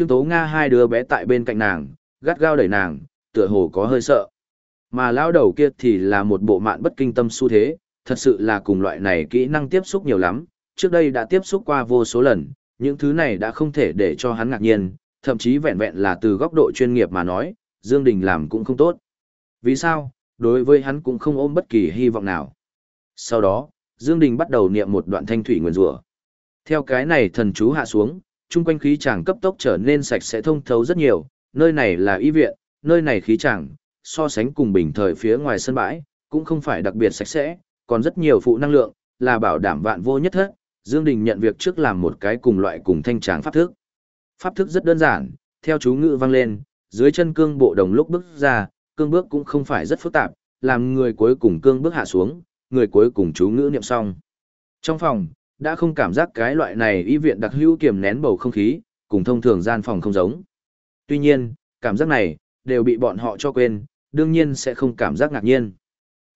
Trương Tố Nga hai đứa bé tại bên cạnh nàng, gắt gao đẩy nàng, tựa hồ có hơi sợ. Mà lão đầu kia thì là một bộ mạn bất kinh tâm xu thế, thật sự là cùng loại này kỹ năng tiếp xúc nhiều lắm, trước đây đã tiếp xúc qua vô số lần, những thứ này đã không thể để cho hắn ngạc nhiên, thậm chí vẹn vẹn là từ góc độ chuyên nghiệp mà nói, Dương Đình làm cũng không tốt. Vì sao? Đối với hắn cũng không ôm bất kỳ hy vọng nào. Sau đó, Dương Đình bắt đầu niệm một đoạn thanh thủy nguyên rủa. Theo cái này thần chú hạ xuống, chung quanh khí chàng cấp tốc trở nên sạch sẽ thông thấu rất nhiều, nơi này là y viện, nơi này khí chàng, so sánh cùng bình thời phía ngoài sân bãi, cũng không phải đặc biệt sạch sẽ, còn rất nhiều phụ năng lượng, là bảo đảm vạn vô nhất thất. Dương Đình nhận việc trước làm một cái cùng loại cùng thanh tráng pháp thức. Pháp thức rất đơn giản, theo chú ngữ vang lên, dưới chân cương bộ đồng lúc bước ra, cương bước cũng không phải rất phức tạp, làm người cuối cùng cương bước hạ xuống, người cuối cùng chú ngữ niệm xong. Trong phòng, đã không cảm giác cái loại này y viện đặc hữu kiềm nén bầu không khí, cùng thông thường gian phòng không giống. Tuy nhiên, cảm giác này, đều bị bọn họ cho quên, đương nhiên sẽ không cảm giác ngạc nhiên.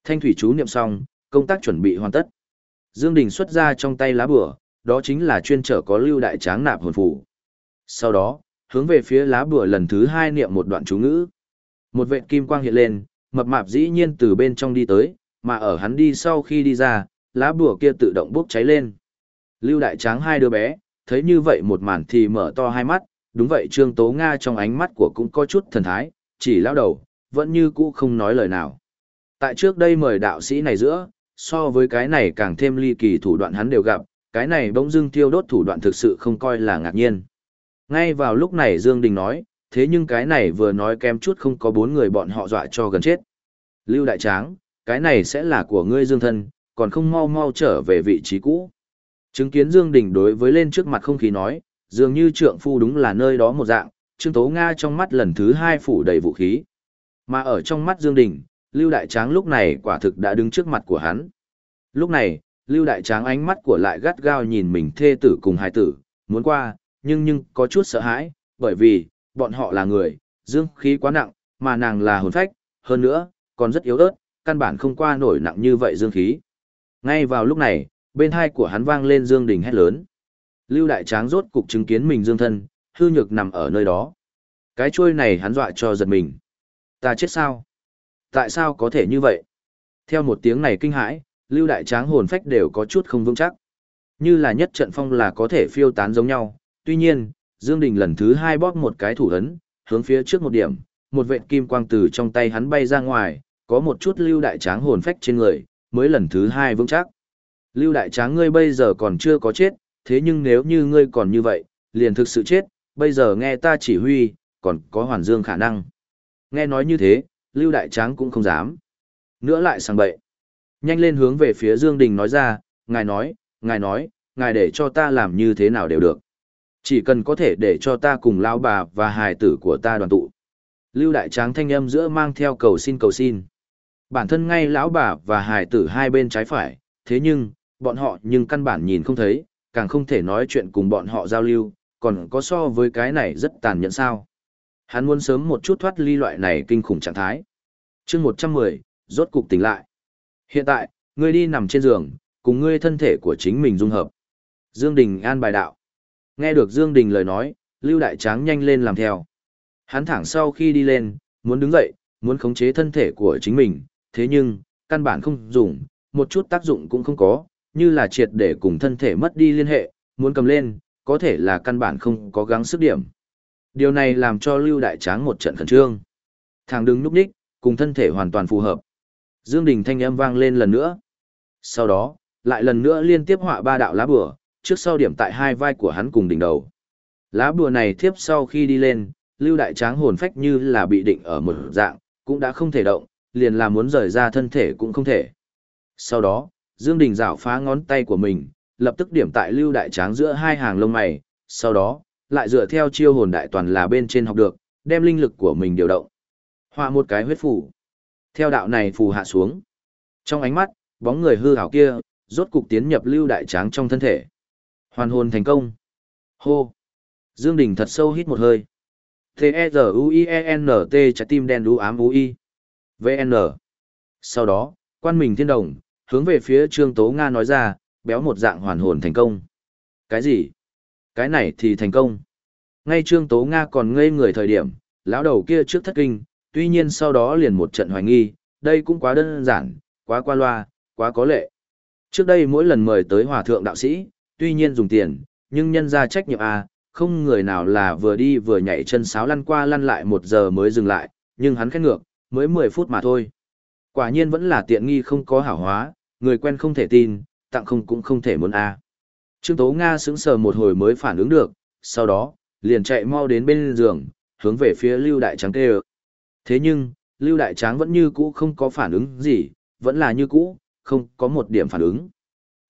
Thanh thủy chú niệm xong, công tác chuẩn bị hoàn tất. Dương Đình xuất ra trong tay lá bùa, đó chính là chuyên trở có lưu đại tráng nạp hồn phù. Sau đó, hướng về phía lá bùa lần thứ hai niệm một đoạn chú ngữ. Một vệt kim quang hiện lên, mập mạp dĩ nhiên từ bên trong đi tới, mà ở hắn đi sau khi đi ra, lá bùa kia tự động bốc cháy lên. Lưu đại tráng hai đứa bé, thấy như vậy một màn thì mở to hai mắt, đúng vậy Trương Tố Nga trong ánh mắt của cũng có chút thần thái, chỉ lao đầu, vẫn như cũ không nói lời nào. Tại trước đây mời đạo sĩ này giữa, so với cái này càng thêm ly kỳ thủ đoạn hắn đều gặp, cái này bỗng dưng tiêu đốt thủ đoạn thực sự không coi là ngạc nhiên. Ngay vào lúc này Dương Đình nói, thế nhưng cái này vừa nói kém chút không có bốn người bọn họ dọa cho gần chết. Lưu Đại Tráng, cái này sẽ là của ngươi Dương thân, còn không mau mau trở về vị trí cũ. Chứng kiến Dương Đình đối với lên trước mặt không khí nói, dường như trượng phu đúng là nơi đó một dạng, Trương Tố Nga trong mắt lần thứ hai phủ đầy vũ khí. Mà ở trong mắt Dương Đình, Lưu Đại Tráng lúc này quả thực đã đứng trước mặt của hắn. Lúc này, Lưu Đại Tráng ánh mắt của lại gắt gao nhìn mình thê tử cùng hài tử, muốn qua, nhưng nhưng có chút sợ hãi, bởi vì, bọn họ là người, dương khí quá nặng, mà nàng là hồn phách, hơn nữa, còn rất yếu ớt, căn bản không qua nổi nặng như vậy dương khí. Ngay vào lúc này, bên hai của hắn vang lên dương đình hét lớn. Lưu Đại Tráng rốt cục chứng kiến mình dương thân, hư nhược nằm ở nơi đó. Cái chuôi này hắn dọa cho giật mình. Ta chết sao? Tại sao có thể như vậy? Theo một tiếng này kinh hãi, Lưu Đại Tráng hồn phách đều có chút không vững chắc. Như là nhất trận phong là có thể phiêu tán giống nhau. Tuy nhiên, Dương Đình lần thứ hai bóp một cái thủ ấn, hướng phía trước một điểm, một vệt kim quang từ trong tay hắn bay ra ngoài, có một chút Lưu Đại Tráng hồn phách trên người, mới lần thứ hai vững chắc. Lưu Đại Tráng ngươi bây giờ còn chưa có chết, thế nhưng nếu như ngươi còn như vậy, liền thực sự chết, bây giờ nghe ta chỉ huy, còn có hoàn dương khả năng. Nghe nói như thế, Lưu Đại Tráng cũng không dám. Nữa lại sang bậy. Nhanh lên hướng về phía Dương Đình nói ra, ngài nói, ngài nói, ngài để cho ta làm như thế nào đều được. Chỉ cần có thể để cho ta cùng lão bà và hài tử của ta đoàn tụ. Lưu Đại Tráng thanh âm giữa mang theo cầu xin cầu xin. Bản thân ngay lão bà và hài tử hai bên trái phải, thế nhưng, bọn họ nhưng căn bản nhìn không thấy, càng không thể nói chuyện cùng bọn họ giao lưu, còn có so với cái này rất tàn nhẫn sao. Hắn muốn sớm một chút thoát ly loại này kinh khủng trạng thái. chương 110, rốt cục tỉnh lại. Hiện tại, ngươi đi nằm trên giường, cùng ngươi thân thể của chính mình dung hợp. Dương Đình an bài đạo. Nghe được Dương Đình lời nói, Lưu Đại Tráng nhanh lên làm theo. Hắn thẳng sau khi đi lên, muốn đứng dậy, muốn khống chế thân thể của chính mình, thế nhưng, căn bản không dùng, một chút tác dụng cũng không có, như là triệt để cùng thân thể mất đi liên hệ, muốn cầm lên, có thể là căn bản không có gắng sức điểm. Điều này làm cho Lưu Đại Tráng một trận khẩn trương. Thằng đứng núp đích, cùng thân thể hoàn toàn phù hợp. Dương Đình thanh âm vang lên lần nữa. Sau đó, lại lần nữa liên tiếp họa ba đạo lá bùa, trước sau điểm tại hai vai của hắn cùng đỉnh đầu. Lá bùa này tiếp sau khi đi lên, Lưu Đại Tráng hồn phách như là bị định ở một dạng, cũng đã không thể động, liền là muốn rời ra thân thể cũng không thể. Sau đó, Dương Đình rảo phá ngón tay của mình, lập tức điểm tại Lưu Đại Tráng giữa hai hàng lông mày, sau đó, lại dựa theo chiêu hồn đại toàn là bên trên học được, đem linh lực của mình điều động. Họa một cái huyết phù. Theo đạo này phù hạ xuống. Trong ánh mắt, bóng người hư ảo kia, rốt cục tiến nhập Lưu Đại Tráng trong thân thể. Hoàn hồn thành công. Hô. Dương Đình thật sâu hít một hơi. T-E-Z-U-I-E-N-T trái tim đen đu ám U-I. V-N. Sau đó, quan mình thiên đồng, hướng về phía Trương Tố Nga nói ra, béo một dạng hoàn hồn thành công. Cái gì? Cái này thì thành công. Ngay Trương Tố Nga còn ngây người thời điểm, lão đầu kia trước thất kinh, tuy nhiên sau đó liền một trận hoài nghi, đây cũng quá đơn giản, quá qua loa, quá có lệ. Trước đây mỗi lần mời tới hòa thượng đạo sĩ, tuy nhiên dùng tiền, nhưng nhân ra trách nhiệm A, không người nào là vừa đi vừa nhảy chân sáo lăn qua lăn lại một giờ mới dừng lại, nhưng hắn khét ngược, mới 10 phút mà thôi. Quả nhiên vẫn là tiện nghi không có hảo hóa, người quen không thể tin, tặng không cũng không thể muốn A. Trương Tố Nga sững sờ một hồi mới phản ứng được, sau đó, liền chạy mau đến bên giường, hướng về phía Lưu Đại Tráng kêu. Thế nhưng, Lưu Đại Tráng vẫn như cũ không có phản ứng gì, vẫn là như cũ, không có một điểm phản ứng.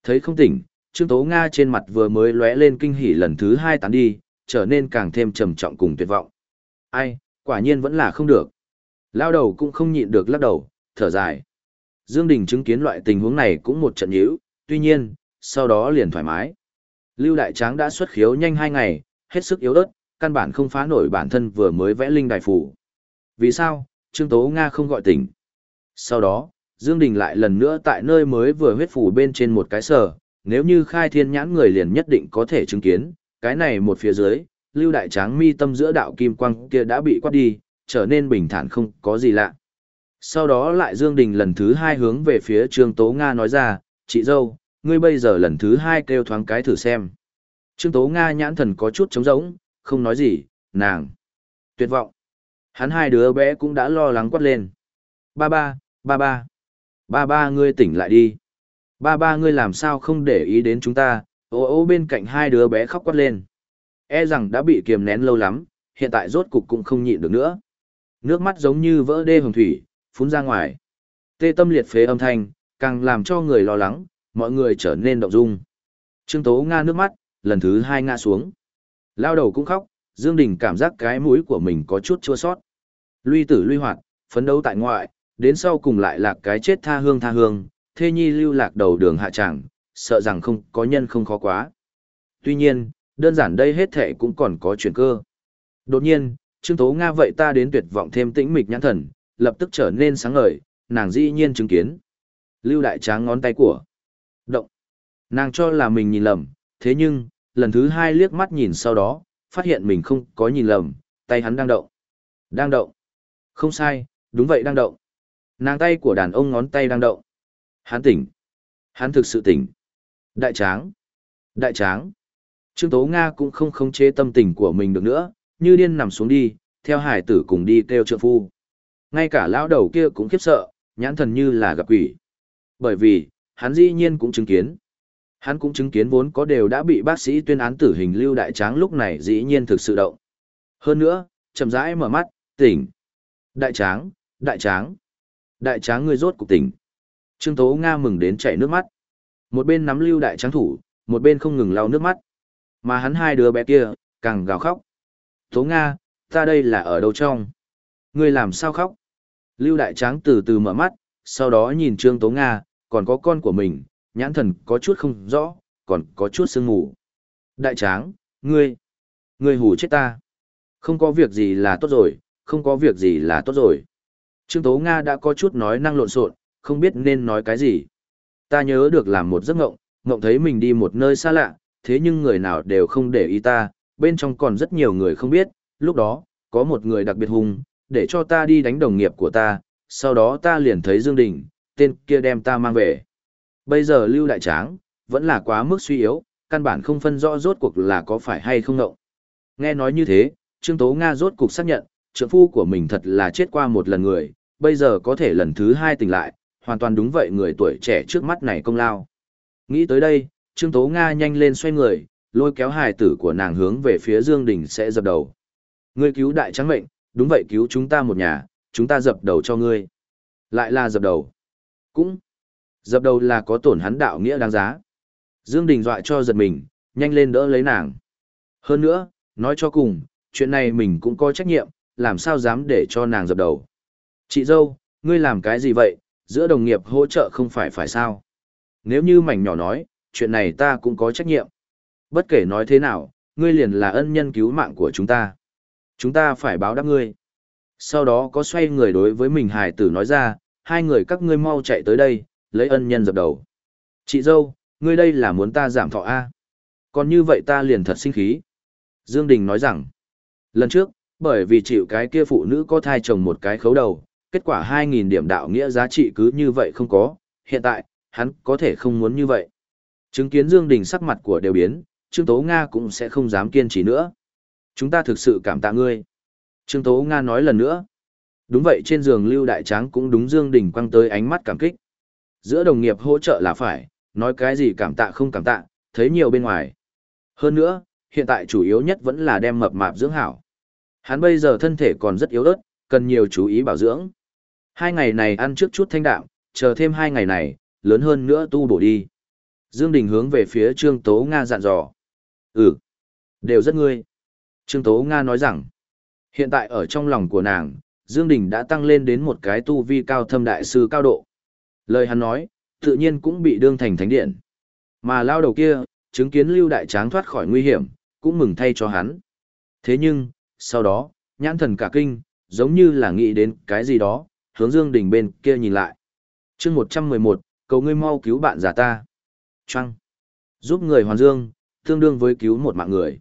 Thấy không tỉnh, Trương Tố Nga trên mặt vừa mới lóe lên kinh hỉ lần thứ hai tán đi, trở nên càng thêm trầm trọng cùng tuyệt vọng. Ai, quả nhiên vẫn là không được. Lao đầu cũng không nhịn được lắc đầu, thở dài. Dương Đình chứng kiến loại tình huống này cũng một trận nhíu, tuy nhiên, sau đó liền thoải mái. Lưu Đại Tráng đã xuất khiếu nhanh hai ngày, hết sức yếu ớt, căn bản không phá nổi bản thân vừa mới vẽ linh đài phủ. Vì sao, Trương Tố Nga không gọi tỉnh? Sau đó, Dương Đình lại lần nữa tại nơi mới vừa huyết phủ bên trên một cái sở, nếu như khai thiên nhãn người liền nhất định có thể chứng kiến, cái này một phía dưới, lưu đại tráng mi tâm giữa đạo kim quang kia đã bị quát đi, trở nên bình thản không có gì lạ. Sau đó lại Dương Đình lần thứ hai hướng về phía Trương Tố Nga nói ra, chị dâu, ngươi bây giờ lần thứ hai kêu thoáng cái thử xem. Trương Tố Nga nhãn thần có chút trống rỗng, không nói gì, nàng. Tuyệt vọng. Hắn hai đứa bé cũng đã lo lắng quát lên. Ba ba, ba ba. Ba ba ngươi tỉnh lại đi. Ba ba ngươi làm sao không để ý đến chúng ta, ô ô bên cạnh hai đứa bé khóc quát lên. E rằng đã bị kiềm nén lâu lắm, hiện tại rốt cục cũng không nhịn được nữa. Nước mắt giống như vỡ đê hồng thủy, phun ra ngoài. Tê tâm liệt phế âm thanh, càng làm cho người lo lắng, mọi người trở nên động dung. Trương Tố Nga nước mắt, lần thứ hai ngã xuống. Lao đầu cũng khóc, Dương Đình cảm giác cái mũi của mình có chút chua sót. Luy tử luy hoạt, phấn đấu tại ngoại, đến sau cùng lại lạc cái chết tha hương tha hương, thê nhi lưu lạc đầu đường hạ tràng, sợ rằng không có nhân không khó quá. Tuy nhiên, đơn giản đây hết thể cũng còn có chuyển cơ. Đột nhiên, Trương Tố Nga vậy ta đến tuyệt vọng thêm tĩnh mịch nhãn thần, lập tức trở nên sáng ngời, nàng dĩ nhiên chứng kiến. Lưu đại tráng ngón tay của. Động. Nàng cho là mình nhìn lầm, thế nhưng, lần thứ hai liếc mắt nhìn sau đó, phát hiện mình không có nhìn lầm, tay hắn đang động. Đang động. Không sai, đúng vậy đang động. Nàng tay của đàn ông ngón tay đang động. Hắn tỉnh. Hắn thực sự tỉnh. Đại tráng. Đại tráng. Trương Tố Nga cũng không khống chế tâm tình của mình được nữa, như điên nằm xuống đi, theo hải tử cùng đi kêu trợ phu. Ngay cả lão đầu kia cũng khiếp sợ, nhãn thần như là gặp quỷ. Bởi vì, hắn dĩ nhiên cũng chứng kiến. Hắn cũng chứng kiến vốn có đều đã bị bác sĩ tuyên án tử hình lưu đại tráng lúc này dĩ nhiên thực sự động. Hơn nữa, chậm rãi mở mắt, tỉnh. Đại tráng, đại tráng. Đại tráng ngươi rốt cục tỉnh. Trương Tố Nga mừng đến chảy nước mắt. Một bên nắm lưu đại tráng thủ, một bên không ngừng lau nước mắt. Mà hắn hai đứa bé kia, càng gào khóc. Tố Nga, ta đây là ở đâu trong? Ngươi làm sao khóc? Lưu đại tráng từ từ mở mắt, sau đó nhìn Trương Tố Nga, còn có con của mình, nhãn thần có chút không rõ, còn có chút sương mù. Đại tráng, ngươi, ngươi hù chết ta. Không có việc gì là tốt rồi, không có việc gì là tốt rồi. Trương Tố Nga đã có chút nói năng lộn xộn, không biết nên nói cái gì. Ta nhớ được làm một giấc ngộng, ngộng thấy mình đi một nơi xa lạ, thế nhưng người nào đều không để ý ta, bên trong còn rất nhiều người không biết, lúc đó, có một người đặc biệt hùng để cho ta đi đánh đồng nghiệp của ta, sau đó ta liền thấy Dương Đình, tên kia đem ta mang về. Bây giờ Lưu Đại Tráng, vẫn là quá mức suy yếu, căn bản không phân rõ rốt cuộc là có phải hay không ngậu. Nghe nói như thế, Trương Tố Nga rốt cuộc xác nhận, trượng phu của mình thật là chết qua một lần người, bây giờ có thể lần thứ hai tỉnh lại, hoàn toàn đúng vậy người tuổi trẻ trước mắt này công lao. Nghĩ tới đây, Trương Tố Nga nhanh lên xoay người, lôi kéo hài tử của nàng hướng về phía Dương Đình sẽ dập đầu. Ngươi cứu đại trắng mệnh, đúng vậy cứu chúng ta một nhà, chúng ta dập đầu cho ngươi. Lại là dập đầu. Cũng, dập đầu là có tổn hắn đạo nghĩa đáng giá. Dương Đình dọa cho giật mình, nhanh lên đỡ lấy nàng. Hơn nữa, nói cho cùng, chuyện này mình cũng có trách nhiệm, làm sao dám để cho nàng dập đầu. Chị dâu, ngươi làm cái gì vậy, giữa đồng nghiệp hỗ trợ không phải phải sao. Nếu như mảnh nhỏ nói, chuyện này ta cũng có trách nhiệm. Bất kể nói thế nào, ngươi liền là ân nhân cứu mạng của chúng ta. Chúng ta phải báo đáp ngươi. Sau đó có xoay người đối với mình Hải tử nói ra, hai người các ngươi mau chạy tới đây, lấy ân nhân dập đầu. Chị dâu, ngươi đây là muốn ta giảm thọ A. Còn như vậy ta liền thật sinh khí. Dương Đình nói rằng, Lần trước, bởi vì chịu cái kia phụ nữ có thai chồng một cái khấu đầu, kết quả 2.000 điểm đạo nghĩa giá trị cứ như vậy không có, hiện tại, hắn có thể không muốn như vậy. Chứng kiến Dương Đình sắc mặt của đều biến, Trương Tố Nga cũng sẽ không dám kiên trì nữa. Chúng ta thực sự cảm tạ ngươi. Trương Tố Nga nói lần nữa. Đúng vậy trên giường Lưu Đại Tráng cũng đúng Dương Đình quăng tới ánh mắt cảm kích. Giữa đồng nghiệp hỗ trợ là phải, nói cái gì cảm tạ không cảm tạ, thấy nhiều bên ngoài. Hơn nữa, hiện tại chủ yếu nhất vẫn là đem mập mạp dưỡng hảo. Hắn bây giờ thân thể còn rất yếu ớt, cần nhiều chú ý bảo dưỡng. Hai ngày này ăn trước chút thanh đạm, chờ thêm hai ngày này, lớn hơn nữa tu bổ đi. Dương Đình hướng về phía Trương Tố Nga dặn dò. Ừ, đều rất ngươi. Trương Tố Nga nói rằng, hiện tại ở trong lòng của nàng, Dương Đình đã tăng lên đến một cái tu vi cao thâm đại sư cao độ. Lời hắn nói, tự nhiên cũng bị đương thành thánh điện. Mà lao đầu kia, chứng kiến Lưu Đại Tráng thoát khỏi nguy hiểm, cũng mừng thay cho hắn. Thế nhưng, sau đó, nhãn thần cả kinh, giống như là nghĩ đến cái gì đó, hướng Dương Đình bên kia nhìn lại. chương 111, cầu ngươi mau cứu bạn già ta. Trăng. Giúp người hoàn dương, tương đương với cứu một mạng người.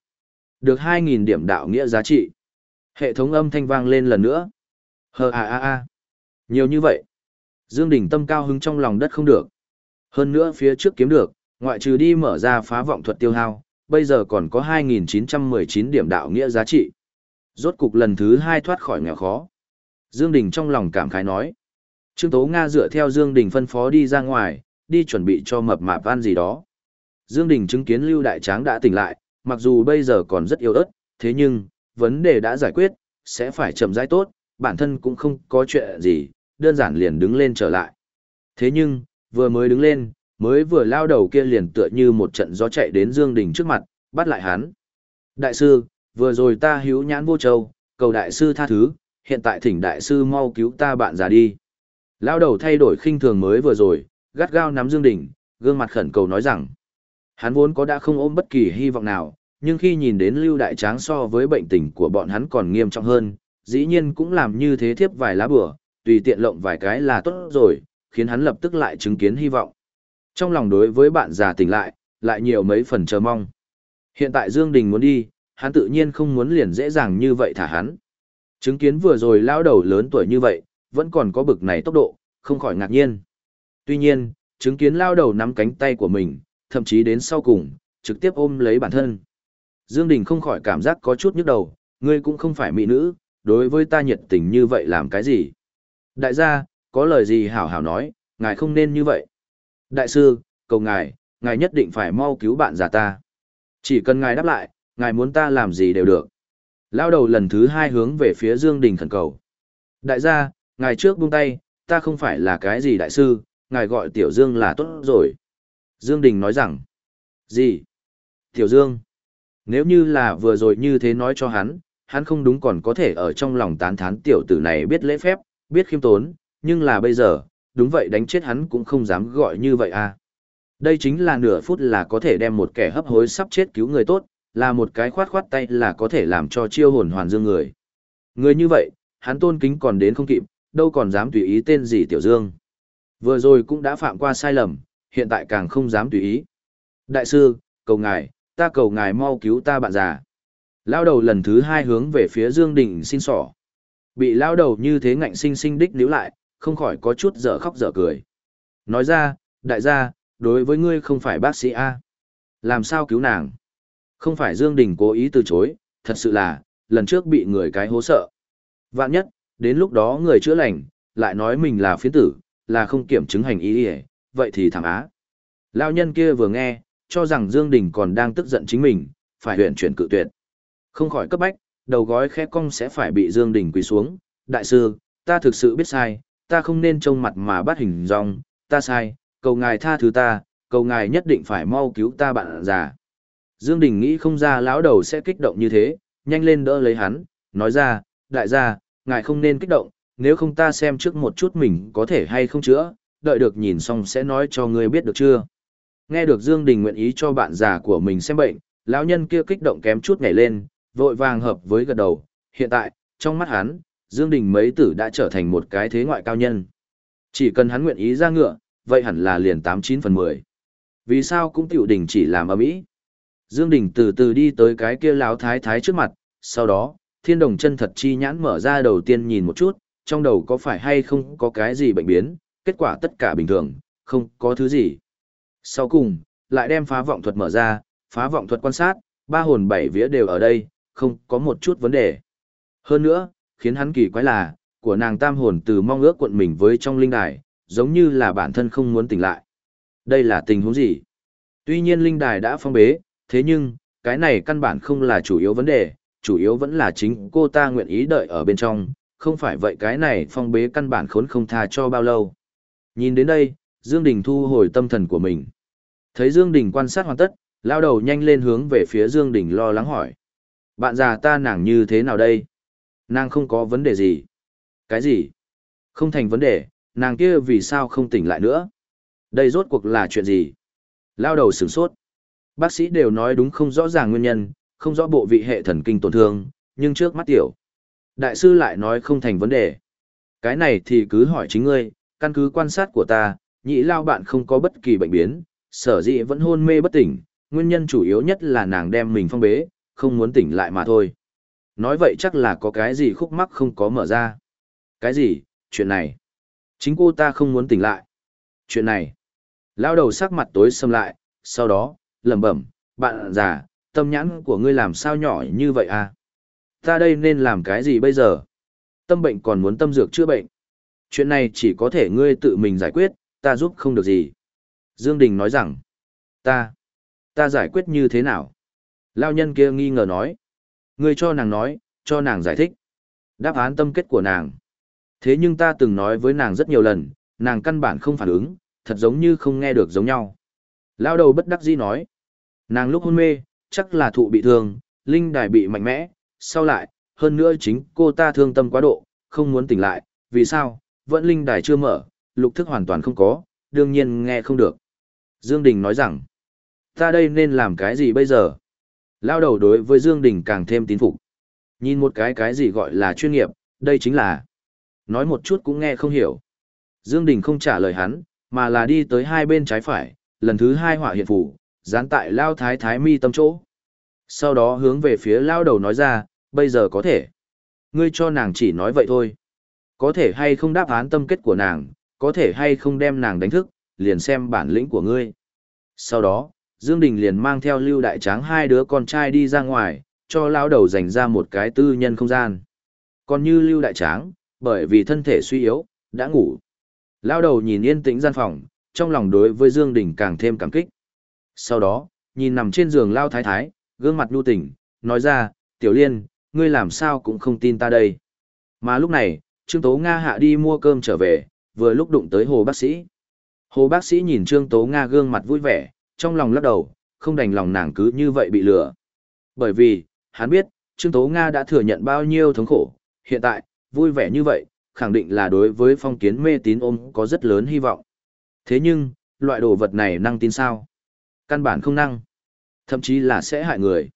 Được 2.000 điểm đạo nghĩa giá trị. Hệ thống âm thanh vang lên lần nữa. Hờ à à à. Nhiều như vậy. Dương Đình tâm cao hứng trong lòng đất không được. Hơn nữa phía trước kiếm được, ngoại trừ đi mở ra phá vọng thuật tiêu hao, bây giờ còn có 2.919 điểm đạo nghĩa giá trị. Rốt cục lần thứ hai thoát khỏi nghèo khó. Dương Đình trong lòng cảm khái nói. Trương Tố Nga dựa theo Dương Đình phân phó đi ra ngoài, đi chuẩn bị cho mập mạp ăn gì đó. Dương Đình chứng kiến Lưu Đại Tráng đã tỉnh lại, mặc dù bây giờ còn rất yếu ớt, thế nhưng, vấn đề đã giải quyết, sẽ phải chậm rãi tốt, bản thân cũng không có chuyện gì, đơn giản liền đứng lên trở lại. Thế nhưng, vừa mới đứng lên, mới vừa lao đầu kia liền tựa như một trận gió chạy đến Dương Đình trước mặt, bắt lại hắn. Đại sư, vừa rồi ta hiếu nhãn vô châu, cầu đại sư tha thứ, hiện tại thỉnh đại sư mau cứu ta bạn già đi. Lao đầu thay đổi khinh thường mới vừa rồi, gắt gao nắm Dương Đình, gương mặt khẩn cầu nói rằng, hắn vốn có đã không ôm bất kỳ hy vọng nào, nhưng khi nhìn đến Lưu Đại Tráng so với bệnh tình của bọn hắn còn nghiêm trọng hơn, dĩ nhiên cũng làm như thế thiếp vài lá bừa, tùy tiện lộng vài cái là tốt rồi, khiến hắn lập tức lại chứng kiến hy vọng. Trong lòng đối với bạn già tỉnh lại, lại nhiều mấy phần chờ mong. Hiện tại Dương Đình muốn đi, hắn tự nhiên không muốn liền dễ dàng như vậy thả hắn. Chứng kiến vừa rồi lão đầu lớn tuổi như vậy, vẫn còn có bực này tốc độ, không khỏi ngạc nhiên. Tuy nhiên, chứng kiến lao đầu nắm cánh tay của mình, thậm chí đến sau cùng, trực tiếp ôm lấy bản thân. Dương Đình không khỏi cảm giác có chút nhức đầu, ngươi cũng không phải mỹ nữ, đối với ta nhiệt tình như vậy làm cái gì? Đại gia, có lời gì hảo hảo nói, ngài không nên như vậy. Đại sư, cầu ngài, ngài nhất định phải mau cứu bạn già ta. Chỉ cần ngài đáp lại, ngài muốn ta làm gì đều được. Lao đầu lần thứ hai hướng về phía Dương Đình khẩn cầu. Đại gia, ngài trước buông tay, ta không phải là cái gì đại sư, ngài gọi Tiểu Dương là tốt rồi. Dương Đình nói rằng. Gì? Tiểu Dương. Nếu như là vừa rồi như thế nói cho hắn, hắn không đúng còn có thể ở trong lòng tán thán tiểu tử này biết lễ phép, biết khiêm tốn, nhưng là bây giờ, đúng vậy đánh chết hắn cũng không dám gọi như vậy à. Đây chính là nửa phút là có thể đem một kẻ hấp hối sắp chết cứu người tốt, là một cái khoát khoát tay là có thể làm cho chiêu hồn hoàn dương người. Người như vậy, hắn tôn kính còn đến không kịp, đâu còn dám tùy ý tên gì tiểu dương. Vừa rồi cũng đã phạm qua sai lầm, hiện tại càng không dám tùy ý. Đại sư, cầu ngài, ta cầu ngài mau cứu ta bạn già. Lao đầu lần thứ hai hướng về phía Dương Đình xin sỏ. Bị lao đầu như thế ngạnh sinh sinh đích níu lại, không khỏi có chút dở khóc dở cười. Nói ra, đại gia, đối với ngươi không phải bác sĩ A. Làm sao cứu nàng? Không phải Dương Đình cố ý từ chối, thật sự là, lần trước bị người cái hố sợ. Vạn nhất, đến lúc đó người chữa lành, lại nói mình là phiến tử, là không kiểm chứng hành ý ý, vậy thì thảm á. Lao nhân kia vừa nghe, cho rằng Dương Đình còn đang tức giận chính mình, phải huyện chuyển cự tuyệt. Không khỏi cấp bách, đầu gói khẽ cong sẽ phải bị Dương Đình quỳ xuống. Đại sư, ta thực sự biết sai, ta không nên trông mặt mà bắt hình dong, ta sai, cầu ngài tha thứ ta, cầu ngài nhất định phải mau cứu ta bạn già. Dương Đình nghĩ không ra lão đầu sẽ kích động như thế, nhanh lên đỡ lấy hắn, nói ra, đại gia, ngài không nên kích động, nếu không ta xem trước một chút mình có thể hay không chữa, đợi được nhìn xong sẽ nói cho ngươi biết được chưa. Nghe được Dương Đình nguyện ý cho bạn già của mình xem bệnh, lão nhân kia kích động kém chút nhảy lên, vội vàng hợp với gật đầu, hiện tại, trong mắt hắn, Dương Đình mấy tử đã trở thành một cái thế ngoại cao nhân. Chỉ cần hắn nguyện ý ra ngựa, vậy hẳn là liền 89 phần 10. Vì sao cũng tiểu đình chỉ làm ở mỹ? Dương Đình từ từ đi tới cái kia lão thái thái trước mặt, sau đó, thiên đồng chân thật chi nhãn mở ra đầu tiên nhìn một chút, trong đầu có phải hay không có cái gì bệnh biến, kết quả tất cả bình thường, không có thứ gì. Sau cùng, lại đem phá vọng thuật mở ra, phá vọng thuật quan sát, ba hồn bảy vía đều ở đây, không có một chút vấn đề. Hơn nữa, khiến hắn kỳ quái là, của nàng tam hồn từ mong ước cuộn mình với trong linh đài, giống như là bản thân không muốn tỉnh lại. Đây là tình huống gì? Tuy nhiên linh đài đã phong bế, thế nhưng, cái này căn bản không là chủ yếu vấn đề, chủ yếu vẫn là chính cô ta nguyện ý đợi ở bên trong, không phải vậy cái này phong bế căn bản khốn không tha cho bao lâu. Nhìn đến đây, Dương Đình thu hồi tâm thần của mình. Thấy Dương Đình quan sát hoàn tất, lao đầu nhanh lên hướng về phía Dương Đình lo lắng hỏi. Bạn già ta nàng như thế nào đây? Nàng không có vấn đề gì. Cái gì? Không thành vấn đề, nàng kia vì sao không tỉnh lại nữa? Đây rốt cuộc là chuyện gì? Lao đầu sửng sốt. Bác sĩ đều nói đúng không rõ ràng nguyên nhân, không rõ bộ vị hệ thần kinh tổn thương, nhưng trước mắt tiểu. Đại sư lại nói không thành vấn đề. Cái này thì cứ hỏi chính ngươi, căn cứ quan sát của ta, nhị lao bạn không có bất kỳ bệnh biến, sở dĩ vẫn hôn mê bất tỉnh, nguyên nhân chủ yếu nhất là nàng đem mình phong bế, không muốn tỉnh lại mà thôi. Nói vậy chắc là có cái gì khúc mắc không có mở ra. Cái gì, chuyện này. Chính cô ta không muốn tỉnh lại. Chuyện này. Lao đầu sắc mặt tối xâm lại, sau đó, lẩm bẩm, bạn già, tâm nhãn của ngươi làm sao nhỏ như vậy à? Ta đây nên làm cái gì bây giờ? Tâm bệnh còn muốn tâm dược chữa bệnh. Chuyện này chỉ có thể ngươi tự mình giải quyết, ta giúp không được gì. Dương Đình nói rằng, ta, ta giải quyết như thế nào? Lao nhân kia nghi ngờ nói, ngươi cho nàng nói, cho nàng giải thích. Đáp án tâm kết của nàng. Thế nhưng ta từng nói với nàng rất nhiều lần, nàng căn bản không phản ứng, thật giống như không nghe được giống nhau. Lao đầu bất đắc dĩ nói, nàng lúc hôn mê, chắc là thụ bị thương, linh đài bị mạnh mẽ, sau lại, hơn nữa chính cô ta thương tâm quá độ, không muốn tỉnh lại, vì sao, vẫn linh đài chưa mở, lục thức hoàn toàn không có, đương nhiên nghe không được. Dương Đình nói rằng, ta đây nên làm cái gì bây giờ? Lao đầu đối với Dương Đình càng thêm tín phục. Nhìn một cái cái gì gọi là chuyên nghiệp, đây chính là nói một chút cũng nghe không hiểu. Dương Đình không trả lời hắn, mà là đi tới hai bên trái phải, lần thứ hai hỏa hiện phủ, dán tại Lao Thái Thái mi tâm chỗ. Sau đó hướng về phía Lao đầu nói ra, bây giờ có thể. Ngươi cho nàng chỉ nói vậy thôi. Có thể hay không đáp án tâm kết của nàng, có thể hay không đem nàng đánh thức, liền xem bản lĩnh của ngươi. Sau đó, Dương Đình liền mang theo Lưu Đại Tráng hai đứa con trai đi ra ngoài, cho lão đầu dành ra một cái tư nhân không gian. Còn như Lưu Đại Tráng, bởi vì thân thể suy yếu, đã ngủ. Lão đầu nhìn yên tĩnh gian phòng, trong lòng đối với Dương Đình càng thêm cảm kích. Sau đó, nhìn nằm trên giường Lao Thái Thái, gương mặt nhu tỉnh, nói ra, Tiểu Liên, ngươi làm sao cũng không tin ta đây. Mà lúc này, Trương Tố Nga hạ đi mua cơm trở về, vừa lúc đụng tới hồ bác sĩ. Hồ bác sĩ nhìn Trương Tố Nga gương mặt vui vẻ, trong lòng lắc đầu, không đành lòng nàng cứ như vậy bị lừa. Bởi vì, hắn biết, Trương Tố Nga đã thừa nhận bao nhiêu thống khổ, hiện tại, vui vẻ như vậy, khẳng định là đối với phong kiến mê tín ôm có rất lớn hy vọng. Thế nhưng, loại đồ vật này năng tin sao? Căn bản không năng. Thậm chí là sẽ hại người.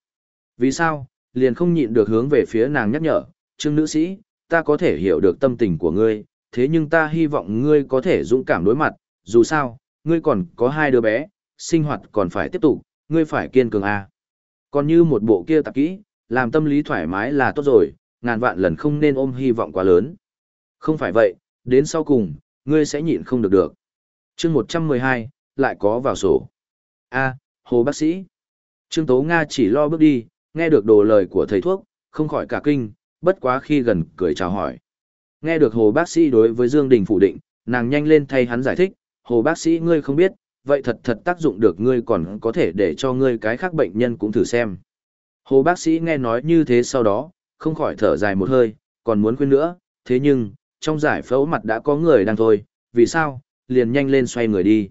Vì sao? Liền không nhịn được hướng về phía nàng nhắc nhở, Trương nữ sĩ, ta có thể hiểu được tâm tình của ngươi, thế nhưng ta hy vọng ngươi có thể dũng cảm đối mặt, dù sao, ngươi còn có hai đứa bé, sinh hoạt còn phải tiếp tục, ngươi phải kiên cường à. Còn như một bộ kia tạp kỹ, làm tâm lý thoải mái là tốt rồi, ngàn vạn lần không nên ôm hy vọng quá lớn. Không phải vậy, đến sau cùng, ngươi sẽ nhịn không được được. chương 112, lại có vào sổ. a hồ bác sĩ. Trương Tố Nga chỉ lo bước đi, nghe được đồ lời của thầy thuốc, không khỏi cả kinh, bất quá khi gần cười chào hỏi. Nghe được hồ bác sĩ đối với Dương Đình phủ định, nàng nhanh lên thay hắn giải thích, hồ bác sĩ ngươi không biết, vậy thật thật tác dụng được ngươi còn có thể để cho ngươi cái khác bệnh nhân cũng thử xem. Hồ bác sĩ nghe nói như thế sau đó, không khỏi thở dài một hơi, còn muốn khuyên nữa, thế nhưng, trong giải phẫu mặt đã có người đang thôi, vì sao, liền nhanh lên xoay người đi.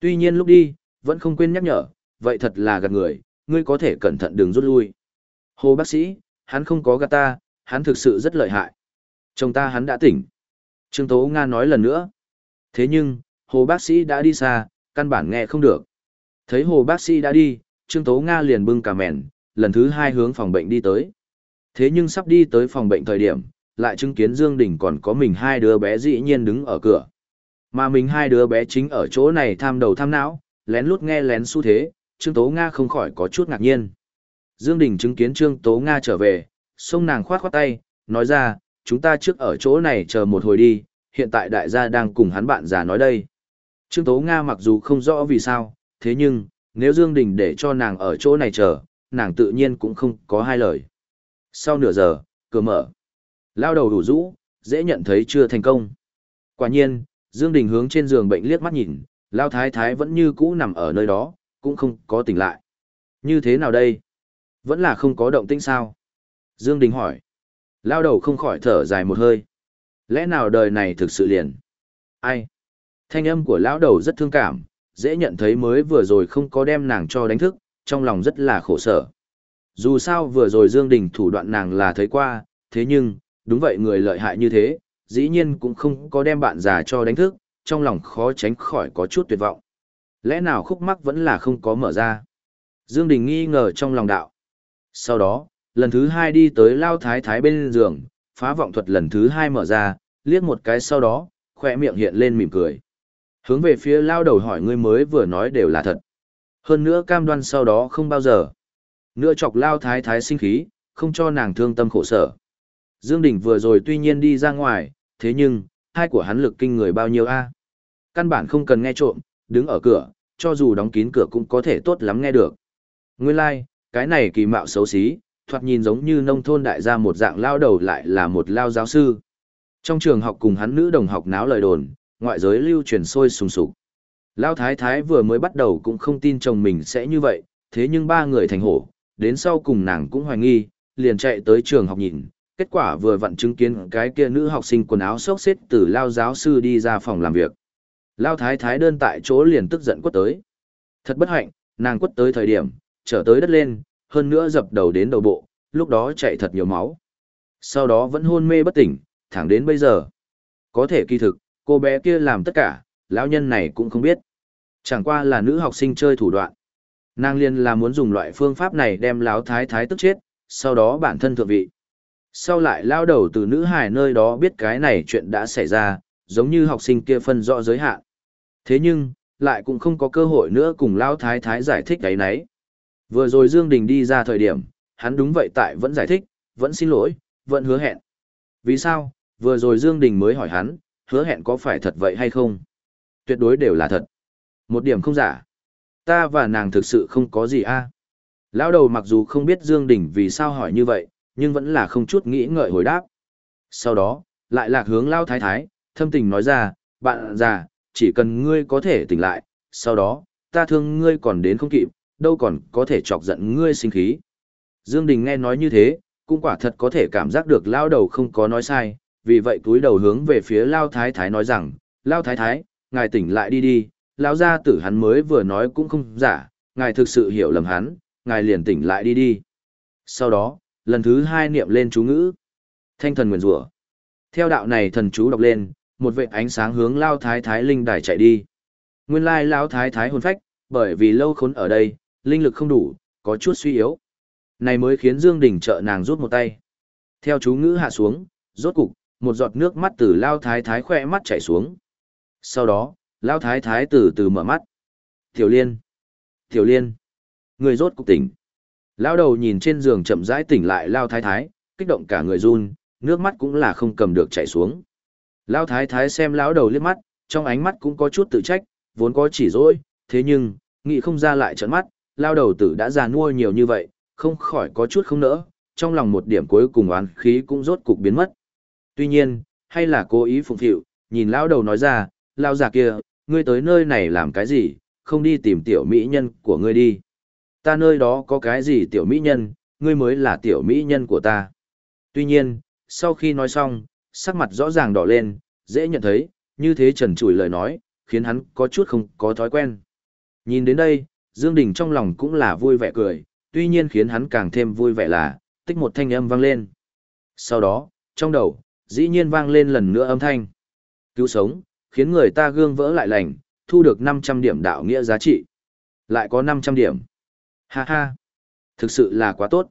Tuy nhiên lúc đi, vẫn không quên nhắc nhở, vậy thật là gạt người, ngươi có thể cẩn thận đừng rút lui. Hồ bác sĩ, hắn không có gạt ta, hắn thực sự rất lợi hại. Chồng ta hắn đã tỉnh. Trương Tố Nga nói lần nữa. Thế nhưng, hồ bác sĩ đã đi xa, căn bản nghe không được. Thấy hồ bác sĩ đã đi, Trương Tố Nga liền bưng cả mèn, lần thứ hai hướng phòng bệnh đi tới. Thế nhưng sắp đi tới phòng bệnh thời điểm, lại chứng kiến Dương Đình còn có mình hai đứa bé dĩ nhiên đứng ở cửa. Mà mình hai đứa bé chính ở chỗ này tham đầu tham não, lén lút nghe lén xu thế, Trương Tố Nga không khỏi có chút ngạc nhiên. Dương Đình chứng kiến Trương Tố Nga trở về, xông nàng khoát khoát tay, nói ra, chúng ta trước ở chỗ này chờ một hồi đi, hiện tại đại gia đang cùng hắn bạn già nói đây. Trương Tố Nga mặc dù không rõ vì sao, thế nhưng, nếu Dương Đình để cho nàng ở chỗ này chờ, nàng tự nhiên cũng không có hai lời. Sau nửa giờ, cửa mở. Lao đầu đủ rũ, dễ nhận thấy chưa thành công. Quả nhiên, Dương Đình hướng trên giường bệnh liếc mắt nhìn, Lao Thái Thái vẫn như cũ nằm ở nơi đó, cũng không có tỉnh lại. Như thế nào đây? Vẫn là không có động tĩnh sao? Dương Đình hỏi. Lao đầu không khỏi thở dài một hơi. Lẽ nào đời này thực sự liền? Ai? Thanh âm của lão đầu rất thương cảm, dễ nhận thấy mới vừa rồi không có đem nàng cho đánh thức, trong lòng rất là khổ sở. Dù sao vừa rồi Dương Đình thủ đoạn nàng là thấy qua, thế nhưng, đúng vậy người lợi hại như thế, dĩ nhiên cũng không có đem bạn già cho đánh thức, trong lòng khó tránh khỏi có chút tuyệt vọng. Lẽ nào khúc mắc vẫn là không có mở ra? Dương Đình nghi ngờ trong lòng đạo. Sau đó, lần thứ hai đi tới lao thái thái bên giường, phá vọng thuật lần thứ hai mở ra, liếc một cái sau đó, khỏe miệng hiện lên mỉm cười. Hướng về phía lao đầu hỏi ngươi mới vừa nói đều là thật. Hơn nữa cam đoan sau đó không bao giờ. Nữa chọc lao thái thái sinh khí, không cho nàng thương tâm khổ sở. Dương Đình vừa rồi tuy nhiên đi ra ngoài, thế nhưng, hai của hắn lực kinh người bao nhiêu a? Căn bản không cần nghe trộm, đứng ở cửa, cho dù đóng kín cửa cũng có thể tốt lắm nghe được. Nguyên lai, like, cái này kỳ mạo xấu xí, thoạt nhìn giống như nông thôn đại gia một dạng lao đầu lại là một lao giáo sư. Trong trường học cùng hắn nữ đồng học náo lời đồn, ngoại giới lưu truyền sôi sùng sục. Lao thái thái vừa mới bắt đầu cũng không tin chồng mình sẽ như vậy, thế nhưng ba người thành hổ, đến sau cùng nàng cũng hoài nghi, liền chạy tới trường học nhìn, kết quả vừa vặn chứng kiến cái kia nữ học sinh quần áo xốc xếp từ lao giáo sư đi ra phòng làm việc. Lao thái thái đơn tại chỗ liền tức giận quất tới. Thật bất hạnh, nàng quất tới thời điểm, trở tới đất lên, hơn nữa dập đầu đến đầu bộ, lúc đó chạy thật nhiều máu. Sau đó vẫn hôn mê bất tỉnh, thẳng đến bây giờ. Có thể kỳ thực, cô bé kia làm tất cả, lão nhân này cũng không biết. Chẳng qua là nữ học sinh chơi thủ đoạn. Nàng liên là muốn dùng loại phương pháp này đem lão thái thái tức chết, sau đó bản thân thượng vị. Sau lại lao đầu từ nữ hài nơi đó biết cái này chuyện đã xảy ra, giống như học sinh kia phân rõ giới hạn. Thế nhưng, lại cũng không có cơ hội nữa cùng lao thái thái giải thích cái nấy. Vừa rồi Dương Đình đi ra thời điểm, hắn đúng vậy tại vẫn giải thích, vẫn xin lỗi, vẫn hứa hẹn. Vì sao, vừa rồi Dương Đình mới hỏi hắn, hứa hẹn có phải thật vậy hay không? Tuyệt đối đều là thật. Một điểm không giả. Ta và nàng thực sự không có gì a. Lão đầu mặc dù không biết Dương Đình vì sao hỏi như vậy, nhưng vẫn là không chút nghĩ ngợi hồi đáp. Sau đó, lại lạc hướng Lão Thái Thái, thâm tình nói ra, bạn già, chỉ cần ngươi có thể tỉnh lại, sau đó, ta thương ngươi còn đến không kịp, đâu còn có thể chọc giận ngươi sinh khí. Dương Đình nghe nói như thế, cũng quả thật có thể cảm giác được Lão đầu không có nói sai, vì vậy túi đầu hướng về phía Lao Thái Thái nói rằng, Lao Thái Thái, ngài tỉnh lại đi đi, Lão gia tử hắn mới vừa nói cũng không giả, ngài thực sự hiểu lầm hắn, ngài liền tỉnh lại đi đi. Sau đó, lần thứ hai niệm lên chú ngữ. Thanh thần nguyền rủa. Theo đạo này thần chú đọc lên, một vệt ánh sáng hướng Lao Thái Thái linh đài chạy đi. Nguyên lai Lao Thái Thái hồn phách, bởi vì lâu khốn ở đây, linh lực không đủ, có chút suy yếu. Này mới khiến Dương Đình trợ nàng rút một tay. Theo chú ngữ hạ xuống, rốt cục, một giọt nước mắt từ Lao Thái Thái khỏe mắt chảy xuống. Sau đó, Lao Thái Thái từ từ mở mắt. Tiểu Liên! Tiểu Liên! Người rốt cục tỉnh. Lao đầu nhìn trên giường chậm rãi tỉnh lại Lao Thái Thái, kích động cả người run, nước mắt cũng là không cầm được chảy xuống. Lao Thái Thái xem lão đầu liếc mắt, trong ánh mắt cũng có chút tự trách, vốn có chỉ dỗi, thế nhưng, nghĩ không ra lại trợn mắt, Lao đầu tử đã già nuôi nhiều như vậy, không khỏi có chút không nỡ, trong lòng một điểm cuối cùng oán khí cũng rốt cục biến mất. Tuy nhiên, hay là cố ý phụng phịu, nhìn lão đầu nói ra, lao già kia, ngươi tới nơi này làm cái gì, không đi tìm tiểu mỹ nhân của ngươi đi. Ta nơi đó có cái gì tiểu mỹ nhân, ngươi mới là tiểu mỹ nhân của ta. Tuy nhiên, sau khi nói xong, sắc mặt rõ ràng đỏ lên, dễ nhận thấy, như thế trần trùi lời nói, khiến hắn có chút không có thói quen. Nhìn đến đây, Dương Đình trong lòng cũng là vui vẻ cười, tuy nhiên khiến hắn càng thêm vui vẻ là, tích một thanh âm vang lên. Sau đó, trong đầu, dĩ nhiên vang lên lần nữa âm thanh. Cứu sống, khiến người ta gương vỡ lại lành, thu được 500 điểm đạo nghĩa giá trị. Lại có 500 điểm. Ha ha. Thực sự là quá tốt.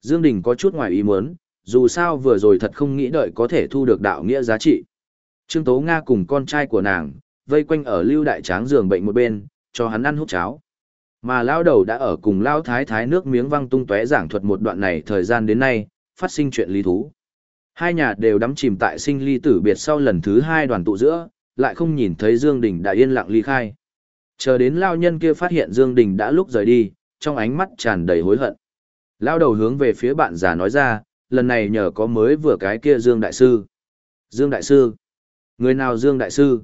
Dương Đình có chút ngoài ý muốn, dù sao vừa rồi thật không nghĩ đợi có thể thu được đạo nghĩa giá trị. Trương Tố Nga cùng con trai của nàng, vây quanh ở lưu đại tráng giường bệnh một bên, cho hắn ăn hút cháo. Mà lao đầu đã ở cùng lao thái thái nước miếng văng tung tóe giảng thuật một đoạn này thời gian đến nay, phát sinh chuyện lý thú. Hai nhà đều đắm chìm tại sinh ly tử biệt sau lần thứ hai đoàn tụ giữa, lại không nhìn thấy Dương Đình đã yên lặng ly khai. Chờ đến lao nhân kia phát hiện Dương Đình đã lúc rời đi, trong ánh mắt tràn đầy hối hận. Lao đầu hướng về phía bạn già nói ra, lần này nhờ có mới vừa cái kia Dương Đại Sư. Dương Đại Sư? Người nào Dương Đại Sư?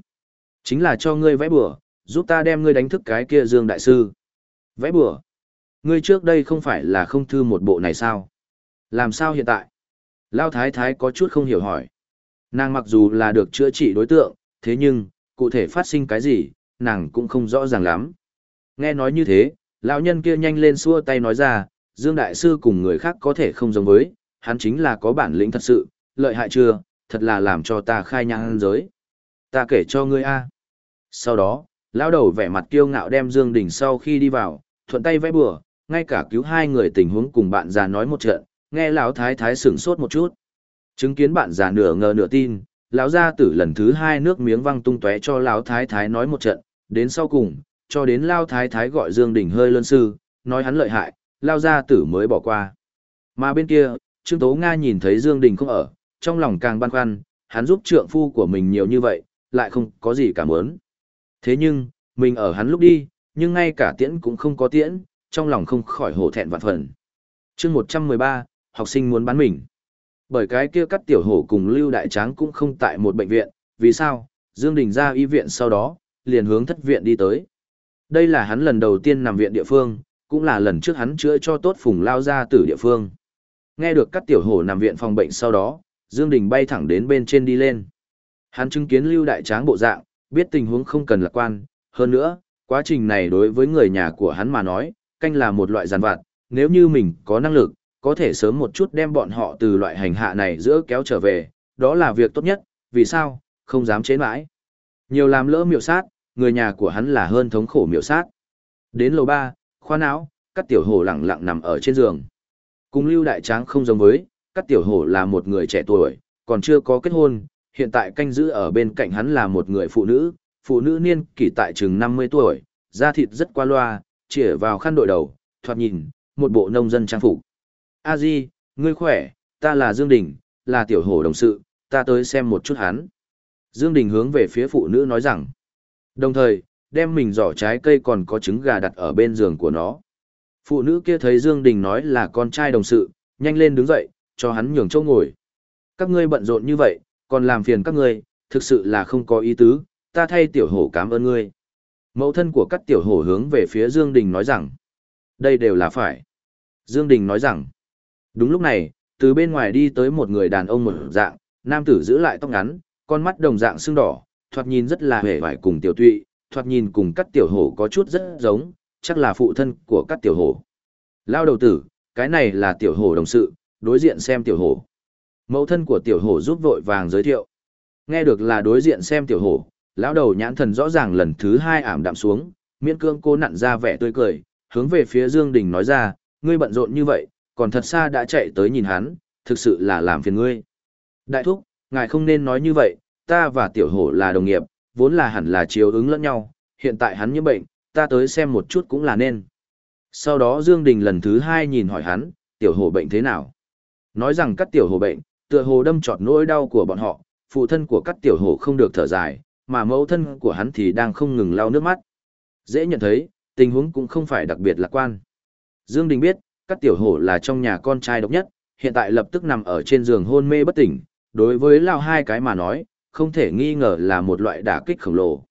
Chính là cho ngươi vẽ bừa, giúp ta đem ngươi đánh thức cái kia Dương Đại Sư. Vẽ bừa? Ngươi trước đây không phải là không thư một bộ này sao? Làm sao hiện tại? Lao Thái Thái có chút không hiểu hỏi. Nàng mặc dù là được chữa trị đối tượng, thế nhưng, cụ thể phát sinh cái gì, nàng cũng không rõ ràng lắm. Nghe nói như thế, lão nhân kia nhanh lên xua tay nói ra, Dương Đại Sư cùng người khác có thể không giống với, hắn chính là có bản lĩnh thật sự, lợi hại chưa, thật là làm cho ta khai nhang giới. Ta kể cho ngươi a. Sau đó, lão đầu vẻ mặt kiêu ngạo đem Dương Đình sau khi đi vào, thuận tay vẽ bừa, ngay cả cứu hai người tình huống cùng bạn già nói một trận, nghe lão thái thái sửng sốt một chút. Chứng kiến bạn già nửa ngờ nửa tin, lão gia tử lần thứ hai nước miếng văng tung tóe cho lão thái thái nói một trận, đến sau cùng, cho đến lão thái thái gọi Dương Đình hơi lân sư, nói hắn lợi hại, lão gia tử mới bỏ qua. Mà bên kia, Trương Tố Nga nhìn thấy Dương Đình không ở, trong lòng càng băn khoăn, hắn giúp trượng phu của mình nhiều như vậy, lại không có gì cảm ơn. Thế nhưng, mình ở hắn lúc đi, nhưng ngay cả tiễn cũng không có tiễn, trong lòng không khỏi hổ thẹn vạn phần. chương 113, học sinh muốn bán mình. Bởi cái kia cắt tiểu hổ cùng Lưu Đại Tráng cũng không tại một bệnh viện, vì sao? Dương Đình ra y viện sau đó, liền hướng thất viện đi tới. Đây là hắn lần đầu tiên nằm viện địa phương, cũng là lần trước hắn chữa cho tốt phùng lao ra từ địa phương. Nghe được cắt tiểu hổ nằm viện phòng bệnh sau đó, Dương Đình bay thẳng đến bên trên đi lên. Hắn chứng kiến Lưu Đại Tráng bộ dạng, biết tình huống không cần lạc quan, hơn nữa, quá trình này đối với người nhà của hắn mà nói, canh là một loại giàn vặt, nếu như mình có năng lực, có thể sớm một chút đem bọn họ từ loại hành hạ này giữa kéo trở về, đó là việc tốt nhất, vì sao, không dám chế mãi. Nhiều làm lỡ miệu sát, người nhà của hắn là hơn thống khổ miệu sát. Đến lầu 3, khoa não, các tiểu hổ lặng lặng nằm ở trên giường. Cùng Lưu Đại Tráng không giống với, các tiểu hổ là một người trẻ tuổi, còn chưa có kết hôn, hiện tại canh giữ ở bên cạnh hắn là một người phụ nữ, phụ nữ niên kỷ tại chừng 50 tuổi, da thịt rất qua loa, chĩa vào khăn đội đầu, thoạt nhìn, một bộ nông dân trang phục. A Di, ngươi khỏe, ta là Dương Đình, là tiểu hổ đồng sự, ta tới xem một chút hắn. Dương Đình hướng về phía phụ nữ nói rằng, đồng thời, đem mình giỏ trái cây còn có trứng gà đặt ở bên giường của nó. Phụ nữ kia thấy Dương Đình nói là con trai đồng sự, nhanh lên đứng dậy, cho hắn nhường chỗ ngồi. Các ngươi bận rộn như vậy, còn làm phiền các ngươi, thực sự là không có ý tứ, ta thay tiểu hổ cảm ơn ngươi. Mẫu thân của các tiểu hổ hướng về phía Dương Đình nói rằng, đây đều là phải. Dương Đình nói rằng, đúng lúc này, từ bên ngoài đi tới một người đàn ông một dạng, nam tử giữ lại tóc ngắn, con mắt đồng dạng sưng đỏ, thoạt nhìn rất là hề vải cùng tiểu tụy, thoạt nhìn cùng các tiểu hổ có chút rất giống, chắc là phụ thân của các tiểu hổ. Lao đầu tử, cái này là tiểu hổ đồng sự, đối diện xem tiểu hổ. Mẫu thân của tiểu hổ giúp vội vàng giới thiệu. Nghe được là đối diện xem tiểu hổ, lão đầu nhãn thần rõ ràng lần thứ hai ảm đạm xuống, miễn cương cô nặn ra vẻ tươi cười, hướng về phía Dương Đình nói ra, ngươi bận rộn như vậy, còn thật xa đã chạy tới nhìn hắn, thực sự là làm phiền ngươi. Đại thúc, ngài không nên nói như vậy, ta và tiểu hổ là đồng nghiệp, vốn là hẳn là chiếu ứng lẫn nhau, hiện tại hắn nhiễm bệnh, ta tới xem một chút cũng là nên. Sau đó Dương Đình lần thứ hai nhìn hỏi hắn, tiểu hổ bệnh thế nào? Nói rằng các tiểu hổ bệnh, tựa hồ đâm trọt nỗi đau của bọn họ, phụ thân của các tiểu hổ không được thở dài, mà mẫu thân của hắn thì đang không ngừng lau nước mắt. Dễ nhận thấy, tình huống cũng không phải đặc biệt lạc quan. Dương Đình biết, các tiểu hổ là trong nhà con trai độc nhất, hiện tại lập tức nằm ở trên giường hôn mê bất tỉnh, đối với lao hai cái mà nói, không thể nghi ngờ là một loại đả kích khổng lồ.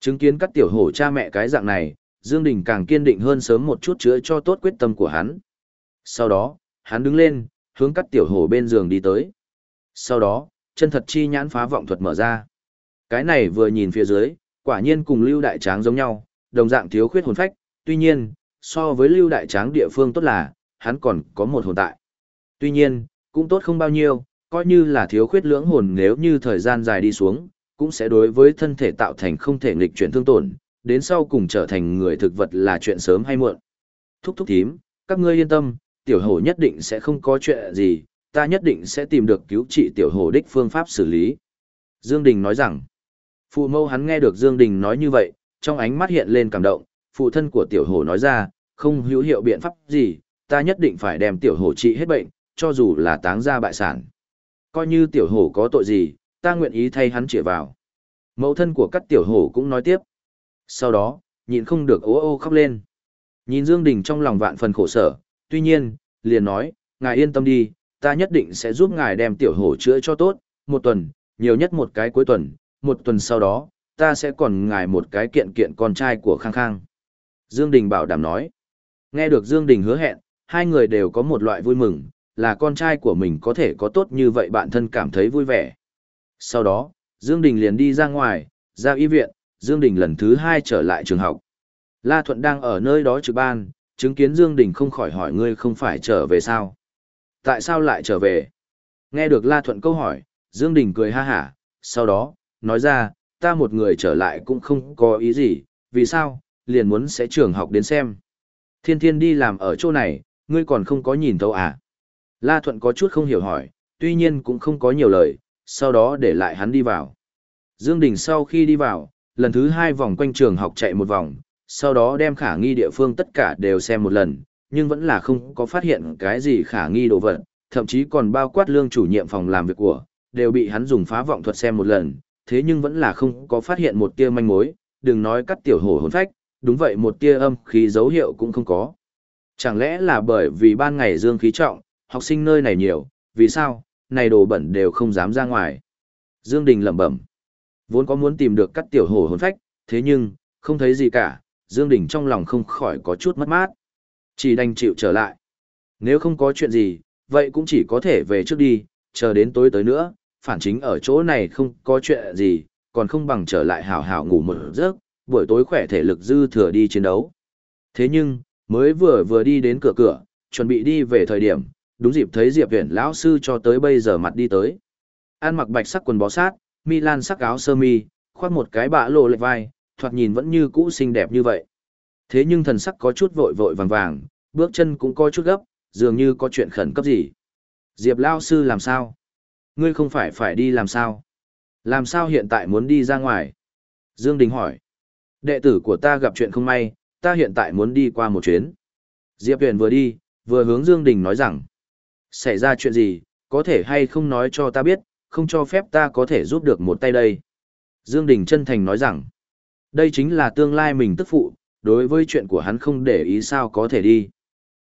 Chứng kiến các tiểu hổ cha mẹ cái dạng này, Dương Đình càng kiên định hơn sớm một chút chữa cho tốt quyết tâm của hắn. Sau đó, hắn đứng lên, hướng các tiểu hổ bên giường đi tới. Sau đó, chân thật chi nhãn phá vọng thuật mở ra. Cái này vừa nhìn phía dưới, quả nhiên cùng Lưu Đại Tráng giống nhau, đồng dạng thiếu khuyết hồn phách, tuy nhiên, so với Lưu Đại Tráng địa phương tốt là, hắn còn có một hồn tại. Tuy nhiên, cũng tốt không bao nhiêu, coi như là thiếu khuyết lưỡng hồn nếu như thời gian dài đi xuống, cũng sẽ đối với thân thể tạo thành không thể nghịch chuyển thương tổn, đến sau cùng trở thành người thực vật là chuyện sớm hay muộn. Thúc thúc thím, các ngươi yên tâm, tiểu hổ nhất định sẽ không có chuyện gì, ta nhất định sẽ tìm được cứu trị tiểu hổ đích phương pháp xử lý. Dương Đình nói rằng, phụ mâu hắn nghe được Dương Đình nói như vậy, trong ánh mắt hiện lên cảm động, phụ thân của tiểu hổ nói ra, không hữu hiệu biện pháp gì, ta nhất định phải đem tiểu hổ trị hết bệnh, cho dù là táng ra bại sản. Coi như tiểu hổ có tội gì, ta nguyện ý thay hắn chĩa vào. Mẫu thân của các tiểu hổ cũng nói tiếp. Sau đó, nhịn không được ố ô khóc lên. Nhìn Dương Đình trong lòng vạn phần khổ sở, tuy nhiên, liền nói, ngài yên tâm đi, ta nhất định sẽ giúp ngài đem tiểu hổ chữa cho tốt, một tuần, nhiều nhất một cái cuối tuần, một tuần sau đó, ta sẽ còn ngài một cái kiện kiện con trai của Khang Khang. Dương Đình bảo đảm nói. Nghe được Dương Đình hứa hẹn, hai người đều có một loại vui mừng, là con trai của mình có thể có tốt như vậy bạn thân cảm thấy vui vẻ. Sau đó, Dương Đình liền đi ra ngoài, ra y viện, Dương Đình lần thứ hai trở lại trường học. La Thuận đang ở nơi đó trực ban, chứng kiến Dương Đình không khỏi hỏi ngươi không phải trở về sao? Tại sao lại trở về? Nghe được La Thuận câu hỏi, Dương Đình cười ha hả, sau đó, nói ra, ta một người trở lại cũng không có ý gì, vì sao, liền muốn sẽ trường học đến xem. Thiên thiên đi làm ở chỗ này, ngươi còn không có nhìn thấu à? La Thuận có chút không hiểu hỏi, tuy nhiên cũng không có nhiều lời, sau đó để lại hắn đi vào. Dương Đình sau khi đi vào, lần thứ hai vòng quanh trường học chạy một vòng, sau đó đem khả nghi địa phương tất cả đều xem một lần, nhưng vẫn là không có phát hiện cái gì khả nghi đồ vật, thậm chí còn bao quát lương chủ nhiệm phòng làm việc của, đều bị hắn dùng phá vọng thuật xem một lần, thế nhưng vẫn là không có phát hiện một tia manh mối, đừng nói cắt tiểu hổ hồn phách, đúng vậy một tia âm khí dấu hiệu cũng không có. Chẳng lẽ là bởi vì ban ngày dương khí trọng, học sinh nơi này nhiều, vì sao, này đồ bẩn đều không dám ra ngoài. Dương Đình lẩm bẩm, vốn có muốn tìm được cắt tiểu hổ hồn phách, thế nhưng, không thấy gì cả, Dương Đình trong lòng không khỏi có chút mất mát. Chỉ đành chịu trở lại. Nếu không có chuyện gì, vậy cũng chỉ có thể về trước đi, chờ đến tối tới nữa, phản chính ở chỗ này không có chuyện gì, còn không bằng trở lại hảo hảo ngủ một giấc, buổi tối khỏe thể lực dư thừa đi chiến đấu. Thế nhưng, mới vừa vừa đi đến cửa cửa, chuẩn bị đi về thời điểm, đúng dịp thấy Diệp Viễn lão sư cho tới bây giờ mặt đi tới. An mặc bạch sắc quần bó sát, Milan sắc áo sơ mi, khoác một cái bạ lộ lệch vai, thoạt nhìn vẫn như cũ xinh đẹp như vậy. Thế nhưng thần sắc có chút vội vội vàng vàng, bước chân cũng có chút gấp, dường như có chuyện khẩn cấp gì. Diệp lão sư làm sao? Ngươi không phải phải đi làm sao? Làm sao hiện tại muốn đi ra ngoài? Dương Đình hỏi. Đệ tử của ta gặp chuyện không may, ta hiện tại muốn đi qua một chuyến. Diệp Huyền vừa đi, vừa hướng Dương Đình nói rằng. Xảy ra chuyện gì, có thể hay không nói cho ta biết, không cho phép ta có thể giúp được một tay đây. Dương Đình chân thành nói rằng. Đây chính là tương lai mình tức phụ, đối với chuyện của hắn không để ý sao có thể đi.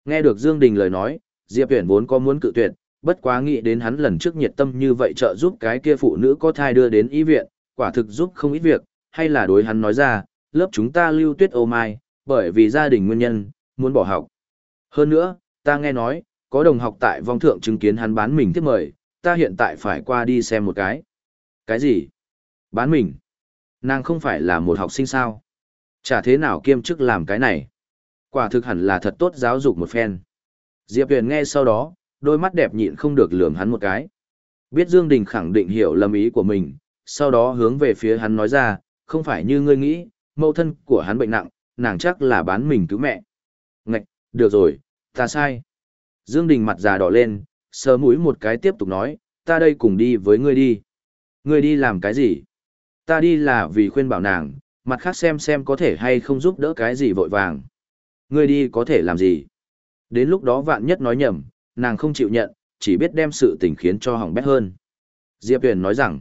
Nghe được Dương Đình lời nói, Diệp Huyền vốn có muốn cự tuyệt, bất quá nghĩ đến hắn lần trước nhiệt tâm như vậy trợ giúp cái kia phụ nữ có thai đưa đến y viện, quả thực giúp không ít việc, hay là đối hắn nói ra, lớp chúng ta lưu tuyết ô mai, bởi vì gia đình nguyên nhân, muốn bỏ học. Hơn nữa, ta nghe nói, có đồng học tại vong thượng chứng kiến hắn bán mình tiếp mời, ta hiện tại phải qua đi xem một cái. Cái gì? Bán mình? Nàng không phải là một học sinh sao? Chả thế nào kiêm chức làm cái này. Quả thực hẳn là thật tốt giáo dục một phen. Diệp Huyền nghe sau đó, đôi mắt đẹp nhịn không được lườm hắn một cái. Biết Dương Đình khẳng định hiểu lầm ý của mình, sau đó hướng về phía hắn nói ra, không phải như ngươi nghĩ, mẫu thân của hắn bệnh nặng, nàng chắc là bán mình cứu mẹ. Ngạch, được rồi, ta sai. Dương Đình mặt già đỏ lên, sờ mũi một cái tiếp tục nói, ta đây cùng đi với ngươi đi. Ngươi đi làm cái gì? Ta đi là vì khuyên bảo nàng, mặt khác xem xem có thể hay không giúp đỡ cái gì vội vàng. Ngươi đi có thể làm gì? Đến lúc đó vạn nhất nói nhầm, nàng không chịu nhận, chỉ biết đem sự tình khiến cho hỏng bét hơn. Diệp Huyền nói rằng,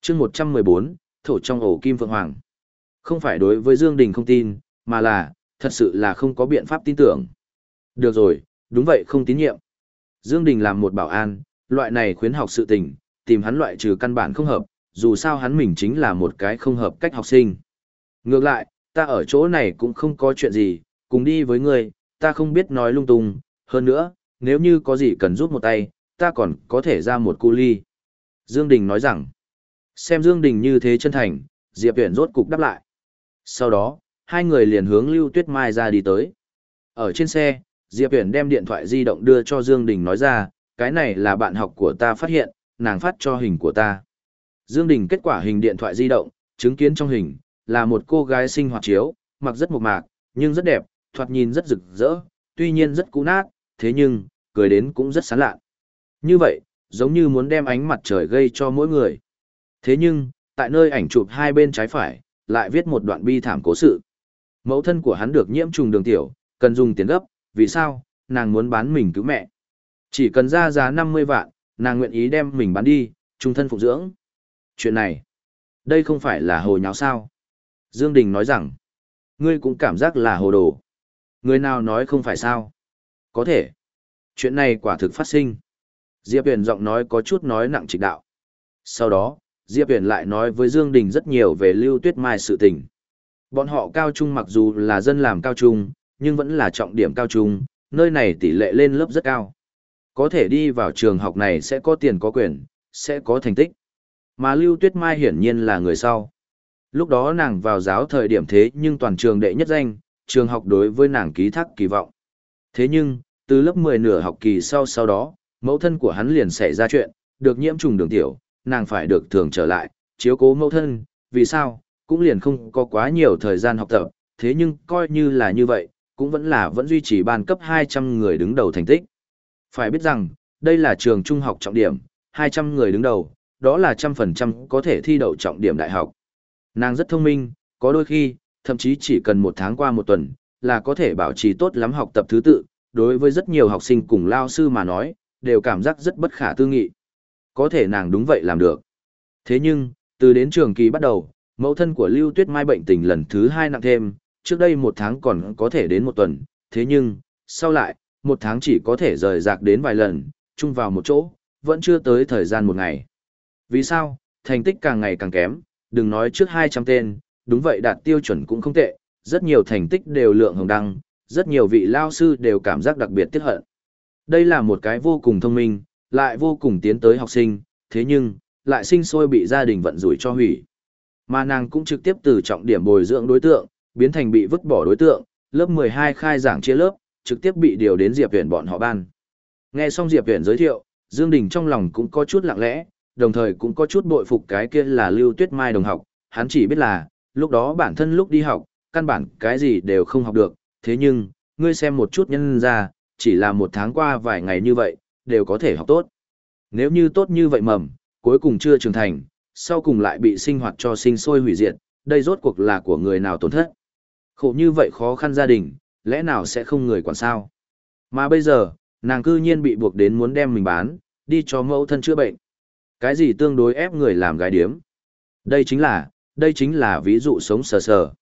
chương 114, thổ trong ổ kim phượng hoàng. Không phải đối với Dương Đình không tin, mà là, thật sự là không có biện pháp tin tưởng. Được rồi, đúng vậy không tín nhiệm. Dương Đình làm một bảo an, loại này khuyến học sự tình, tìm hắn loại trừ căn bản không hợp, dù sao hắn mình chính là một cái không hợp cách học sinh. Ngược lại, ta ở chỗ này cũng không có chuyện gì, cùng đi với ngươi, ta không biết nói lung tung, hơn nữa, nếu như có gì cần giúp một tay, ta còn có thể ra một cu ly. Dương Đình nói rằng, xem Dương Đình như thế chân thành, Diệp Viễn rốt cục đáp lại. Sau đó, hai người liền hướng Lưu Tuyết Mai ra đi tới. Ở trên xe, Diệp Viễn đem điện thoại di động đưa cho Dương Đình nói ra, cái này là bạn học của ta phát hiện, nàng phát cho hình của ta. Dương Đình kết quả hình điện thoại di động, chứng kiến trong hình, là một cô gái sinh hoạt chiếu, mặc rất mộc mạc, nhưng rất đẹp, thoạt nhìn rất rực rỡ, tuy nhiên rất cũ nát, thế nhưng, cười đến cũng rất sán lạ. Như vậy, giống như muốn đem ánh mặt trời gây cho mỗi người. Thế nhưng, tại nơi ảnh chụp hai bên trái phải, lại viết một đoạn bi thảm cố sự. Mẫu thân của hắn được nhiễm trùng đường tiểu, cần dùng tiền gấp, vì sao, nàng muốn bán mình cứu mẹ. Chỉ cần ra giá 50 vạn, nàng nguyện ý đem mình bán đi, trung thân phục dưỡng. Chuyện này, đây không phải là hồ nháo sao. Dương Đình nói rằng, ngươi cũng cảm giác là hồ đồ. Người nào nói không phải sao? Có thể. Chuyện này quả thực phát sinh. Diệp Huyền giọng nói có chút nói nặng trịch đạo. Sau đó, Diệp Huyền lại nói với Dương Đình rất nhiều về Lưu Tuyết Mai sự tình. Bọn họ cao trung mặc dù là dân làm cao trung, nhưng vẫn là trọng điểm cao trung, nơi này tỷ lệ lên lớp rất cao. Có thể đi vào trường học này sẽ có tiền có quyền, sẽ có thành tích. Mà Lưu Tuyết Mai hiển nhiên là người sau. Lúc đó nàng vào giáo thời điểm thế nhưng toàn trường đệ nhất danh, trường học đối với nàng ký thác kỳ vọng. Thế nhưng, từ lớp 10 nửa học kỳ sau sau đó, mẫu thân của hắn liền xảy ra chuyện, được nhiễm trùng đường tiểu, nàng phải được thường trở lại, chiếu cố mẫu thân, vì sao, cũng liền không có quá nhiều thời gian học tập, thế nhưng coi như là như vậy, cũng vẫn là vẫn duy trì ban cấp 200 người đứng đầu thành tích. Phải biết rằng, đây là trường trung học trọng điểm, 200 người đứng đầu, đó là trăm phần trăm có thể thi đậu trọng điểm đại học. Nàng rất thông minh, có đôi khi, thậm chí chỉ cần một tháng qua một tuần, là có thể bảo trì tốt lắm học tập thứ tự, đối với rất nhiều học sinh cùng lao sư mà nói, đều cảm giác rất bất khả tư nghị. Có thể nàng đúng vậy làm được. Thế nhưng, từ đến trường kỳ bắt đầu, mẫu thân của Lưu Tuyết Mai bệnh tình lần thứ hai nặng thêm, trước đây một tháng còn có thể đến một tuần, thế nhưng, sau lại, một tháng chỉ có thể rời rạc đến vài lần, chung vào một chỗ, vẫn chưa tới thời gian một ngày. Vì sao? Thành tích càng ngày càng kém, đừng nói trước 200 tên, đúng vậy đạt tiêu chuẩn cũng không tệ, rất nhiều thành tích đều lượng hồng đăng, rất nhiều vị lao sư đều cảm giác đặc biệt tiếc hận. Đây là một cái vô cùng thông minh, lại vô cùng tiến tới học sinh, thế nhưng, lại sinh sôi bị gia đình vận rủi cho hủy. Mà nàng cũng trực tiếp từ trọng điểm bồi dưỡng đối tượng, biến thành bị vứt bỏ đối tượng, lớp 12 khai giảng chia lớp, trực tiếp bị điều đến Diệp Huyền bọn họ ban. Nghe xong Diệp Huyền giới thiệu, Dương Đình trong lòng cũng có chút lặng lẽ, đồng thời cũng có chút bội phục cái kia là Lưu Tuyết Mai đồng học, hắn chỉ biết là, lúc đó bản thân lúc đi học, căn bản cái gì đều không học được, thế nhưng, ngươi xem một chút nhân ra, chỉ là một tháng qua vài ngày như vậy, đều có thể học tốt. Nếu như tốt như vậy mầm, cuối cùng chưa trưởng thành, sau cùng lại bị sinh hoạt cho sinh sôi hủy diệt, đây rốt cuộc là của người nào tổn thất. Khổ như vậy khó khăn gia đình, lẽ nào sẽ không người quản sao? Mà bây giờ, nàng cư nhiên bị buộc đến muốn đem mình bán, đi cho mẫu thân chữa bệnh. Cái gì tương đối ép người làm gái điếm? Đây chính là, đây chính là ví dụ sống sờ sờ.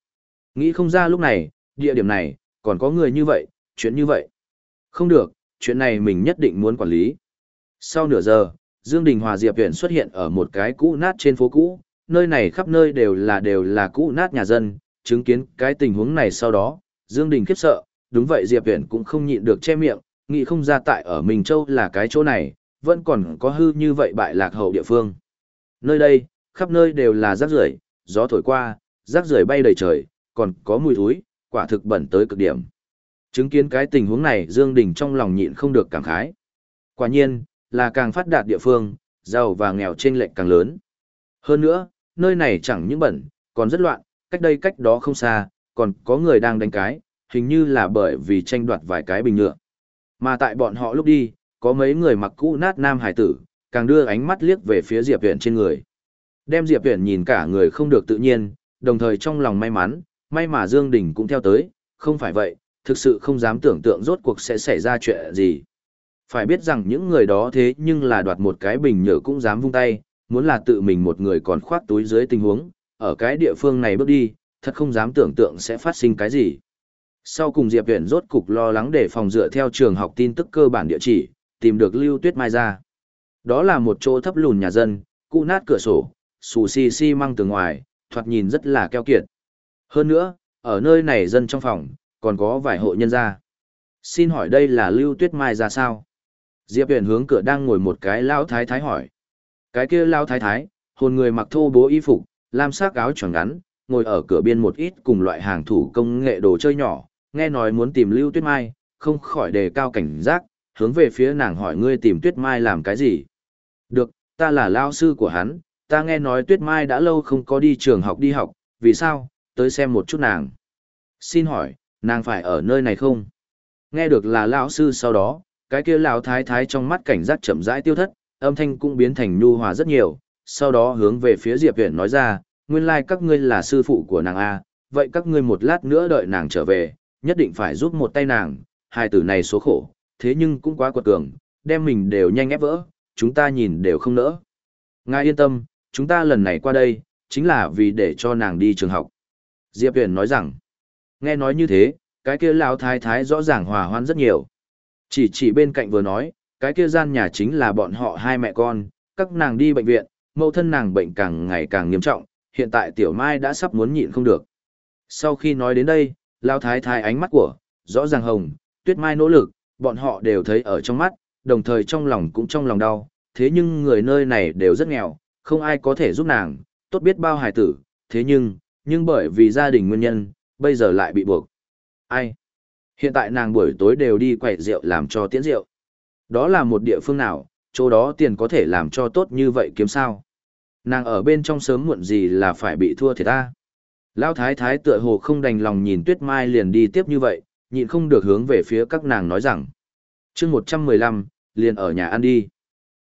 Nghĩ không ra lúc này, địa điểm này, còn có người như vậy, chuyện như vậy. Không được, chuyện này mình nhất định muốn quản lý. Sau nửa giờ, Dương Đình Hòa Diệp Huyền xuất hiện ở một cái cũ nát trên phố cũ, nơi này khắp nơi đều là đều là cũ nát nhà dân, chứng kiến cái tình huống này sau đó, Dương Đình khiếp sợ, đúng vậy Diệp Huyền cũng không nhịn được che miệng, nghĩ không ra tại ở mình Châu là cái chỗ này, vẫn còn có hư như vậy bại lạc hậu địa phương. Nơi đây, khắp nơi đều là rác rưởi, gió thổi qua, rác rưởi bay đầy trời, còn có mùi thối, quả thực bẩn tới cực điểm. Chứng kiến cái tình huống này Dương Đình trong lòng nhịn không được cảm khái. Quả nhiên, là càng phát đạt địa phương, giàu và nghèo trên lệch càng lớn. Hơn nữa, nơi này chẳng những bẩn, còn rất loạn, cách đây cách đó không xa, còn có người đang đánh cái, hình như là bởi vì tranh đoạt vài cái bình nhựa. Mà tại bọn họ lúc đi, có mấy người mặc cũ nát nam hải tử, càng đưa ánh mắt liếc về phía Diệp Viễn trên người. Đem Diệp Viễn nhìn cả người không được tự nhiên, đồng thời trong lòng may mắn, may mà Dương Đình cũng theo tới, không phải vậy, thực sự không dám tưởng tượng rốt cuộc sẽ xảy ra chuyện gì. Phải biết rằng những người đó thế nhưng là đoạt một cái bình nhựa cũng dám vung tay, muốn là tự mình một người còn khoác túi dưới tình huống, ở cái địa phương này bước đi, thật không dám tưởng tượng sẽ phát sinh cái gì. Sau cùng Diệp Viễn rốt cục lo lắng để phòng dựa theo trường học tin tức cơ bản địa chỉ, tìm được Lưu Tuyết Mai ra. Đó là một chỗ thấp lùn nhà dân, cũ nát cửa sổ, xù xì xi măng từ ngoài, thoạt nhìn rất là keo kiệt. Hơn nữa, ở nơi này dân trong phòng, còn có vài hộ nhân gia. Xin hỏi đây là Lưu Tuyết Mai ra sao? Diệp Huyền hướng cửa đang ngồi một cái Lão thái thái hỏi. Cái kia Lão thái thái, hồn người mặc thô bố y phục, lam sắc áo choàng ngắn, ngồi ở cửa biên một ít cùng loại hàng thủ công nghệ đồ chơi nhỏ, nghe nói muốn tìm Lưu Tuyết Mai, không khỏi đề cao cảnh giác, hướng về phía nàng hỏi ngươi tìm Tuyết Mai làm cái gì. Được, ta là lao sư của hắn, ta nghe nói Tuyết Mai đã lâu không có đi trường học đi học, vì sao, tới xem một chút nàng. Xin hỏi, nàng phải ở nơi này không? Nghe được là lão sư sau đó, cái kia lão thái thái trong mắt cảnh giác chậm rãi tiêu thất, âm thanh cũng biến thành nhu hòa rất nhiều, sau đó hướng về phía Diệp Viễn nói ra, nguyên lai like các ngươi là sư phụ của nàng a, vậy các ngươi một lát nữa đợi nàng trở về, nhất định phải giúp một tay nàng, hai tử này số khổ, thế nhưng cũng quá quật cường, đem mình đều nhanh ép vỡ, chúng ta nhìn đều không nỡ. Ngài yên tâm, chúng ta lần này qua đây, chính là vì để cho nàng đi trường học. Diệp Huyền nói rằng, nghe nói như thế, cái kia lão thái thái rõ ràng hòa hoan rất nhiều. Chỉ chỉ bên cạnh vừa nói, cái kia gian nhà chính là bọn họ hai mẹ con, các nàng đi bệnh viện, mẫu thân nàng bệnh càng ngày càng nghiêm trọng, hiện tại tiểu mai đã sắp muốn nhịn không được. Sau khi nói đến đây, lão thái thái ánh mắt của, rõ ràng hồng, tuyết mai nỗ lực, bọn họ đều thấy ở trong mắt, đồng thời trong lòng cũng trong lòng đau, thế nhưng người nơi này đều rất nghèo, không ai có thể giúp nàng, tốt biết bao hài tử, thế nhưng, nhưng bởi vì gia đình nguyên nhân, bây giờ lại bị buộc. Ai? Hiện tại nàng buổi tối đều đi quậy rượu làm cho tiễn rượu. Đó là một địa phương nào, chỗ đó tiền có thể làm cho tốt như vậy kiếm sao? Nàng ở bên trong sớm muộn gì là phải bị thua thiệt ta. Lão thái thái tựa hồ không đành lòng nhìn tuyết mai liền đi tiếp như vậy, nhịn không được hướng về phía các nàng nói rằng. chương 115, liền ở nhà ăn đi.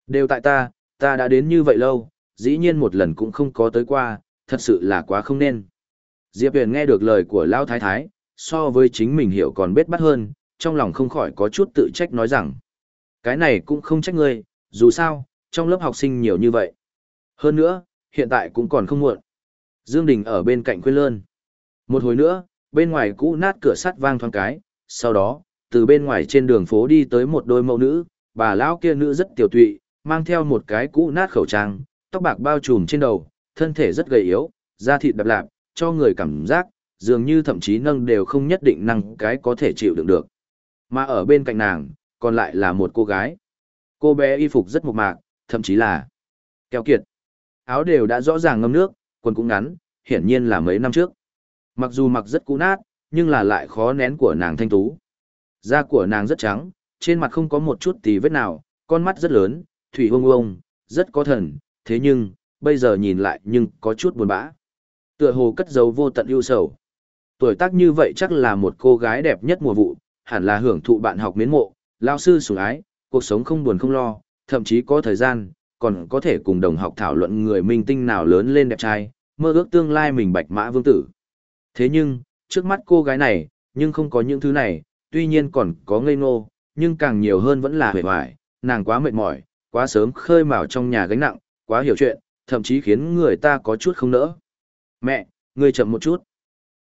Đều tại ta, ta đã đến như vậy lâu, dĩ nhiên một lần cũng không có tới qua, thật sự là quá không nên. Diệp Huyền nghe được lời của Lão Thái Thái, so với chính mình hiểu còn bết bắt hơn, trong lòng không khỏi có chút tự trách nói rằng. Cái này cũng không trách ngươi, dù sao, trong lớp học sinh nhiều như vậy. Hơn nữa, hiện tại cũng còn không muộn. Dương Đình ở bên cạnh quên lơn. Một hồi nữa, bên ngoài cũ nát cửa sắt vang thoáng cái, sau đó, từ bên ngoài trên đường phố đi tới một đôi mẫu nữ, bà lão kia nữ rất tiểu tụy, mang theo một cái cũ nát khẩu trang, tóc bạc bao trùm trên đầu, thân thể rất gầy yếu, da thịt đập lạp, cho người cảm giác, dường như thậm chí nâng đều không nhất định năng cái có thể chịu đựng được. Mà ở bên cạnh nàng, còn lại là một cô gái. Cô bé y phục rất mộc mạc, thậm chí là keo kiệt. Áo đều đã rõ ràng ngâm nước, quần cũng ngắn, hiển nhiên là mấy năm trước. Mặc dù mặc rất cũ nát, nhưng là lại khó nén của nàng thanh tú. Da của nàng rất trắng, trên mặt không có một chút tì vết nào, con mắt rất lớn, thủy hông ông, rất có thần, thế nhưng, bây giờ nhìn lại nhưng có chút buồn bã. Tựa hồ cất giấu vô tận ưu sầu. Tuổi tác như vậy chắc là một cô gái đẹp nhất mùa vụ, hẳn là hưởng thụ bạn học mến mộ, lao sư sủng ái, cuộc sống không buồn không lo, thậm chí có thời gian, còn có thể cùng đồng học thảo luận người minh tinh nào lớn lên đẹp trai, mơ ước tương lai mình bạch mã vương tử. Thế nhưng, trước mắt cô gái này, nhưng không có những thứ này, tuy nhiên còn có ngây ngô, nhưng càng nhiều hơn vẫn là hề hoài, nàng quá mệt mỏi, quá sớm khơi mào trong nhà gánh nặng, quá hiểu chuyện, thậm chí khiến người ta có chút không nỡ. Mẹ, ngươi chậm một chút.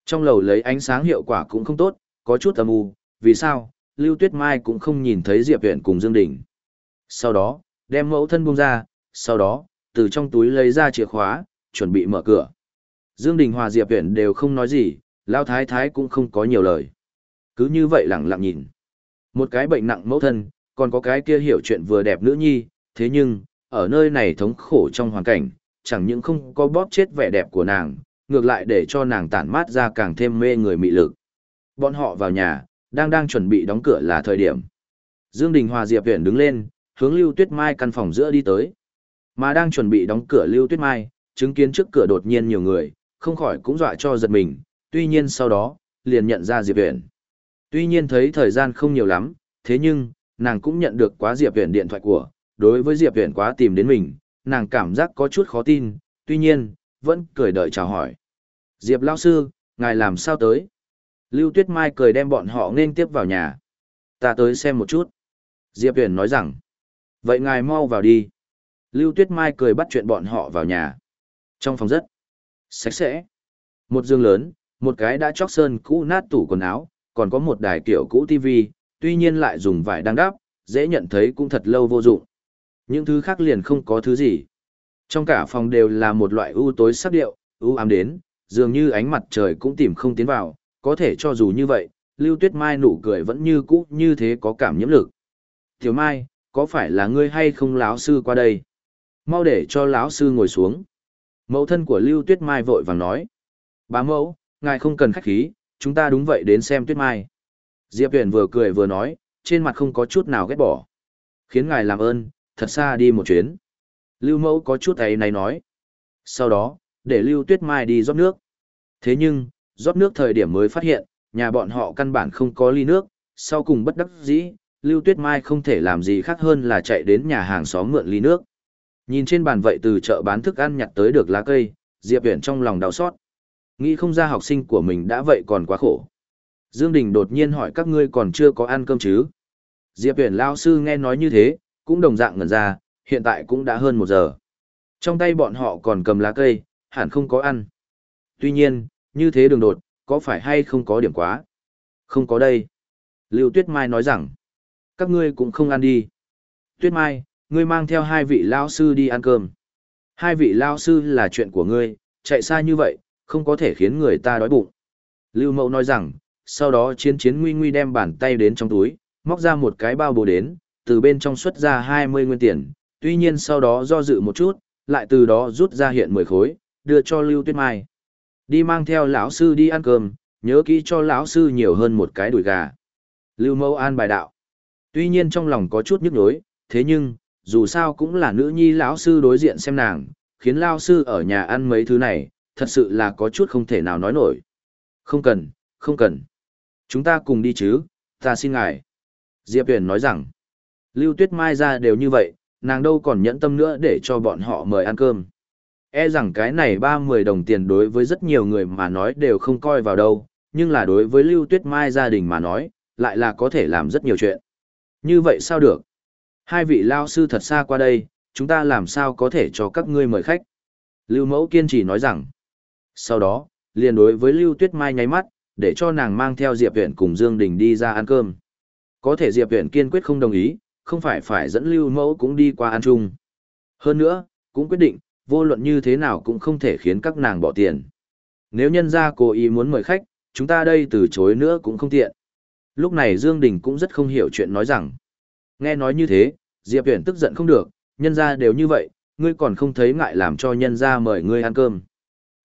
Trong lầu lấy ánh sáng hiệu quả cũng không tốt, có chút âm u, vì sao, Lưu Tuyết Mai cũng không nhìn thấy Diệp Viễn cùng Dương Đình. Sau đó, đem mẫu thân buông ra, sau đó, từ trong túi lấy ra chìa khóa, chuẩn bị mở cửa. Dương Đình Hòa Diệp Viễn đều không nói gì, Lão Thái Thái cũng không có nhiều lời. Cứ như vậy lặng lặng nhìn. Một cái bệnh nặng mẫu thân, còn có cái kia hiểu chuyện vừa đẹp nữ nhi, thế nhưng, ở nơi này thống khổ trong hoàn cảnh, chẳng những không có bóp chết vẻ đẹp của nàng, ngược lại để cho nàng tản mát ra càng thêm mê người mị lực. Bọn họ vào nhà, đang đang chuẩn bị đóng cửa là thời điểm. Dương Đình Hòa Diệp Viễn đứng lên, hướng Lưu Tuyết Mai căn phòng giữa đi tới. Mà đang chuẩn bị đóng cửa Lưu Tuyết Mai, chứng kiến trước cửa đột nhiên nhiều người, không khỏi cũng dọa cho giật mình, tuy nhiên sau đó, liền nhận ra Diệp Viễn. Tuy nhiên thấy thời gian không nhiều lắm, thế nhưng, nàng cũng nhận được quá Diệp Viễn điện thoại của, đối với Diệp Viễn quá tìm đến mình, nàng cảm giác có chút khó tin, tuy nhiên, vẫn cười đợi chào hỏi. Diệp lão sư, ngài làm sao tới? Lưu Tuyết Mai cười đem bọn họ nên tiếp vào nhà. Ta tới xem một chút. Diệp Viễn nói rằng, vậy ngài mau vào đi. Lưu Tuyết Mai cười bắt chuyện bọn họ vào nhà. Trong phòng rất sạch sẽ. Một giường lớn, một cái đã chóc sơn cũ nát tủ quần áo, còn có một đài kiểu cũ TV, tuy nhiên lại dùng vải đang đắp, dễ nhận thấy cũng thật lâu vô dụng. Những thứ khác liền không có thứ gì. Trong cả phòng đều là một loại ưu tối sắc điệu, ưu ám đến, dường như ánh mặt trời cũng tìm không tiến vào, có thể cho dù như vậy, Lưu Tuyết Mai nụ cười vẫn như cũ như thế có cảm nhiễm lực. Tiểu Mai, có phải là ngươi hay không lão sư qua đây? Mau để cho lão sư ngồi xuống. Mẫu thân của Lưu Tuyết Mai vội vàng nói. Bá mẫu, ngài không cần khách khí, chúng ta đúng vậy đến xem Tuyết Mai. Diệp Huyền vừa cười vừa nói, trên mặt không có chút nào ghét bỏ. Khiến ngài làm ơn, thật xa đi một chuyến. Lưu mẫu có chút ấy này nói. Sau đó, để Lưu Tuyết Mai đi rót nước. Thế nhưng, rót nước thời điểm mới phát hiện, nhà bọn họ căn bản không có ly nước, sau cùng bất đắc dĩ, Lưu Tuyết Mai không thể làm gì khác hơn là chạy đến nhà hàng xóm mượn ly nước. Nhìn trên bàn vậy từ chợ bán thức ăn nhặt tới được lá cây, Diệp Viễn trong lòng đau xót. Nghĩ không ra học sinh của mình đã vậy còn quá khổ. Dương Đình đột nhiên hỏi các ngươi còn chưa có ăn cơm chứ? Diệp Viễn lao sư nghe nói như thế, cũng đồng dạng ngẩn ra, hiện tại cũng đã hơn một giờ. Trong tay bọn họ còn cầm lá cây, hẳn không có ăn. Tuy nhiên, như thế đường đột, có phải hay không có điểm quá? Không có đây. Lưu Tuyết Mai nói rằng, các ngươi cũng không ăn đi. Tuyết Mai, ngươi mang theo hai vị lao sư đi ăn cơm. Hai vị lao sư là chuyện của ngươi, chạy xa như vậy, không có thể khiến người ta đói bụng. Lưu Mậu nói rằng, sau đó chiến chiến nguy nguy đem bàn tay đến trong túi, móc ra một cái bao bồ đến, từ bên trong xuất ra 20 nguyên tiền, tuy nhiên sau đó do dự một chút, lại từ đó rút ra hiện 10 khối, đưa cho Lưu Tuyết Mai. Đi mang theo lão sư đi ăn cơm, nhớ kỹ cho lão sư nhiều hơn một cái đùi gà. Lưu Mẫu an bài đạo. Tuy nhiên trong lòng có chút nhức nhối, thế nhưng, dù sao cũng là nữ nhi lão sư đối diện xem nàng, khiến lão sư ở nhà ăn mấy thứ này, thật sự là có chút không thể nào nói nổi. Không cần, không cần. Chúng ta cùng đi chứ, ta xin ngài. Diệp Huyền nói rằng, Lưu Tuyết Mai ra đều như vậy, nàng đâu còn nhẫn tâm nữa để cho bọn họ mời ăn cơm. E rằng cái này ba mười đồng tiền đối với rất nhiều người mà nói đều không coi vào đâu, nhưng là đối với Lưu Tuyết Mai gia đình mà nói, lại là có thể làm rất nhiều chuyện. Như vậy sao được? Hai vị lao sư thật xa qua đây, chúng ta làm sao có thể cho các ngươi mời khách? Lưu Mẫu kiên trì nói rằng. Sau đó, liền đối với Lưu Tuyết Mai nháy mắt, để cho nàng mang theo Diệp Viễn cùng Dương Đình đi ra ăn cơm. Có thể Diệp Viễn kiên quyết không đồng ý, không phải phải dẫn Lưu Mẫu cũng đi qua ăn chung. Hơn nữa, cũng quyết định, vô luận như thế nào cũng không thể khiến các nàng bỏ tiền. Nếu nhân gia cố ý muốn mời khách, chúng ta đây từ chối nữa cũng không tiện. Lúc này Dương Đình cũng rất không hiểu chuyện nói rằng. Nghe nói như thế, Diệp Viễn tức giận không được, nhân gia đều như vậy, ngươi còn không thấy ngại làm cho nhân gia mời ngươi ăn cơm.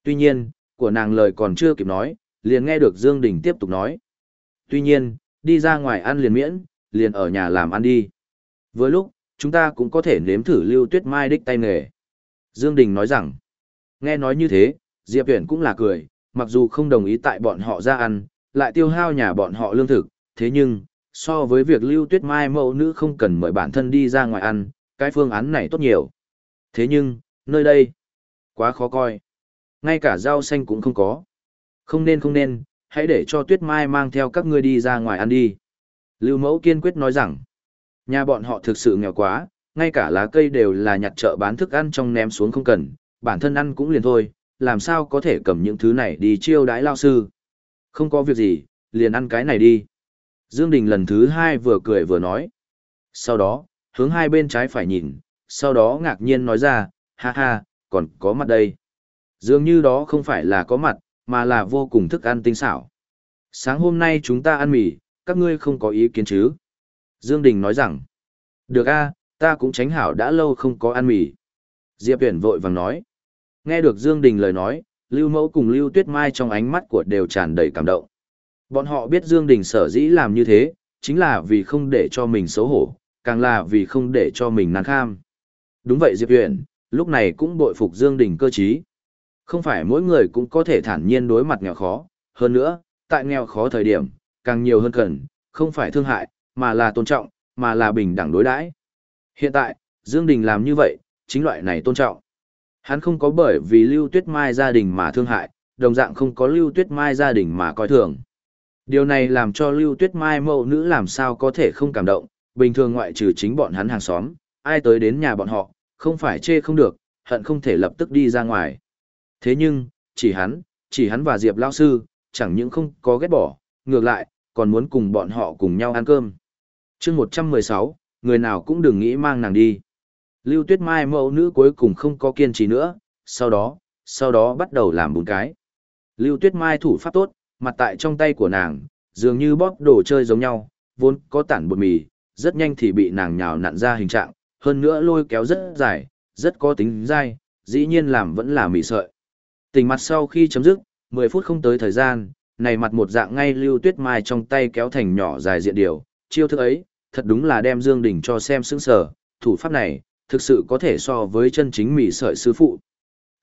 Tuy nhiên, của nàng lời còn chưa kịp nói, liền nghe được Dương Đình tiếp tục nói. Tuy nhiên, đi ra ngoài ăn liền miễn, liền ở nhà làm ăn đi. Vừa lúc, chúng ta cũng có thể nếm thử lưu tuyết mai đích tay nghề. Dương Đình nói rằng, nghe nói như thế, Diệp Viễn cũng là cười, mặc dù không đồng ý tại bọn họ ra ăn, lại tiêu hao nhà bọn họ lương thực, thế nhưng, so với việc lưu tuyết mai mẫu nữ không cần mời bản thân đi ra ngoài ăn, cái phương án này tốt nhiều. Thế nhưng, nơi đây, quá khó coi. Ngay cả rau xanh cũng không có. Không nên không nên, hãy để cho tuyết mai mang theo các ngươi đi ra ngoài ăn đi. Lưu mẫu kiên quyết nói rằng, nhà bọn họ thực sự nghèo quá, ngay cả lá cây đều là nhặt chợ bán thức ăn trong ném xuống không cần, bản thân ăn cũng liền thôi, làm sao có thể cầm những thứ này đi chiêu đãi lao sư. Không có việc gì, liền ăn cái này đi. Dương Đình lần thứ hai vừa cười vừa nói. Sau đó, hướng hai bên trái phải nhìn, sau đó ngạc nhiên nói ra, ha ha, còn có mặt đây. Dường như đó không phải là có mặt, mà là vô cùng thức ăn tinh xảo. Sáng hôm nay chúng ta ăn mì, các ngươi không có ý kiến chứ? Dương Đình nói rằng, được a, ta cũng tránh hảo đã lâu không có ăn mì. Diệp Viễn vội vàng nói. Nghe được Dương Đình lời nói, Lưu Mẫu cùng Lưu Tuyết Mai trong ánh mắt của đều tràn đầy cảm động. Bọn họ biết Dương Đình sở dĩ làm như thế, chính là vì không để cho mình xấu hổ, càng là vì không để cho mình nan kham. Đúng vậy Diệp Viễn, lúc này cũng bội phục Dương Đình cơ trí. Không phải mỗi người cũng có thể thản nhiên đối mặt nghèo khó, hơn nữa, tại nghèo khó thời điểm, càng nhiều hơn cần, không phải thương hại, mà là tôn trọng, mà là bình đẳng đối đãi. Hiện tại, Dương Đình làm như vậy, chính loại này tôn trọng. Hắn không có bởi vì Lưu Tuyết Mai gia đình mà thương hại, đồng dạng không có Lưu Tuyết Mai gia đình mà coi thường. Điều này làm cho Lưu Tuyết Mai mẫu nữ làm sao có thể không cảm động, bình thường ngoại trừ chính bọn hắn hàng xóm, ai tới đến nhà bọn họ, không phải chê không được, hận không thể lập tức đi ra ngoài. Thế nhưng, chỉ hắn, chỉ hắn và Diệp Lao Sư, chẳng những không có ghét bỏ, ngược lại, còn muốn cùng bọn họ cùng nhau ăn cơm. chương 116, người nào cũng đừng nghĩ mang nàng đi. Lưu Tuyết Mai mẫu nữ cuối cùng không có kiên trì nữa, sau đó, sau đó bắt đầu làm bốn cái. Lưu Tuyết Mai thủ pháp tốt, mặt tại trong tay của nàng, dường như bóp đồ chơi giống nhau, vốn có tản bột mì, rất nhanh thì bị nàng nhào nặn ra hình trạng, hơn nữa lôi kéo rất dài, rất có tính dai, dĩ nhiên làm vẫn là mì sợi. Tình mặt sau khi chấm dứt, 10 phút không tới thời gian, này mặt một dạng ngay Lưu Tuyết Mai trong tay kéo thành nhỏ dài diện điều, chiêu thức ấy, thật đúng là đem Dương Đình cho xem sững sờ, thủ pháp này, thực sự có thể so với chân chính mì sợi sư phụ.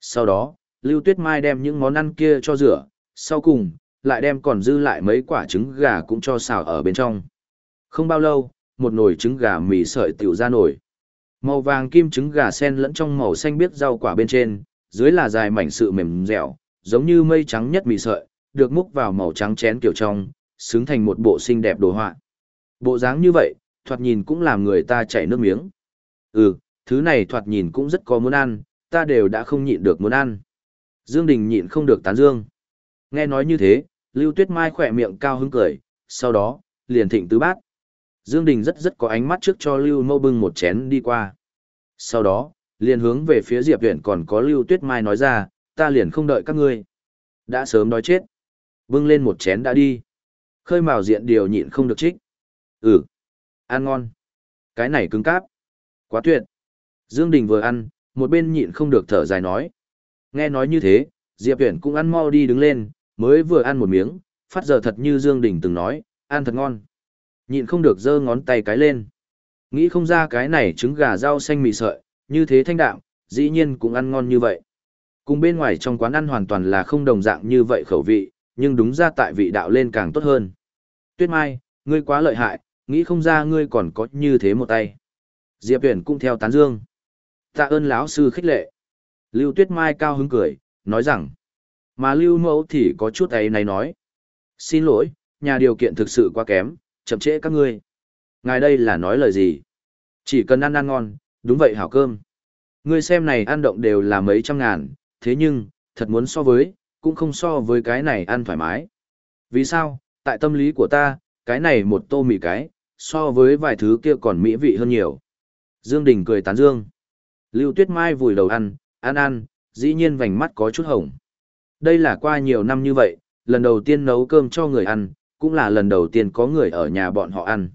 Sau đó, Lưu Tuyết Mai đem những món ăn kia cho rửa, sau cùng, lại đem còn dư lại mấy quả trứng gà cũng cho xào ở bên trong. Không bao lâu, một nồi trứng gà mì sợi tiểu ra nổi. Màu vàng kim trứng gà sen lẫn trong màu xanh biếc rau quả bên trên, dưới là dài mảnh sự mềm dẻo, giống như mây trắng nhất mì sợi, được múc vào màu trắng chén kiểu trong, xứng thành một bộ xinh đẹp đồ họa. Bộ dáng như vậy, thoạt nhìn cũng làm người ta chảy nước miếng. Ừ, thứ này thoạt nhìn cũng rất có muốn ăn, ta đều đã không nhịn được muốn ăn. Dương Đình nhịn không được tán dương. Nghe nói như thế, Lưu Tuyết Mai khỏe miệng cao hứng cười, sau đó, liền thịnh tứ bát. Dương Đình rất rất có ánh mắt trước cho Lưu Mâu bưng một chén đi qua. Sau đó, liền hướng về phía Diệp Viễn còn có Lưu Tuyết Mai nói ra, ta liền không đợi các ngươi. Đã sớm đói chết. Bưng lên một chén đã đi. Khơi mào diện điều nhịn không được trích. Ừ. Ăn ngon. Cái này cứng cáp. Quá tuyệt. Dương Đình vừa ăn, một bên nhịn không được thở dài nói. Nghe nói như thế, Diệp Viễn cũng ăn mau đi đứng lên, mới vừa ăn một miếng, phát giờ thật như Dương Đình từng nói, ăn thật ngon. Nhịn không được giơ ngón tay cái lên. Nghĩ không ra cái này trứng gà rau xanh mì sợi, như thế thanh đạm, dĩ nhiên cũng ăn ngon như vậy. Cùng bên ngoài trong quán ăn hoàn toàn là không đồng dạng như vậy khẩu vị, nhưng đúng ra tại vị đạo lên càng tốt hơn. Tuyết Mai, ngươi quá lợi hại, nghĩ không ra ngươi còn có như thế một tay. Diệp Huyền cũng theo tán dương. Tạ ơn lão sư khích lệ. Lưu Tuyết Mai cao hứng cười, nói rằng. Mà Lưu Mẫu thì có chút ấy này nói. Xin lỗi, nhà điều kiện thực sự quá kém, chậm trễ các ngươi. Ngài đây là nói lời gì? Chỉ cần ăn ăn ngon, đúng vậy hảo cơm. Ngươi xem này ăn động đều là mấy trăm ngàn, thế nhưng, thật muốn so với, cũng không so với cái này ăn thoải mái. Vì sao? Tại tâm lý của ta, cái này một tô mì cái, so với vài thứ kia còn mỹ vị hơn nhiều. Dương Đình cười tán dương. Lưu Tuyết Mai vùi đầu ăn, ăn ăn, dĩ nhiên vành mắt có chút hồng. Đây là qua nhiều năm như vậy, lần đầu tiên nấu cơm cho người ăn, cũng là lần đầu tiên có người ở nhà bọn họ ăn.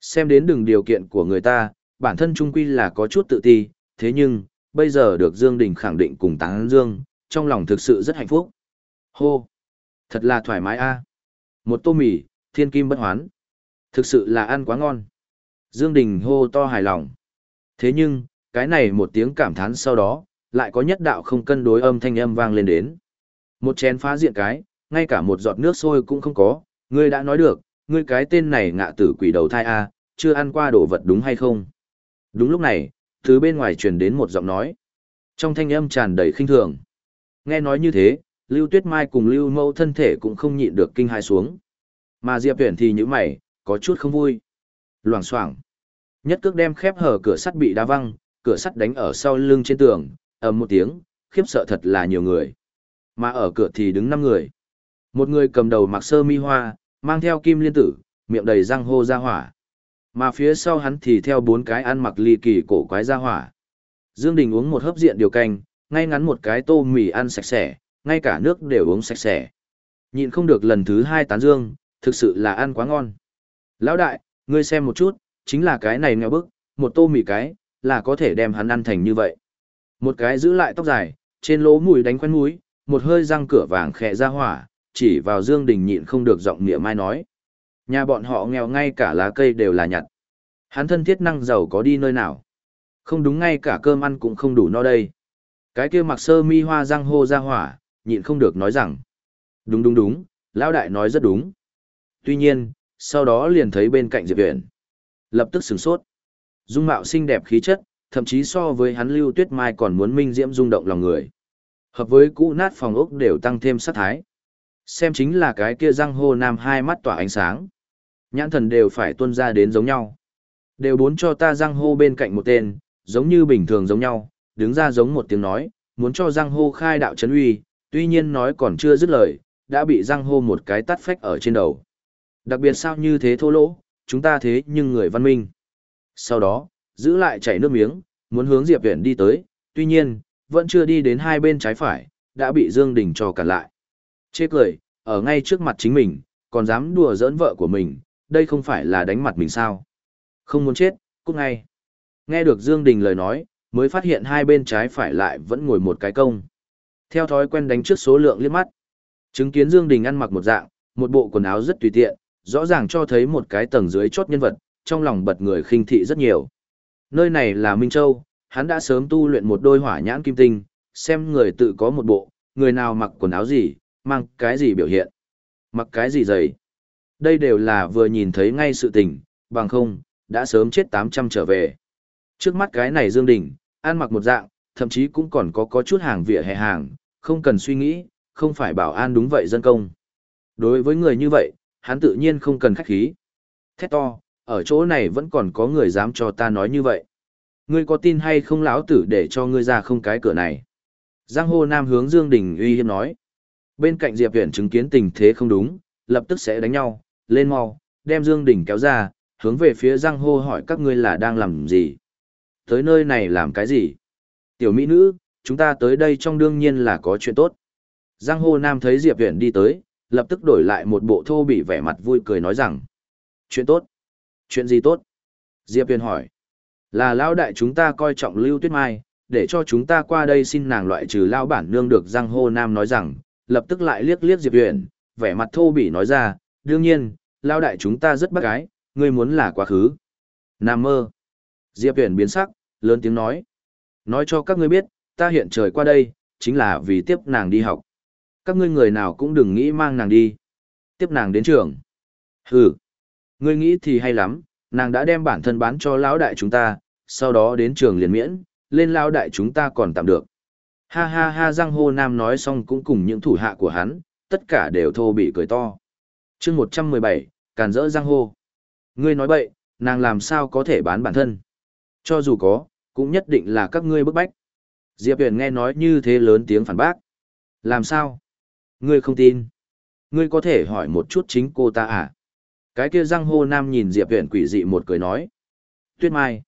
Xem đến đường điều kiện của người ta, bản thân trung quy là có chút tự ti, thế nhưng, bây giờ được Dương Đình khẳng định cùng tán dương, trong lòng thực sự rất hạnh phúc. Hô! Thật là thoải mái a. Một tô mì, thiên kim bất hoán. Thực sự là ăn quá ngon. Dương Đình hô to hài lòng. Thế nhưng, cái này một tiếng cảm thán sau đó, lại có nhất đạo không cân đối âm thanh âm vang lên đến. Một chén phá diện cái, ngay cả một giọt nước sôi cũng không có, ngươi đã nói được, ngươi cái tên này ngạ tử quỷ đầu thai a, chưa ăn qua đồ vật đúng hay không? Đúng lúc này, từ bên ngoài truyền đến một giọng nói. Trong thanh âm tràn đầy khinh thường. Nghe nói như thế, Lưu Tuyết Mai cùng Lưu Mâu thân thể cũng không nhịn được kinh hãi xuống. Mà Diệp Viễn thì như mày, có chút không vui. Loảng xoảng. Nhất cước đem khép hở cửa sắt bị đá văng, cửa sắt đánh ở sau lưng trên tường, ầm một tiếng, khiếp sợ thật là nhiều người. Mà ở cửa thì đứng năm người. Một người cầm đầu mặc sơ mi hoa, mang theo kim liên tử, miệng đầy răng hô ra hỏa. Mà phía sau hắn thì theo bốn cái ăn mặc ly kỳ cổ quái ra hỏa. Dương Đình uống một hớp diện điều canh, ngay ngắn một cái tô mì ăn sạch sẽ, ngay cả nước đều uống sạch sẽ. Nhịn không được lần thứ hai tán dương, thực sự là ăn quá ngon. Lão đại, ngươi xem một chút, chính là cái này nghèo bức, một tô mì cái, là có thể đem hắn ăn thành như vậy. Một cái giữ lại tóc dài, trên lỗ mũi đánh quen mũi, một hơi răng cửa vàng khẽ ra hỏa, chỉ vào Dương Đình nhịn không được giọng nghĩa mai nói. Nhà bọn họ nghèo ngay cả lá cây đều là nhặt. Hắn thân thiết năng giàu có đi nơi nào. Không đúng ngay cả cơm ăn cũng không đủ no đây. Cái kia mặc sơ mi hoa răng hô ra hỏa, nhịn không được nói rằng. Đúng đúng đúng, lão đại nói rất đúng. Tuy nhiên, sau đó liền thấy bên cạnh Diệp Viễn. Lập tức sửng sốt. Dung mạo xinh đẹp khí chất, thậm chí so với hắn lưu tuyết mai còn muốn minh diễm rung động lòng người. Hợp với cũ nát phòng ốc đều tăng thêm sát thái. Xem chính là cái kia răng hô nam hai mắt tỏa ánh sáng. Nhãn thần đều phải tuôn ra đến giống nhau. Đều bốn cho ta răng hô bên cạnh một tên, giống như bình thường giống nhau, đứng ra giống một tiếng nói, muốn cho răng hô khai đạo chấn uy, tuy nhiên nói còn chưa dứt lời, đã bị răng hô một cái tắt phách ở trên đầu. Đặc biệt sao như thế thô lỗ, chúng ta thế nhưng người văn minh. Sau đó, giữ lại chảy nước miếng, muốn hướng Diệp Viễn đi tới, tuy nhiên, vẫn chưa đi đến hai bên trái phải, đã bị Dương Đình cho cản lại. Chê cười, ở ngay trước mặt chính mình, còn dám đùa giỡn vợ của mình, đây không phải là đánh mặt mình sao. Không muốn chết, cút ngay. Nghe được Dương Đình lời nói, mới phát hiện hai bên trái phải lại vẫn ngồi một cái công. Theo thói quen đánh trước số lượng liếc mắt. Chứng kiến Dương Đình ăn mặc một dạng, một bộ quần áo rất tùy tiện, rõ ràng cho thấy một cái tầng dưới chốt nhân vật, trong lòng bật người khinh thị rất nhiều. Nơi này là Minh Châu, hắn đã sớm tu luyện một đôi hỏa nhãn kim tinh, xem người tự có một bộ, người nào mặc quần áo gì, mang cái gì biểu hiện, mặc cái gì dày. Đây đều là vừa nhìn thấy ngay sự tình, bằng không, đã sớm chết 800 trở về. Trước mắt cái này Dương Đình, ăn mặc một dạng, thậm chí cũng còn có có chút hàng vỉa hè hàng, không cần suy nghĩ, không phải bảo an đúng vậy dân công. Đối với người như vậy, hắn tự nhiên không cần khách khí. Thét to, ở chỗ này vẫn còn có người dám cho ta nói như vậy. Ngươi có tin hay không lão tử để cho ngươi ra không cái cửa này? Giang Hồ nam hướng Dương Đình uy hiếp nói. Bên cạnh Diệp Viễn chứng kiến tình thế không đúng, lập tức sẽ đánh nhau, lên mau, đem Dương Đình kéo ra, hướng về phía Giang Hồ hỏi các ngươi là đang làm gì? Tới nơi này làm cái gì? Tiểu mỹ nữ, chúng ta tới đây trong đương nhiên là có chuyện tốt. Giang Hồ nam thấy Diệp Viễn đi tới, lập tức đổi lại một bộ thô bị vẻ mặt vui cười nói rằng. Chuyện tốt? Chuyện gì tốt? Diệp Viễn hỏi. Là lão đại chúng ta coi trọng Lưu Tuyết Mai, để cho chúng ta qua đây xin nàng loại trừ lao bản nương được Giang hô nam nói rằng, lập tức lại liếc liếc Diệp Viễn, vẻ mặt thô bỉ nói ra, đương nhiên, lao đại chúng ta rất bác gái, ngươi muốn là quá khứ. Nam mơ. Diệp Viễn biến sắc, lớn tiếng nói. Nói cho các ngươi biết, ta hiện trời qua đây, chính là vì tiếp nàng đi học. Các ngươi người nào cũng đừng nghĩ mang nàng đi. Tiếp nàng đến trường. Hừ. Ngươi nghĩ thì hay lắm, nàng đã đem bản thân bán cho lão đại chúng ta, sau đó đến trường liền miễn, lên lão đại chúng ta còn tạm được. Ha ha ha Giang hồ Nam nói xong cũng cùng những thủ hạ của hắn, tất cả đều thô bị cười to. chương 117, càn rỡ Giang hồ. Ngươi nói bậy, nàng làm sao có thể bán bản thân? Cho dù có, cũng nhất định là các ngươi bức bách. Diệp Huyền nghe nói như thế lớn tiếng phản bác. Làm sao? Ngươi không tin. Ngươi có thể hỏi một chút chính cô ta à? Cái kia Giang Hô Nam nhìn Diệp Huyền quỷ dị một cười nói. Tuyết Mai.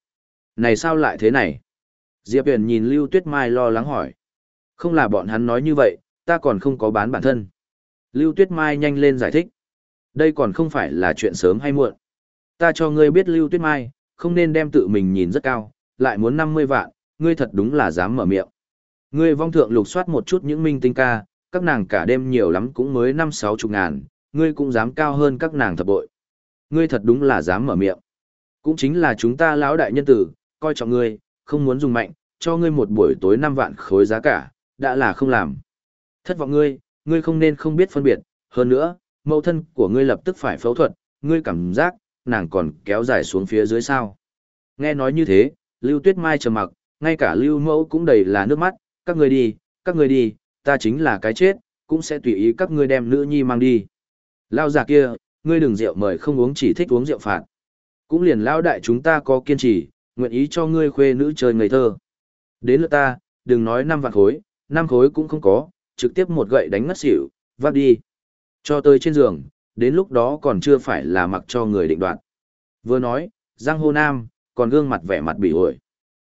Này sao lại thế này? Diệp Huyền nhìn Lưu Tuyết Mai lo lắng hỏi. Không là bọn hắn nói như vậy, ta còn không có bán bản thân. Lưu Tuyết Mai nhanh lên giải thích. Đây còn không phải là chuyện sớm hay muộn. Ta cho ngươi biết Lưu Tuyết Mai, không nên đem tự mình nhìn rất cao, lại muốn 50 vạn, ngươi thật đúng là dám mở miệng. Ngươi vong thượng lục soát một chút những minh tinh ca, các nàng cả đêm nhiều lắm cũng mới 5-6 chục ngàn, ngươi cũng dám cao hơn các nàng thập bội. Ngươi thật đúng là dám mở miệng. Cũng chính là chúng ta lão đại nhân tử, coi trọng ngươi, không muốn dùng mạnh, cho ngươi một buổi tối năm vạn khối giá cả, đã là không làm. Thất vọng ngươi, ngươi không nên không biết phân biệt, hơn nữa, mẫu thân của ngươi lập tức phải phẫu thuật, ngươi cảm giác, nàng còn kéo dài xuống phía dưới sao. Nghe nói như thế, Lưu Tuyết Mai trầm mặc, ngay cả Lưu Mẫu cũng đầy là nước mắt, các ngươi đi, các ngươi đi, ta chính là cái chết, cũng sẽ tùy ý các ngươi đem nữ nhi mang đi. Lao già kia, ngươi đừng rượu mời không uống chỉ thích uống rượu phạt. Cũng liền lao đại chúng ta có kiên trì, nguyện ý cho ngươi khuê nữ chơi ngây thơ. Đến lượt ta, đừng nói năm vạn khối, năm khối cũng không có, trực tiếp một gậy đánh ngất xỉu, vác đi. Cho tới trên giường, đến lúc đó còn chưa phải là mặc cho người định đoạt. Vừa nói, Giang Hồ Nam, còn gương mặt vẻ mặt bị ổi.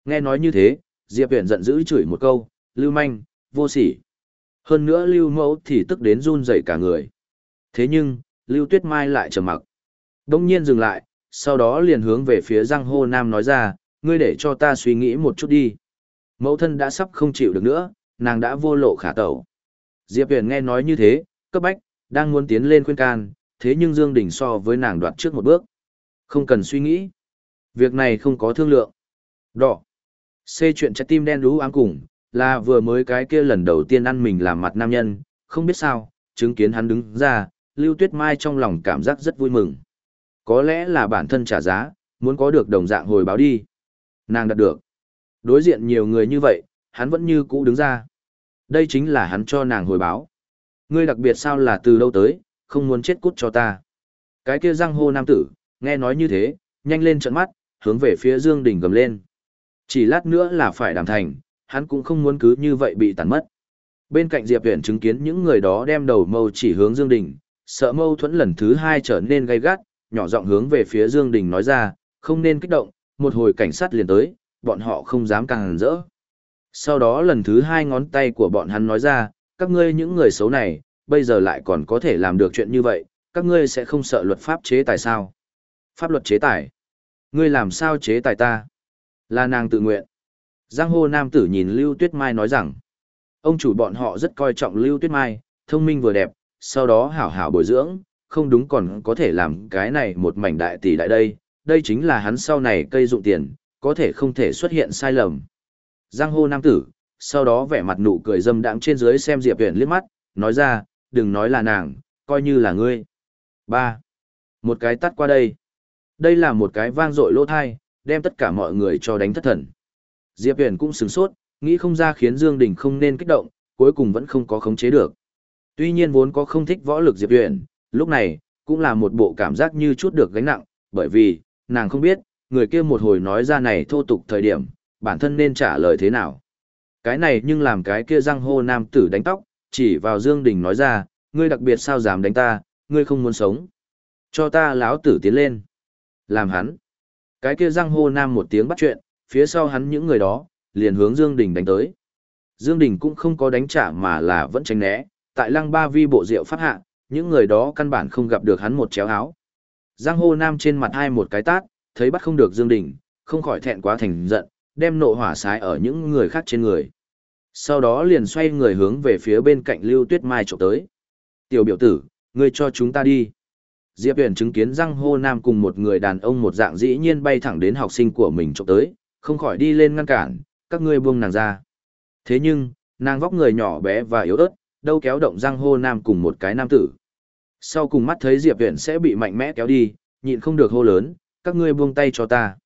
Nghe nói như thế, Diệp Huyền giận dữ chửi một câu, lưu manh, vô sỉ. Hơn nữa lưu mẫu thì tức đến run rẩy cả người. Thế nhưng, lưu tuyết mai lại trầm mặc. Đông nhiên dừng lại, sau đó liền hướng về phía Giang Hô Nam nói ra, ngươi để cho ta suy nghĩ một chút đi. Mẫu thân đã sắp không chịu được nữa, nàng đã vô lộ khả tẩu. Diệp Huyền nghe nói như thế, cấp bách, đang muốn tiến lên khuyên can, thế nhưng Dương Đình so với nàng đoạt trước một bước. Không cần suy nghĩ. Việc này không có thương lượng. Đỏ. xê chuyện trái tim đen đú ám cùng, là vừa mới cái kia lần đầu tiên ăn mình làm mặt nam nhân, không biết sao, chứng kiến hắn đứng ra, Lưu Tuyết Mai trong lòng cảm giác rất vui mừng. Có lẽ là bản thân trả giá, muốn có được đồng dạng hồi báo đi. Nàng đạt được. Đối diện nhiều người như vậy, hắn vẫn như cũ đứng ra. Đây chính là hắn cho nàng hồi báo. Ngươi đặc biệt sao là từ đâu tới, không muốn chết cút cho ta. Cái kia răng hô nam tử, nghe nói như thế, nhanh lên trận mắt, hướng về phía Dương Đình gầm lên. Chỉ lát nữa là phải đàm thành, hắn cũng không muốn cứ như vậy bị tàn mất. Bên cạnh Diệp Huyền chứng kiến những người đó đem đầu mâu chỉ hướng Dương Đình, sợ mâu thuẫn lần thứ hai trở nên gay gắt, nhỏ giọng hướng về phía Dương Đình nói ra, không nên kích động, một hồi cảnh sát liền tới, bọn họ không dám càng rỡ. Sau đó lần thứ hai ngón tay của bọn hắn nói ra, các ngươi những người xấu này, bây giờ lại còn có thể làm được chuyện như vậy, các ngươi sẽ không sợ luật pháp chế tài sao? Pháp luật chế tài? Ngươi làm sao chế tài ta? Là nàng tự nguyện. Giang Hồ nam tử nhìn Lưu Tuyết Mai nói rằng, ông chủ bọn họ rất coi trọng Lưu Tuyết Mai, thông minh vừa đẹp, sau đó hảo hảo bồi dưỡng, không đúng còn có thể làm cái này một mảnh đại tỷ đại đây, đây chính là hắn sau này cây dụng tiền, có thể không thể xuất hiện sai lầm. Giang hô nam tử, sau đó vẻ mặt nụ cười dâm đãng trên dưới xem Diệp Huyền liếc mắt, nói ra, đừng nói là nàng, coi như là ngươi. Ba, Một cái tắt qua đây. Đây là một cái vang dội lỗ thai, đem tất cả mọi người cho đánh thất thần. Diệp Huyền cũng sửng sốt, nghĩ không ra khiến Dương Đình không nên kích động, cuối cùng vẫn không có khống chế được. Tuy nhiên vốn có không thích võ lực Diệp Huyền, lúc này, cũng là một bộ cảm giác như chút được gánh nặng, bởi vì, nàng không biết, người kia một hồi nói ra này thô tục thời điểm, bản thân nên trả lời thế nào. Cái này nhưng làm cái kia răng hô nam tử đánh tóc, chỉ vào Dương Đình nói ra, ngươi đặc biệt sao dám đánh ta, ngươi không muốn sống. Cho ta láo tử tiến lên. Làm hắn. Cái kia răng hô nam một tiếng bắt chuyện, phía sau hắn những người đó, liền hướng Dương Đình đánh tới. Dương Đình cũng không có đánh trả mà là vẫn tránh né, tại lăng ba vi bộ rượu phát hạ, những người đó căn bản không gặp được hắn một chéo áo. Giang Hồ nam trên mặt hai một cái tát, thấy bắt không được Dương Đình, không khỏi thẹn quá thành giận, đem nộ hỏa sái ở những người khác trên người. Sau đó liền xoay người hướng về phía bên cạnh Lưu Tuyết Mai chụp tới. Tiểu biểu tử, ngươi cho chúng ta đi. Diệp Huyền chứng kiến Giang Hồ nam cùng một người đàn ông một dạng dĩ nhiên bay thẳng đến học sinh của mình chụp tới, không khỏi đi lên ngăn cản, các ngươi buông nàng ra. Thế nhưng, nàng vóc người nhỏ bé và yếu ớt, đâu kéo động răng hô nam cùng một cái nam tử. Sau cùng mắt thấy Diệp viễn sẽ bị mạnh mẽ kéo đi, nhịn không được hô lớn, các ngươi buông tay cho ta.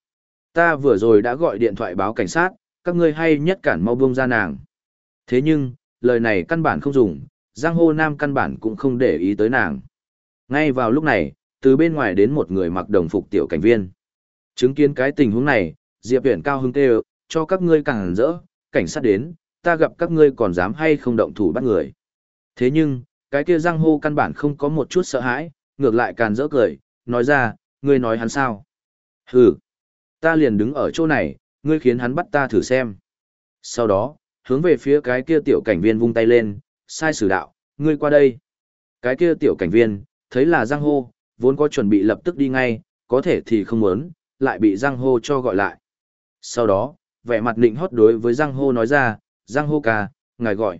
Ta vừa rồi đã gọi điện thoại báo cảnh sát, các ngươi hay nhất cản mau buông ra nàng. Thế nhưng, lời này căn bản không dùng, Giang Hô Nam căn bản cũng không để ý tới nàng. Ngay vào lúc này, từ bên ngoài đến một người mặc đồng phục tiểu cảnh viên. Chứng kiến cái tình huống này, Diệp Viễn cao hứng tê cho các ngươi càng rỡ, cảnh sát đến, ta gặp các ngươi còn dám hay không động thủ bắt người. Thế nhưng, cái kia Giang Hô căn bản không có một chút sợ hãi, ngược lại càng rỡ cười, nói ra, ngươi nói hắn sao? Hừ, ta liền đứng ở chỗ này, ngươi khiến hắn bắt ta thử xem. Sau đó, hướng về phía cái kia tiểu cảnh viên vung tay lên, sai sử đạo, ngươi qua đây. Cái kia tiểu cảnh viên, thấy là Giang Hô, vốn có chuẩn bị lập tức đi ngay, có thể thì không muốn, lại bị Giang Hô cho gọi lại. Sau đó, vẻ mặt nịnh hót đối với Giang Hô nói ra, Giang Hô ca, ngài gọi.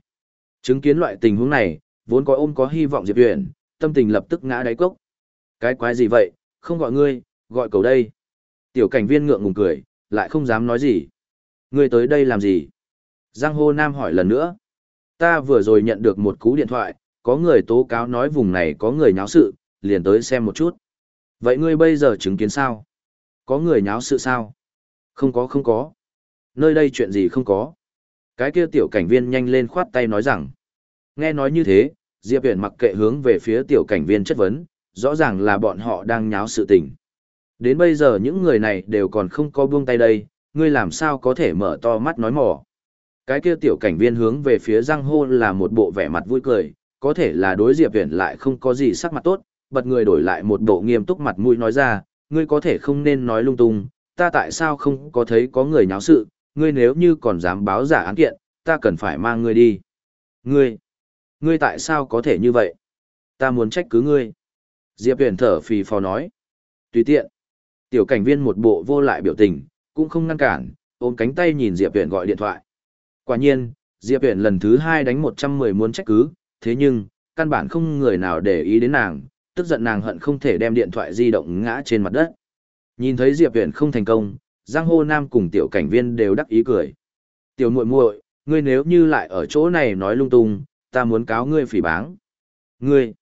Chứng kiến loại tình huống này, vốn có ôm có hy vọng Diệp Huyền, tâm tình lập tức ngã đáy cốc. Cái quái gì vậy, không gọi ngươi, gọi cầu đây. Tiểu cảnh viên ngượng ngùng cười, lại không dám nói gì. Ngươi tới đây làm gì? Giang Hô Nam hỏi lần nữa. Ta vừa rồi nhận được một cú điện thoại, có người tố cáo nói vùng này có người nháo sự, liền tới xem một chút. Vậy ngươi bây giờ chứng kiến sao? Có người nháo sự sao? Không có không có. Nơi đây chuyện gì không có. Cái kia tiểu cảnh viên nhanh lên khoát tay nói rằng. Nghe nói như thế, Diệp Viễn mặc kệ hướng về phía tiểu cảnh viên chất vấn, rõ ràng là bọn họ đang nháo sự tình. Đến bây giờ những người này đều còn không có buông tay đây, ngươi làm sao có thể mở to mắt nói mỏ. Cái kia tiểu cảnh viên hướng về phía Giang Hô là một bộ vẻ mặt vui cười, có thể là đối Diệp Viễn lại không có gì sắc mặt tốt, bật người đổi lại một bộ nghiêm túc mặt mũi nói ra, ngươi có thể không nên nói lung tung, ta tại sao không có thấy có người nháo sự, ngươi nếu như còn dám báo giả án kiện, ta cần phải mang ngươi đi. Ngươi, ngươi tại sao có thể như vậy? Ta muốn trách cứ ngươi. Diệp Huyền thở phì phò nói. Tùy tiện. Tiểu cảnh viên một bộ vô lại biểu tình, cũng không ngăn cản, ôm cánh tay nhìn Diệp Huyền gọi điện thoại. Quả nhiên, Diệp Huyền lần thứ hai đánh 110 muốn trách cứ, thế nhưng, căn bản không người nào để ý đến nàng, tức giận nàng hận không thể đem điện thoại di động ngã trên mặt đất. Nhìn thấy Diệp Huyền không thành công, Giang Hô Nam cùng tiểu cảnh viên đều đắc ý cười. Tiểu muội muội, ngươi nếu như lại ở chỗ này nói lung tung, ta muốn cáo ngươi phỉ báng. Ngươi,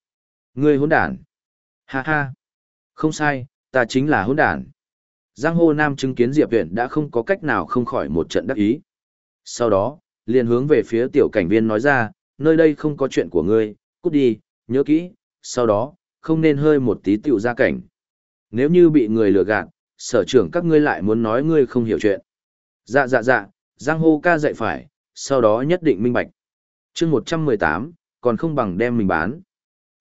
ngươi hỗn đản. Ha ha. Không sai, ta chính là hỗn đản. Giang Hô Nam chứng kiến Diệp Huyền đã không có cách nào không khỏi một trận đắc ý. Sau đó, liền hướng về phía tiểu cảnh viên nói ra, nơi đây không có chuyện của ngươi, cút đi, nhớ kỹ, sau đó, không nên hơi một tí tiểu ra cảnh. Nếu như bị người lừa gạt, sở trưởng các ngươi lại muốn nói ngươi không hiểu chuyện. Dạ dạ dạ, Giang hô ca dạy phải, sau đó nhất định minh bạch. chương 118, còn không bằng đem mình bán.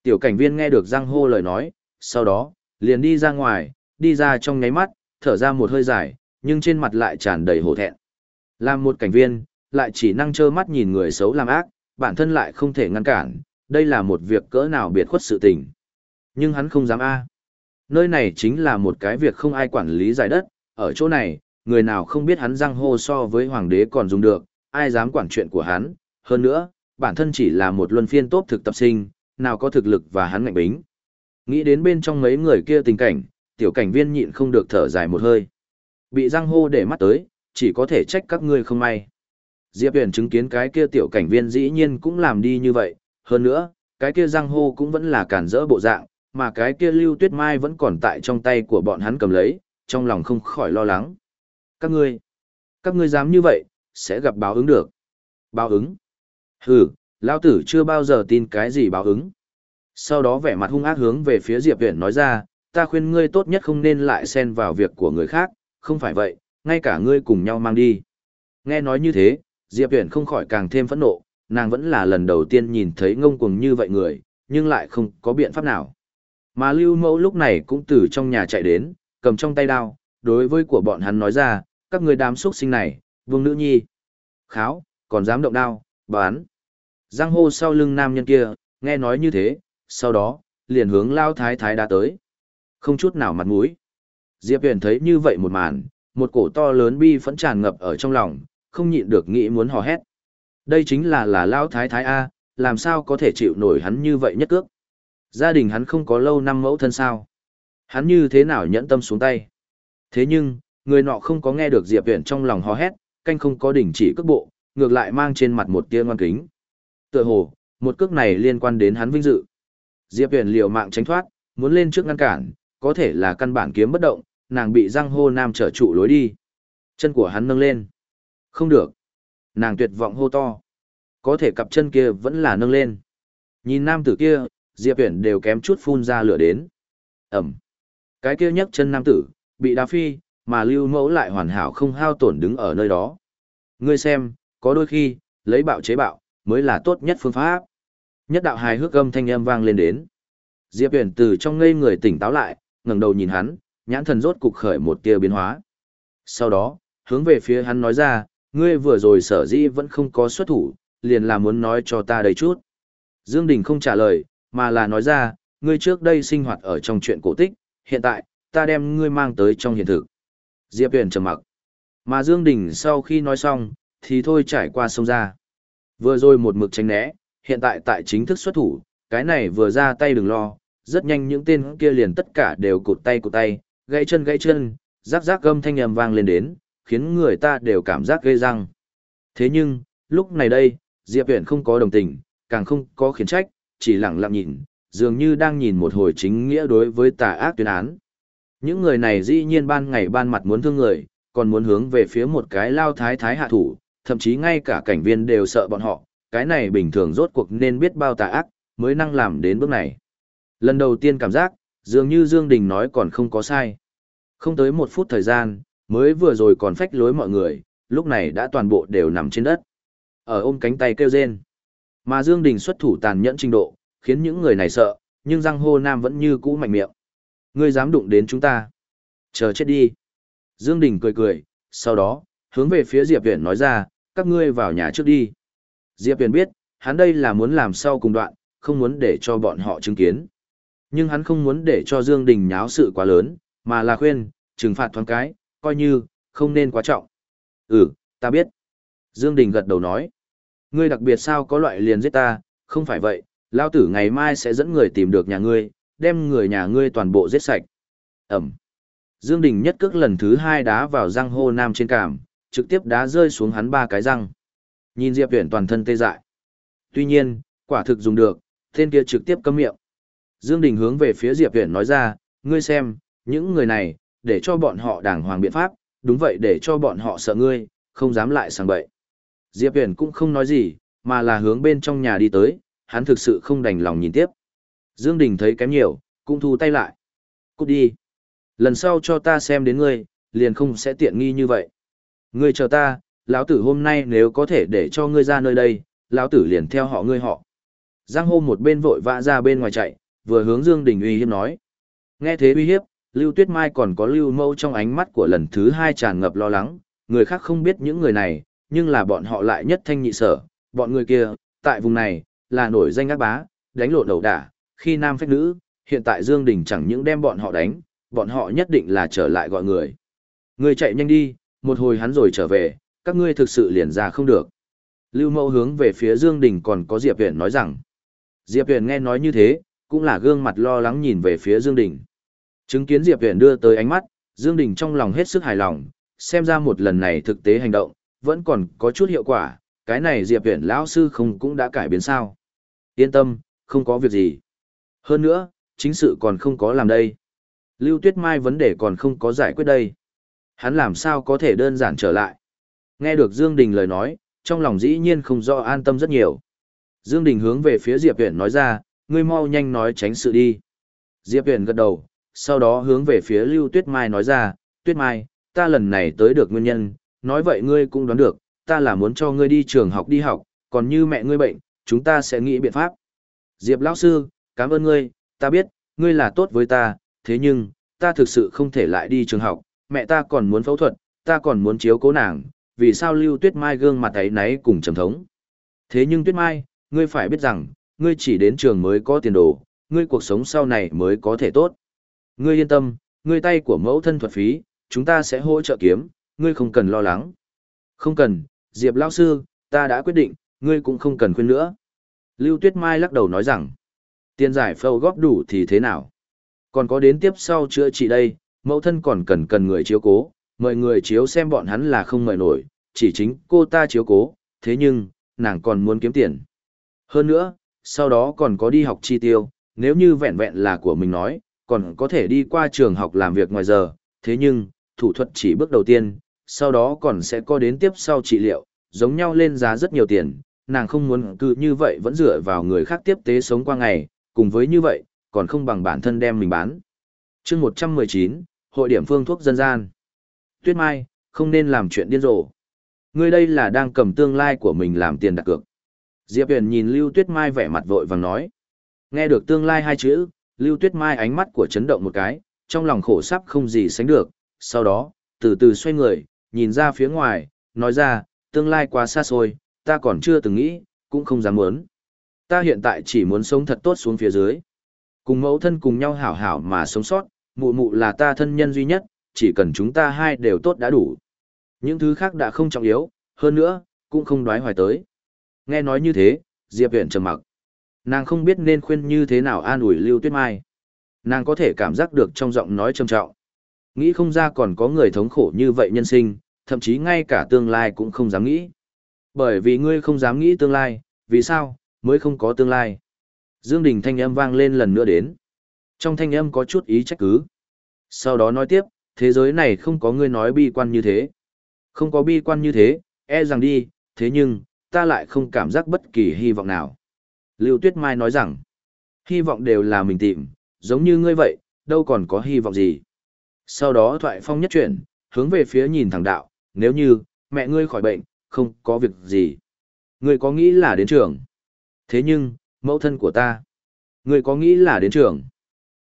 Tiểu cảnh viên nghe được Giang hô lời nói, sau đó, liền đi ra ngoài, đi ra trong nháy mắt, thở ra một hơi dài, nhưng trên mặt lại tràn đầy hổ thẹn. Làm một cảnh viên, lại chỉ năng trơ mắt nhìn người xấu làm ác, bản thân lại không thể ngăn cản, đây là một việc cỡ nào biệt khuất sự tình. Nhưng hắn không dám a. Nơi này chính là một cái việc không ai quản lý giải đất, ở chỗ này, người nào không biết hắn răng hô so với hoàng đế còn dùng được, ai dám quản chuyện của hắn, hơn nữa, bản thân chỉ là một luân phiên tốt thực tập sinh, nào có thực lực và hắn ngạnh bính. Nghĩ đến bên trong mấy người kia tình cảnh, tiểu cảnh viên nhịn không được thở dài một hơi. Bị răng hô để mắt tới, chỉ có thể trách các ngươi không may. Diệp Huyền chứng kiến cái kia tiểu cảnh viên dĩ nhiên cũng làm đi như vậy, hơn nữa, cái kia răng hô cũng vẫn là cản rỡ bộ dạng, mà cái kia lưu tuyết mai vẫn còn tại trong tay của bọn hắn cầm lấy, trong lòng không khỏi lo lắng. Các ngươi, các ngươi dám như vậy, sẽ gặp báo ứng được. Báo ứng? Hừ, lao tử chưa bao giờ tin cái gì báo ứng. Sau đó vẻ mặt hung ác hướng về phía Diệp Viễn nói ra, ta khuyên ngươi tốt nhất không nên lại xen vào việc của người khác, không phải vậy, ngay cả ngươi cùng nhau mang đi. Nghe nói như thế, Diệp Viễn không khỏi càng thêm phẫn nộ, nàng vẫn là lần đầu tiên nhìn thấy ngông cuồng như vậy người, nhưng lại không có biện pháp nào. Mà Lưu Mẫu lúc này cũng từ trong nhà chạy đến, cầm trong tay đao, đối với của bọn hắn nói ra, các người đám xuất sinh này, vương nữ nhi. Kháo, còn dám động đao, bán. Giang hô sau lưng nam nhân kia, nghe nói như thế, sau đó, liền hướng lao thái thái đã tới. Không chút nào mặt mũi. Diệp Huyền thấy như vậy một màn, một cổ to lớn bi phẫn tràn ngập ở trong lòng, không nhịn được nghĩ muốn hò hét. Đây chính là là lao thái thái A, làm sao có thể chịu nổi hắn như vậy nhất cước. Gia đình hắn không có lâu năm mẫu thân sao. Hắn như thế nào nhẫn tâm xuống tay. Thế nhưng, người nọ không có nghe được Diệp Huyền trong lòng hò hét, canh không có đỉnh chỉ cước bộ, ngược lại mang trên mặt một tia ngoan kính. Tựa hồ, một cước này liên quan đến hắn vinh dự. Diệp Huyền liều mạng tránh thoát, muốn lên trước ngăn cản, có thể là căn bản kiếm bất động, nàng bị Giang Hô Nam trở trụ lối đi. Chân của hắn nâng lên. Không được. Nàng tuyệt vọng hô to. Có thể cặp chân kia vẫn là nâng lên. Nhìn nam tử kia, Diệp Huyền đều kém chút phun ra lửa đến. Ẩm. Cái kia nhấc chân nam tử, bị đá phi, mà lưu mẫu lại hoàn hảo không hao tổn đứng ở nơi đó. Ngươi xem, có đôi khi, lấy bạo chế bạo, mới là tốt nhất phương pháp. Nhất đạo hài hước âm thanh âm vang lên đến. Diệp Huyền từ trong ngây người tỉnh táo lại, ngẩng đầu nhìn hắn, nhãn thần rốt cục khởi một tia biến hóa. Sau đó, hướng về phía hắn nói ra, ngươi vừa rồi sở dĩ vẫn không có xuất thủ, liền là muốn nói cho ta đầy chút. Dương Đình không trả lời, mà là nói ra, ngươi trước đây sinh hoạt ở trong chuyện cổ tích, hiện tại, ta đem ngươi mang tới trong hiện thực. Diệp Huyền trầm mặc. Mà Dương Đình sau khi nói xong, thì thôi trải qua sông ra. Vừa rồi một mực tránh né, hiện tại tại chính thức xuất thủ, cái này vừa ra tay đừng lo, rất nhanh những tên kia liền tất cả đều cụt tay cụt tay, gãy chân gãy chân, rắc rắc gâm thanh ầm vang lên đến, khiến người ta đều cảm giác ghê răng. Thế nhưng, lúc này đây, Diệp Huyền không có đồng tình, càng không có khiển trách, chỉ lặng lặng nhìn, dường như đang nhìn một hồi chính nghĩa đối với tà ác tuyên án. Những người này dĩ nhiên ban ngày ban mặt muốn thương người, còn muốn hướng về phía một cái lao thái thái hạ thủ, thậm chí ngay cả cảnh viên đều sợ bọn họ, cái này bình thường rốt cuộc nên biết bao tà ác, mới năng làm đến bước này. Lần đầu tiên cảm giác, dường như Dương Đình nói còn không có sai. Không tới một phút thời gian, mới vừa rồi còn phách lối mọi người, lúc này đã toàn bộ đều nằm trên đất. Ở ôm cánh tay kêu rên. Mà Dương Đình xuất thủ tàn nhẫn trình độ, khiến những người này sợ, nhưng Giang Hồ Nam vẫn như cũ mạnh miệng. Ngươi dám đụng đến chúng ta? Chờ chết đi. Dương Đình cười cười, sau đó, hướng về phía Diệp Viễn nói ra, các ngươi vào nhà trước đi. Diệp Viễn biết, hắn đây là muốn làm sau cùng đoạn, không muốn để cho bọn họ chứng kiến. Nhưng hắn không muốn để cho Dương Đình nháo sự quá lớn, mà là khuyên, trừng phạt thoáng cái, coi như, không nên quá trọng. Ừ, ta biết. Dương Đình gật đầu nói. Ngươi đặc biệt sao có loại liền giết ta, không phải vậy, lao tử ngày mai sẽ dẫn người tìm được nhà ngươi, đem người nhà ngươi toàn bộ giết sạch. Ẩm. Dương Đình nhất cước lần thứ hai đá vào răng hô nam trên cằm, trực tiếp đá rơi xuống hắn ba cái răng. Nhìn Diệp Viễn toàn thân tê dại. Tuy nhiên, quả thực dùng được, tên kia trực tiếp cấm miệng. Dương Đình hướng về phía Diệp Viễn nói ra, ngươi xem, những người này, để cho bọn họ đàng hoàng biện pháp, đúng vậy để cho bọn họ sợ ngươi, không dám lại sang bậy. Diệp Viễn cũng không nói gì, mà là hướng bên trong nhà đi tới, hắn thực sự không đành lòng nhìn tiếp. Dương Đình thấy kém nhiều, cũng thu tay lại. Cút đi. Lần sau cho ta xem đến ngươi, liền không sẽ tiện nghi như vậy. Ngươi chờ ta, lão tử hôm nay nếu có thể để cho ngươi ra nơi đây, lão tử liền theo họ ngươi họ. Giang hô một bên vội vã ra bên ngoài chạy, vừa hướng Dương Đình uy hiếp nói. Nghe thế uy hiếp, Lưu Tuyết Mai còn có Lưu Mâu trong ánh mắt của lần thứ hai tràn ngập lo lắng, người khác không biết những người này, nhưng là bọn họ lại nhất thanh nhị sở, bọn người kia, tại vùng này, là nổi danh ác bá, đánh lộn đầu đả, khi nam phách nữ, hiện tại Dương Đình chẳng những đem bọn họ đánh, bọn họ nhất định là trở lại gọi người. Người chạy nhanh đi, một hồi hắn rồi trở về, các ngươi thực sự liền ra không được. Lưu mậu hướng về phía Dương Đình còn có Diệp Huyền nói rằng. Diệp Huyền nghe nói như thế, cũng là gương mặt lo lắng nhìn về phía Dương Đình. Chứng kiến Diệp Huyền đưa tới ánh mắt, Dương Đình trong lòng hết sức hài lòng, xem ra một lần này thực tế hành động, vẫn còn có chút hiệu quả, cái này Diệp Huyền lão sư không cũng đã cải biến sao. Yên tâm, không có việc gì. Hơn nữa, chính sự còn không có làm đây. Lưu Tuyết Mai vấn đề còn không có giải quyết đây. Hắn làm sao có thể đơn giản trở lại. Nghe được Dương Đình lời nói, trong lòng dĩ nhiên không rõ an tâm rất nhiều. Dương Đình hướng về phía Diệp Huyền nói ra, ngươi mau nhanh nói tránh sự đi. Diệp Huyền gật đầu, sau đó hướng về phía Lưu Tuyết Mai nói ra, Tuyết Mai, ta lần này tới được nguyên nhân, nói vậy ngươi cũng đoán được, ta là muốn cho ngươi đi trường học đi học, còn như mẹ ngươi bệnh, chúng ta sẽ nghĩ biện pháp. Diệp lão sư, cảm ơn ngươi, ta biết, ngươi là tốt với ta, thế nhưng, ta thực sự không thể lại đi trường học, mẹ ta còn muốn phẫu thuật, ta còn muốn chiếu cố nàng, vì sao Lưu Tuyết Mai gương mặt ấy náy cùng trầm thống. Thế nhưng Tuyết Mai, ngươi phải biết rằng, ngươi chỉ đến trường mới có tiền đồ, ngươi cuộc sống sau này mới có thể tốt. Ngươi yên tâm, ngươi tay của mẫu thân thuật phí, chúng ta sẽ hỗ trợ kiếm, ngươi không cần lo lắng. Không cần, Diệp lão sư, ta đã quyết định, ngươi cũng không cần khuyên nữa. Lưu Tuyết Mai lắc đầu nói rằng, tiền giải phâu góp đủ thì thế nào? Còn có đến tiếp sau chữa trị đây, mẫu thân còn cần cần người chiếu cố, mời người chiếu xem bọn hắn là không mời nổi, chỉ chính cô ta chiếu cố, thế nhưng, nàng còn muốn kiếm tiền. Hơn nữa, sau đó còn có đi học chi tiêu, nếu như vẹn vẹn là của mình nói, còn có thể đi qua trường học làm việc ngoài giờ, thế nhưng, thủ thuật chỉ bước đầu tiên, sau đó còn sẽ có đến tiếp sau trị liệu, giống nhau lên giá rất nhiều tiền, nàng không muốn cứ như vậy vẫn dựa vào người khác tiếp tế sống qua ngày, cùng với như vậy, còn không bằng bản thân đem mình bán. chương 119, Hội điểm phương thuốc dân gian. Tuyết Mai, không nên làm chuyện điên rồ. Ngươi đây là đang cầm tương lai của mình làm tiền đặt cược. Diệp Huyền nhìn Lưu Tuyết Mai vẻ mặt vội vàng nói. Nghe được tương lai hai chữ, Lưu Tuyết Mai ánh mắt của chấn động một cái, trong lòng khổ sắp không gì sánh được. Sau đó, từ từ xoay người, nhìn ra phía ngoài, nói ra, tương lai quá xa xôi, ta còn chưa từng nghĩ, cũng không dám muốn. Ta hiện tại chỉ muốn sống thật tốt xuống phía dưới. Cùng mẫu thân cùng nhau hảo hảo mà sống sót, mụ mụ là ta thân nhân duy nhất, chỉ cần chúng ta hai đều tốt đã đủ. Những thứ khác đã không trọng yếu, hơn nữa, cũng không đoái hoài tới. Nghe nói như thế, Diệp Viễn trầm mặc. Nàng không biết nên khuyên như thế nào an ủi Lưu Tuyết Mai. Nàng có thể cảm giác được trong giọng nói trầm trọng. Nghĩ không ra còn có người thống khổ như vậy nhân sinh, thậm chí ngay cả tương lai cũng không dám nghĩ. Bởi vì ngươi không dám nghĩ tương lai, vì sao, mới không có tương lai. Dương Đình thanh âm vang lên lần nữa đến. Trong thanh âm có chút ý trách cứ. Sau đó nói tiếp, thế giới này không có ngươi nói bi quan như thế. Không có bi quan như thế, e rằng đi, thế nhưng, ta lại không cảm giác bất kỳ hy vọng nào. Lưu Tuyết Mai nói rằng, hy vọng đều là mình tìm, giống như ngươi vậy, đâu còn có hy vọng gì. Sau đó thoại phong nhất chuyển, hướng về phía nhìn thẳng đạo, nếu như, mẹ ngươi khỏi bệnh, không có việc gì. Ngươi có nghĩ là đến trường. Thế nhưng, mẫu thân của ta. Ngươi có nghĩ là đến trường.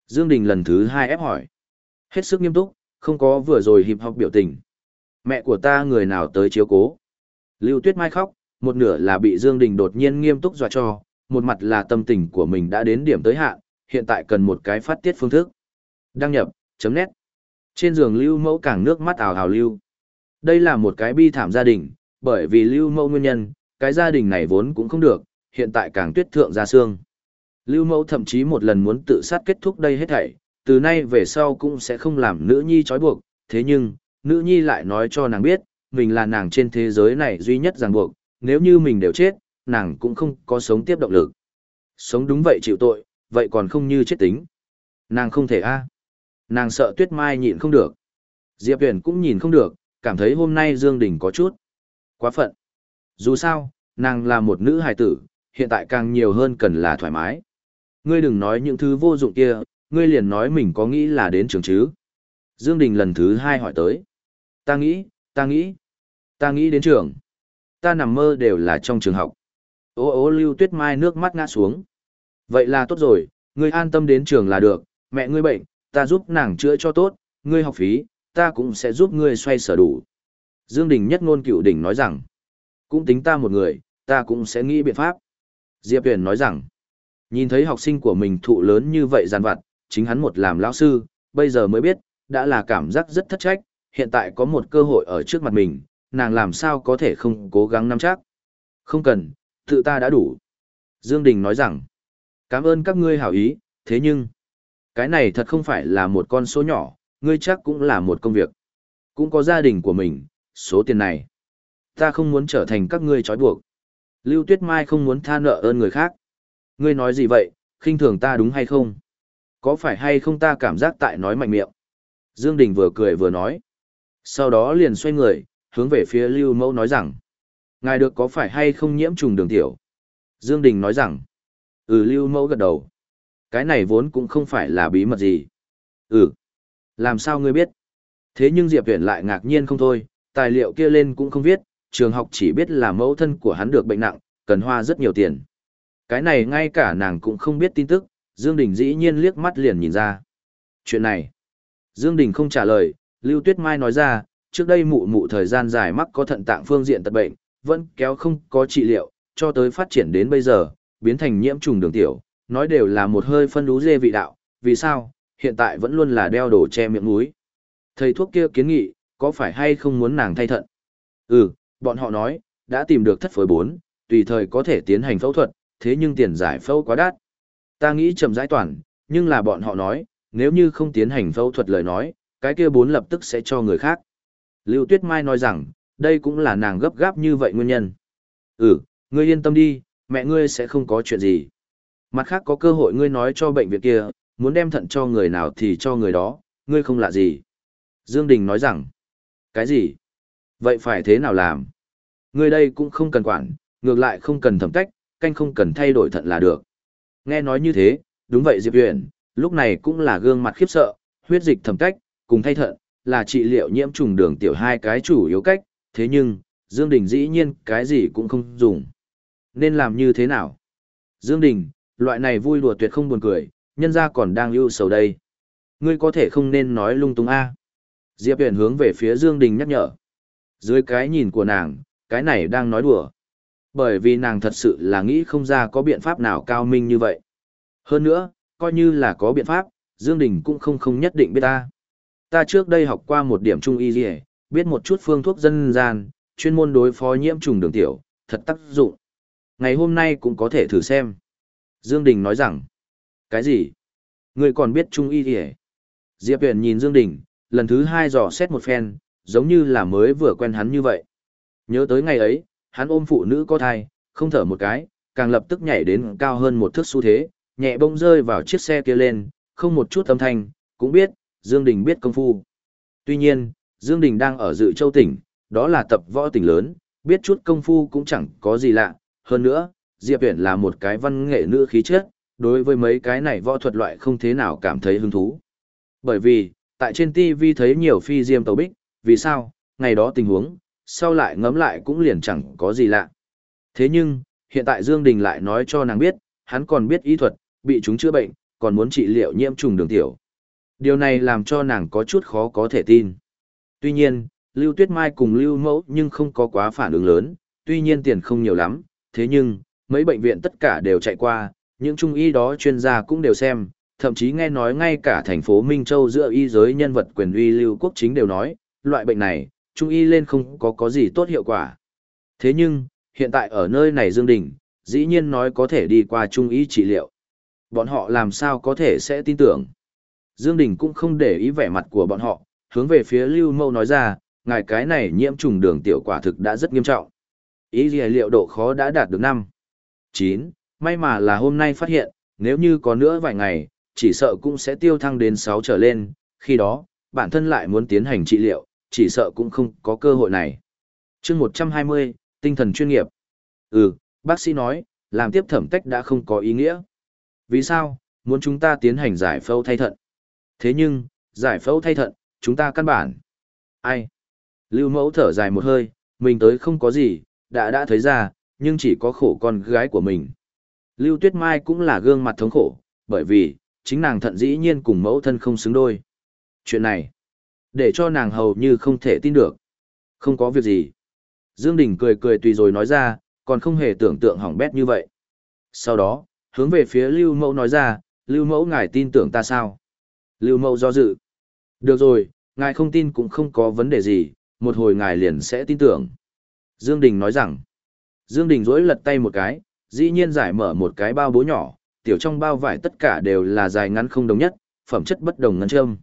Dương Đình lần thứ hai ép hỏi. Hết sức nghiêm túc, không có vừa rồi hiệp học biểu tình. Mẹ của ta người nào tới chiếu cố. Lưu Tuyết Mai khóc, một nửa là bị Dương Đình đột nhiên nghiêm túc dọa cho, một mặt là tâm tình của mình đã đến điểm tới hạn, hiện tại cần một cái phát tiết phương thức. Đăng nhập, chấm nét. Trên giường Lưu Mẫu càng nước mắt ào ào lưu. Đây là một cái bi thảm gia đình, bởi vì Lưu Mẫu nguyên nhân, cái gia đình này vốn cũng không được, hiện tại càng tuyết thượng ra xương. Lưu Mẫu thậm chí một lần muốn tự sát kết thúc đây hết thảy, từ nay về sau cũng sẽ không làm nữ nhi trói buộc, thế nhưng, nữ nhi lại nói cho nàng biết, mình là nàng trên thế giới này duy nhất ràng buộc, nếu như mình đều chết, nàng cũng không có sống tiếp động lực. Sống đúng vậy chịu tội, vậy còn không như chết tính. Nàng không thể a. Nàng sợ Tuyết Mai nhịn không được. Diệp Huyền cũng nhìn không được, cảm thấy hôm nay Dương Đình có chút quá phận. Dù sao, nàng là một nữ hài tử, hiện tại càng nhiều hơn cần là thoải mái. Ngươi đừng nói những thứ vô dụng kia, ngươi liền nói mình có nghĩ là đến trường chứ. Dương Đình lần thứ hai hỏi tới. Ta nghĩ, ta nghĩ, ta nghĩ đến trường. Ta nằm mơ đều là trong trường học. Ô ô lưu tuyết mai nước mắt ngã xuống. Vậy là tốt rồi, ngươi an tâm đến trường là được, mẹ ngươi bệnh, ta giúp nàng chữa cho tốt, ngươi học phí, ta cũng sẽ giúp ngươi xoay sở đủ. Dương Đình nhất ngôn cựu đỉnh nói rằng, cũng tính ta một người, ta cũng sẽ nghĩ biện pháp. Diệp Huyền nói rằng, nhìn thấy học sinh của mình thụ lớn như vậy gian vặt, chính hắn một làm lão sư, bây giờ mới biết, đã là cảm giác rất thất trách, hiện tại có một cơ hội ở trước mặt mình, nàng làm sao có thể không cố gắng nắm chắc. Không cần, tự ta đã đủ. Dương Đình nói rằng, cảm ơn các ngươi hảo ý, thế nhưng, cái này thật không phải là một con số nhỏ, ngươi chắc cũng là một công việc. Cũng có gia đình của mình, số tiền này. Ta không muốn trở thành các ngươi trói buộc. Lưu Tuyết Mai không muốn tha nợ ơn người khác. Ngươi nói gì vậy, khinh thường ta đúng hay không? Có phải hay không ta cảm giác tại nói mạnh miệng? Dương Đình vừa cười vừa nói. Sau đó liền xoay người, hướng về phía Lưu Mẫu nói rằng. Ngài được có phải hay không nhiễm trùng đường tiểu? Dương Đình nói rằng. Ừ Lưu Mẫu gật đầu. Cái này vốn cũng không phải là bí mật gì. Ừ. Làm sao ngươi biết? Thế nhưng Diệp Viễn lại ngạc nhiên không thôi, tài liệu kia lên cũng không viết, trường học chỉ biết là mẫu thân của hắn được bệnh nặng, cần hoa rất nhiều tiền. Cái này ngay cả nàng cũng không biết tin tức, Dương Đình dĩ nhiên liếc mắt liền nhìn ra. Chuyện này, Dương Đình không trả lời, Lưu Tuyết Mai nói ra, trước đây mụ mụ thời gian dài mắc có thận tạng phương diện tật bệnh, vẫn kéo không có trị liệu, cho tới phát triển đến bây giờ, biến thành nhiễm trùng đường tiểu, nói đều là một hơi phân đú dê vị đạo, vì sao, hiện tại vẫn luôn là đeo đồ che miệng mũi. Thầy thuốc kia kiến nghị, có phải hay không muốn nàng thay thận? Ừ, bọn họ nói, đã tìm được thất phối 4, tùy thời có thể tiến hành phẫu thuật, thế nhưng tiền giải phẫu quá đắt. Ta nghĩ chậm giải toàn, nhưng là bọn họ nói, nếu như không tiến hành phẫu thuật lời nói, cái kia bốn lập tức sẽ cho người khác. Lưu Tuyết Mai nói rằng, đây cũng là nàng gấp gáp như vậy nguyên nhân. Ừ, ngươi yên tâm đi, mẹ ngươi sẽ không có chuyện gì. Mặt khác có cơ hội ngươi nói cho bệnh viện kia, muốn đem thận cho người nào thì cho người đó, ngươi không lạ gì. Dương Đình nói rằng, cái gì? Vậy phải thế nào làm? Ngươi đây cũng không cần quản, ngược lại không cần thẩm cách, canh không cần thay đổi thận là được. Nghe nói như thế, đúng vậy Diệp Huyền, lúc này cũng là gương mặt khiếp sợ, huyết dịch thẩm cách, cùng thay thận, là trị liệu nhiễm trùng đường tiểu hai cái chủ yếu cách, thế nhưng, Dương Đình dĩ nhiên cái gì cũng không dùng. Nên làm như thế nào? Dương Đình, loại này vui đùa tuyệt không buồn cười, nhân gia còn đang ưu sầu đây. Ngươi có thể không nên nói lung tung a. Diệp Huyền hướng về phía Dương Đình nhắc nhở. Dưới cái nhìn của nàng, cái này đang nói đùa. Bởi vì nàng thật sự là nghĩ không ra có biện pháp nào cao minh như vậy. Hơn nữa, coi như là có biện pháp, Dương Đình cũng không không nhất định biết ta. Ta trước đây học qua một điểm trung y gì, biết một chút phương thuốc dân gian, chuyên môn đối phó nhiễm trùng đường tiểu, thật tác dụng. Ngày hôm nay cũng có thể thử xem. Dương Đình nói rằng, cái gì? Ngươi còn biết trung y gì Diệp Huyền nhìn Dương Đình, lần thứ hai dò xét một phen, giống như là mới vừa quen hắn như vậy. Nhớ tới ngày ấy, hắn ôm phụ nữ có thai, không thở một cái, càng lập tức nhảy đến cao hơn một thước xu thế, nhẹ bông rơi vào chiếc xe kia lên, không một chút âm thanh, cũng biết, Dương Đình biết công phu. Tuy nhiên, Dương Đình đang ở dự châu tỉnh, đó là tập võ tỉnh lớn, biết chút công phu cũng chẳng có gì lạ, hơn nữa, Diệp Uyển là một cái văn nghệ nữ khí chất, đối với mấy cái này võ thuật loại không thế nào cảm thấy hứng thú. Bởi vì, tại trên TV thấy nhiều phi diêm tàu bích, vì sao, ngày đó tình huống, sau lại ngấm lại cũng liền chẳng có gì lạ. Thế nhưng, hiện tại Dương Đình lại nói cho nàng biết, hắn còn biết y thuật, bị chúng chữa bệnh, còn muốn trị liệu nhiễm trùng đường tiểu. Điều này làm cho nàng có chút khó có thể tin. Tuy nhiên, Lưu Tuyết Mai cùng Lưu Mẫu nhưng không có quá phản ứng lớn, tuy nhiên tiền không nhiều lắm, thế nhưng, mấy bệnh viện tất cả đều chạy qua, những trung y đó chuyên gia cũng đều xem, thậm chí nghe nói ngay cả thành phố Minh Châu giữa y giới nhân vật quyền uy Lưu Quốc Chính đều nói, loại bệnh này, trung y lên không có có gì tốt hiệu quả. Thế nhưng, hiện tại ở nơi này Dương Đình, dĩ nhiên nói có thể đi qua trung y trị liệu. Bọn họ làm sao có thể sẽ tin tưởng. Dương Đình cũng không để ý vẻ mặt của bọn họ, hướng về phía Lưu Mâu nói ra, ngài cái này nhiễm trùng đường tiểu quả thực đã rất nghiêm trọng. Ý gì liệu độ khó đã đạt được 5. 9. May mà là hôm nay phát hiện, nếu như có nữa vài ngày, chỉ sợ cũng sẽ tiêu thăng đến 6 trở lên, khi đó, bản thân lại muốn tiến hành trị liệu, chỉ sợ cũng không có cơ hội này. chương 120, tinh thần chuyên nghiệp. Ừ, bác sĩ nói, làm tiếp thẩm tách đã không có ý nghĩa. Vì sao, muốn chúng ta tiến hành giải phẫu thay thận? Thế nhưng, giải phẫu thay thận, chúng ta căn bản. Ai? Lưu mẫu thở dài một hơi, mình tới không có gì, đã đã thấy ra, nhưng chỉ có khổ con gái của mình. Lưu Tuyết Mai cũng là gương mặt thống khổ, bởi vì, chính nàng thận dĩ nhiên cùng mẫu thân không xứng đôi. Chuyện này, để cho nàng hầu như không thể tin được. Không có việc gì. Dương Đình cười cười tùy rồi nói ra, còn không hề tưởng tượng hỏng bét như vậy. Sau đó, hướng về phía Lưu Mẫu nói ra, Lưu Mẫu ngài tin tưởng ta sao? Lưu Mẫu do dự. Được rồi, ngài không tin cũng không có vấn đề gì, một hồi ngài liền sẽ tin tưởng. Dương Đình nói rằng, Dương Đình rỗi lật tay một cái, dĩ nhiên giải mở một cái bao bố nhỏ, tiểu trong bao vải tất cả đều là dài ngắn không đồng nhất, phẩm chất bất đồng ngân châm.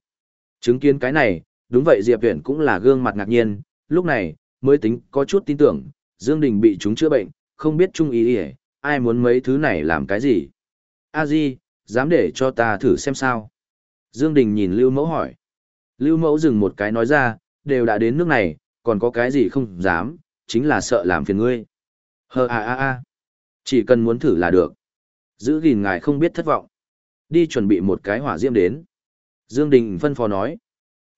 Chứng kiến cái này, đúng vậy Diệp Viễn cũng là gương mặt ngạc nhiên, lúc này, mới tính có chút tin tưởng, Dương Đình bị chúng chữa bệnh, không biết trung ý ý, ai muốn mấy thứ này làm cái gì. A Di, dám để cho ta thử xem sao. Dương Đình nhìn Lưu Mẫu hỏi. Lưu Mẫu dừng một cái nói ra, đều đã đến nước này, còn có cái gì không dám, chính là sợ làm phiền ngươi. Hờ a a a. Chỉ cần muốn thử là được. Giữ gìn ngài không biết thất vọng. Đi chuẩn bị một cái hỏa diễm đến. Dương Đình phân phó nói.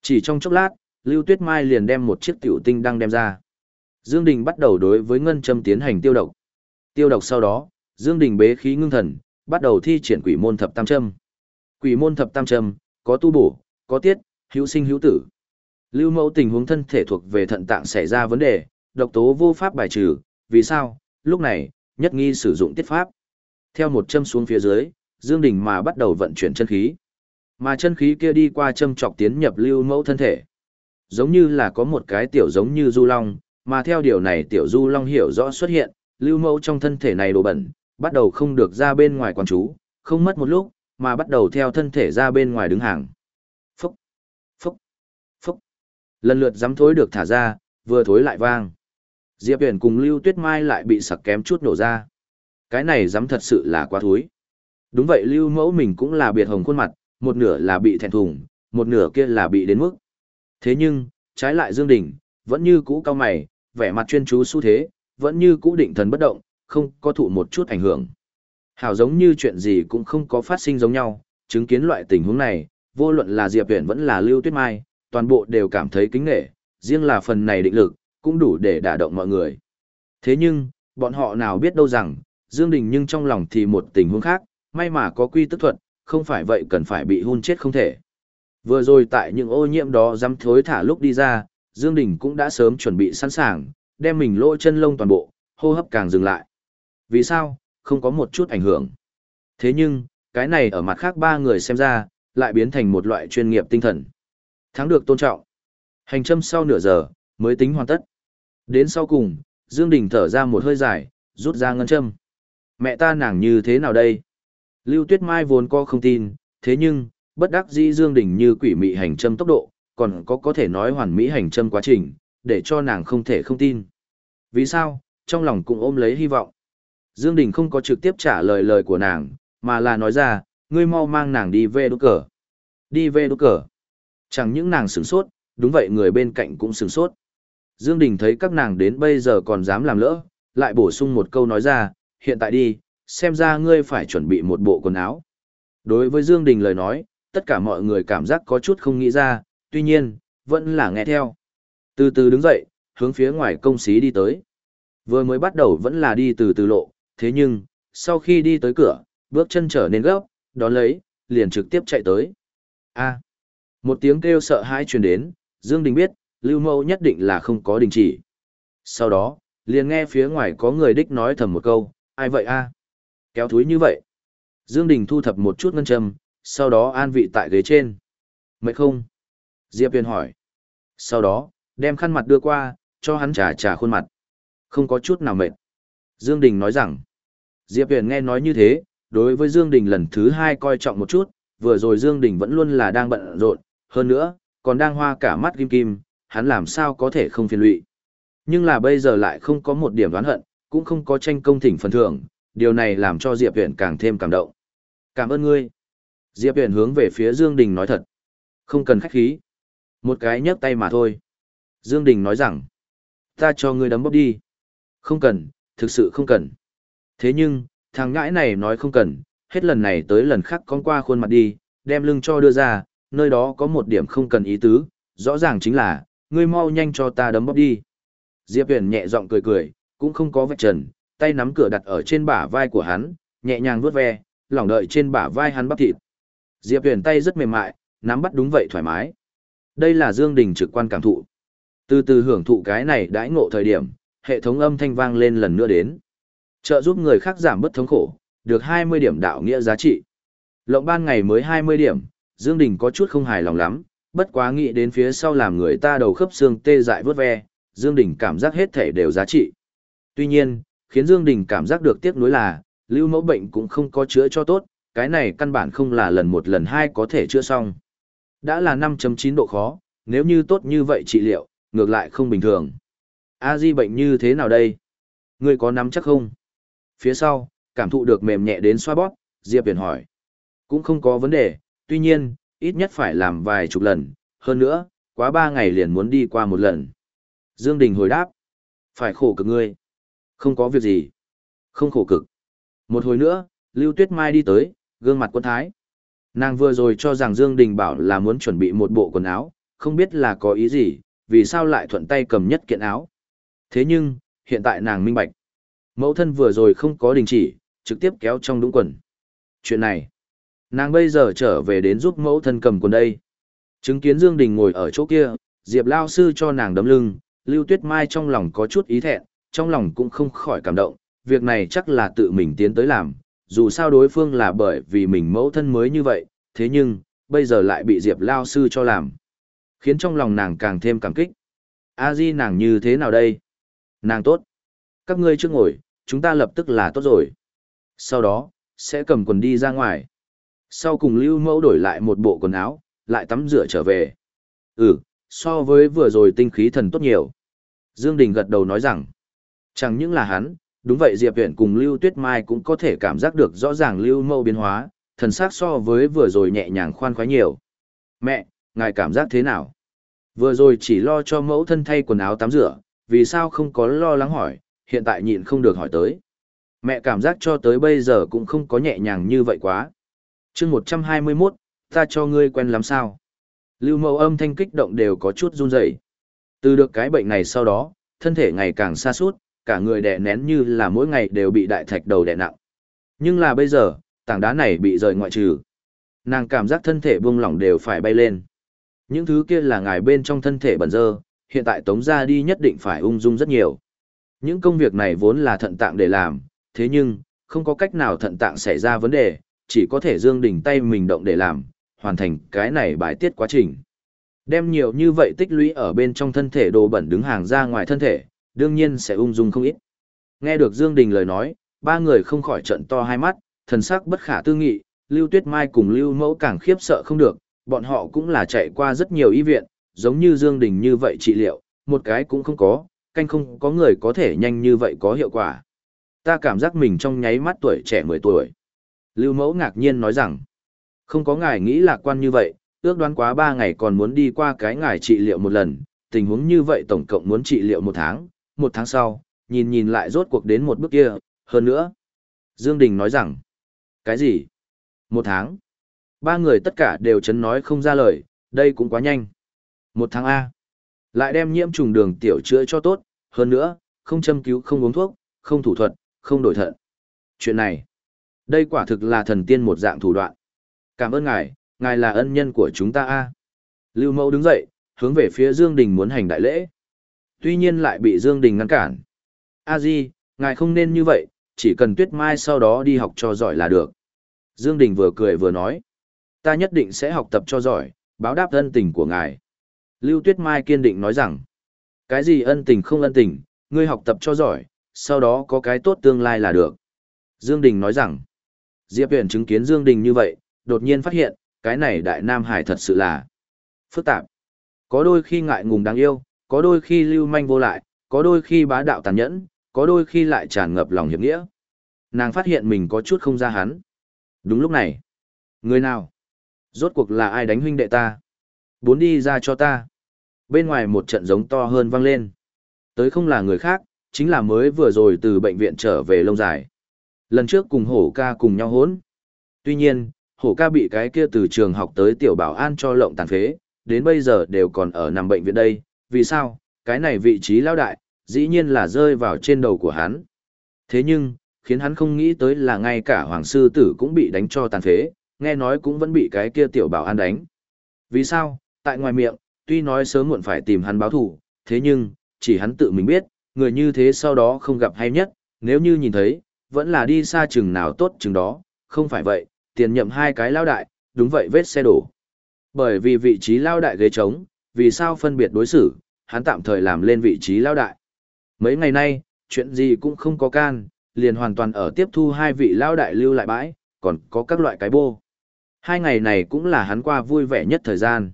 Chỉ trong chốc lát, Lưu Tuyết Mai liền đem một chiếc tiểu tinh đăng đem ra. Dương Đình bắt đầu đối với ngân châm tiến hành tiêu độc. Tiêu độc sau đó, Dương Đình bế khí ngưng thần, bắt đầu thi triển quỷ môn thập tam châm. Quỷ môn thập tam châm, có tu bổ, có tiết, hữu sinh hữu tử. Lưu Mẫu tình huống thân thể thuộc về thận tạng xảy ra vấn đề, độc tố vô pháp bài trừ, vì sao? Lúc này, nhất nghi sử dụng tiết pháp. Theo một châm xuống phía dưới, Dương Đình mà bắt đầu vận chuyển chân khí. Mà chân khí kia đi qua châm chọc tiến nhập Lưu Mẫu thân thể. Giống như là có một cái tiểu giống như du long, mà theo điều này tiểu du long hiểu rõ xuất hiện, Lưu Mẫu trong thân thể này đồ bẩn, bắt đầu không được ra bên ngoài quan chú, không mất một lúc, mà bắt đầu theo thân thể ra bên ngoài đứng hàng. Phúc, phúc, phúc. Lần lượt dám thối được thả ra, vừa thối lại vang. Diệp Huyền cùng Lưu Tuyết Mai lại bị sặc kém chút nổ ra. Cái này dám thật sự là quá thối. Đúng vậy Lưu Mẫu mình cũng là biệt hồng khuôn mặt, một nửa là bị thẹn thùng, một nửa kia là bị đến mức. Thế nhưng, trái lại Dương Đình, vẫn như cũ cao mày, vẻ mặt chuyên chú xu thế, vẫn như cũ định thần bất động, không có thụ một chút ảnh hưởng. Hảo giống như chuyện gì cũng không có phát sinh giống nhau, chứng kiến loại tình huống này, vô luận là Diệp Huyền vẫn là Lưu Tuyết Mai, toàn bộ đều cảm thấy kính nể, riêng là phần này định lực, cũng đủ để đả động mọi người. Thế nhưng, bọn họ nào biết đâu rằng, Dương Đình nhưng trong lòng thì một tình huống khác, may mà có quy tức thuật, không phải vậy cần phải bị hôn chết không thể. Vừa rồi tại những ô nhiễm đó dám thối thả lúc đi ra, Dương Đình cũng đã sớm chuẩn bị sẵn sàng, đem mình lỗ chân lông toàn bộ, hô hấp càng dừng lại. Vì sao? Không có một chút ảnh hưởng. Thế nhưng, cái này ở mặt khác ba người xem ra, lại biến thành một loại chuyên nghiệp tinh thần. Thắng được tôn trọng. Hành châm sau nửa giờ, mới tính hoàn tất. Đến sau cùng, Dương Đình thở ra một hơi dài, rút ra ngân châm. Mẹ ta nàng như thế nào đây? Lưu Tuyết Mai vốn có không tin, thế nhưng, bất đắc dĩ Dương Đình như quỷ mị hành châm tốc độ, còn có có thể nói hoàn mỹ hành châm quá trình, để cho nàng không thể không tin. Vì sao? Trong lòng cũng ôm lấy hy vọng. Dương Đình không có trực tiếp trả lời lời của nàng, mà là nói ra, ngươi mau mang nàng đi về đốt cờ. Đi về đốt cờ. Chẳng những nàng sửng sốt, đúng vậy người bên cạnh cũng sửng sốt. Dương Đình thấy các nàng đến bây giờ còn dám làm lỡ, lại bổ sung một câu nói ra, hiện tại đi, xem ra ngươi phải chuẩn bị một bộ quần áo. Đối với Dương Đình lời nói, tất cả mọi người cảm giác có chút không nghĩ ra, tuy nhiên, vẫn là nghe theo. Từ từ đứng dậy, hướng phía ngoài công xí đi tới. Vừa mới bắt đầu vẫn là đi từ từ lộ, thế nhưng, sau khi đi tới cửa, bước chân trở nên gấp, đón lấy, liền trực tiếp chạy tới. A. một tiếng kêu sợ hãi truyền đến, Dương Đình biết, Lưu Mâu nhất định là không có đình chỉ. Sau đó, liền nghe phía ngoài có người đích nói thầm một câu, ai vậy a? Kéo thúi như vậy. Dương Đình thu thập một chút ngân châm, sau đó an vị tại ghế trên. Mệt không? Diệp Huyền hỏi. Sau đó, đem khăn mặt đưa qua, cho hắn trà trà khuôn mặt. Không có chút nào mệt. Dương Đình nói rằng. Diệp Huyền nghe nói như thế, đối với Dương Đình lần thứ hai coi trọng một chút, vừa rồi Dương Đình vẫn luôn là đang bận rộn, hơn nữa, còn đang hoa cả mắt kim kim, hắn làm sao có thể không phiền lụy. Nhưng là bây giờ lại không có một điểm đoán hận, cũng không có tranh công thỉnh phần thưởng, điều này làm cho Diệp Huyền càng thêm cảm động. Cảm ơn ngươi. Diệp Huyền hướng về phía Dương Đình nói thật. Không cần khách khí. Một cái nhấc tay mà thôi. Dương Đình nói rằng. Ta cho ngươi đấm bóp đi. Không cần, thực sự không cần. Thế nhưng, thằng ngãi này nói không cần, hết lần này tới lần khác con qua khuôn mặt đi, đem lưng cho đưa ra, nơi đó có một điểm không cần ý tứ, rõ ràng chính là, ngươi mau nhanh cho ta đấm bóp đi. Diệp Huyền nhẹ giọng cười cười, cũng không có vạch trần, tay nắm cửa đặt ở trên bả vai của hắn, nhẹ nhàng vuốt ve, lỏng đợi trên bả vai hắn bắp thịt. Diệp Huyền tay rất mềm mại, nắm bắt đúng vậy thoải mái. Đây là Dương Đình trực quan cảm thụ. Từ từ hưởng thụ cái này đãi ngộ thời điểm, hệ thống âm thanh vang lên lần nữa đến. Trợ giúp người khác giảm bất thống khổ, được 20 điểm đạo nghĩa giá trị. Lộng ban ngày mới 20 điểm, Dương Đình có chút không hài lòng lắm, bất quá nghĩ đến phía sau làm người ta đầu khớp xương tê dại vớt ve, Dương Đình cảm giác hết thể đều giá trị. Tuy nhiên, khiến Dương Đình cảm giác được tiếc nuối là, lưu mẫu bệnh cũng không có chữa cho tốt, cái này căn bản không là lần một lần hai có thể chữa xong. Đã là 5.9 độ khó, nếu như tốt như vậy trị liệu, ngược lại không bình thường. A Di bệnh như thế nào đây? Ngươi có nắm chắc không? Phía sau, cảm thụ được mềm nhẹ đến xoa bóp, Diệp Viễn hỏi. Cũng không có vấn đề, tuy nhiên, ít nhất phải làm vài chục lần, hơn nữa, quá ba ngày liền muốn đi qua một lần. Dương Đình hồi đáp. Phải khổ cực ngươi. Không có việc gì. Không khổ cực. Một hồi nữa, Lưu Tuyết Mai đi tới, gương mặt quân thái. Nàng vừa rồi cho rằng Dương Đình bảo là muốn chuẩn bị một bộ quần áo, không biết là có ý gì, vì sao lại thuận tay cầm nhất kiện áo. Thế nhưng, hiện tại nàng minh bạch. Mẫu thân vừa rồi không có đình chỉ, trực tiếp kéo trong đúng quần. Chuyện này, nàng bây giờ trở về đến giúp mẫu thân cầm quần đây. Chứng kiến Dương Đình ngồi ở chỗ kia, Diệp Lao Sư cho nàng đấm lưng, Lưu Tuyết Mai trong lòng có chút ý thẹn, trong lòng cũng không khỏi cảm động, việc này chắc là tự mình tiến tới làm, dù sao đối phương là bởi vì mình mẫu thân mới như vậy, thế nhưng, bây giờ lại bị Diệp Lao Sư cho làm. Khiến trong lòng nàng càng thêm cảm kích. A Di nàng như thế nào đây? Nàng tốt. Các ngươi trước ngồi, chúng ta lập tức là tốt rồi. Sau đó, sẽ cầm quần đi ra ngoài. Sau cùng lưu mẫu đổi lại một bộ quần áo, lại tắm rửa trở về. Ừ, so với vừa rồi tinh khí thần tốt nhiều. Dương Đình gật đầu nói rằng, chẳng những là hắn, đúng vậy Diệp Viễn cùng Lưu Tuyết Mai cũng có thể cảm giác được rõ ràng lưu mẫu biến hóa, thần sắc so với vừa rồi nhẹ nhàng khoan khoái nhiều. Mẹ, ngài cảm giác thế nào? Vừa rồi chỉ lo cho mẫu thân thay quần áo tắm rửa, vì sao không có lo lắng hỏi, hiện tại nhịn không được hỏi tới. Mẹ cảm giác cho tới bây giờ cũng không có nhẹ nhàng như vậy quá chương 121, ta cho ngươi quen lắm sao? Lưu mẫu âm thanh kích động đều có chút run rẩy. Từ được cái bệnh này sau đó, thân thể ngày càng xa suốt, cả người đè nén như là mỗi ngày đều bị đại thạch đầu đè nặng. Nhưng là bây giờ, tảng đá này bị rời ngoại trừ. Nàng cảm giác thân thể buông lỏng đều phải bay lên. Những thứ kia là ngài bên trong thân thể bẩn dơ, hiện tại tống ra đi nhất định phải ung dung rất nhiều. Những công việc này vốn là thận tạng để làm, thế nhưng, không có cách nào thận tạng xảy ra vấn đề, chỉ có thể dương đỉnh tay mình động để làm, hoàn thành cái này bài tiết quá trình. Đem nhiều như vậy tích lũy ở bên trong thân thể đồ bẩn đứng hàng ra ngoài thân thể, đương nhiên sẽ ung dung không ít. Nghe được Dương Đình lời nói, ba người không khỏi trợn to hai mắt, thần sắc bất khả tư nghị, Lưu Tuyết Mai cùng Lưu Mẫu càng khiếp sợ không được, bọn họ cũng là chạy qua rất nhiều y viện, giống như Dương Đình như vậy trị liệu, một cái cũng không có, canh không có người có thể nhanh như vậy có hiệu quả. Ta cảm giác mình trong nháy mắt tuổi trẻ 10 tuổi. Lưu Mẫu ngạc nhiên nói rằng, không có ngài nghĩ lạc quan như vậy, ước đoán quá 3 ngày còn muốn đi qua cái ngài trị liệu một lần, tình huống như vậy tổng cộng muốn trị liệu một tháng, một tháng sau, nhìn nhìn lại rốt cuộc đến một bước kia, hơn nữa. Dương Đình nói rằng, cái gì? Một tháng? Ba người tất cả đều chấn nói không ra lời, đây cũng quá nhanh. Một tháng A. Lại đem nhiễm trùng đường tiểu chữa cho tốt, hơn nữa, không châm cứu không uống thuốc, không thủ thuật, không đổi thận. Chuyện này, đây quả thực là thần tiên một dạng thủ đoạn. Cảm ơn ngài, ngài là ân nhân của chúng ta A. Lưu Mẫu đứng dậy, hướng về phía Dương Đình muốn hành đại lễ. Tuy nhiên lại bị Dương Đình ngăn cản. A Di, ngài không nên như vậy, chỉ cần tuyết mai sau đó đi học cho giỏi là được. Dương Đình vừa cười vừa nói. Ta nhất định sẽ học tập cho giỏi, báo đáp ân tình của ngài. Lưu Tuyết Mai kiên định nói rằng, cái gì ân tình không ân tình, ngươi học tập cho giỏi, sau đó có cái tốt tương lai là được. Dương Đình nói rằng, Diệp Huyền chứng kiến Dương Đình như vậy, đột nhiên phát hiện, cái này đại nam hải thật sự là phức tạp. Có đôi khi ngại ngùng đáng yêu, có đôi khi lưu manh vô lại, có đôi khi bá đạo tàn nhẫn, có đôi khi lại tràn ngập lòng hiệp nghĩa. Nàng phát hiện mình có chút không ra hắn. Đúng lúc này, người nào? Rốt cuộc là ai đánh huynh đệ ta? Bốn đi ra cho ta. Bên ngoài một trận giống to hơn vang lên. Tới không là người khác, chính là mới vừa rồi từ bệnh viện trở về lông dài. Lần trước cùng hổ ca cùng nhau hốn. Tuy nhiên, hổ ca bị cái kia từ trường học tới tiểu bảo an cho lộng tàn phế, đến bây giờ đều còn ở nằm bệnh viện đây. Vì sao? Cái này vị trí lao đại, dĩ nhiên là rơi vào trên đầu của hắn. Thế nhưng, khiến hắn không nghĩ tới là ngay cả hoàng sư tử cũng bị đánh cho tàn phế, nghe nói cũng vẫn bị cái kia tiểu bảo an đánh. Vì sao? Tại ngoài miệng, tuy nói sớm muộn phải tìm hắn báo thù, thế nhưng, chỉ hắn tự mình biết, người như thế sau đó không gặp hay nhất, nếu như nhìn thấy, vẫn là đi xa chừng nào tốt chừng đó, không phải vậy, tiền nhậm hai cái lao đại, đúng vậy vết xe đổ. Bởi vì vị trí lao đại ghế trống, vì sao phân biệt đối xử, hắn tạm thời làm lên vị trí lao đại. Mấy ngày nay, chuyện gì cũng không có can, liền hoàn toàn ở tiếp thu hai vị lao đại lưu lại bãi, còn có các loại cái bô. Hai ngày này cũng là hắn qua vui vẻ nhất thời gian.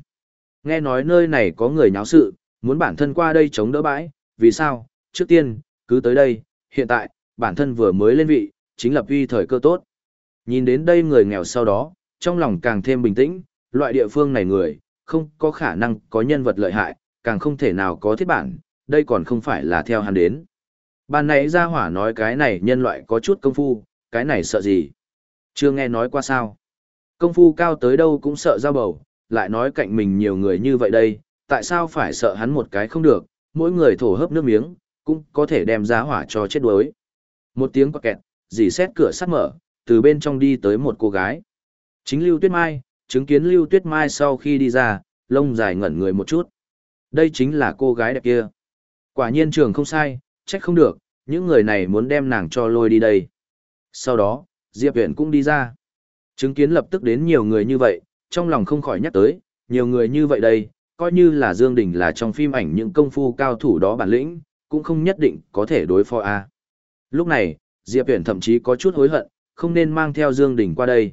Nghe nói nơi này có người nháo sự, muốn bản thân qua đây chống đỡ bãi, vì sao? Trước tiên, cứ tới đây, hiện tại, bản thân vừa mới lên vị, chính lập uy thời cơ tốt. Nhìn đến đây người nghèo sau đó, trong lòng càng thêm bình tĩnh, loại địa phương này người, không có khả năng có nhân vật lợi hại, càng không thể nào có thiết bản, đây còn không phải là theo hắn đến. Ban nãy ra hỏa nói cái này nhân loại có chút công phu, cái này sợ gì? Chưa nghe nói qua sao? Công phu cao tới đâu cũng sợ giao bầu, lại nói cạnh mình nhiều người như vậy đây, tại sao phải sợ hắn một cái không được, mỗi người thổ hấp nước miếng, cũng có thể đem ra hỏa cho chết đuối. Một tiếng quạt kẹt, dì xét cửa sắt mở, từ bên trong đi tới một cô gái. Chính Lưu Tuyết Mai, chứng kiến Lưu Tuyết Mai sau khi đi ra, lông dài ngẩn người một chút. Đây chính là cô gái đẹp kia. Quả nhiên trường không sai, trách không được, những người này muốn đem nàng cho lôi đi đây. Sau đó, Diệp Viễn cũng đi ra. Chứng kiến lập tức đến nhiều người như vậy, trong lòng không khỏi nhắc tới, nhiều người như vậy đây, coi như là Dương Đình là trong phim ảnh những công phu cao thủ đó bản lĩnh, cũng không nhất định có thể đối phó A. Lúc này, Diệp Viễn thậm chí có chút hối hận, không nên mang theo Dương Đình qua đây.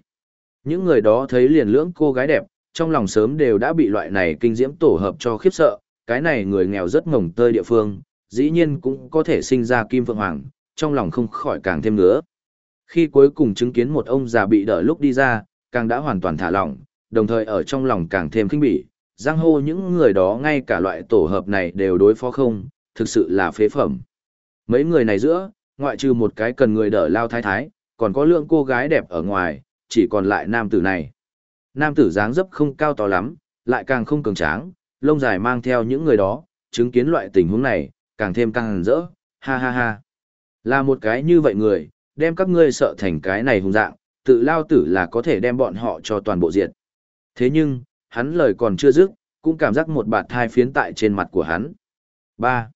Những người đó thấy liền lưỡng cô gái đẹp, trong lòng sớm đều đã bị loại này kinh diễm tổ hợp cho khiếp sợ, cái này người nghèo rất ngổng tơi địa phương, dĩ nhiên cũng có thể sinh ra kim Vượng hoàng, trong lòng không khỏi càng thêm nữa. Khi cuối cùng chứng kiến một ông già bị đỡ lúc đi ra, càng đã hoàn toàn thả lỏng, đồng thời ở trong lòng càng thêm kinh bỉ, giang hô những người đó ngay cả loại tổ hợp này đều đối phó không, thực sự là phế phẩm. Mấy người này giữa, ngoại trừ một cái cần người đỡ lao thái thái, còn có lượng cô gái đẹp ở ngoài, chỉ còn lại nam tử này. Nam tử dáng dấp không cao to lắm, lại càng không cường tráng, lông dài mang theo những người đó, chứng kiến loại tình huống này, càng thêm càng rỡ, ha ha ha. Là một cái như vậy người, đem các ngươi sợ thành cái này hùng dạng, tự lao tử là có thể đem bọn họ cho toàn bộ diệt. Thế nhưng, hắn lời còn chưa dứt, cũng cảm giác một bạt thai phiến tại trên mặt của hắn. 3.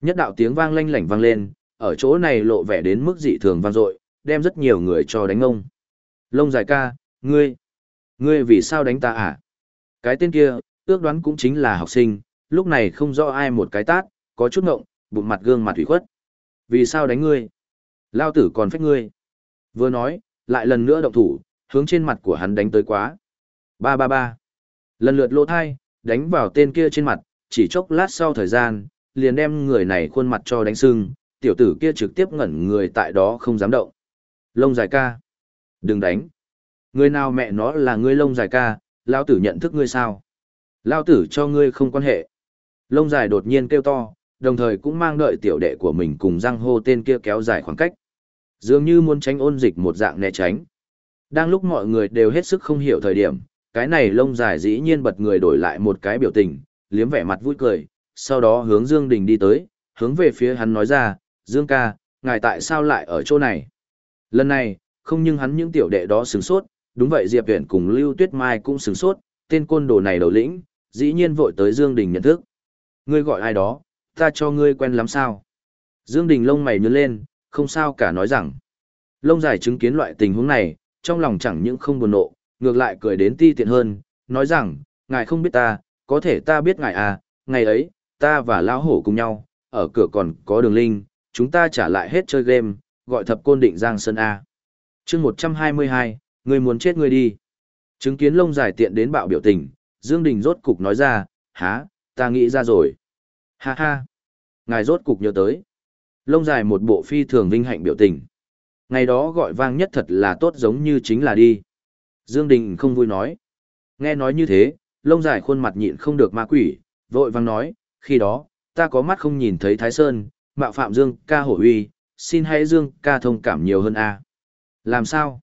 Nhất đạo tiếng vang lanh lảnh vang lên, ở chỗ này lộ vẻ đến mức dị thường vang dội, đem rất nhiều người cho đánh ông. Lông dài ca, ngươi, ngươi vì sao đánh ta à? Cái tên kia, ước đoán cũng chính là học sinh, lúc này không rõ ai một cái tát, có chút ngộng, bụng mặt gương mặt thủy khuất. Vì sao đánh ngươi? Lao tử còn phách ngươi. Vừa nói, lại lần nữa động thủ, hướng trên mặt của hắn đánh tới quá. Ba ba ba. Lần lượt lỗ thai, đánh vào tên kia trên mặt, chỉ chốc lát sau thời gian, liền đem người này khuôn mặt cho đánh sưng, tiểu tử kia trực tiếp ngẩn người tại đó không dám động. Lông dài ca. Đừng đánh. Người nào mẹ nó là ngươi lông dài ca, lao tử nhận thức ngươi sao? Lao tử cho ngươi không quan hệ. Lông dài đột nhiên kêu to, đồng thời cũng mang đợi tiểu đệ của mình cùng răng hô tên kia kéo dài khoảng cách. Dường như muốn tránh ôn dịch một dạng né tránh. Đang lúc mọi người đều hết sức không hiểu thời điểm, cái này lông dài dĩ nhiên bật người đổi lại một cái biểu tình, liếm vẻ mặt vui cười, sau đó hướng Dương Đình đi tới, hướng về phía hắn nói ra, Dương ca, ngài tại sao lại ở chỗ này? Lần này, không nhưng hắn những tiểu đệ đó sừng sốt, đúng vậy Diệp Viễn cùng Lưu Tuyết Mai cũng sừng sốt, tên côn đồ này đầu lĩnh, dĩ nhiên vội tới Dương Đình nhận thức. Ngươi gọi ai đó, ta cho ngươi quen lắm sao? Dương Đình lông mày nhướng lên, không sao cả nói rằng. Lông dài chứng kiến loại tình huống này, trong lòng chẳng những không buồn nộ, ngược lại cười đến ti tiện hơn, nói rằng, ngài không biết ta, có thể ta biết ngài à, ngày ấy, ta và lão hổ cùng nhau, ở cửa còn có đường linh, chúng ta trả lại hết chơi game, gọi thập côn định giang sơn A. chương 122, người muốn chết người đi. Chứng kiến lông dài tiện đến bạo biểu tình, Dương Đình rốt cục nói ra, há, ta nghĩ ra rồi. Ha ha. Ngài rốt cục nhớ tới. Lông dài một bộ phi thường vinh hạnh biểu tình. Ngày đó gọi vang nhất thật là tốt giống như chính là đi. Dương Đình không vui nói. Nghe nói như thế, lông dài khuôn mặt nhịn không được ma quỷ, vội vang nói, khi đó, ta có mắt không nhìn thấy Thái Sơn, mạo phạm Dương ca hổ uy, xin hãy Dương ca thông cảm nhiều hơn a. Làm sao?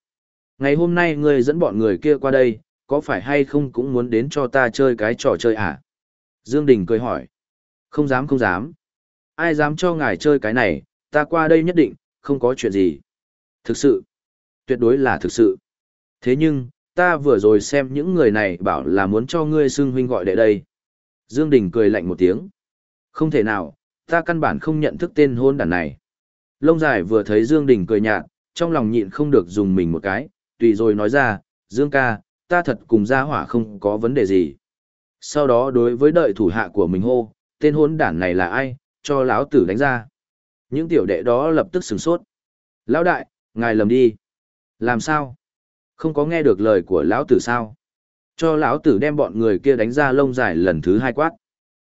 Ngày hôm nay ngươi dẫn bọn người kia qua đây, có phải hay không cũng muốn đến cho ta chơi cái trò chơi à? Dương Đình cười hỏi. Không dám không dám. Ai dám cho ngài chơi cái này, ta qua đây nhất định, không có chuyện gì. Thực sự. Tuyệt đối là thực sự. Thế nhưng, ta vừa rồi xem những người này bảo là muốn cho ngươi xưng huynh gọi đệ đây. Dương Đình cười lạnh một tiếng. Không thể nào, ta căn bản không nhận thức tên hôn đản này. Lông dài vừa thấy Dương Đình cười nhạt, trong lòng nhịn không được dùng mình một cái, tùy rồi nói ra, Dương ca, ta thật cùng gia hỏa không có vấn đề gì. Sau đó đối với đợi thủ hạ của mình hô, tên hôn đản này là ai, cho lão tử đánh ra. Những tiểu đệ đó lập tức sửng sốt. Lão đại, ngài lầm đi. Làm sao? Không có nghe được lời của lão tử sao? Cho lão tử đem bọn người kia đánh ra lông dài lần thứ hai quát.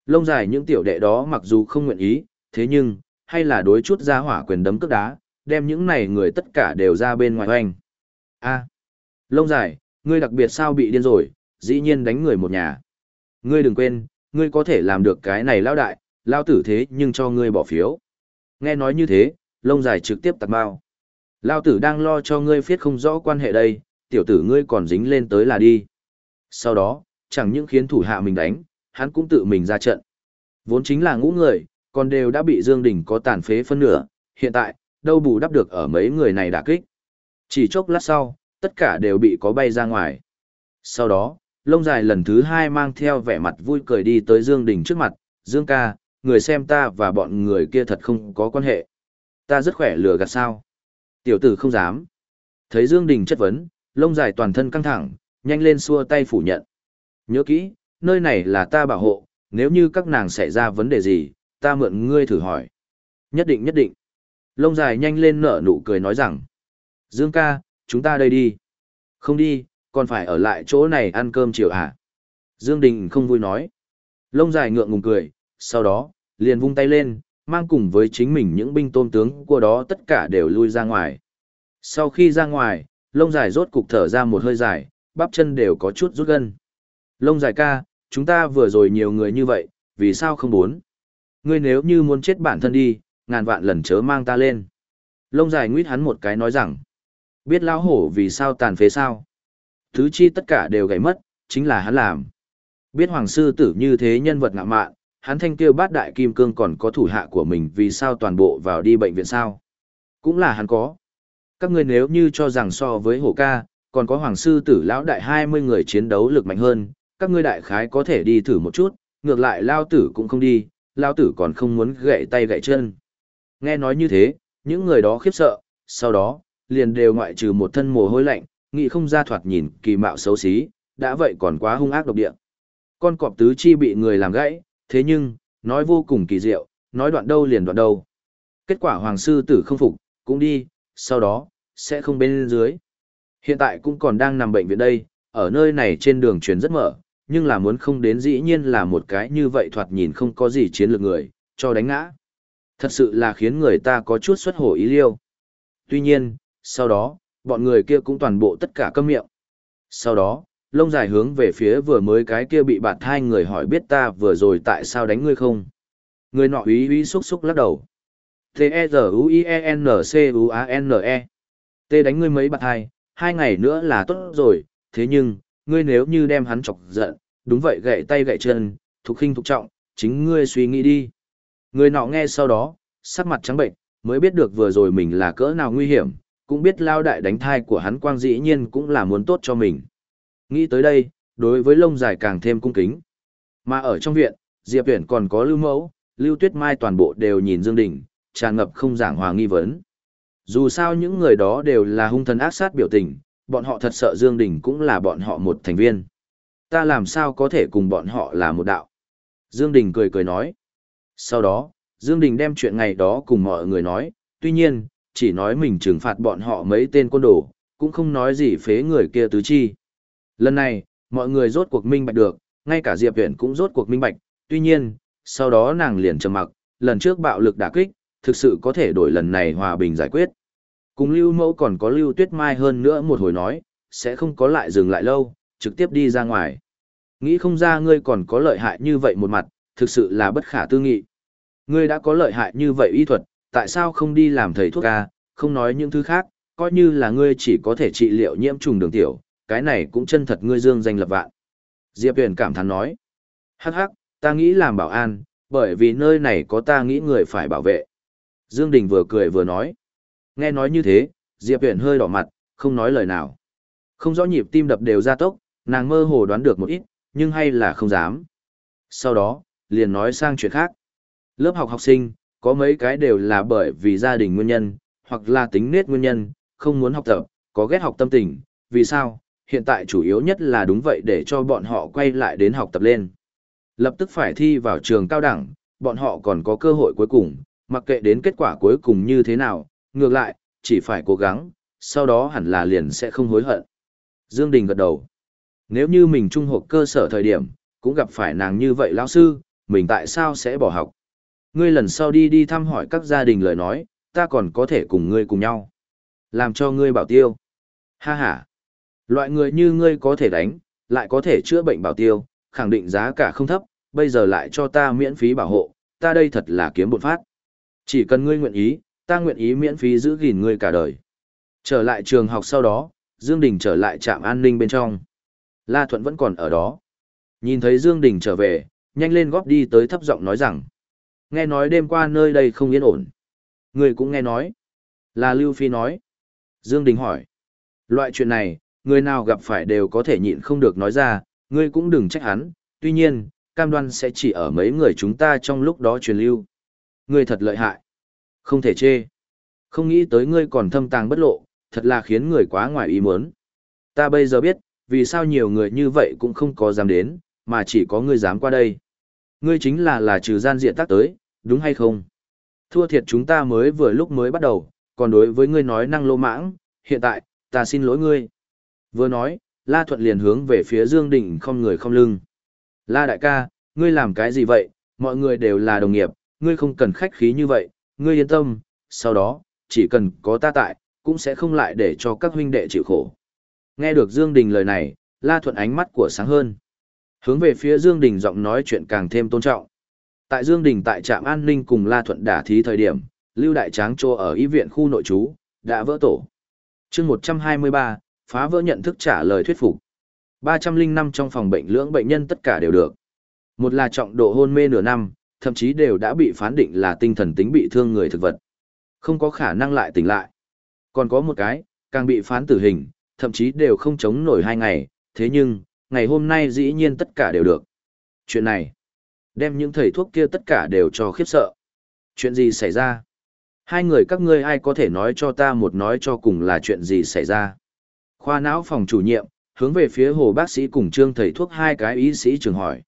Lông dài những tiểu đệ đó mặc dù không nguyện ý, thế nhưng, hay là đối chút ra hỏa quyền đấm cước đá, đem những này người tất cả đều ra bên ngoài hoành. A, lông dài, ngươi đặc biệt sao bị điên rồi, dĩ nhiên đánh người một nhà. Ngươi đừng quên, ngươi có thể làm được cái này lao đại, lao tử thế nhưng cho ngươi bỏ phiếu. Nghe nói như thế, lông dài trực tiếp tạt bao. Lao tử đang lo cho ngươi phiết không rõ quan hệ đây, tiểu tử ngươi còn dính lên tới là đi. Sau đó, chẳng những khiến thủ hạ mình đánh, hắn cũng tự mình ra trận. Vốn chính là ngũ người, còn đều đã bị Dương Đình có tàn phế phân nửa, hiện tại, đâu bù đắp được ở mấy người này đả kích. Chỉ chốc lát sau, tất cả đều bị có bay ra ngoài. Sau đó, lông dài lần thứ hai mang theo vẻ mặt vui cười đi tới Dương Đình trước mặt, Dương ca, người xem ta và bọn người kia thật không có quan hệ. Ta rất khỏe lừa gạt sao. Tiểu tử không dám. Thấy Dương Đình chất vấn, lông dài toàn thân căng thẳng, nhanh lên xua tay phủ nhận. Nhớ kỹ, nơi này là ta bảo hộ, nếu như các nàng xảy ra vấn đề gì, ta mượn ngươi thử hỏi. Nhất định nhất định. Lông dài nhanh lên nở nụ cười nói rằng. Dương ca, chúng ta đây đi. Không đi, còn phải ở lại chỗ này ăn cơm chiều à? Dương Đình không vui nói. Lông dài ngượng ngùng cười, sau đó, liền vung tay lên, mang cùng với chính mình những binh tôn tướng của đó tất cả đều lui ra ngoài. Sau khi ra ngoài, lông dài rốt cục thở ra một hơi dài, bắp chân đều có chút rút gân. Lông dài ca, chúng ta vừa rồi nhiều người như vậy, vì sao không muốn? Ngươi nếu như muốn chết bản thân đi, ngàn vạn lần chớ mang ta lên. Lông dài nguyết hắn một cái nói rằng, biết lão hổ vì sao tàn phế sao? Thứ chi tất cả đều gãy mất, chính là hắn làm. Biết hoàng sư tử như thế nhân vật ngạ mạn, hắn thanh tiêu bát đại kim cương còn có thủ hạ của mình vì sao toàn bộ vào đi bệnh viện sao? Cũng là hắn có. Các ngươi nếu như cho rằng so với hổ ca, còn có hoàng sư tử lão đại 20 người chiến đấu lực mạnh hơn, các ngươi đại khái có thể đi thử một chút, ngược lại lao tử cũng không đi, lao tử còn không muốn gậy tay gậy chân. Nghe nói như thế, những người đó khiếp sợ, sau đó, liền đều ngoại trừ một thân mồ hôi lạnh, nghĩ không ra thoạt nhìn kỳ mạo xấu xí, đã vậy còn quá hung ác độc địa. Con cọp tứ chi bị người làm gãy, thế nhưng, nói vô cùng kỳ diệu, nói đoạn đâu liền đoạn đâu. Kết quả hoàng sư tử không phục, cũng đi, sau đó, sẽ không bên dưới. Hiện tại cũng còn đang nằm bệnh viện đây, ở nơi này trên đường truyền rất mở, nhưng là muốn không đến dĩ nhiên là một cái như vậy thoạt nhìn không có gì chiến lược người, cho đánh ngã. Thật sự là khiến người ta có chút xuất hổ ý liêu. Tuy nhiên, sau đó, bọn người kia cũng toàn bộ tất cả câm miệng. Sau đó, lông dài hướng về phía vừa mới cái kia bị bạt hai người hỏi biết ta vừa rồi tại sao đánh ngươi không. Người nọ ý ý xúc xúc lắc đầu. T-E-Z-U-I-E-N-C-U-A-N-E e. T đánh ngươi mấy bạt hai, hai ngày nữa là tốt rồi, thế nhưng, ngươi nếu như đem hắn chọc giận, đúng vậy gậy tay gậy chân, thục khinh thục trọng, chính ngươi suy nghĩ đi. Người nọ nghe sau đó, sắc mặt trắng bệnh, mới biết được vừa rồi mình là cỡ nào nguy hiểm, cũng biết lao đại đánh thai của hắn quang dĩ nhiên cũng là muốn tốt cho mình. Nghĩ tới đây, đối với lông dài càng thêm cung kính. Mà ở trong viện, Diệp Viễn còn có Lưu Mẫu, Lưu Tuyết Mai toàn bộ đều nhìn Dương Đình, tràn ngập không giảng hòa nghi vấn. Dù sao những người đó đều là hung thần ác sát biểu tình, bọn họ thật sợ Dương Đình cũng là bọn họ một thành viên. Ta làm sao có thể cùng bọn họ là một đạo? Dương Đình cười cười nói. Sau đó, Dương Đình đem chuyện ngày đó cùng mọi người nói, tuy nhiên, chỉ nói mình trừng phạt bọn họ mấy tên côn đồ, cũng không nói gì phế người kia tứ chi. Lần này, mọi người rốt cuộc minh bạch được, ngay cả Diệp Viễn cũng rốt cuộc minh bạch, tuy nhiên, sau đó nàng liền trầm mặc, lần trước bạo lực đả kích, thực sự có thể đổi lần này hòa bình giải quyết. Cùng Lưu Mẫu còn có Lưu Tuyết Mai hơn nữa một hồi nói, sẽ không có lại dừng lại lâu, trực tiếp đi ra ngoài. Nghĩ không ra ngươi còn có lợi hại như vậy một mặt, thực sự là bất khả tư nghị. Ngươi đã có lợi hại như vậy y thuật, tại sao không đi làm thầy thuốc ca, không nói những thứ khác, coi như là ngươi chỉ có thể trị liệu nhiễm trùng đường tiểu, cái này cũng chân thật ngươi dương danh lập vạn. Diệp Huyền cảm thán nói, hắc hắc, ta nghĩ làm bảo an, bởi vì nơi này có ta nghĩ người phải bảo vệ. Dương Đình vừa cười vừa nói, nghe nói như thế, Diệp Huyền hơi đỏ mặt, không nói lời nào. Không rõ nhịp tim đập đều ra tốc, nàng mơ hồ đoán được một ít, nhưng hay là không dám. Sau đó, liền nói sang chuyện khác. Lớp học học sinh, có mấy cái đều là bởi vì gia đình nguyên nhân, hoặc là tính nết nguyên nhân, không muốn học tập, có ghét học tâm tình, vì sao? Hiện tại chủ yếu nhất là đúng vậy để cho bọn họ quay lại đến học tập lên. Lập tức phải thi vào trường cao đẳng, bọn họ còn có cơ hội cuối cùng, mặc kệ đến kết quả cuối cùng như thế nào, ngược lại, chỉ phải cố gắng, sau đó hẳn là liền sẽ không hối hận. Dương Đình gật đầu. Nếu như mình trung học cơ sở thời điểm, cũng gặp phải nàng như vậy lão sư, mình tại sao sẽ bỏ học? Ngươi lần sau đi đi thăm hỏi các gia đình lời nói, ta còn có thể cùng ngươi cùng nhau. Làm cho ngươi bảo tiêu. Ha ha. Loại người như ngươi có thể đánh, lại có thể chữa bệnh bảo tiêu, khẳng định giá cả không thấp, bây giờ lại cho ta miễn phí bảo hộ, ta đây thật là kiếm bột phát. Chỉ cần ngươi nguyện ý, ta nguyện ý miễn phí giữ gìn ngươi cả đời. Trở lại trường học sau đó, Dương Đình trở lại trạm an ninh bên trong. La Thuận vẫn còn ở đó. Nhìn thấy Dương Đình trở về, nhanh lên góp đi tới thấp giọng nói rằng. Nghe nói đêm qua nơi đây không yên ổn. Người cũng nghe nói. Là Lưu Phi nói. Dương Đình hỏi. Loại chuyện này, người nào gặp phải đều có thể nhịn không được nói ra, ngươi cũng đừng trách hắn, tuy nhiên, cam đoan sẽ chỉ ở mấy người chúng ta trong lúc đó truyền lưu. Ngươi thật lợi hại. Không thể chê. Không nghĩ tới ngươi còn thâm tàng bất lộ, thật là khiến người quá ngoài ý muốn. Ta bây giờ biết, vì sao nhiều người như vậy cũng không có dám đến, mà chỉ có ngươi dám qua đây. Ngươi chính là là trừ gian diện tác tới, đúng hay không? Thua thiệt chúng ta mới vừa lúc mới bắt đầu, còn đối với ngươi nói năng lô mãng, hiện tại, ta xin lỗi ngươi. Vừa nói, La Thuận liền hướng về phía Dương Đình không người không lưng. La đại ca, ngươi làm cái gì vậy, mọi người đều là đồng nghiệp, ngươi không cần khách khí như vậy, ngươi yên tâm, sau đó, chỉ cần có ta tại, cũng sẽ không lại để cho các huynh đệ chịu khổ. Nghe được Dương Đình lời này, La Thuận ánh mắt của sáng hơn. Hướng về phía Dương Đình giọng nói chuyện càng thêm tôn trọng. Tại Dương Đình tại trạm an ninh cùng La Thuận đả thí thời điểm, Lưu Đại Tráng Trô ở y viện khu nội trú, đã vỡ tổ. chương 123, phá vỡ nhận thức trả lời thuyết phục. 305 trong phòng bệnh lưỡng bệnh nhân tất cả đều được. Một là trọng độ hôn mê nửa năm, thậm chí đều đã bị phán định là tinh thần tính bị thương người thực vật. Không có khả năng lại tỉnh lại. Còn có một cái, càng bị phán tử hình, thậm chí đều không chống nổi hai ngày, thế nhưng, ngày hôm nay dĩ nhiên tất cả đều được. Chuyện này, đem những thầy thuốc kia tất cả đều cho khiếp sợ. Chuyện gì xảy ra? Hai người các ngươi ai có thể nói cho ta một nói cho cùng là chuyện gì xảy ra? Khoa não phòng chủ nhiệm, hướng về phía hồ bác sĩ cùng trương thầy thuốc hai cái ý sĩ trường hỏi.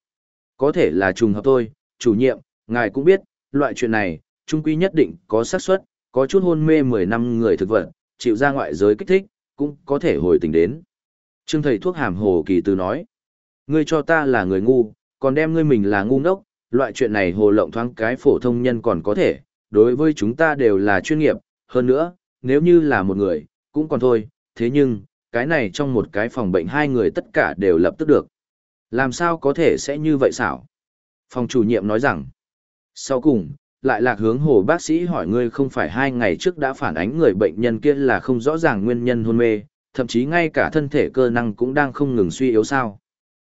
Có thể là trùng hợp thôi, chủ nhiệm, ngài cũng biết, loại chuyện này, trung quy nhất định có xác suất, có chút hôn mê 10 năm người thực vật, chịu ra ngoại giới kích thích, cũng có thể hồi tỉnh đến. Trương thầy thuốc hàm hồ kỳ từ nói, ngươi cho ta là người ngu, còn đem ngươi mình là ngu ngốc, loại chuyện này hồ lộng thoáng cái phổ thông nhân còn có thể, đối với chúng ta đều là chuyên nghiệp, hơn nữa, nếu như là một người, cũng còn thôi, thế nhưng, cái này trong một cái phòng bệnh hai người tất cả đều lập tức được. Làm sao có thể sẽ như vậy xảo? Phòng chủ nhiệm nói rằng, sau cùng, lại lạc hướng hồ bác sĩ hỏi ngươi không phải hai ngày trước đã phản ánh người bệnh nhân kia là không rõ ràng nguyên nhân hôn mê, thậm chí ngay cả thân thể cơ năng cũng đang không ngừng suy yếu sao.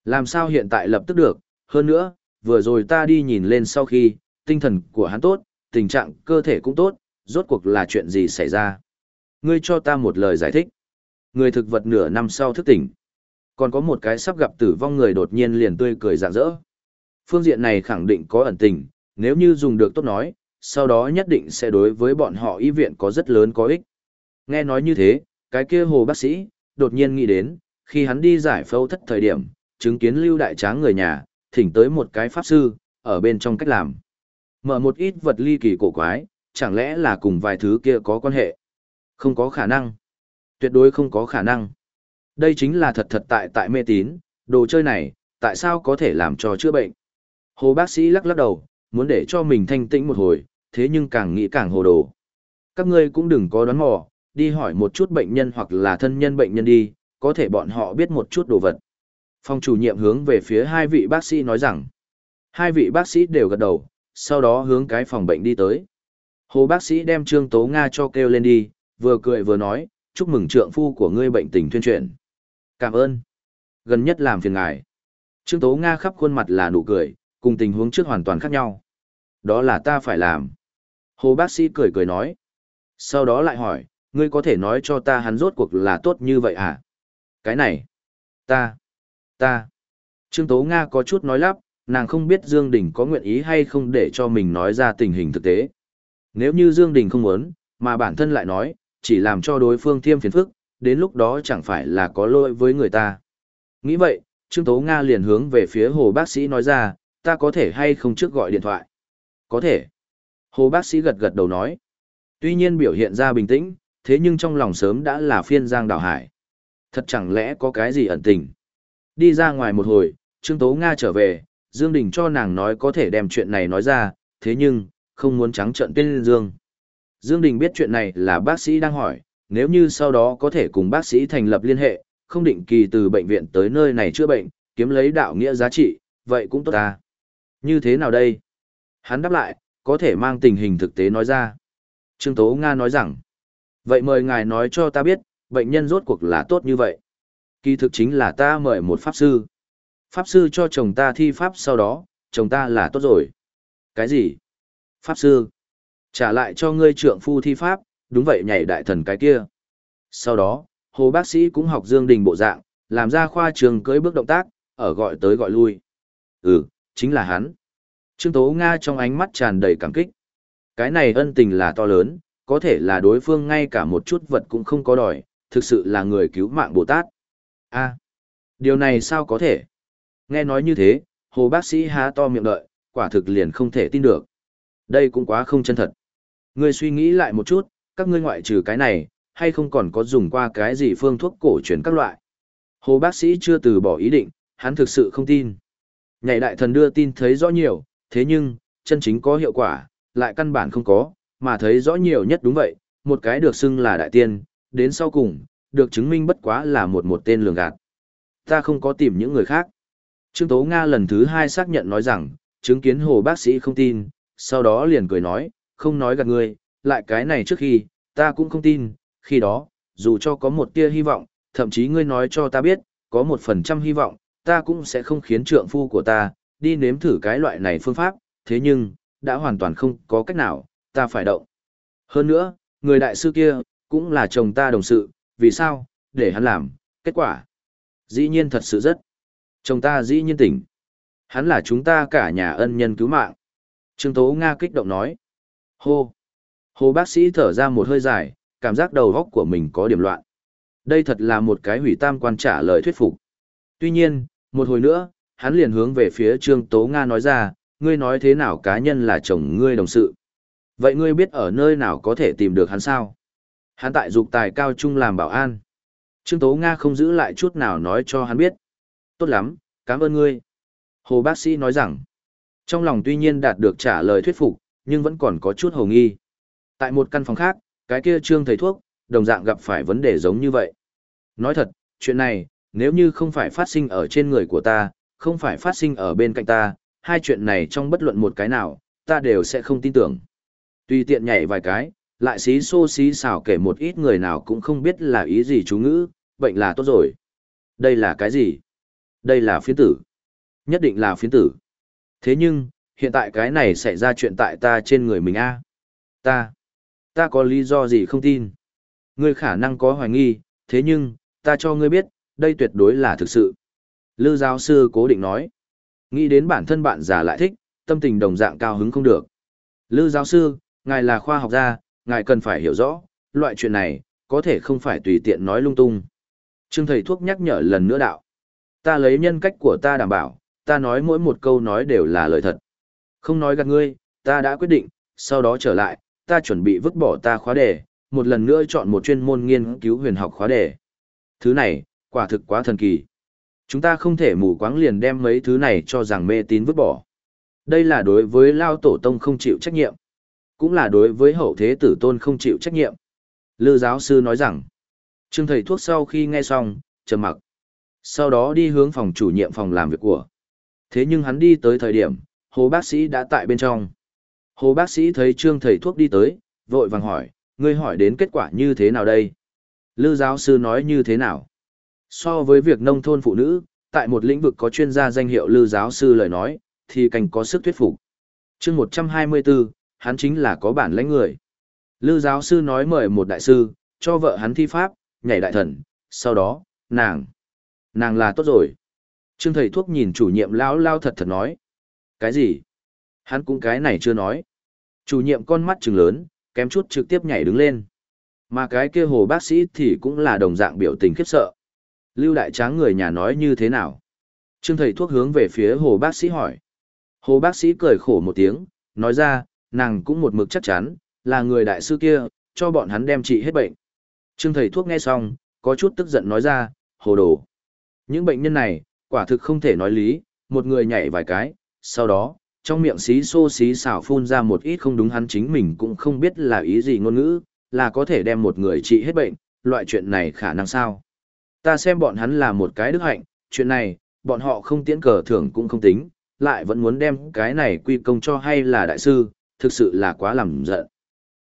Làm sao hiện tại lập tức được, hơn nữa, vừa rồi ta đi nhìn lên sau khi, tinh thần của hắn tốt, tình trạng cơ thể cũng tốt, rốt cuộc là chuyện gì xảy ra. Ngươi cho ta một lời giải thích. Người thực vật nửa năm sau thức tỉnh. Còn có một cái sắp gặp tử vong người đột nhiên liền tươi cười rạng rỡ. Phương diện này khẳng định có ẩn tình, nếu như dùng được tốt nói, sau đó nhất định sẽ đối với bọn họ y viện có rất lớn có ích. Nghe nói như thế, cái kia hồ bác sĩ, đột nhiên nghĩ đến, khi hắn đi giải phẫu thất thời điểm, chứng kiến lưu đại tráng người nhà, thỉnh tới một cái pháp sư, ở bên trong cách làm. Mở một ít vật ly kỳ cổ quái, chẳng lẽ là cùng vài thứ kia có quan hệ? Không có khả năng. Tuyệt đối không có khả năng. Đây chính là thật thật tại tại mê tín, đồ chơi này, tại sao có thể làm cho chữa bệnh? Hồ bác sĩ lắc lắc đầu, muốn để cho mình thanh tĩnh một hồi, thế nhưng càng nghĩ càng hồ đồ. Các ngươi cũng đừng có đoán mò, đi hỏi một chút bệnh nhân hoặc là thân nhân bệnh nhân đi, có thể bọn họ biết một chút đồ vật. Phòng chủ nhiệm hướng về phía hai vị bác sĩ nói rằng, hai vị bác sĩ đều gật đầu, sau đó hướng cái phòng bệnh đi tới. Hồ bác sĩ đem Trương Tố Nga cho kêu lên đi, vừa cười vừa nói, chúc mừng trượng phu của ngươi bệnh tình tuyên truyền. Cảm ơn. Gần nhất làm phiền ngài. Trương Tố Nga khắp khuôn mặt là nụ cười, cùng tình huống trước hoàn toàn khác nhau. Đó là ta phải làm. Hồ bác sĩ cười cười nói. Sau đó lại hỏi, ngươi có thể nói cho ta hắn rốt cuộc là tốt như vậy à? Cái này, ta, ta. Trương Tố Nga có chút nói lắp, nàng không biết Dương Đình có nguyện ý hay không để cho mình nói ra tình hình thực tế. Nếu như Dương Đình không muốn, mà bản thân lại nói, chỉ làm cho đối phương thêm phiền phức, đến lúc đó chẳng phải là có lỗi với người ta. Nghĩ vậy, Trương Tố Nga liền hướng về phía hồ bác sĩ nói ra, ta có thể hay không trước gọi điện thoại? Có thể. Hồ bác sĩ gật gật đầu nói. Tuy nhiên biểu hiện ra bình tĩnh, thế nhưng trong lòng sớm đã là phiên giang đảo hải. Thật chẳng lẽ có cái gì ẩn tình? Đi ra ngoài một hồi, Trương Tố Nga trở về, Dương Đình cho nàng nói có thể đem chuyện này nói ra, thế nhưng, không muốn trắng trợn tên Dương. Dương Đình biết chuyện này là bác sĩ đang hỏi, nếu như sau đó có thể cùng bác sĩ thành lập liên hệ, không định kỳ từ bệnh viện tới nơi này chữa bệnh, kiếm lấy đạo nghĩa giá trị, vậy cũng tốt ta. Như thế nào đây? Hắn đáp lại, có thể mang tình hình thực tế nói ra. Trương Tố Nga nói rằng, vậy mời ngài nói cho ta biết, bệnh nhân rốt cuộc là tốt như vậy. Kỳ thực chính là ta mời một pháp sư. Pháp sư cho chồng ta thi pháp sau đó, chồng ta là tốt rồi. Cái gì? Pháp sư. Trả lại cho ngươi trượng phu thi pháp, đúng vậy nhảy đại thần cái kia. Sau đó, hồ bác sĩ cũng học dương đình bộ dạng, làm ra khoa trường cưới bước động tác, ở gọi tới gọi lui. Ừ, chính là hắn. Trương Tố Nga trong ánh mắt tràn đầy cảm kích. Cái này ân tình là to lớn, có thể là đối phương ngay cả một chút vật cũng không có đòi, thực sự là người cứu mạng Bồ Tát. a điều này sao có thể? Nghe nói như thế, hồ bác sĩ há to miệng đợi, quả thực liền không thể tin được. Đây cũng quá không chân thật. Ngươi suy nghĩ lại một chút, các ngươi ngoại trừ cái này, hay không còn có dùng qua cái gì phương thuốc cổ truyền các loại. Hồ bác sĩ chưa từ bỏ ý định, hắn thực sự không tin. Nhảy đại thần đưa tin thấy rõ nhiều, thế nhưng, chân chính có hiệu quả, lại căn bản không có, mà thấy rõ nhiều nhất đúng vậy, một cái được xưng là đại tiên, đến sau cùng, được chứng minh bất quá là một một tên lường gạt. Ta không có tìm những người khác. Trương Tố Nga lần thứ hai xác nhận nói rằng, chứng kiến hồ bác sĩ không tin, sau đó liền cười nói, không nói gạt ngươi, lại cái này trước khi, ta cũng không tin, khi đó, dù cho có một tia hy vọng, thậm chí ngươi nói cho ta biết, có một phần trăm hy vọng, ta cũng sẽ không khiến trượng phu của ta, đi nếm thử cái loại này phương pháp, thế nhưng, đã hoàn toàn không có cách nào, ta phải động. Hơn nữa, người đại sư kia, cũng là chồng ta đồng sự, vì sao, để hắn làm, kết quả. Dĩ nhiên thật sự rất. Chồng ta dĩ nhiên tỉnh. Hắn là chúng ta cả nhà ân nhân cứu mạng. Trương Tố Nga kích động nói. Hô. Hồ bác sĩ thở ra một hơi dài, cảm giác đầu góc của mình có điểm loạn. Đây thật là một cái hủy tam quan trả lời thuyết phục. Tuy nhiên, một hồi nữa, hắn liền hướng về phía Trương Tố Nga nói ra, ngươi nói thế nào cá nhân là chồng ngươi đồng sự. Vậy ngươi biết ở nơi nào có thể tìm được hắn sao? Hắn tại dục tài cao trung làm bảo an. Trương Tố Nga không giữ lại chút nào nói cho hắn biết. Tốt lắm, cảm ơn ngươi. Hồ bác sĩ nói rằng, trong lòng tuy nhiên đạt được trả lời thuyết phục, nhưng vẫn còn có chút hồ nghi. Tại một căn phòng khác, cái kia trương thầy thuốc, đồng dạng gặp phải vấn đề giống như vậy. Nói thật, chuyện này, nếu như không phải phát sinh ở trên người của ta, không phải phát sinh ở bên cạnh ta, hai chuyện này trong bất luận một cái nào, ta đều sẽ không tin tưởng. Tùy tiện nhảy vài cái, lại xí xô xí xào kể một ít người nào cũng không biết là ý gì chú ngữ, bệnh là tốt rồi. Đây là cái gì? Đây là phiến tử. Nhất định là phiến tử. Thế nhưng, hiện tại cái này xảy ra chuyện tại ta trên người mình a Ta. Ta có lý do gì không tin? Ngươi khả năng có hoài nghi, thế nhưng, ta cho ngươi biết, đây tuyệt đối là thực sự. Lư giáo sư cố định nói. Nghĩ đến bản thân bạn già lại thích, tâm tình đồng dạng cao hứng không được. Lư giáo sư, ngài là khoa học gia, ngài cần phải hiểu rõ, loại chuyện này, có thể không phải tùy tiện nói lung tung. Trương thầy thuốc nhắc nhở lần nữa đạo. Ta lấy nhân cách của ta đảm bảo, ta nói mỗi một câu nói đều là lời thật. Không nói gạt ngươi, ta đã quyết định, sau đó trở lại, ta chuẩn bị vứt bỏ ta khóa đề, một lần nữa chọn một chuyên môn nghiên cứu huyền học khóa đề. Thứ này, quả thực quá thần kỳ. Chúng ta không thể mù quáng liền đem mấy thứ này cho rằng mê tín vứt bỏ. Đây là đối với Lao Tổ Tông không chịu trách nhiệm. Cũng là đối với hậu thế tử tôn không chịu trách nhiệm. Lư giáo sư nói rằng, Trương thầy thuốc sau khi nghe xong, trầm mặc. Sau đó đi hướng phòng chủ nhiệm phòng làm việc của. Thế nhưng hắn đi tới thời điểm, hồ bác sĩ đã tại bên trong. Hồ bác sĩ thấy trương thầy thuốc đi tới, vội vàng hỏi, ngươi hỏi đến kết quả như thế nào đây? Lư giáo sư nói như thế nào? So với việc nông thôn phụ nữ, tại một lĩnh vực có chuyên gia danh hiệu lư giáo sư lời nói, thì cảnh có sức thuyết phục. chương 124, hắn chính là có bản lãnh người. Lư giáo sư nói mời một đại sư, cho vợ hắn thi pháp, nhảy đại thần, sau đó, nàng. Nàng là tốt rồi. Trương thầy thuốc nhìn chủ nhiệm lão lao thật thật nói. Cái gì? Hắn cũng cái này chưa nói. Chủ nhiệm con mắt trừng lớn, kém chút trực tiếp nhảy đứng lên. Mà cái kia hồ bác sĩ thì cũng là đồng dạng biểu tình khiếp sợ. Lưu đại tráng người nhà nói như thế nào? Trương thầy thuốc hướng về phía hồ bác sĩ hỏi. Hồ bác sĩ cười khổ một tiếng, nói ra, nàng cũng một mực chắc chắn, là người đại sư kia, cho bọn hắn đem trị hết bệnh. Trương thầy thuốc nghe xong, có chút tức giận nói ra, hồ đồ. Những bệnh nhân này, quả thực không thể nói lý, một người nhảy vài cái, sau đó, trong miệng xí xô xí xảo phun ra một ít không đúng hắn chính mình cũng không biết là ý gì ngôn ngữ, là có thể đem một người trị hết bệnh, loại chuyện này khả năng sao. Ta xem bọn hắn là một cái đức hạnh, chuyện này, bọn họ không tiễn cờ thưởng cũng không tính, lại vẫn muốn đem cái này quy công cho hay là đại sư, thực sự là quá làm giận.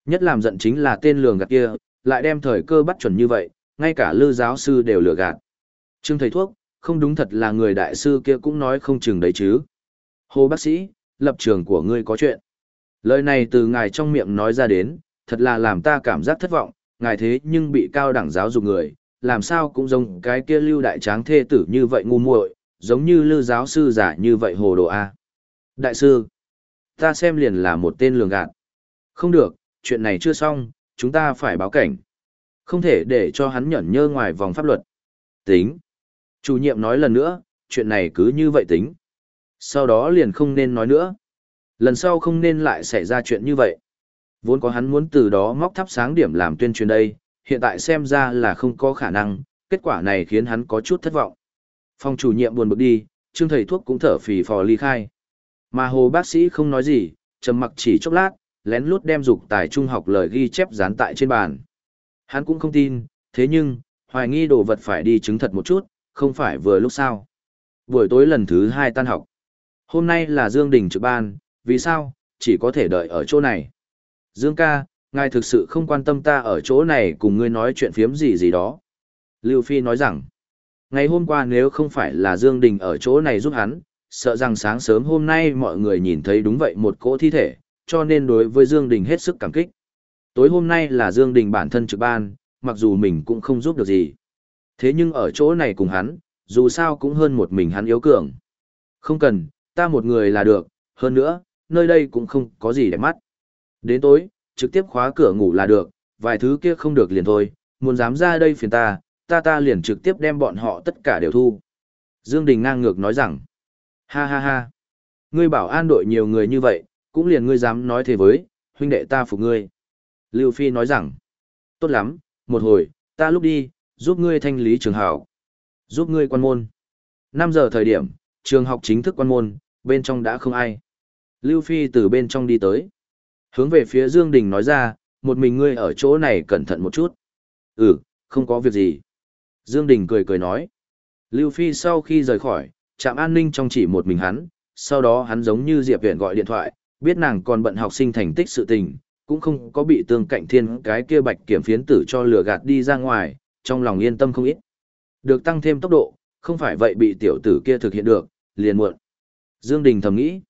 Nhất làm giận chính là tên lường gạt kia, lại đem thời cơ bắt chuẩn như vậy, ngay cả lư giáo sư đều lừa gạt. Trương thầy thuốc, không đúng thật là người đại sư kia cũng nói không chừng đấy chứ. Hồ bác sĩ, lập trường của ngươi có chuyện. Lời này từ ngài trong miệng nói ra đến, thật là làm ta cảm giác thất vọng, ngài thế nhưng bị cao đẳng giáo dục người, làm sao cũng giống cái kia lưu đại tráng thê tử như vậy ngu muội, giống như lưu giáo sư giả như vậy hồ đồ A. Đại sư, ta xem liền là một tên lường gạt. Không được, chuyện này chưa xong, chúng ta phải báo cảnh. Không thể để cho hắn nhẫn nhơ ngoài vòng pháp luật. Tính. Chủ nhiệm nói lần nữa, chuyện này cứ như vậy tính. Sau đó liền không nên nói nữa. Lần sau không nên lại xảy ra chuyện như vậy. Vốn có hắn muốn từ đó móc thắp sáng điểm làm tuyên truyền đây, hiện tại xem ra là không có khả năng, kết quả này khiến hắn có chút thất vọng. Phòng chủ nhiệm buồn bực đi, trương thầy thuốc cũng thở phì phò ly khai. Mà hồ bác sĩ không nói gì, trầm mặc chỉ chốc lát, lén lút đem dục tài trung học lời ghi chép dán tại trên bàn. Hắn cũng không tin, thế nhưng, hoài nghi đồ vật phải đi chứng thật một chút, không phải vừa lúc sao. Buổi tối lần thứ hai tan học. Hôm nay là Dương Đình trực ban, vì sao, chỉ có thể đợi ở chỗ này. Dương ca, ngài thực sự không quan tâm ta ở chỗ này cùng ngươi nói chuyện phiếm gì gì đó. Lưu Phi nói rằng, ngày hôm qua nếu không phải là Dương Đình ở chỗ này giúp hắn, sợ rằng sáng sớm hôm nay mọi người nhìn thấy đúng vậy một cỗ thi thể, cho nên đối với Dương Đình hết sức cảm kích. Tối hôm nay là Dương Đình bản thân trực ban, mặc dù mình cũng không giúp được gì. Thế nhưng ở chỗ này cùng hắn, dù sao cũng hơn một mình hắn yếu cường. Không cần, ta một người là được, hơn nữa, nơi đây cũng không có gì để mắt. Đến tối, trực tiếp khóa cửa ngủ là được, vài thứ kia không được liền thôi, muốn dám ra đây phiền ta, ta ta liền trực tiếp đem bọn họ tất cả đều thu. Dương Đình ngang ngược nói rằng, ha ha ha, ngươi bảo an đội nhiều người như vậy, cũng liền ngươi dám nói thế với, huynh đệ ta phục ngươi. Lưu Phi nói rằng, tốt lắm, một hồi, ta lúc đi, giúp ngươi thanh lý trường học, giúp ngươi quan môn. 5 giờ thời điểm, trường học chính thức quan môn, bên trong đã không ai. Lưu Phi từ bên trong đi tới. Hướng về phía Dương Đình nói ra, một mình ngươi ở chỗ này cẩn thận một chút. Ừ, không có việc gì. Dương Đình cười cười nói. Lưu Phi sau khi rời khỏi, trạm an ninh trong chỉ một mình hắn, sau đó hắn giống như Diệp Viện gọi điện thoại, biết nàng còn bận học sinh thành tích sự tình, cũng không có bị tương cạnh thiên cái kia bạch kiểm phiến tử cho lừa gạt đi ra ngoài, trong lòng yên tâm không ít. Được tăng thêm tốc độ, không phải vậy bị tiểu tử kia thực hiện được, liền muộn. Dương Đình thầm nghĩ.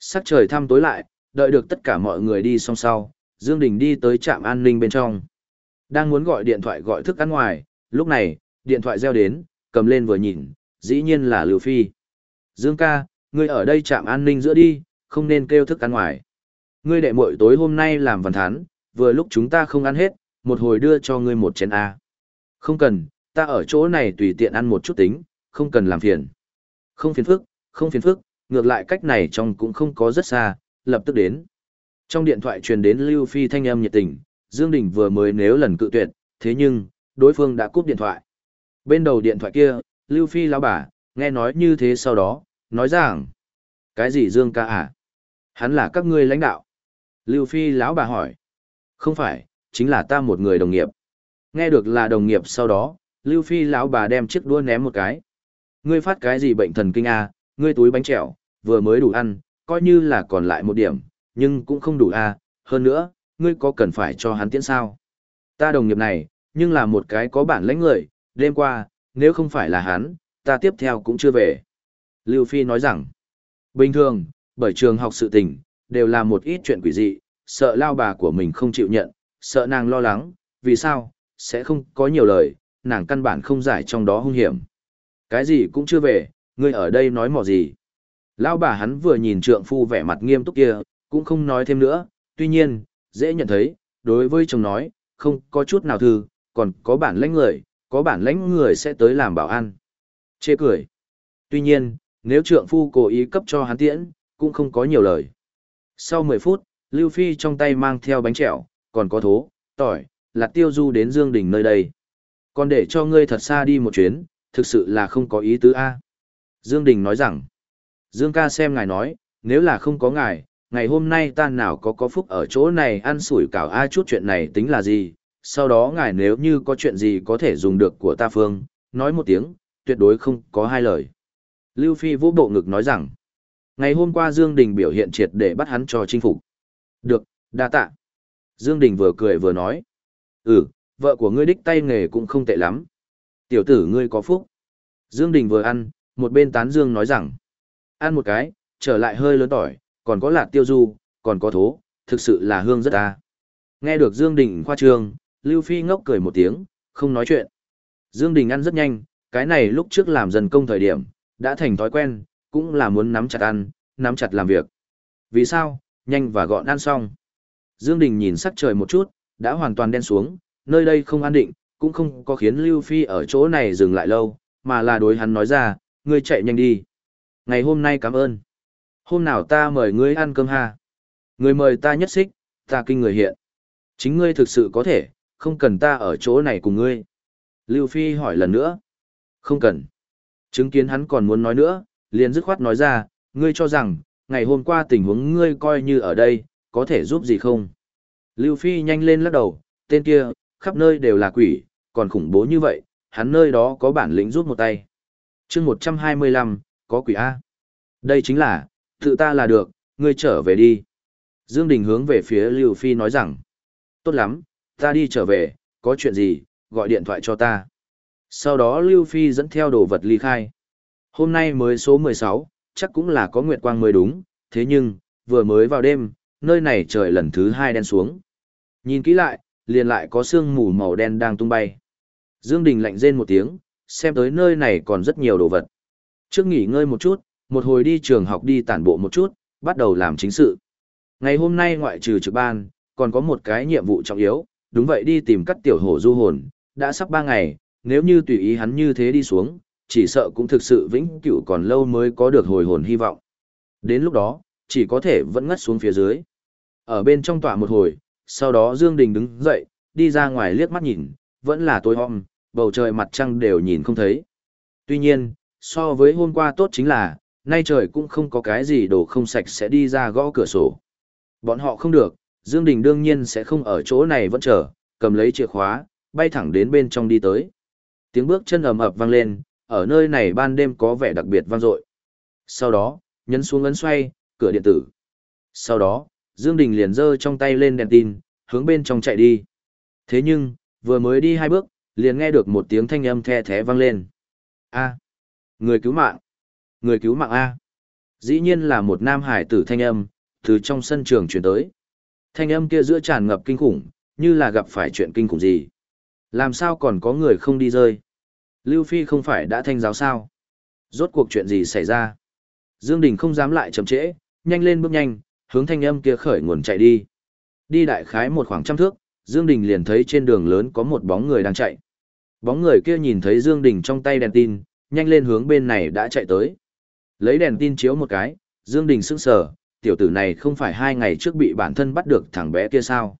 Sắc trời thăm tối lại, đợi được tất cả mọi người đi xong sau, Dương Đình đi tới trạm an ninh bên trong. Đang muốn gọi điện thoại gọi thức ăn ngoài, lúc này, điện thoại reo đến, cầm lên vừa nhìn, dĩ nhiên là Lưu Phi. Dương ca, ngươi ở đây trạm an ninh giữa đi, không nên kêu thức ăn ngoài. Ngươi đệ muội tối hôm nay làm văn thán, vừa lúc chúng ta không ăn hết, một hồi đưa cho ngươi một chén A. Không cần, ta ở chỗ này tùy tiện ăn một chút tính, không cần làm phiền. Không phiền phức, không phiền phức, ngược lại cách này trong cũng không có rất xa, lập tức đến. Trong điện thoại truyền đến Lưu Phi thanh âm nhiệt tình, Dương Đình vừa mới nếu lần cự tuyệt, thế nhưng, đối phương đã cúp điện thoại. Bên đầu điện thoại kia, Lưu Phi lão bà, nghe nói như thế sau đó, nói rằng, cái gì Dương ca à? Hắn là các ngươi lãnh đạo. Lưu Phi lão bà hỏi, không phải, chính là ta một người đồng nghiệp. Nghe được là đồng nghiệp sau đó, Lưu Phi lão bà đem chiếc đũa ném một cái. Ngươi phát cái gì bệnh thần kinh à, ngươi túi bánh trẻo, vừa mới đủ ăn, coi như là còn lại một điểm, nhưng cũng không đủ à, hơn nữa, ngươi có cần phải cho hắn tiễn sao? Ta đồng nghiệp này, nhưng là một cái có bản lãnh người, đêm qua, nếu không phải là hắn, ta tiếp theo cũng chưa về. Lưu Phi nói rằng, bình thường, bởi trường học sự tình, đều là một ít chuyện quỷ dị, sợ lao bà của mình không chịu nhận, sợ nàng lo lắng, vì sao, sẽ không có nhiều lời, nàng căn bản không giải trong đó hung hiểm. Cái gì cũng chưa về, ngươi ở đây nói mò gì. Lão bà hắn vừa nhìn trượng phu vẻ mặt nghiêm túc kia, cũng không nói thêm nữa, tuy nhiên, dễ nhận thấy, đối với chồng nói, không có chút nào thư, còn có bản lãnh người, có bản lãnh người sẽ tới làm bảo an. Chê cười. Tuy nhiên, nếu trượng phu cố ý cấp cho hắn tiễn, cũng không có nhiều lời. Sau 10 phút, Lưu Phi trong tay mang theo bánh trẹo, còn có thố, tỏi, là tiêu du đến Dương Đình nơi đây. Còn để cho ngươi thật xa đi một chuyến, thực sự là không có ý tứ A. Dương Đình nói rằng, Dương ca xem ngài nói, nếu là không có ngài, ngày hôm nay ta nào có có phúc ở chỗ này ăn sủi cảo ai chút chuyện này tính là gì, sau đó ngài nếu như có chuyện gì có thể dùng được của ta phương, nói một tiếng, tuyệt đối không có hai lời. Lưu Phi vũ bộ ngực nói rằng, ngày hôm qua Dương Đình biểu hiện triệt để bắt hắn cho chinh phục. Được, đa tạ. Dương Đình vừa cười vừa nói, ừ, vợ của ngươi đích tay nghề cũng không tệ lắm. Tiểu tử ngươi có phúc. Dương Đình vừa ăn, một bên tán Dương nói rằng, ăn một cái, trở lại hơi lớn tỏi, còn có lạt tiêu du, còn có thố, thực sự là hương rất ta. Nghe được Dương Đình khoa trương, Lưu Phi ngốc cười một tiếng, không nói chuyện. Dương Đình ăn rất nhanh, cái này lúc trước làm dần công thời điểm, đã thành thói quen, cũng là muốn nắm chặt ăn, nắm chặt làm việc. Vì sao? Nhanh và gọn ăn xong. Dương Đình nhìn sắc trời một chút, đã hoàn toàn đen xuống, nơi đây không an định, cũng không có khiến Lưu Phi ở chỗ này dừng lại lâu, mà là đối hắn nói ra, ngươi chạy nhanh đi. Ngày hôm nay cảm ơn. Hôm nào ta mời ngươi ăn cơm ha. Người mời ta nhất xích, ta kinh người hiện. Chính ngươi thực sự có thể, không cần ta ở chỗ này cùng ngươi. Lưu Phi hỏi lần nữa. Không cần. Chứng kiến hắn còn muốn nói nữa, liền dứt khoát nói ra, ngươi cho rằng, ngày hôm qua tình huống ngươi coi như ở đây, có thể giúp gì không? Lưu Phi nhanh lên lắc đầu, tên kia, khắp nơi đều là quỷ, còn khủng bố như vậy, hắn nơi đó có bản lĩnh giúp một tay. chương 125, có quỷ A. Đây chính là, tự ta là được, ngươi trở về đi. Dương Đình hướng về phía Lưu Phi nói rằng, tốt lắm, ta đi trở về, có chuyện gì, gọi điện thoại cho ta. Sau đó Lưu Phi dẫn theo đồ vật ly khai. Hôm nay mới số 16, chắc cũng là có nguyệt quang mới đúng, thế nhưng, vừa mới vào đêm, nơi này trời lần thứ hai đen xuống. Nhìn kỹ lại, liền lại có sương mù màu đen đang tung bay. Dương Đình lạnh rên một tiếng, xem tới nơi này còn rất nhiều đồ vật. Trước nghỉ ngơi một chút, một hồi đi trường học đi tản bộ một chút, bắt đầu làm chính sự. Ngày hôm nay ngoại trừ trực ban, còn có một cái nhiệm vụ trọng yếu, đúng vậy đi tìm cắt tiểu hổ du hồn, đã sắp ba ngày, nếu như tùy ý hắn như thế đi xuống, chỉ sợ cũng thực sự vĩnh cửu còn lâu mới có được hồi hồn hy vọng. Đến lúc đó, chỉ có thể vẫn ngất xuống phía dưới. Ở bên trong tòa một hồi, sau đó Dương Đình đứng dậy, đi ra ngoài liếc mắt nhìn, vẫn là tối om, bầu trời mặt trăng đều nhìn không thấy. Tuy nhiên, so với hôm qua tốt chính là, nay trời cũng không có cái gì đồ không sạch sẽ đi ra gõ cửa sổ. Bọn họ không được, Dương Đình đương nhiên sẽ không ở chỗ này vẫn chờ, cầm lấy chìa khóa, bay thẳng đến bên trong đi tới. Tiếng bước chân ầm ập vang lên, ở nơi này ban đêm có vẻ đặc biệt vang dội. Sau đó, nhấn xuống ấn xoay, cửa điện tử. Sau đó, Dương Đình liền giơ trong tay lên đèn tin, hướng bên trong chạy đi. Thế nhưng, vừa mới đi hai bước, liền nghe được một tiếng thanh âm the thé vang lên. A, người cứu mạng, người cứu mạng A. Dĩ nhiên là một nam hải tử thanh âm, từ trong sân trường truyền tới. Thanh âm kia giữa tràn ngập kinh khủng, như là gặp phải chuyện kinh khủng gì. Làm sao còn có người không đi rơi? Lưu Phi không phải đã thanh giáo sao? Rốt cuộc chuyện gì xảy ra? Dương Đình không dám lại chậm trễ, nhanh lên bước nhanh, hướng thanh âm kia khởi nguồn chạy đi. Đi đại khái một khoảng trăm thước, Dương Đình liền thấy trên đường lớn có một bóng người đang chạy. Bóng người kia nhìn thấy Dương Đình trong tay đèn tin, nhanh lên hướng bên này đã chạy tới. Lấy đèn tin chiếu một cái, Dương Đình sững sờ, tiểu tử này không phải hai ngày trước bị bản thân bắt được thằng bé kia sao?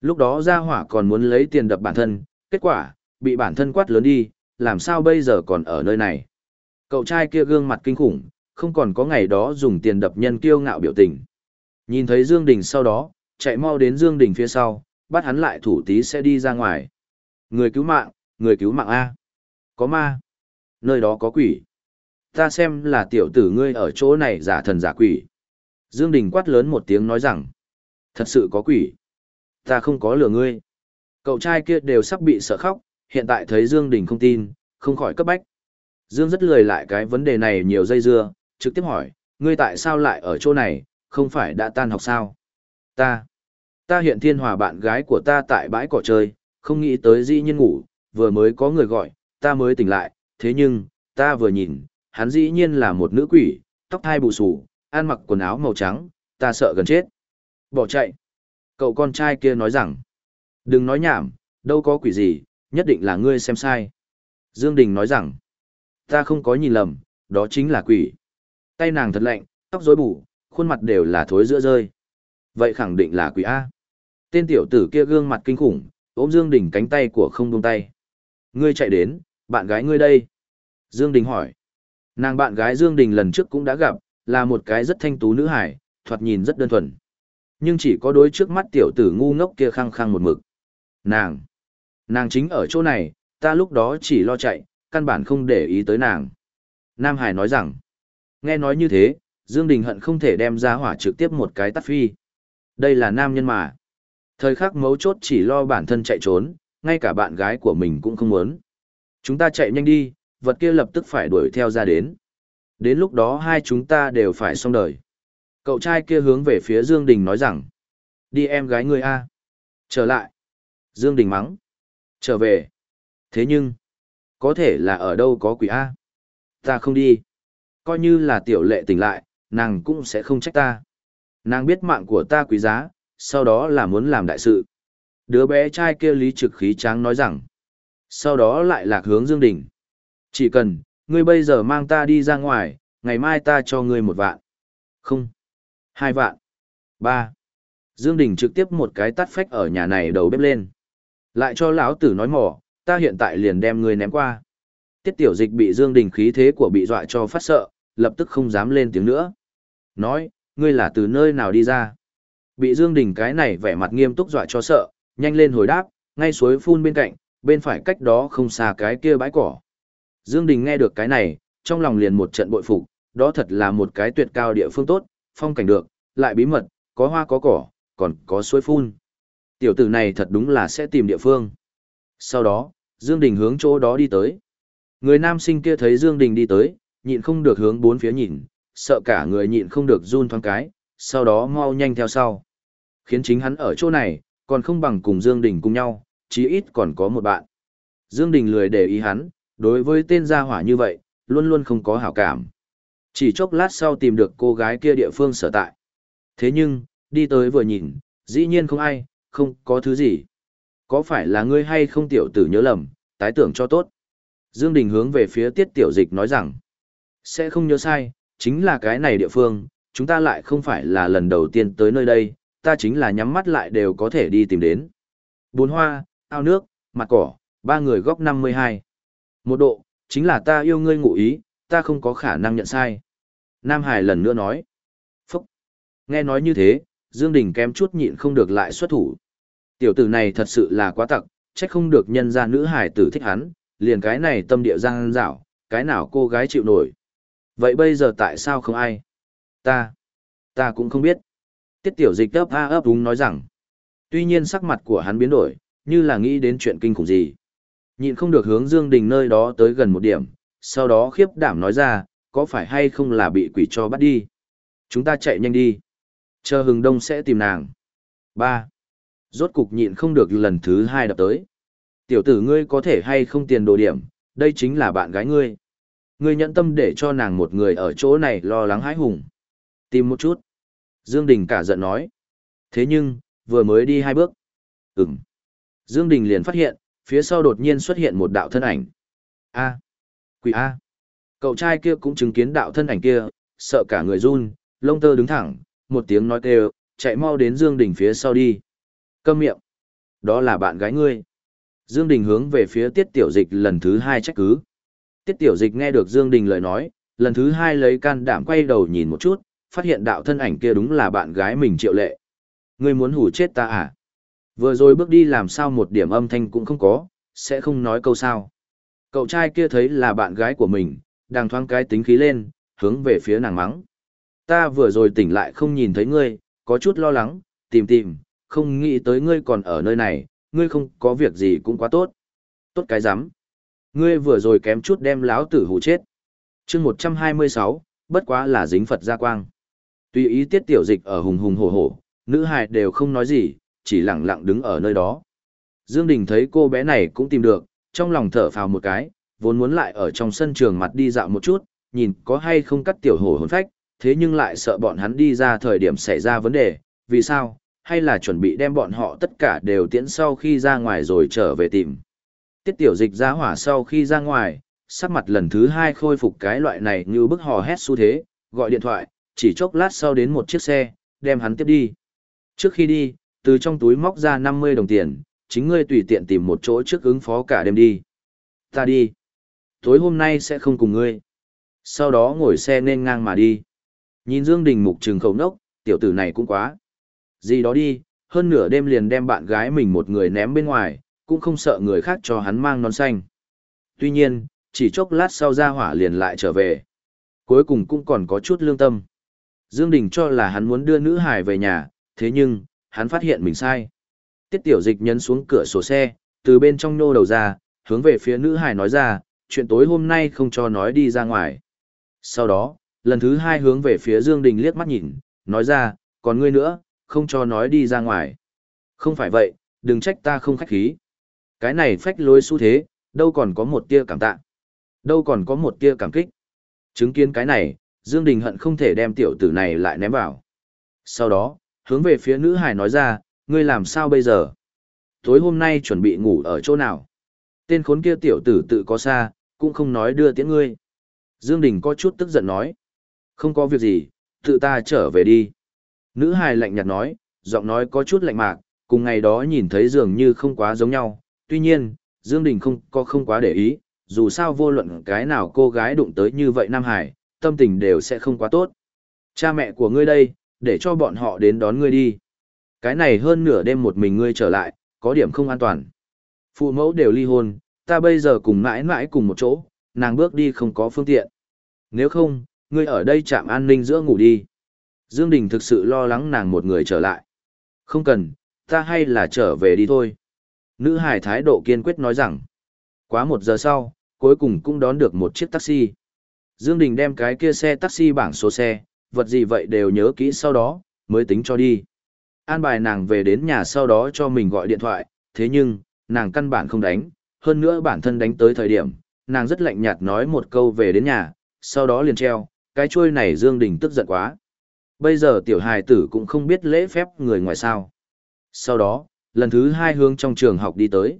Lúc đó gia hỏa còn muốn lấy tiền đập bản thân, kết quả, bị bản thân quát lớn đi, làm sao bây giờ còn ở nơi này? Cậu trai kia gương mặt kinh khủng, không còn có ngày đó dùng tiền đập nhân kiêu ngạo biểu tình. Nhìn thấy Dương Đình sau đó, chạy mau đến Dương Đình phía sau, bắt hắn lại thủ tí sẽ đi ra ngoài. Người cứu mạng, người cứu mạng A. Có ma. Nơi đó có quỷ. Ta xem là tiểu tử ngươi ở chỗ này giả thần giả quỷ. Dương Đình quát lớn một tiếng nói rằng. Thật sự có quỷ. Ta không có lừa ngươi. Cậu trai kia đều sắp bị sợ khóc, hiện tại thấy Dương Đình không tin, không khỏi cấp bách. Dương rất lười lại cái vấn đề này nhiều dây dưa, trực tiếp hỏi, ngươi tại sao lại ở chỗ này, không phải đã tan học sao? Ta, ta hiện thiên hòa bạn gái của ta tại bãi cỏ chơi, không nghĩ tới dĩ nhiên ngủ, vừa mới có người gọi, ta mới tỉnh lại, thế nhưng, ta vừa nhìn, hắn dĩ nhiên là một nữ quỷ, tóc hai bù xù, ăn mặc quần áo màu trắng, ta sợ gần chết. Bỏ chạy. Cậu con trai kia nói rằng, đừng nói nhảm, đâu có quỷ gì, nhất định là ngươi xem sai. Dương Đình nói rằng, ta không có nhìn lầm, đó chính là quỷ. Tay nàng thật lạnh, tóc rối bù, khuôn mặt đều là thối giữa rơi. Vậy khẳng định là quỷ A. Tên tiểu tử kia gương mặt kinh khủng, ôm Dương Đình cánh tay của không buông tay. Ngươi chạy đến, bạn gái ngươi đây. Dương Đình hỏi. Nàng bạn gái Dương Đình lần trước cũng đã gặp, là một cái rất thanh tú nữ hải, thoạt nhìn rất đơn thuần. Nhưng chỉ có đối trước mắt tiểu tử ngu ngốc kia khăng khăng một mực. Nàng. Nàng chính ở chỗ này, ta lúc đó chỉ lo chạy, căn bản không để ý tới nàng. Nam Hải nói rằng. Nghe nói như thế, Dương Đình hận không thể đem ra hỏa trực tiếp một cái tắt phi. Đây là nam nhân mà. Thời khắc mấu chốt chỉ lo bản thân chạy trốn, ngay cả bạn gái của mình cũng không muốn. Chúng ta chạy nhanh đi, vật kia lập tức phải đuổi theo ra đến. Đến lúc đó hai chúng ta đều phải xong đời. Cậu trai kia hướng về phía Dương Đình nói rằng, đi em gái ngươi a, trở lại. Dương Đình mắng, trở về. Thế nhưng, có thể là ở đâu có quỷ a? Ta không đi. Coi như là tiểu lệ tỉnh lại, nàng cũng sẽ không trách ta. Nàng biết mạng của ta quý giá, sau đó là muốn làm đại sự. Đứa bé trai kia lý trực khí tráng nói rằng, sau đó lại lạc hướng Dương Đình. Chỉ cần, ngươi bây giờ mang ta đi ra ngoài, ngày mai ta cho ngươi một vạn. Không. Hai vạn. Ba. Dương Đình trực tiếp một cái tát phách ở nhà này đầu bếp lên. Lại cho lão tử nói mỏ, ta hiện tại liền đem ngươi ném qua. Tiết tiểu dịch bị Dương Đình khí thế của bị dọa cho phát sợ, lập tức không dám lên tiếng nữa. Nói, ngươi là từ nơi nào đi ra? Bị Dương Đình cái này vẻ mặt nghiêm túc dọa cho sợ, nhanh lên hồi đáp, ngay suối phun bên cạnh, bên phải cách đó không xa cái kia bãi cỏ. Dương Đình nghe được cái này, trong lòng liền một trận bội phục, đó thật là một cái tuyệt cao địa phương tốt, phong cảnh được, lại bí mật, có hoa có cỏ, còn có suối phun. Tiểu tử này thật đúng là sẽ tìm địa phương. Sau đó, Dương Đình hướng chỗ đó đi tới. Người nam sinh kia thấy Dương Đình đi tới, nhịn không được hướng bốn phía nhìn, sợ cả người nhịn không được run thoáng cái, sau đó mau nhanh theo sau. Khiến chính hắn ở chỗ này, còn không bằng cùng Dương Đình cùng nhau, chí ít còn có một bạn. Dương Đình lười để ý hắn, đối với tên gia hỏa như vậy, luôn luôn không có hảo cảm. Chỉ chốc lát sau tìm được cô gái kia địa phương sở tại. Thế nhưng, đi tới vừa nhìn, dĩ nhiên không ai, không có thứ gì. Có phải là ngươi hay không tiểu tử nhớ lầm, tái tưởng cho tốt. Dương Đình hướng về phía tiết tiểu dịch nói rằng, sẽ không nhớ sai, chính là cái này địa phương, chúng ta lại không phải là lần đầu tiên tới nơi đây, ta chính là nhắm mắt lại đều có thể đi tìm đến. Bốn hoa, ao nước, mặt cỏ, ba người góc 52. Một độ, chính là ta yêu ngươi ngụ ý, ta không có khả năng nhận sai. Nam Hải lần nữa nói. Phúc. Nghe nói như thế, Dương Đình kém chút nhịn không được lại xuất thủ. Tiểu tử này thật sự là quá tặc, trách không được nhân ra nữ hải tử thích hắn, liền cái này tâm địa giang dảo, cái nào cô gái chịu nổi. Vậy bây giờ tại sao không ai? Ta, ta cũng không biết. Tiết tiểu dịch ấp a ấp đúng nói rằng. Tuy nhiên sắc mặt của hắn biến đổi, như là nghĩ đến chuyện kinh khủng gì. Nhịn không được hướng Dương Đình nơi đó tới gần một điểm, sau đó khiếp đảm nói ra, có phải hay không là bị quỷ cho bắt đi? Chúng ta chạy nhanh đi. Chờ hừng đông sẽ tìm nàng. Ba. Rốt cục nhịn không được lần thứ hai đập tới. Tiểu tử ngươi có thể hay không tiền đồ điểm, đây chính là bạn gái ngươi. Ngươi nhận tâm để cho nàng một người ở chỗ này lo lắng hãi hùng. Tìm một chút. Dương Đình cả giận nói. Thế nhưng, vừa mới đi hai bước. Ừm. Dương Đình liền phát hiện, phía sau đột nhiên xuất hiện một đạo thân ảnh. A. Quỷ A. Cậu trai kia cũng chứng kiến đạo thân ảnh kia, sợ cả người run, lông tơ đứng thẳng, một tiếng nói kêu, chạy mau đến Dương Đình phía sau đi. Câm miệng. Đó là bạn gái ngươi. Dương Đình hướng về phía Tiết Tiểu Dịch lần thứ hai trách cứ. Tiết Tiểu Dịch nghe được Dương Đình lời nói, lần thứ hai lấy can đảm quay đầu nhìn một chút, phát hiện đạo thân ảnh kia đúng là bạn gái mình Triệu Lệ. Ngươi muốn hủ chết ta à? Vừa rồi bước đi làm sao một điểm âm thanh cũng không có, sẽ không nói câu sao. Cậu trai kia thấy là bạn gái của mình, đang thoáng cái tính khí lên, hướng về phía nàng mắng. Ta vừa rồi tỉnh lại không nhìn thấy ngươi, có chút lo lắng, tìm tìm, không nghĩ tới ngươi còn ở nơi này, ngươi không có việc gì cũng quá tốt. Tốt cái rắm Ngươi vừa rồi kém chút đem láo tử hù chết. chương 126, bất quá là dính Phật gia quang. Tuy ý tiết tiểu dịch ở hùng hùng hổ hổ, nữ hài đều không nói gì, chỉ lặng lặng đứng ở nơi đó. Dương Đình thấy cô bé này cũng tìm được, trong lòng thở phào một cái, vốn muốn lại ở trong sân trường mặt đi dạo một chút, nhìn có hay không cắt tiểu hổ hồn phách, thế nhưng lại sợ bọn hắn đi ra thời điểm xảy ra vấn đề, vì sao, hay là chuẩn bị đem bọn họ tất cả đều tiễn sau khi ra ngoài rồi trở về tìm. Tiết tiểu dịch ra hỏa sau khi ra ngoài, sắc mặt lần thứ hai khôi phục cái loại này như bức hò hét xu thế, gọi điện thoại, chỉ chốc lát sau đến một chiếc xe, đem hắn tiếp đi. Trước khi đi, từ trong túi móc ra 50 đồng tiền, chính ngươi tùy tiện tìm một chỗ trước ứng phó cả đêm đi. Ta đi. Tối hôm nay sẽ không cùng ngươi. Sau đó ngồi xe nên ngang mà đi. Nhìn Dương Đình mục trừng khẩu nốc, tiểu tử này cũng quá. Gì đó đi, hơn nửa đêm liền đem bạn gái mình một người ném bên ngoài, cũng không sợ người khác cho hắn mang nón xanh. Tuy nhiên, chỉ chốc lát sau ra hỏa liền lại trở về. Cuối cùng cũng còn có chút lương tâm. Dương Đình cho là hắn muốn đưa nữ hải về nhà, thế nhưng, hắn phát hiện mình sai. Tiết tiểu dịch nhấn xuống cửa sổ xe, từ bên trong nô đầu ra, hướng về phía nữ hài nói ra, chuyện tối hôm nay không cho nói đi ra ngoài. Sau đó, lần thứ hai hướng về phía Dương Đình liếc mắt nhìn, nói ra, còn ngươi nữa, không cho nói đi ra ngoài. Không phải vậy, đừng trách ta không khách khí. Cái này phách lối xu thế, đâu còn có một tia cảm tạ. Đâu còn có một tia cảm kích. Chứng kiến cái này, Dương Đình hận không thể đem tiểu tử này lại ném vào. Sau đó, hướng về phía nữ hải nói ra, ngươi làm sao bây giờ? Tối hôm nay chuẩn bị ngủ ở chỗ nào? Tên khốn kia tiểu tử tự có xa, cũng không nói đưa tiễn ngươi. Dương Đình có chút tức giận nói. Không có việc gì, tự ta trở về đi. Nữ hài lạnh nhạt nói, giọng nói có chút lạnh mạc, cùng ngày đó nhìn thấy dường như không quá giống nhau. Tuy nhiên, Dương Đình không có không quá để ý, dù sao vô luận cái nào cô gái đụng tới như vậy Nam Hải, tâm tình đều sẽ không quá tốt. Cha mẹ của ngươi đây, để cho bọn họ đến đón ngươi đi. Cái này hơn nửa đêm một mình ngươi trở lại, có điểm không an toàn. Phụ mẫu đều ly hôn, ta bây giờ cùng mãi mãi cùng một chỗ, nàng bước đi không có phương tiện. Nếu không, ngươi ở đây chạm an ninh giữa ngủ đi. Dương Đình thực sự lo lắng nàng một người trở lại. Không cần, ta hay là trở về đi thôi. Nữ hải thái độ kiên quyết nói rằng. Quá một giờ sau, cuối cùng cũng đón được một chiếc taxi. Dương Đình đem cái kia xe taxi bảng số xe, vật gì vậy đều nhớ kỹ sau đó, mới tính cho đi. An bài nàng về đến nhà sau đó cho mình gọi điện thoại, thế nhưng, nàng căn bản không đánh, hơn nữa bản thân đánh tới thời điểm, nàng rất lạnh nhạt nói một câu về đến nhà, sau đó liền treo, cái chuôi này Dương Đình tức giận quá. Bây giờ tiểu hài tử cũng không biết lễ phép người ngoài sao. Sau đó, lần thứ hai hướng trong trường học đi tới.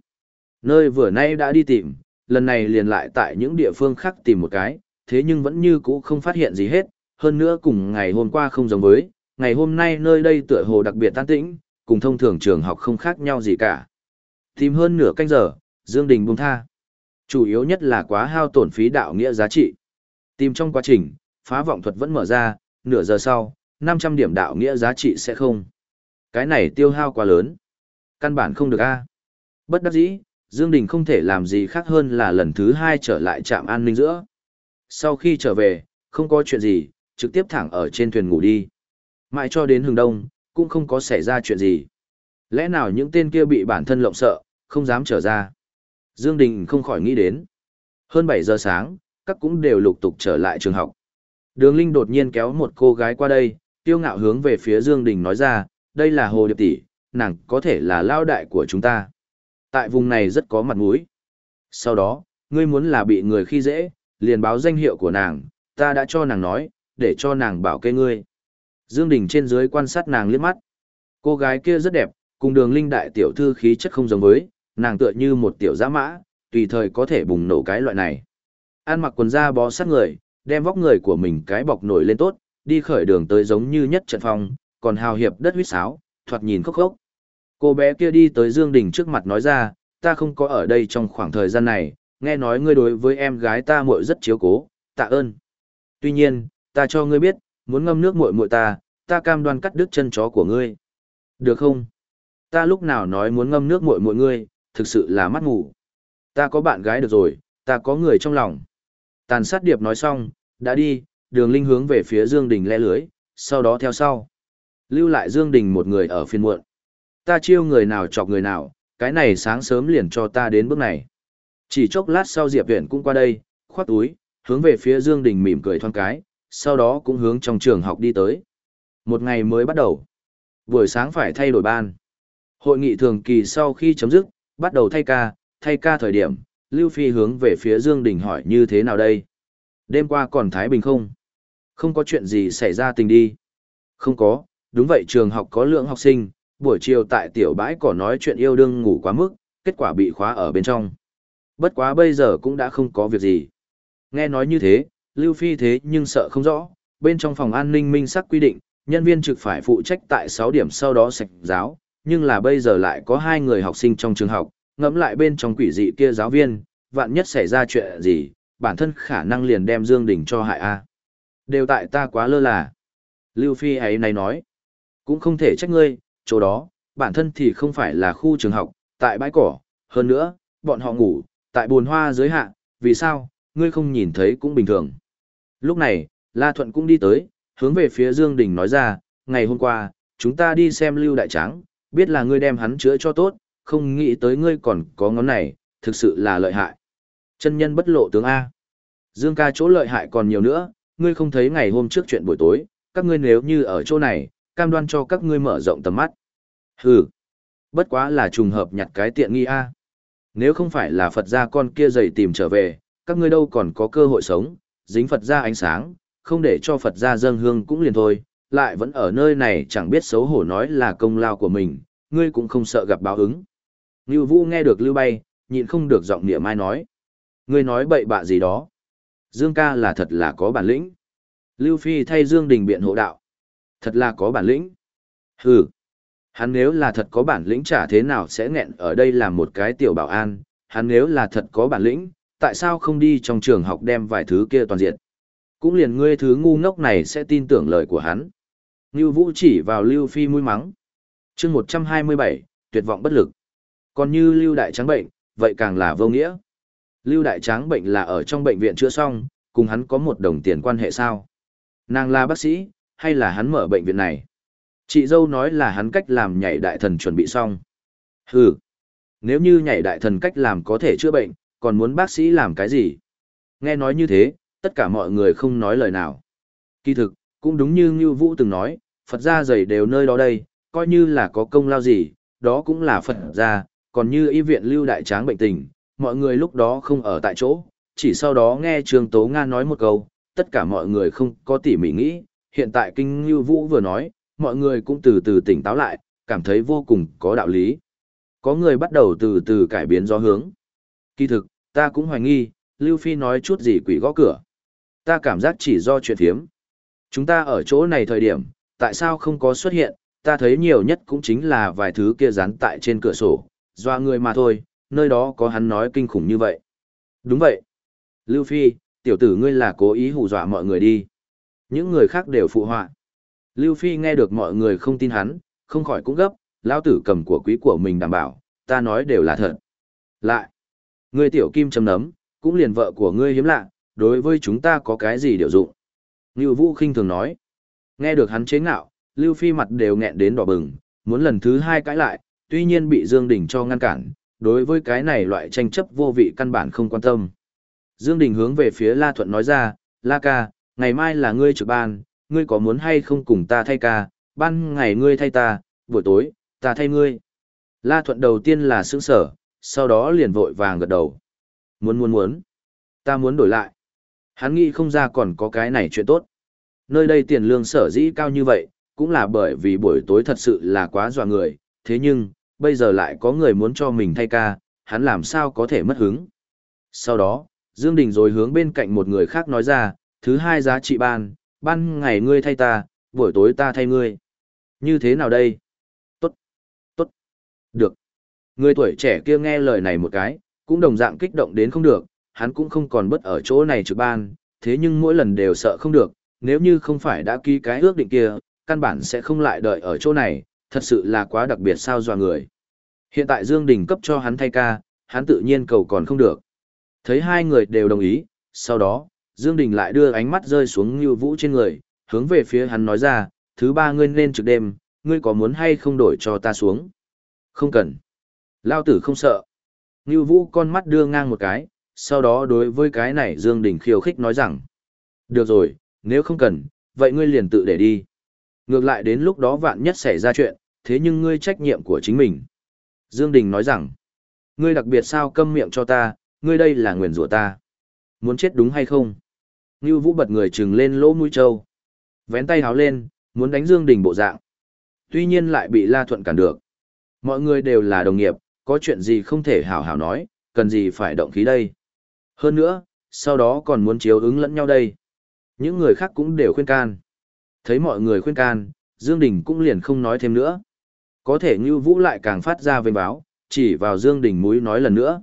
Nơi vừa nay đã đi tìm, lần này liền lại tại những địa phương khác tìm một cái, thế nhưng vẫn như cũ không phát hiện gì hết, hơn nữa cùng ngày hôm qua không giống với, ngày hôm nay nơi đây tựa hồ đặc biệt tan tĩnh, cùng thông thường trường học không khác nhau gì cả. Tìm hơn nửa canh giờ, Dương Đình buông tha. Chủ yếu nhất là quá hao tổn phí đạo nghĩa giá trị. Tìm trong quá trình, phá vọng thuật vẫn mở ra, nửa giờ sau, 500 điểm đạo nghĩa giá trị sẽ không. Cái này tiêu hao quá lớn. Căn bản không được a. Bất đắc dĩ, Dương Đình không thể làm gì khác hơn là lần thứ hai trở lại trạm an ninh giữa. Sau khi trở về, không có chuyện gì, trực tiếp thẳng ở trên thuyền ngủ đi. Mãi cho đến hừng đông, cũng không có xảy ra chuyện gì. Lẽ nào những tên kia bị bản thân lộng sợ, không dám trở ra. Dương Đình không khỏi nghĩ đến. Hơn 7 giờ sáng, các cũng đều lục tục trở lại trường học. Đường Linh đột nhiên kéo một cô gái qua đây, tiêu ngạo hướng về phía Dương Đình nói ra, đây là Hồ Điệp Tỷ, nàng có thể là lao đại của chúng ta. Tại vùng này rất có mặt mũi. Sau đó, ngươi muốn là bị người khi dễ, liền báo danh hiệu của nàng, ta đã cho nàng nói, để cho nàng bảo kê ngươi. Dương Đình trên dưới quan sát nàng liếc mắt. Cô gái kia rất đẹp, cùng đường linh đại tiểu thư khí chất không giống với, nàng tựa như một tiểu giã mã, tùy thời có thể bùng nổ cái loại này. An mặc quần da bó sát người, đem vóc người của mình cái bọc nổi lên tốt, đi khởi đường tới giống như nhất trận phong, còn hào hiệp đất huyết sáo, thoạt nhìn khốc khốc. Cô bé kia đi tới Dương Đình trước mặt nói ra, ta không có ở đây trong khoảng thời gian này, nghe nói ngươi đối với em gái ta muội rất chiếu cố, tạ ơn. Tuy nhiên, ta cho ngươi biết, muốn ngâm nước muội muội ta, ta cam đoan cắt đứt chân chó của ngươi. Được không? Ta lúc nào nói muốn ngâm nước muội muội ngươi, thực sự là mắt ngủ. Ta có bạn gái được rồi, ta có người trong lòng. Tàn sát điệp nói xong, đã đi, đường linh hướng về phía Dương Đình le lưới, sau đó theo sau. Lưu lại Dương Đình một người ở phiên muộn. Ta chiêu người nào chọc người nào, cái này sáng sớm liền cho ta đến bước này. Chỉ chốc lát sau Diệp Viễn cũng qua đây, khoát túi, hướng về phía Dương Đình mỉm cười thoáng cái, sau đó cũng hướng trong trường học đi tới. Một ngày mới bắt đầu. Buổi sáng phải thay đổi ban. Hội nghị thường kỳ sau khi chấm dứt, bắt đầu thay ca, thay ca thời điểm, Lưu Phi hướng về phía Dương Đình hỏi như thế nào đây? Đêm qua còn Thái Bình không? Không có chuyện gì xảy ra tình đi. Không có, đúng vậy trường học có lượng học sinh, buổi chiều tại tiểu bãi cỏ nói chuyện yêu đương ngủ quá mức, kết quả bị khóa ở bên trong. Bất quá bây giờ cũng đã không có việc gì. Nghe nói như thế, Lưu Phi thế nhưng sợ không rõ, bên trong phòng an ninh minh sắc quy định, nhân viên trực phải phụ trách tại 6 điểm sau đó sạch giáo, nhưng là bây giờ lại có hai người học sinh trong trường học, ngẫm lại bên trong quỷ dị kia giáo viên, vạn nhất xảy ra chuyện gì, bản thân khả năng liền đem Dương Đình cho hại a. Đều tại ta quá lơ là. Lưu Phi ấy này nói, cũng không thể trách ngươi, chỗ đó, bản thân thì không phải là khu trường học, tại bãi cỏ, hơn nữa, bọn họ ngủ, tại buồn hoa dưới hạ, vì sao, ngươi không nhìn thấy cũng bình thường. Lúc này, La Thuận cũng đi tới, hướng về phía Dương Đình nói ra, ngày hôm qua, chúng ta đi xem Lưu Đại Tráng, biết là ngươi đem hắn chữa cho tốt, không nghĩ tới ngươi còn có ngón này, thực sự là lợi hại. Chân nhân bất lộ tướng A. Dương ca chỗ lợi hại còn nhiều nữa, ngươi không thấy ngày hôm trước chuyện buổi tối, các ngươi nếu như ở chỗ này, cam đoan cho các ngươi mở rộng tầm mắt. Hừ, bất quá là trùng hợp nhặt cái tiện nghi a. Nếu không phải là Phật gia con kia dày tìm trở về, các ngươi đâu còn có cơ hội sống, dính Phật ra ánh sáng, không để cho Phật ra dâng hương cũng liền thôi, lại vẫn ở nơi này chẳng biết xấu hổ nói là công lao của mình, ngươi cũng không sợ gặp báo ứng. Ngưu Vũ nghe được Lưu Bay, nhịn không được giọng niệm mai nói. Ngươi nói bậy bạ gì đó. Dương ca là thật là có bản lĩnh. Lưu Phi thay Dương Đình biện hộ đạo. Thật là có bản lĩnh. Hừ. Hắn nếu là thật có bản lĩnh chả thế nào sẽ nghẹn ở đây làm một cái tiểu bảo an. Hắn nếu là thật có bản lĩnh, tại sao không đi trong trường học đem vài thứ kia toàn diện. Cũng liền ngươi thứ ngu ngốc này sẽ tin tưởng lời của hắn. Ngưu Vũ chỉ vào Lưu Phi mũi mắng. chương 127, tuyệt vọng bất lực. Còn như Lưu Đại Tráng bệnh, vậy càng là vô nghĩa. Lưu Đại Tráng bệnh là ở trong bệnh viện chữa xong, cùng hắn có một đồng tiền quan hệ sao? Nàng là bác sĩ, hay là hắn mở bệnh viện này? Chị dâu nói là hắn cách làm nhảy đại thần chuẩn bị xong. Hừ, nếu như nhảy đại thần cách làm có thể chữa bệnh, còn muốn bác sĩ làm cái gì? Nghe nói như thế, tất cả mọi người không nói lời nào. Kỳ thực, cũng đúng như Ngưu Vũ từng nói, Phật gia dày đều nơi đó đây, coi như là có công lao gì, đó cũng là Phật gia, còn như y viện lưu đại tráng bệnh tình, mọi người lúc đó không ở tại chỗ, chỉ sau đó nghe Trương Tố Nga nói một câu, tất cả mọi người không có tỉ mỉ nghĩ, hiện tại Kinh Ngưu Vũ vừa nói, mọi người cũng từ từ tỉnh táo lại, cảm thấy vô cùng có đạo lý. Có người bắt đầu từ từ cải biến gió hướng. Kỳ thực, ta cũng hoài nghi, Lưu Phi nói chút gì quỷ gõ cửa. Ta cảm giác chỉ do chuyện thiếm. Chúng ta ở chỗ này thời điểm, tại sao không có xuất hiện, ta thấy nhiều nhất cũng chính là vài thứ kia dán tại trên cửa sổ, doa người mà thôi, nơi đó có hắn nói kinh khủng như vậy. Đúng vậy. Lưu Phi, tiểu tử ngươi là cố ý hù dọa mọi người đi. Những người khác đều phụ họa. Lưu Phi nghe được mọi người không tin hắn, không khỏi cũng gấp, lão tử cầm của quý của mình đảm bảo, ta nói đều là thật. Lại, ngươi tiểu kim chấm nấm, cũng liền vợ của ngươi hiếm lạ, đối với chúng ta có cái gì điều dụng. Ngưu Vũ khinh thường nói. Nghe được hắn chế ngạo, Lưu Phi mặt đều nghẹn đến đỏ bừng, muốn lần thứ hai cãi lại, tuy nhiên bị Dương Đình cho ngăn cản, đối với cái này loại tranh chấp vô vị căn bản không quan tâm. Dương Đình hướng về phía La Thuận nói ra, La ca, ngày mai là ngươi trực ban, ngươi có muốn hay không cùng ta thay ca, ban ngày ngươi thay ta, buổi tối, ta thay ngươi. La Thuận đầu tiên là sững sở, sau đó liền vội vàng gật đầu. Muốn muốn muốn, ta muốn đổi lại. Hắn nghĩ không ra còn có cái này chuyện tốt. Nơi đây tiền lương sở dĩ cao như vậy, cũng là bởi vì buổi tối thật sự là quá dọa người, thế nhưng, bây giờ lại có người muốn cho mình thay ca, hắn làm sao có thể mất hứng. Sau đó, Dương Đình rồi hướng bên cạnh một người khác nói ra, thứ hai giá trị ban, ban ngày ngươi thay ta, buổi tối ta thay ngươi. Như thế nào đây? Tốt, tốt, được. Người tuổi trẻ kia nghe lời này một cái, cũng đồng dạng kích động đến không được, hắn cũng không còn bất ở chỗ này trực ban, thế nhưng mỗi lần đều sợ không được, nếu như không phải đã ký cái ước định kia, căn bản sẽ không lại đợi ở chỗ này, thật sự là quá đặc biệt sao dọa người. Hiện tại Dương Đình cấp cho hắn thay ca, hắn tự nhiên cầu còn không được. Thấy hai người đều đồng ý, sau đó, Dương Đình lại đưa ánh mắt rơi xuống Như Vũ trên người, hướng về phía hắn nói ra, thứ ba ngươi nên trực đêm, ngươi có muốn hay không đổi cho ta xuống? Không cần. Lao tử không sợ. Như Vũ con mắt đưa ngang một cái, sau đó đối với cái này Dương Đình khiêu khích nói rằng, được rồi, nếu không cần, vậy ngươi liền tự để đi. Ngược lại đến lúc đó vạn nhất xảy ra chuyện, thế nhưng ngươi trách nhiệm của chính mình. Dương Đình nói rằng, ngươi đặc biệt sao câm miệng cho ta, ngươi đây là nguyền rủa ta. Muốn chết đúng hay không? Ngưu Vũ bật người trừng lên lỗ mũi trâu. Vén tay háo lên, muốn đánh Dương Đình bộ dạng. Tuy nhiên lại bị La Thuận cản được. Mọi người đều là đồng nghiệp, có chuyện gì không thể hảo hảo nói, cần gì phải động khí đây. Hơn nữa, sau đó còn muốn chiếu ứng lẫn nhau đây. Những người khác cũng đều khuyên can. Thấy mọi người khuyên can, Dương Đình cũng liền không nói thêm nữa. Có thể Ngưu Vũ lại càng phát ra vênh báo, chỉ vào Dương Đình mũi nói lần nữa.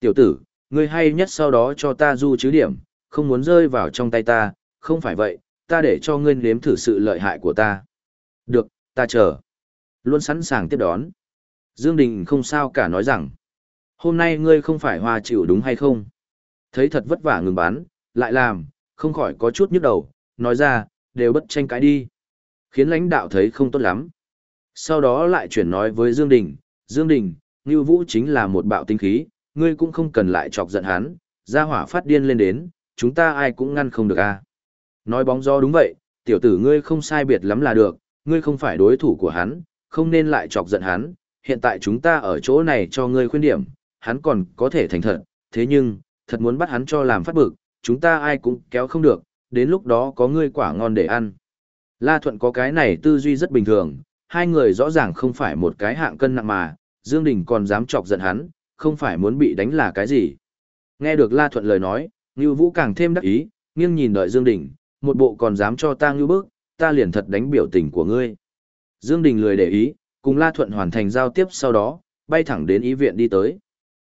Tiểu tử, ngươi hay nhất sau đó cho ta du chứ điểm, không muốn rơi vào trong tay ta, không phải vậy, ta để cho ngươi nếm thử sự lợi hại của ta. Được, ta chờ. Luôn sẵn sàng tiếp đón. Dương Đình không sao cả nói rằng, hôm nay ngươi không phải hòa chịu đúng hay không? Thấy thật vất vả ngừng bán, lại làm, không khỏi có chút nhức đầu, nói ra, đều bất tranh cãi đi. Khiến lãnh đạo thấy không tốt lắm. Sau đó lại chuyển nói với Dương Đình, Dương Đình, Ngưu Vũ chính là một bạo tinh khí, ngươi cũng không cần lại chọc giận hắn, ra hỏa phát điên lên đến, chúng ta ai cũng ngăn không được a. Nói bóng gió đúng vậy, tiểu tử ngươi không sai biệt lắm là được, ngươi không phải đối thủ của hắn, không nên lại chọc giận hắn, hiện tại chúng ta ở chỗ này cho ngươi khuyên điểm, hắn còn có thể thành thật, thế nhưng, thật muốn bắt hắn cho làm phát bực, chúng ta ai cũng kéo không được, đến lúc đó có ngươi quả ngon để ăn. La Thuận có cái này tư duy rất bình thường, hai người rõ ràng không phải một cái hạng cân nặng mà, Dương Đình còn dám chọc giận hắn, không phải muốn bị đánh là cái gì. Nghe được La Thuận lời nói, Ngưu Vũ càng thêm đắc ý, nghiêng nhìn đợi Dương Đình, một bộ còn dám cho ta ngưu bước, ta liền thật đánh biểu tình của ngươi. Dương Đình lười để ý, cùng La Thuận hoàn thành giao tiếp sau đó, bay thẳng đến y viện đi tới.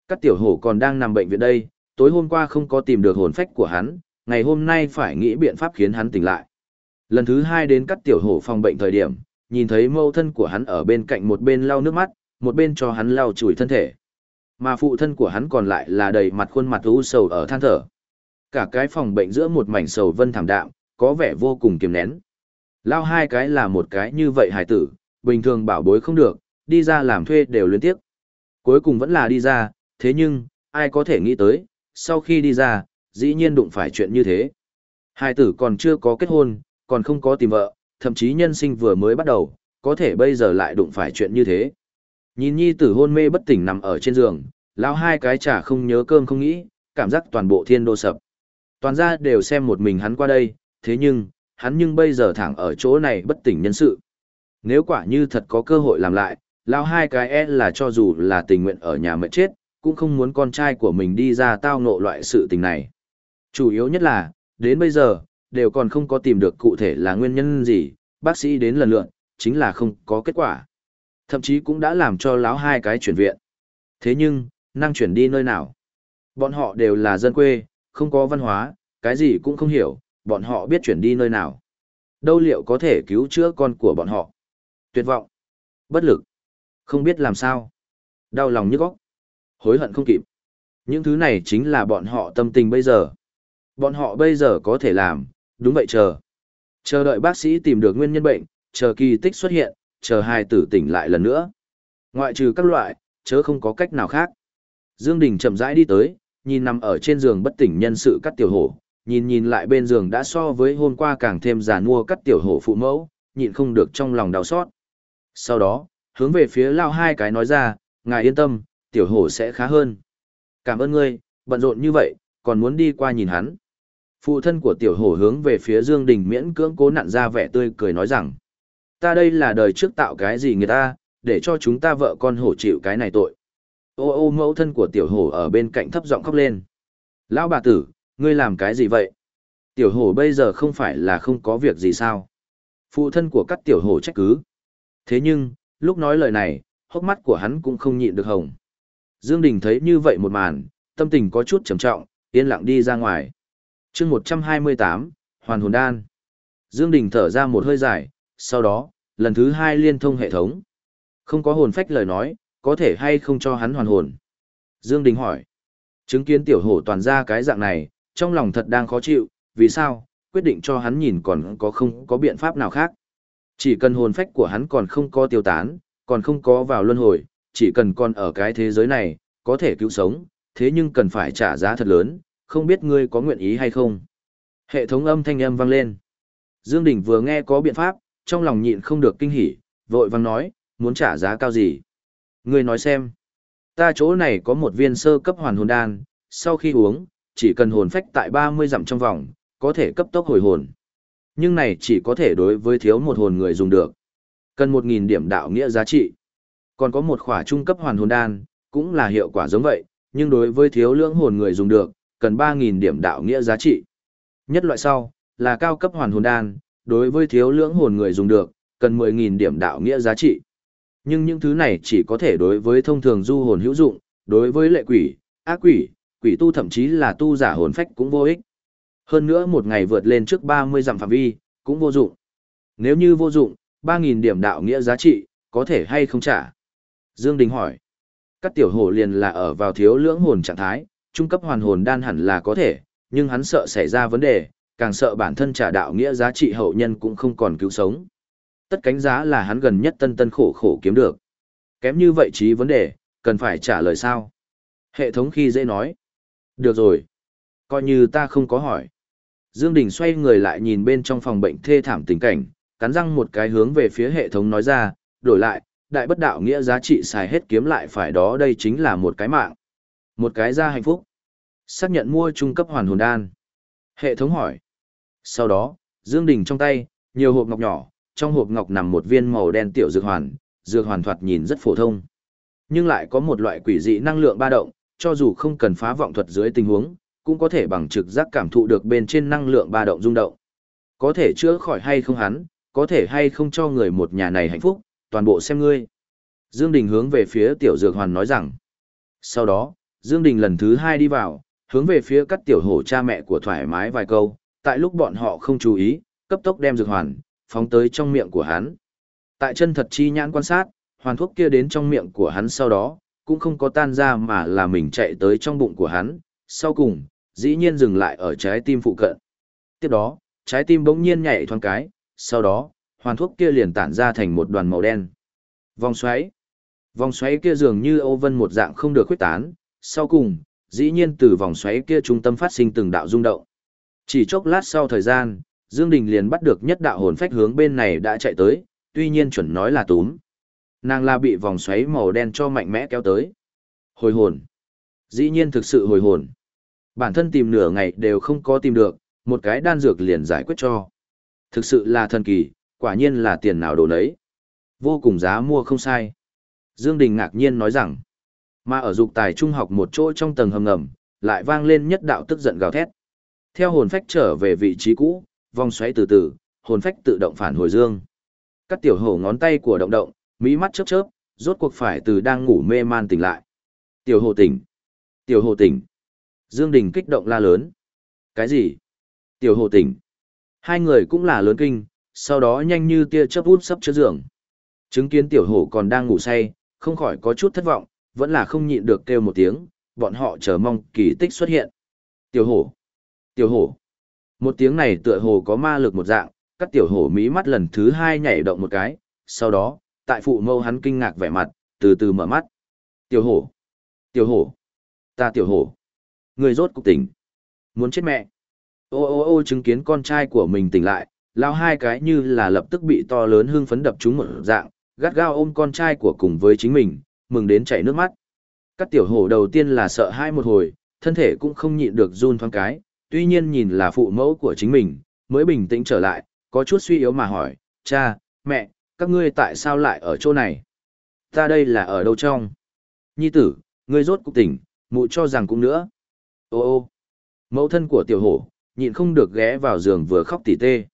Các tiểu hổ còn đang nằm bệnh viện đây, tối hôm qua không có tìm được hồn phách của hắn, ngày hôm nay phải nghĩ biện pháp khiến hắn tỉnh lại. Lần thứ hai đến cắt tiểu hổ phòng bệnh thời điểm, nhìn thấy mâu thân của hắn ở bên cạnh một bên lau nước mắt, một bên cho hắn lau chùi thân thể. Mà phụ thân của hắn còn lại là đầy mặt khuôn mặt u sầu ở than thở. Cả cái phòng bệnh giữa một mảnh sầu vân thảm đạm, có vẻ vô cùng kiềm nén. Lao hai cái là một cái như vậy hài tử, bình thường bảo bối không được, đi ra làm thuê đều liên tiếp. Cuối cùng vẫn là đi ra, thế nhưng, ai có thể nghĩ tới, sau khi đi ra, dĩ nhiên đụng phải chuyện như thế. Hai tử còn chưa có kết hôn, còn không có tìm vợ, thậm chí nhân sinh vừa mới bắt đầu, có thể bây giờ lại đụng phải chuyện như thế. Nhìn nhi tử hôn mê bất tỉnh nằm ở trên giường, lão hai cái chả không nhớ cơm không nghĩ, cảm giác toàn bộ thiên đô sập. Toàn gia đều xem một mình hắn qua đây, thế nhưng, hắn nhưng bây giờ thẳng ở chỗ này bất tỉnh nhân sự. Nếu quả như thật có cơ hội làm lại, lão hai cái e là cho dù là tình nguyện ở nhà mẹ chết, cũng không muốn con trai của mình đi ra tao ngộ loại sự tình này. Chủ yếu nhất là, đến bây giờ, đều còn không có tìm được cụ thể là nguyên nhân gì, bác sĩ đến lần lượt, chính là không có kết quả. Thậm chí cũng đã làm cho lão hai cái chuyển viện. Thế nhưng, năng chuyển đi nơi nào? Bọn họ đều là dân quê, không có văn hóa, cái gì cũng không hiểu, bọn họ biết chuyển đi nơi nào. Đâu liệu có thể cứu chữa con của bọn họ? Tuyệt vọng, bất lực, không biết làm sao, đau lòng nhức óc, hối hận không kịp. Những thứ này chính là bọn họ tâm tình bây giờ. Bọn họ bây giờ có thể làm, đúng vậy chờ. Chờ đợi bác sĩ tìm được nguyên nhân bệnh, chờ kỳ tích xuất hiện, chờ hai tử tỉnh lại lần nữa. Ngoại trừ các loại, chớ không có cách nào khác. Dương Đình chậm rãi đi tới, nhìn nằm ở trên giường bất tỉnh nhân sự cắt tiểu hổ, nhìn nhìn lại bên giường đã so với hôm qua càng thêm già nua cắt tiểu hổ phụ mẫu, nhịn không được trong lòng đau xót. Sau đó, hướng về phía lao hai cái nói ra, ngài yên tâm, tiểu hổ sẽ khá hơn. Cảm ơn ngươi, bận rộn như vậy, còn muốn đi qua nhìn hắn. Phụ thân của tiểu hổ hướng về phía Dương Đình miễn cưỡng cố nặn ra vẻ tươi cười nói rằng, ta đây là đời trước tạo cái gì người ta, để cho chúng ta vợ con hổ chịu cái này tội. Ô ô mẫu thân của tiểu hổ ở bên cạnh thấp giọng khóc lên. Lão bà tử, ngươi làm cái gì vậy? Tiểu hổ bây giờ không phải là không có việc gì sao? Phụ thân của các tiểu hổ trách cứ. Thế nhưng, lúc nói lời này, hốc mắt của hắn cũng không nhịn được hồng. Dương Đình thấy như vậy một màn, tâm tình có chút trầm trọng, yên lặng đi ra ngoài. Chương 128, Hoàn hồn đan. Dương Đình thở ra một hơi dài, sau đó, lần thứ hai liên thông hệ thống. Không có hồn phách lời nói, có thể hay không cho hắn hoàn hồn? Dương Đình hỏi. Chứng kiến tiểu hổ toàn ra cái dạng này, trong lòng thật đang khó chịu, vì sao, quyết định cho hắn nhìn còn có không có biện pháp nào khác. Chỉ cần hồn phách của hắn còn không có tiêu tán, còn không có vào luân hồi, chỉ cần còn ở cái thế giới này, có thể cứu sống, thế nhưng cần phải trả giá thật lớn, không biết ngươi có nguyện ý hay không. Hệ thống âm thanh âm vang lên. Dương Đình vừa nghe có biện pháp, trong lòng nhịn không được kinh hỉ, vội vang nói, muốn trả giá cao gì. Ngươi nói xem. Ta chỗ này có một viên sơ cấp hoàn hồn đan, sau khi uống, chỉ cần hồn phách tại 30 dặm trong vòng, có thể cấp tốc hồi hồn. Nhưng này chỉ có thể đối với thiếu một hồn người dùng được. Cần 1.000 điểm đạo nghĩa giá trị. Còn có một khỏa trung cấp hoàn hồn đan, cũng là hiệu quả giống vậy, nhưng đối với thiếu lưỡng hồn người dùng được, cần 3.000 điểm đạo nghĩa giá trị. Nhất loại sau, là cao cấp hoàn hồn đan, đối với thiếu lưỡng hồn người dùng được, cần 10.000 điểm đạo nghĩa giá trị. Nhưng những thứ này chỉ có thể đối với thông thường du hồn hữu dụng, đối với lệ quỷ, ác quỷ, quỷ tu thậm chí là tu giả hồn phách cũng vô ích. Hơn nữa một ngày vượt lên trước 30 dặm phạm vi, cũng vô dụng. Nếu như vô dụng, 3.000 điểm đạo nghĩa giá trị, có thể hay không trả? Dương Đình hỏi. Các tiểu hổ liền là ở vào thiếu lưỡng hồn trạng thái, trung cấp hoàn hồn đan hẳn là có thể, nhưng hắn sợ xảy ra vấn đề, càng sợ bản thân trả đạo nghĩa giá trị hậu nhân cũng không còn cứu sống. Tất cánh giá là hắn gần nhất tân tân khổ khổ kiếm được. Kém như vậy chí vấn đề, cần phải trả lời sao? Hệ thống khi dễ nói. Được rồi. Coi như ta không có hỏi. Dương Đình xoay người lại nhìn bên trong phòng bệnh thê thảm tình cảnh, cắn răng một cái hướng về phía hệ thống nói ra, đổi lại, đại bất đạo nghĩa giá trị xài hết kiếm lại phải đó đây chính là một cái mạng. Một cái ra hạnh phúc. Xác nhận mua trung cấp hoàn hồn đan. Hệ thống hỏi. Sau đó, Dương Đình trong tay, nhiều hộp ngọc nhỏ, trong hộp ngọc nằm một viên màu đen tiểu dược hoàn, dược hoàn thoạt nhìn rất phổ thông. Nhưng lại có một loại quỷ dị năng lượng ba động, cho dù không cần phá vọng thuật dưới tình huống, cũng có thể bằng trực giác cảm thụ được bên trên năng lượng ba động rung động. Có thể chữa khỏi hay không hắn, có thể hay không cho người một nhà này hạnh phúc, toàn bộ xem ngươi. Dương Đình hướng về phía tiểu dược hoàn nói rằng. Sau đó, Dương Đình lần thứ hai đi vào, hướng về phía các tiểu hổ cha mẹ của thoải mái vài câu, tại lúc bọn họ không chú ý, cấp tốc đem dược hoàn, phóng tới trong miệng của hắn. Tại chân thật chi nhãn quan sát, hoàn thuốc kia đến trong miệng của hắn sau đó, cũng không có tan ra mà là mình chạy tới trong bụng của hắn, sau cùng, dĩ nhiên dừng lại ở trái tim phụ cận. Tiếp đó, trái tim bỗng nhiên nhảy thoáng cái, sau đó, hoàn thuốc kia liền tản ra thành một đoàn màu đen. Vòng xoáy. Vòng xoáy kia dường như ô vân một dạng không được khuếch tán, sau cùng, dĩ nhiên từ vòng xoáy kia trung tâm phát sinh từng đạo rung động. Chỉ chốc lát sau thời gian, Dương Đình liền bắt được nhất đạo hồn phách hướng bên này đã chạy tới, tuy nhiên chuẩn nói là túm. Nàng là bị vòng xoáy màu đen cho mạnh mẽ kéo tới. Hồi hồn. Dĩ nhiên thực sự hồi hồn. Bản thân tìm nửa ngày đều không có tìm được, một cái đan dược liền giải quyết cho. Thực sự là thần kỳ, quả nhiên là tiền nào đồ nấy. Vô cùng giá mua không sai. Dương Đình ngạc nhiên nói rằng, mà ở dục tài trung học một chỗ trong tầng hầm ngầm, lại vang lên nhất đạo tức giận gào thét. Theo hồn phách trở về vị trí cũ, vòng xoáy từ từ, hồn phách tự động phản hồi dương. Cắt tiểu hổ ngón tay của động động, mỹ mắt chớp chớp, rốt cuộc phải từ đang ngủ mê man tỉnh lại. Tiểu hổ tỉnh! Tiểu hổ tỉnh! Dương Đình kích động la lớn. Cái gì? Tiểu hồ tỉnh! Hai người cũng là lớn kinh, sau đó nhanh như tia chớp út sắp trước giường. Chứng kiến tiểu hổ còn đang ngủ say, không khỏi có chút thất vọng, vẫn là không nhịn được kêu một tiếng, bọn họ chờ mong kỳ tích xuất hiện. Tiểu hổ! Tiểu hổ! Một tiếng này tựa hồ có ma lực một dạng, các tiểu hổ mỹ mắt lần thứ hai nhảy động một cái, sau đó, tại phụ mâu hắn kinh ngạc vẻ mặt, từ từ mở mắt. Tiểu hổ! Tiểu hổ! Ta tiểu hổ! Người rốt cục tỉnh! Muốn chết mẹ! Ô ô ô chứng kiến con trai của mình tỉnh lại, lao hai cái như là lập tức bị to lớn hưng phấn đập chúng một dạng, gắt gao ôm con trai của cùng với chính mình, mừng đến chảy nước mắt. Các tiểu hổ đầu tiên là sợ hai một hồi, thân thể cũng không nhịn được run thoáng cái, tuy nhiên nhìn là phụ mẫu của chính mình, mới bình tĩnh trở lại, có chút suy yếu mà hỏi, cha, mẹ, các ngươi tại sao lại ở chỗ này? Ta đây là ở đâu trong? Nhi tử, ngươi rốt cục tỉnh, mụ cho rằng cũng nữa. Ô ô, mẫu thân của tiểu hổ, nhịn không được ghé vào giường vừa khóc tỉ tê.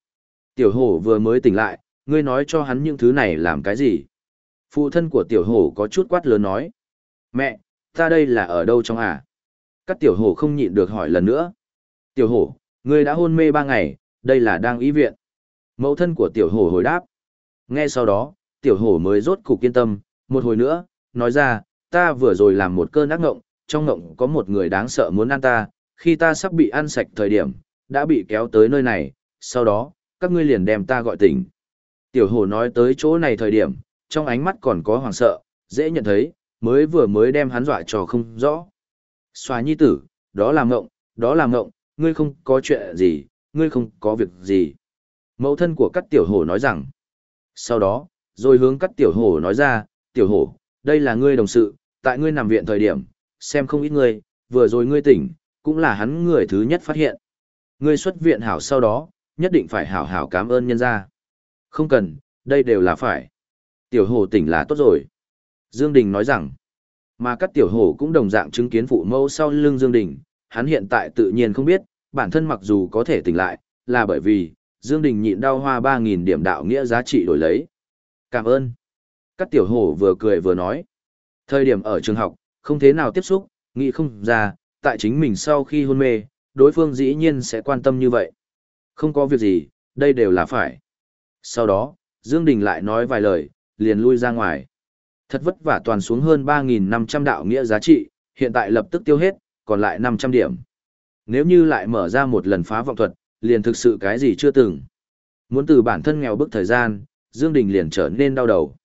Tiểu hổ vừa mới tỉnh lại, ngươi nói cho hắn những thứ này làm cái gì? Phụ thân của tiểu hổ có chút quát lớn nói. Mẹ, ta đây là ở đâu trong à? Các tiểu hổ không nhịn được hỏi lần nữa. Tiểu hổ, ngươi đã hôn mê ba ngày, đây là đang ý viện. Mẫu thân của tiểu hổ hồi đáp. Nghe sau đó, tiểu hổ mới rốt cục kiên tâm, một hồi nữa, nói ra, ta vừa rồi làm một cơn ác ngộng, trong ngộng có một người đáng sợ muốn ăn ta, khi ta sắp bị ăn sạch thời điểm, đã bị kéo tới nơi này, sau đó, các ngươi liền đem ta gọi tỉnh. Tiểu hổ nói tới chỗ này thời điểm, trong ánh mắt còn có hoàng sợ, dễ nhận thấy, mới vừa mới đem hắn dọa trò không rõ. Xóa nhi tử, đó là ngộng, đó là ngộng, ngươi không có chuyện gì, ngươi không có việc gì. Mẫu thân của các tiểu hổ nói rằng, sau đó, rồi hướng các tiểu hổ nói ra, tiểu hổ, đây là ngươi đồng sự, tại ngươi nằm viện thời điểm, xem không ít người vừa rồi ngươi tỉnh, cũng là hắn người thứ nhất phát hiện. Ngươi xuất viện hảo sau đó, nhất định phải hảo hảo cảm ơn nhân gia. Không cần, đây đều là phải. Tiểu hổ tỉnh là tốt rồi. Dương Đình nói rằng, mà các tiểu hổ cũng đồng dạng chứng kiến phụ mẫu sau lưng Dương Đình, hắn hiện tại tự nhiên không biết, bản thân mặc dù có thể tỉnh lại, là bởi vì, Dương Đình nhịn đau hoa 3.000 điểm đạo nghĩa giá trị đổi lấy. Cảm ơn. Các tiểu hổ vừa cười vừa nói. Thời điểm ở trường học, không thế nào tiếp xúc, nghĩ không ra, tại chính mình sau khi hôn mê, đối phương dĩ nhiên sẽ quan tâm như vậy. Không có việc gì, đây đều là phải. Sau đó, Dương Đình lại nói vài lời, liền lui ra ngoài. Thật vất vả toàn xuống hơn 3.500 đạo nghĩa giá trị, hiện tại lập tức tiêu hết, còn lại 500 điểm. Nếu như lại mở ra một lần phá vọng thuật, liền thực sự cái gì chưa từng. Muốn từ bản thân nghèo bức thời gian, Dương Đình liền trở nên đau đầu.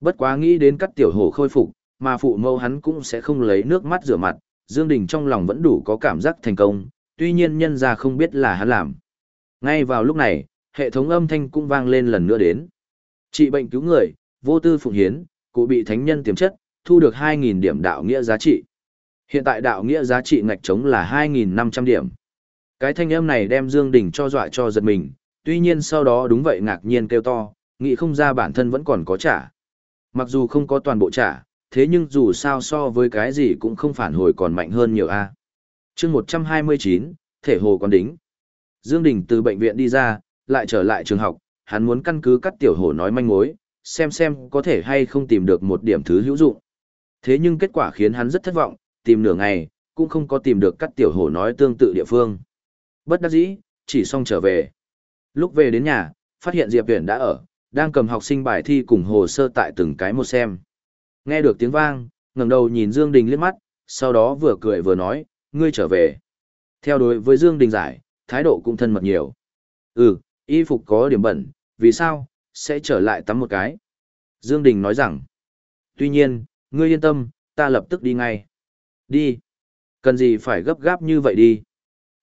Bất quá nghĩ đến các tiểu hổ khôi phục, mà phụ mâu hắn cũng sẽ không lấy nước mắt rửa mặt, Dương Đình trong lòng vẫn đủ có cảm giác thành công, tuy nhiên nhân gia không biết là hắn làm. Ngay vào lúc này, hệ thống âm thanh cũng vang lên lần nữa đến. Trị bệnh cứu người, vô tư phụng hiến, cụ bị thánh nhân tiềm chất, thu được 2.000 điểm đạo nghĩa giá trị. Hiện tại đạo nghĩa giá trị ngạch trống là 2.500 điểm. Cái thanh âm này đem Dương Đình cho dọa cho giật mình, tuy nhiên sau đó đúng vậy ngạc nhiên kêu to, nghĩ không ra bản thân vẫn còn có trả. Mặc dù không có toàn bộ trả, thế nhưng dù sao so với cái gì cũng không phản hồi còn mạnh hơn nhiều a. Chương 129, thể hồ còn đính. Dương Đình từ bệnh viện đi ra, lại trở lại trường học, hắn muốn căn cứ các tiểu hồ nói manh mối, xem xem có thể hay không tìm được một điểm thứ hữu dụng. Thế nhưng kết quả khiến hắn rất thất vọng, tìm nửa ngày, cũng không có tìm được các tiểu hồ nói tương tự địa phương. Bất đắc dĩ, chỉ xong trở về. Lúc về đến nhà, phát hiện Diệp Viễn đã ở, đang cầm học sinh bài thi cùng hồ sơ tại từng cái một xem. Nghe được tiếng vang, ngẩng đầu nhìn Dương Đình liếc mắt, sau đó vừa cười vừa nói, ngươi trở về. Theo đối với Dương Đình giải, thái độ cũng thân mật nhiều. Ừ, y phục có điểm bẩn, vì sao, sẽ trở lại tắm một cái. Dương Đình nói rằng, tuy nhiên, ngươi yên tâm, ta lập tức đi ngay. Đi. Cần gì phải gấp gáp như vậy đi?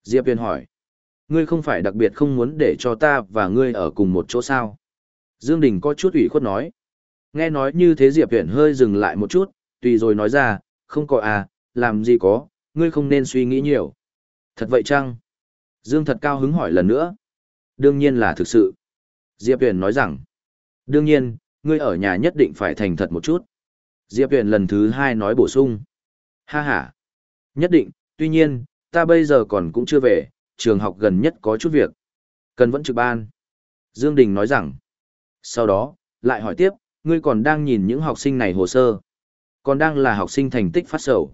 Diệp Viên hỏi. Ngươi không phải đặc biệt không muốn để cho ta và ngươi ở cùng một chỗ sao? Dương Đình có chút ủy khuất nói. Nghe nói như thế Diệp Viễn hơi dừng lại một chút, tùy rồi nói ra, không có à, làm gì có, ngươi không nên suy nghĩ nhiều. Thật vậy chăng? Dương thật cao hứng hỏi lần nữa. Đương nhiên là thực sự. Diệp Viễn nói rằng, đương nhiên, ngươi ở nhà nhất định phải thành thật một chút. Diệp Viễn lần thứ hai nói bổ sung. Ha ha. Nhất định, tuy nhiên, ta bây giờ còn cũng chưa về, trường học gần nhất có chút việc. Cần vẫn trực ban. Dương Đình nói rằng. Sau đó, lại hỏi tiếp, ngươi còn đang nhìn những học sinh này hồ sơ. Còn đang là học sinh thành tích phát sầu.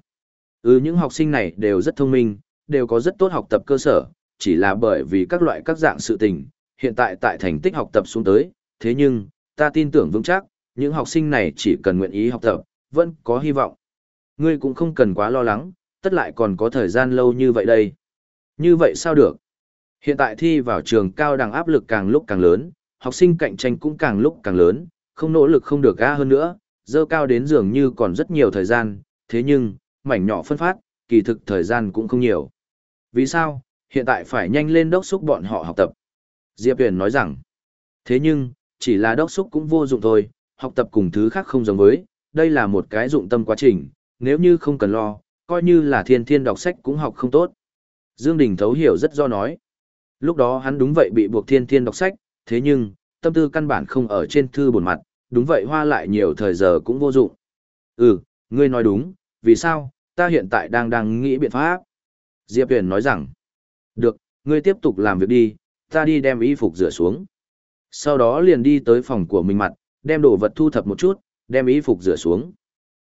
Ừ những học sinh này đều rất thông minh, đều có rất tốt học tập cơ sở, chỉ là bởi vì các loại các dạng sự tình, hiện tại tại thành tích học tập xuống tới, thế nhưng, ta tin tưởng vững chắc, những học sinh này chỉ cần nguyện ý học tập, vẫn có hy vọng. Ngươi cũng không cần quá lo lắng, tất lại còn có thời gian lâu như vậy đây. Như vậy sao được? Hiện tại thi vào trường cao đẳng áp lực càng lúc càng lớn, học sinh cạnh tranh cũng càng lúc càng lớn, không nỗ lực không được ga hơn nữa, dơ cao đến dường như còn rất nhiều thời gian, thế nhưng, mảnh nhỏ phân phát, kỳ thực thời gian cũng không nhiều. Vì sao, hiện tại phải nhanh lên đốc xúc bọn họ học tập. Diệp Huyền nói rằng, thế nhưng, chỉ là đốc xúc cũng vô dụng thôi, học tập cùng thứ khác không giống với, đây là một cái dụng tâm quá trình, nếu như không cần lo, coi như là thiên thiên đọc sách cũng học không tốt. Dương Đình thấu hiểu rất do nói. Lúc đó hắn đúng vậy bị buộc thiên thiên đọc sách, thế nhưng, tâm tư căn bản không ở trên thư bổn mặt, đúng vậy hoa lại nhiều thời giờ cũng vô dụng. Ừ, ngươi nói đúng, vì sao, ta hiện tại đang đang nghĩ biện pháp. Diệp Huyền nói rằng, được, ngươi tiếp tục làm việc đi, ta đi đem y phục rửa xuống. Sau đó liền đi tới phòng của mình mặt, đem đồ vật thu thập một chút, đem y phục rửa xuống.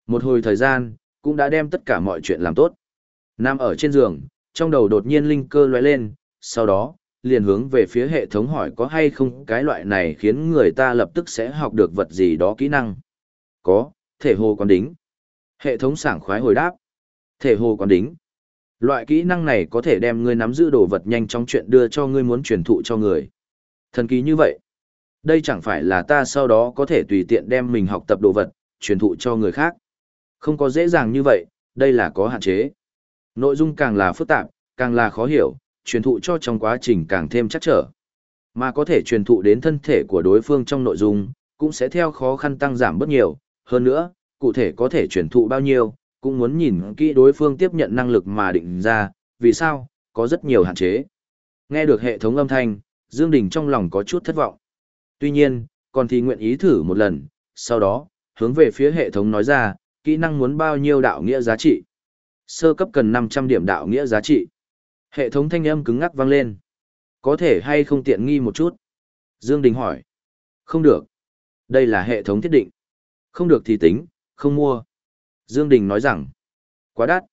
Một hồi thời gian, cũng đã đem tất cả mọi chuyện làm tốt. Nằm ở trên giường, trong đầu đột nhiên linh cơ lóe lên, sau đó, liền hướng về phía hệ thống hỏi có hay không cái loại này khiến người ta lập tức sẽ học được vật gì đó kỹ năng. Có, thể hồ quán đính. Hệ thống sảng khoái hồi đáp. Thể hồ quán đính. Loại kỹ năng này có thể đem ngươi nắm giữ đồ vật nhanh trong chuyện đưa cho ngươi muốn truyền thụ cho người. Thần kỳ như vậy. Đây chẳng phải là ta sau đó có thể tùy tiện đem mình học tập đồ vật, truyền thụ cho người khác. Không có dễ dàng như vậy, đây là có hạn chế. Nội dung càng là phức tạp, càng là khó hiểu, truyền thụ cho trong quá trình càng thêm chắc trở. Mà có thể truyền thụ đến thân thể của đối phương trong nội dung, cũng sẽ theo khó khăn tăng giảm bất nhiều. Hơn nữa, cụ thể có thể truyền thụ bao nhiêu, cũng muốn nhìn kỹ đối phương tiếp nhận năng lực mà định ra, vì sao, có rất nhiều hạn chế. Nghe được hệ thống âm thanh, Dương Đình trong lòng có chút thất vọng. Tuy nhiên, còn thì nguyện ý thử một lần, sau đó, hướng về phía hệ thống nói ra, kỹ năng muốn bao nhiêu đạo nghĩa giá trị. Sơ cấp cần 500 điểm đạo nghĩa giá trị. Hệ thống thanh âm cứng ngắc vang lên. Có thể hay không tiện nghi một chút? Dương Đình hỏi. Không được. Đây là hệ thống thiết định. Không được thì tính, không mua. Dương Đình nói rằng. Quá đắt.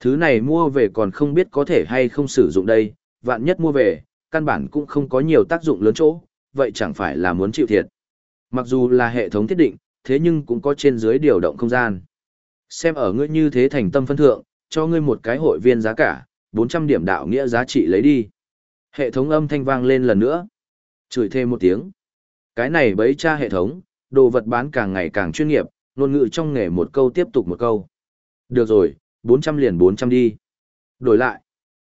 Thứ này mua về còn không biết có thể hay không sử dụng đây, vạn nhất mua về, căn bản cũng không có nhiều tác dụng lớn chỗ, vậy chẳng phải là muốn chịu thiệt. Mặc dù là hệ thống thiết định, thế nhưng cũng có trên dưới điều động không gian. Xem ở ngươi như thế thành tâm phân thượng, cho ngươi một cái hội viên giá cả, 400 điểm đạo nghĩa giá trị lấy đi. Hệ thống âm thanh vang lên lần nữa. Chửi thêm một tiếng. Cái này bấy cha hệ thống, đồ vật bán càng ngày càng chuyên nghiệp, ngôn ngữ trong nghề một câu tiếp tục một câu. Được rồi, 400 liền 400 đi. Đổi lại.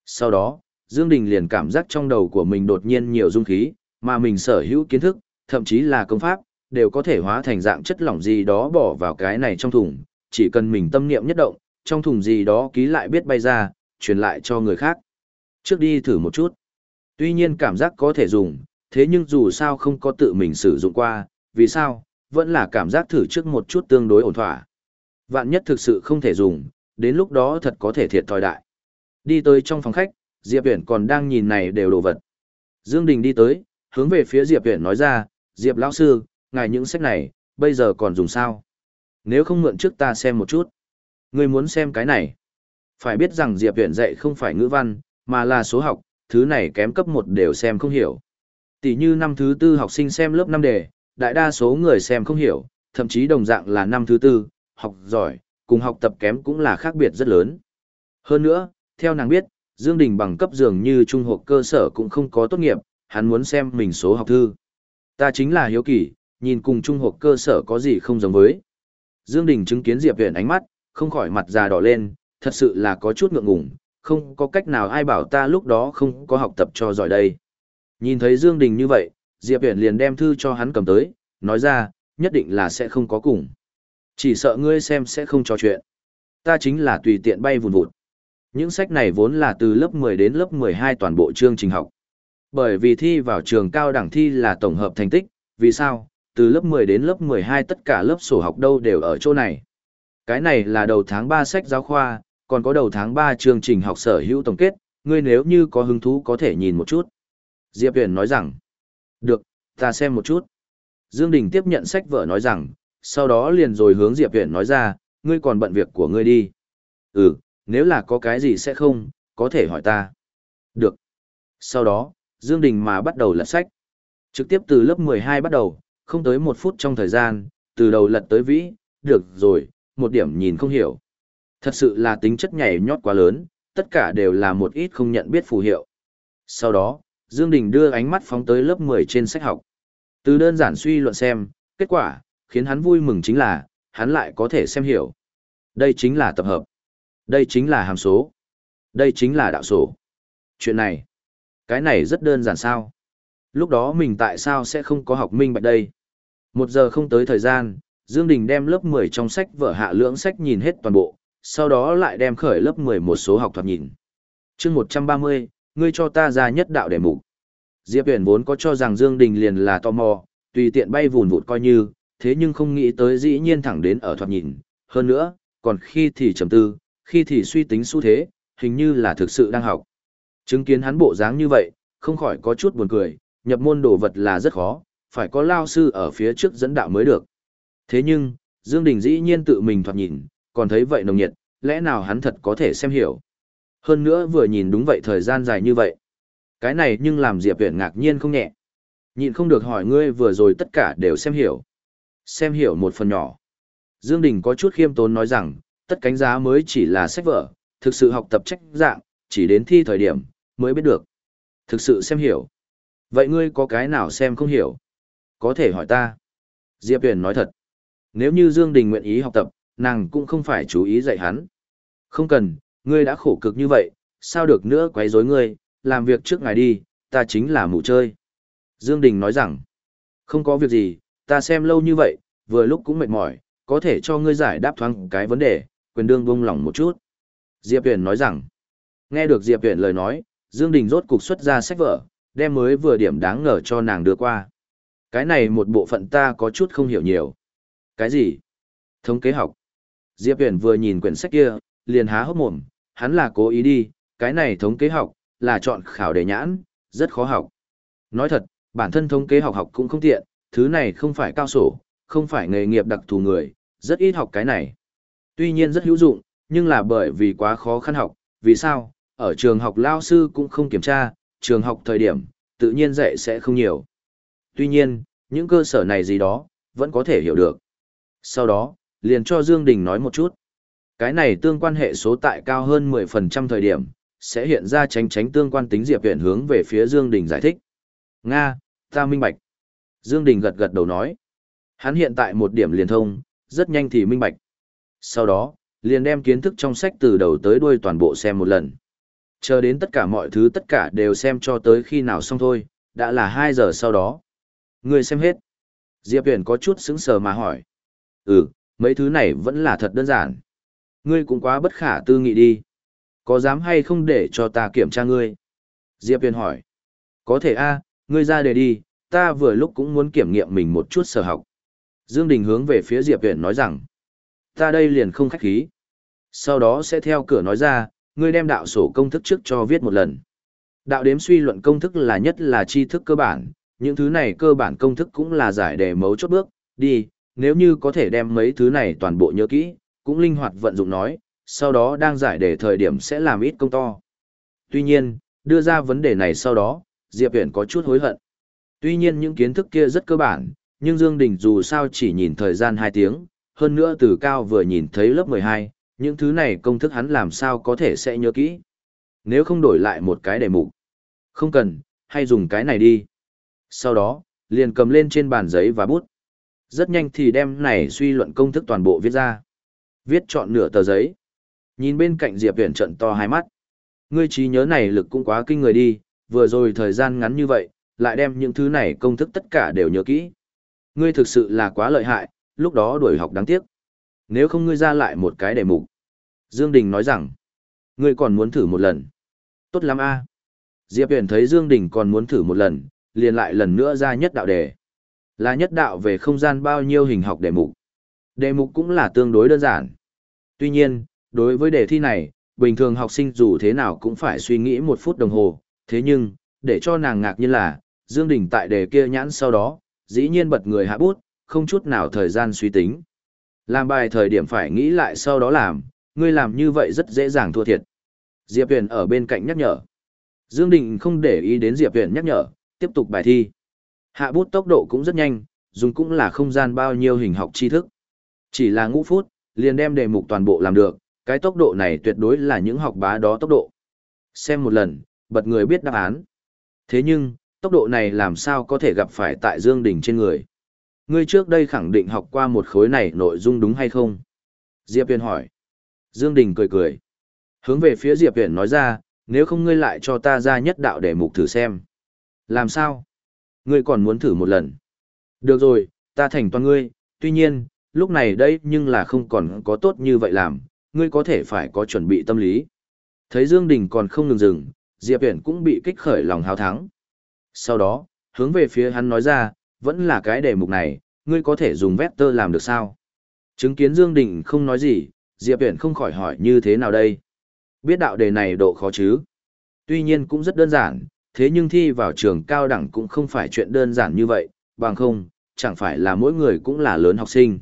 Sau đó, Dương Đình liền cảm giác trong đầu của mình đột nhiên nhiều dung khí, mà mình sở hữu kiến thức, thậm chí là công pháp, đều có thể hóa thành dạng chất lỏng gì đó bỏ vào cái này trong thùng, chỉ cần mình tâm niệm nhất động, trong thùng gì đó ký lại biết bay ra, truyền lại cho người khác. Trước đi thử một chút. Tuy nhiên cảm giác có thể dùng, thế nhưng dù sao không có tự mình sử dụng qua, vì sao, vẫn là cảm giác thử trước một chút tương đối ổn thỏa. Vạn nhất thực sự không thể dùng, đến lúc đó thật có thể thiệt thòi đại. Đi tới trong phòng khách, Diệp Uyển còn đang nhìn này đều đồ vật. Dương Đình đi tới, hướng về phía Diệp Uyển nói ra, Diệp lão sư, ngài những sách này, bây giờ còn dùng sao? Nếu không mượn trước ta xem một chút. Ngươi muốn xem cái này. Phải biết rằng Diệp Viễn dạy không phải ngữ văn, mà là số học, thứ này kém cấp 1 đều xem không hiểu. Tỷ như năm thứ tư học sinh xem lớp 5 đề, đại đa số người xem không hiểu, thậm chí đồng dạng là năm thứ tư, học giỏi, cùng học tập kém cũng là khác biệt rất lớn. Hơn nữa, theo nàng biết, Dương Đình bằng cấp dường như trung học cơ sở cũng không có tốt nghiệp, hắn muốn xem mình số học thư. Ta chính là hiếu kỳ, nhìn cùng trung học cơ sở có gì không giống với. Dương Đình chứng kiến Diệp Viễn ánh mắt, không khỏi mặt già đỏ lên, thật sự là có chút ngượng ngùng, không có cách nào ai bảo ta lúc đó không có học tập cho giỏi đây. Nhìn thấy Dương Đình như vậy, Diệp Viễn liền đem thư cho hắn cầm tới, nói ra, nhất định là sẽ không có cùng. Chỉ sợ ngươi xem sẽ không trò chuyện. Ta chính là tùy tiện bay vùn vụt. Những sách này vốn là từ lớp 10 đến lớp 12 toàn bộ chương trình học. Bởi vì thi vào trường cao đẳng thi là tổng hợp thành tích, vì sao? Từ lớp 10 đến lớp 12 tất cả lớp sổ học đâu đều ở chỗ này. Cái này là đầu tháng 3 sách giáo khoa, còn có đầu tháng 3 chương trình học sở hữu tổng kết, ngươi nếu như có hứng thú có thể nhìn một chút. Diệp Huyền nói rằng, được, ta xem một chút. Dương Đình tiếp nhận sách vở nói rằng, sau đó liền rồi hướng Diệp Huyền nói ra, ngươi còn bận việc của ngươi đi. Ừ, nếu là có cái gì sẽ không, có thể hỏi ta. Được. Sau đó, Dương Đình mà bắt đầu lật sách. Trực tiếp từ lớp 12 bắt đầu, không tới một phút trong thời gian, từ đầu lật tới vĩ, được rồi, một điểm nhìn không hiểu. Thật sự là tính chất nhảy nhót quá lớn, tất cả đều là một ít không nhận biết phù hiệu. Sau đó, Dương Đình đưa ánh mắt phóng tới lớp 10 trên sách học. Từ đơn giản suy luận xem, kết quả, khiến hắn vui mừng chính là, hắn lại có thể xem hiểu. Đây chính là tập hợp. Đây chính là hàm số. Đây chính là đạo số. Chuyện này, cái này rất đơn giản sao. Lúc đó mình tại sao sẽ không có học minh bạch đây? Một giờ không tới thời gian, Dương Đình đem lớp 10 trong sách vở hạ lưỡng sách nhìn hết toàn bộ, sau đó lại đem khởi lớp 10 một số học thuật nhìn. Chương 130, ngươi cho ta ra nhất đạo đề mục. Diệp Huyền vốn có cho rằng Dương Đình liền là tò mò, tùy tiện bay vùn vụt coi như, thế nhưng không nghĩ tới dĩ nhiên thẳng đến ở thoạt nhìn. Hơn nữa, còn khi thì trầm tư, khi thì suy tính xu thế, hình như là thực sự đang học. Chứng kiến hắn bộ dáng như vậy, không khỏi có chút buồn cười, nhập môn đồ vật là rất khó, phải có lao sư ở phía trước dẫn đạo mới được. Thế nhưng, Dương Đình dĩ nhiên tự mình thoạt nhìn, còn thấy vậy nồng nhiệt, lẽ nào hắn thật có thể xem hiểu. Hơn nữa vừa nhìn đúng vậy thời gian dài như vậy. Cái này nhưng làm Diệp Viễn ngạc nhiên không nhẹ. Nhìn không được hỏi ngươi vừa rồi tất cả đều xem hiểu. Xem hiểu một phần nhỏ. Dương Đình có chút khiêm tốn nói rằng, tất cánh giá mới chỉ là sách vở, thực sự học tập trách dạng, chỉ đến thi thời điểm, mới biết được. Thực sự xem hiểu. Vậy ngươi có cái nào xem không hiểu? Có thể hỏi ta. Diệp Huyền nói thật. Nếu như Dương Đình nguyện ý học tập, nàng cũng không phải chú ý dạy hắn. Không cần, ngươi đã khổ cực như vậy, sao được nữa quấy rối ngươi, làm việc trước ngày đi, ta chính là mụ chơi. Dương Đình nói rằng, không có việc gì, ta xem lâu như vậy, vừa lúc cũng mệt mỏi, có thể cho ngươi giải đáp thoáng cái vấn đề, quyền đương buông lòng một chút. Diệp Huyền nói rằng, nghe được Diệp Huyền lời nói, Dương Đình rốt cục xuất ra sách vở, đem mới vừa điểm đáng ngờ cho nàng đưa qua. Cái này một bộ phận ta có chút không hiểu nhiều. Cái gì? Thống kế học. Diệp Huyền vừa nhìn quyển sách kia, liền há hốc mồm, hắn là cố ý đi, cái này thống kế học, là chọn khảo đề nhãn, rất khó học. Nói thật, bản thân thống kế học học cũng không tiện, thứ này không phải cao sổ, không phải nghề nghiệp đặc thù người, rất ít học cái này. Tuy nhiên rất hữu dụng, nhưng là bởi vì quá khó khăn học, vì sao? Ở trường học lao sư cũng không kiểm tra, trường học thời điểm, tự nhiên dạy sẽ không nhiều. Tuy nhiên, những cơ sở này gì đó, vẫn có thể hiểu được. Sau đó, liền cho Dương Đình nói một chút. Cái này tương quan hệ số tại cao hơn 10% thời điểm, sẽ hiện ra tránh tránh tương quan tính Diệp Viện hướng về phía Dương Đình giải thích. Nga, ta minh bạch. Dương Đình gật gật đầu nói. Hắn hiện tại một điểm liền thông, rất nhanh thì minh bạch. Sau đó, liền đem kiến thức trong sách từ đầu tới đuôi toàn bộ xem một lần. Chờ đến tất cả mọi thứ tất cả đều xem cho tới khi nào xong thôi, đã là 2 giờ sau đó. Người xem hết. Diệp Huyền có chút sững sờ mà hỏi. Ừ, mấy thứ này vẫn là thật đơn giản. Ngươi cũng quá bất khả tư nghị đi. Có dám hay không để cho ta kiểm tra ngươi? Diệp Huyền hỏi. Có thể a, ngươi ra để đi, ta vừa lúc cũng muốn kiểm nghiệm mình một chút sở học. Dương Đình hướng về phía Diệp Huyền nói rằng. Ta đây liền không khách khí. Sau đó sẽ theo cửa nói ra, ngươi đem đạo sổ công thức trước cho viết một lần. Đạo đếm suy luận công thức là nhất là tri thức cơ bản, những thứ này cơ bản công thức cũng là giải đề mấu chốt bước, đi, nếu như có thể đem mấy thứ này toàn bộ nhớ kỹ, cũng linh hoạt vận dụng nói, sau đó đang giải đề thời điểm sẽ làm ít công to. Tuy nhiên, đưa ra vấn đề này sau đó, Diệp Viễn có chút hối hận. Tuy nhiên những kiến thức kia rất cơ bản, nhưng Dương Đình dù sao chỉ nhìn thời gian 2 tiếng, hơn nữa từ cao vừa nhìn thấy lớp 12, những thứ này công thức hắn làm sao có thể sẽ nhớ kỹ. Nếu không đổi lại một cái đề mục. Không cần, hay dùng cái này đi. Sau đó, liền cầm lên trên bàn giấy và bút. Rất nhanh thì đem này suy luận công thức toàn bộ viết ra. Viết chọn nửa tờ giấy. Nhìn bên cạnh Diệp Viễn trận to hai mắt. Ngươi trí nhớ này lực cũng quá kinh người đi, vừa rồi thời gian ngắn như vậy, lại đem những thứ này công thức tất cả đều nhớ kỹ. Ngươi thực sự là quá lợi hại, lúc đó đuổi học đáng tiếc. Nếu không ngươi ra lại một cái đề mục. Dương Đình nói rằng, ngươi còn muốn thử một lần. Tốt lắm a. Diệp Huyền thấy Dương Đình còn muốn thử một lần, liền lại lần nữa ra nhất đạo đề. Là nhất đạo về không gian bao nhiêu hình học đề mục. Đề mục cũng là tương đối đơn giản. Tuy nhiên, đối với đề thi này, bình thường học sinh dù thế nào cũng phải suy nghĩ một phút đồng hồ, thế nhưng, để cho nàng ngạc nhiên là, Dương Đình tại đề kia nhãn sau đó, dĩ nhiên bật người hạ bút, không chút nào thời gian suy tính. Làm bài thời điểm phải nghĩ lại sau đó làm, ngươi làm như vậy rất dễ dàng thua thiệt. Diệp Huyền ở bên cạnh nhắc nhở. Dương Đình không để ý đến Diệp Huyền nhắc nhở, tiếp tục bài thi. Hạ bút tốc độ cũng rất nhanh, dùng cũng là không gian bao nhiêu hình học tri thức. Chỉ là ngũ phút, liền đem đề mục toàn bộ làm được, cái tốc độ này tuyệt đối là những học bá đó tốc độ. Xem một lần, bật người biết đáp án. Thế nhưng, tốc độ này làm sao có thể gặp phải tại Dương Đình trên người? Ngươi trước đây khẳng định học qua một khối này nội dung đúng hay không? Diệp Huyền hỏi. Dương Đình cười cười. Hướng về phía Diệp Huyền nói ra, nếu không ngươi lại cho ta ra nhất đạo để mục thử xem. Làm sao? Ngươi còn muốn thử một lần. Được rồi, ta thành toàn ngươi, tuy nhiên, lúc này đây nhưng là không còn có tốt như vậy làm, ngươi có thể phải có chuẩn bị tâm lý. Thấy Dương Đình còn không ngừng dừng, Diệp Huyền cũng bị kích khởi lòng hào thắng. Sau đó, hướng về phía hắn nói ra, vẫn là cái đề mục này, ngươi có thể dùng vector làm được sao? Chứng kiến Dương Đình không nói gì, Diệp Huyền không khỏi hỏi như thế nào đây? Biết đạo đề này độ khó chứ? Tuy nhiên cũng rất đơn giản, thế nhưng thi vào trường cao đẳng cũng không phải chuyện đơn giản như vậy, bằng không, chẳng phải là mỗi người cũng là lớn học sinh.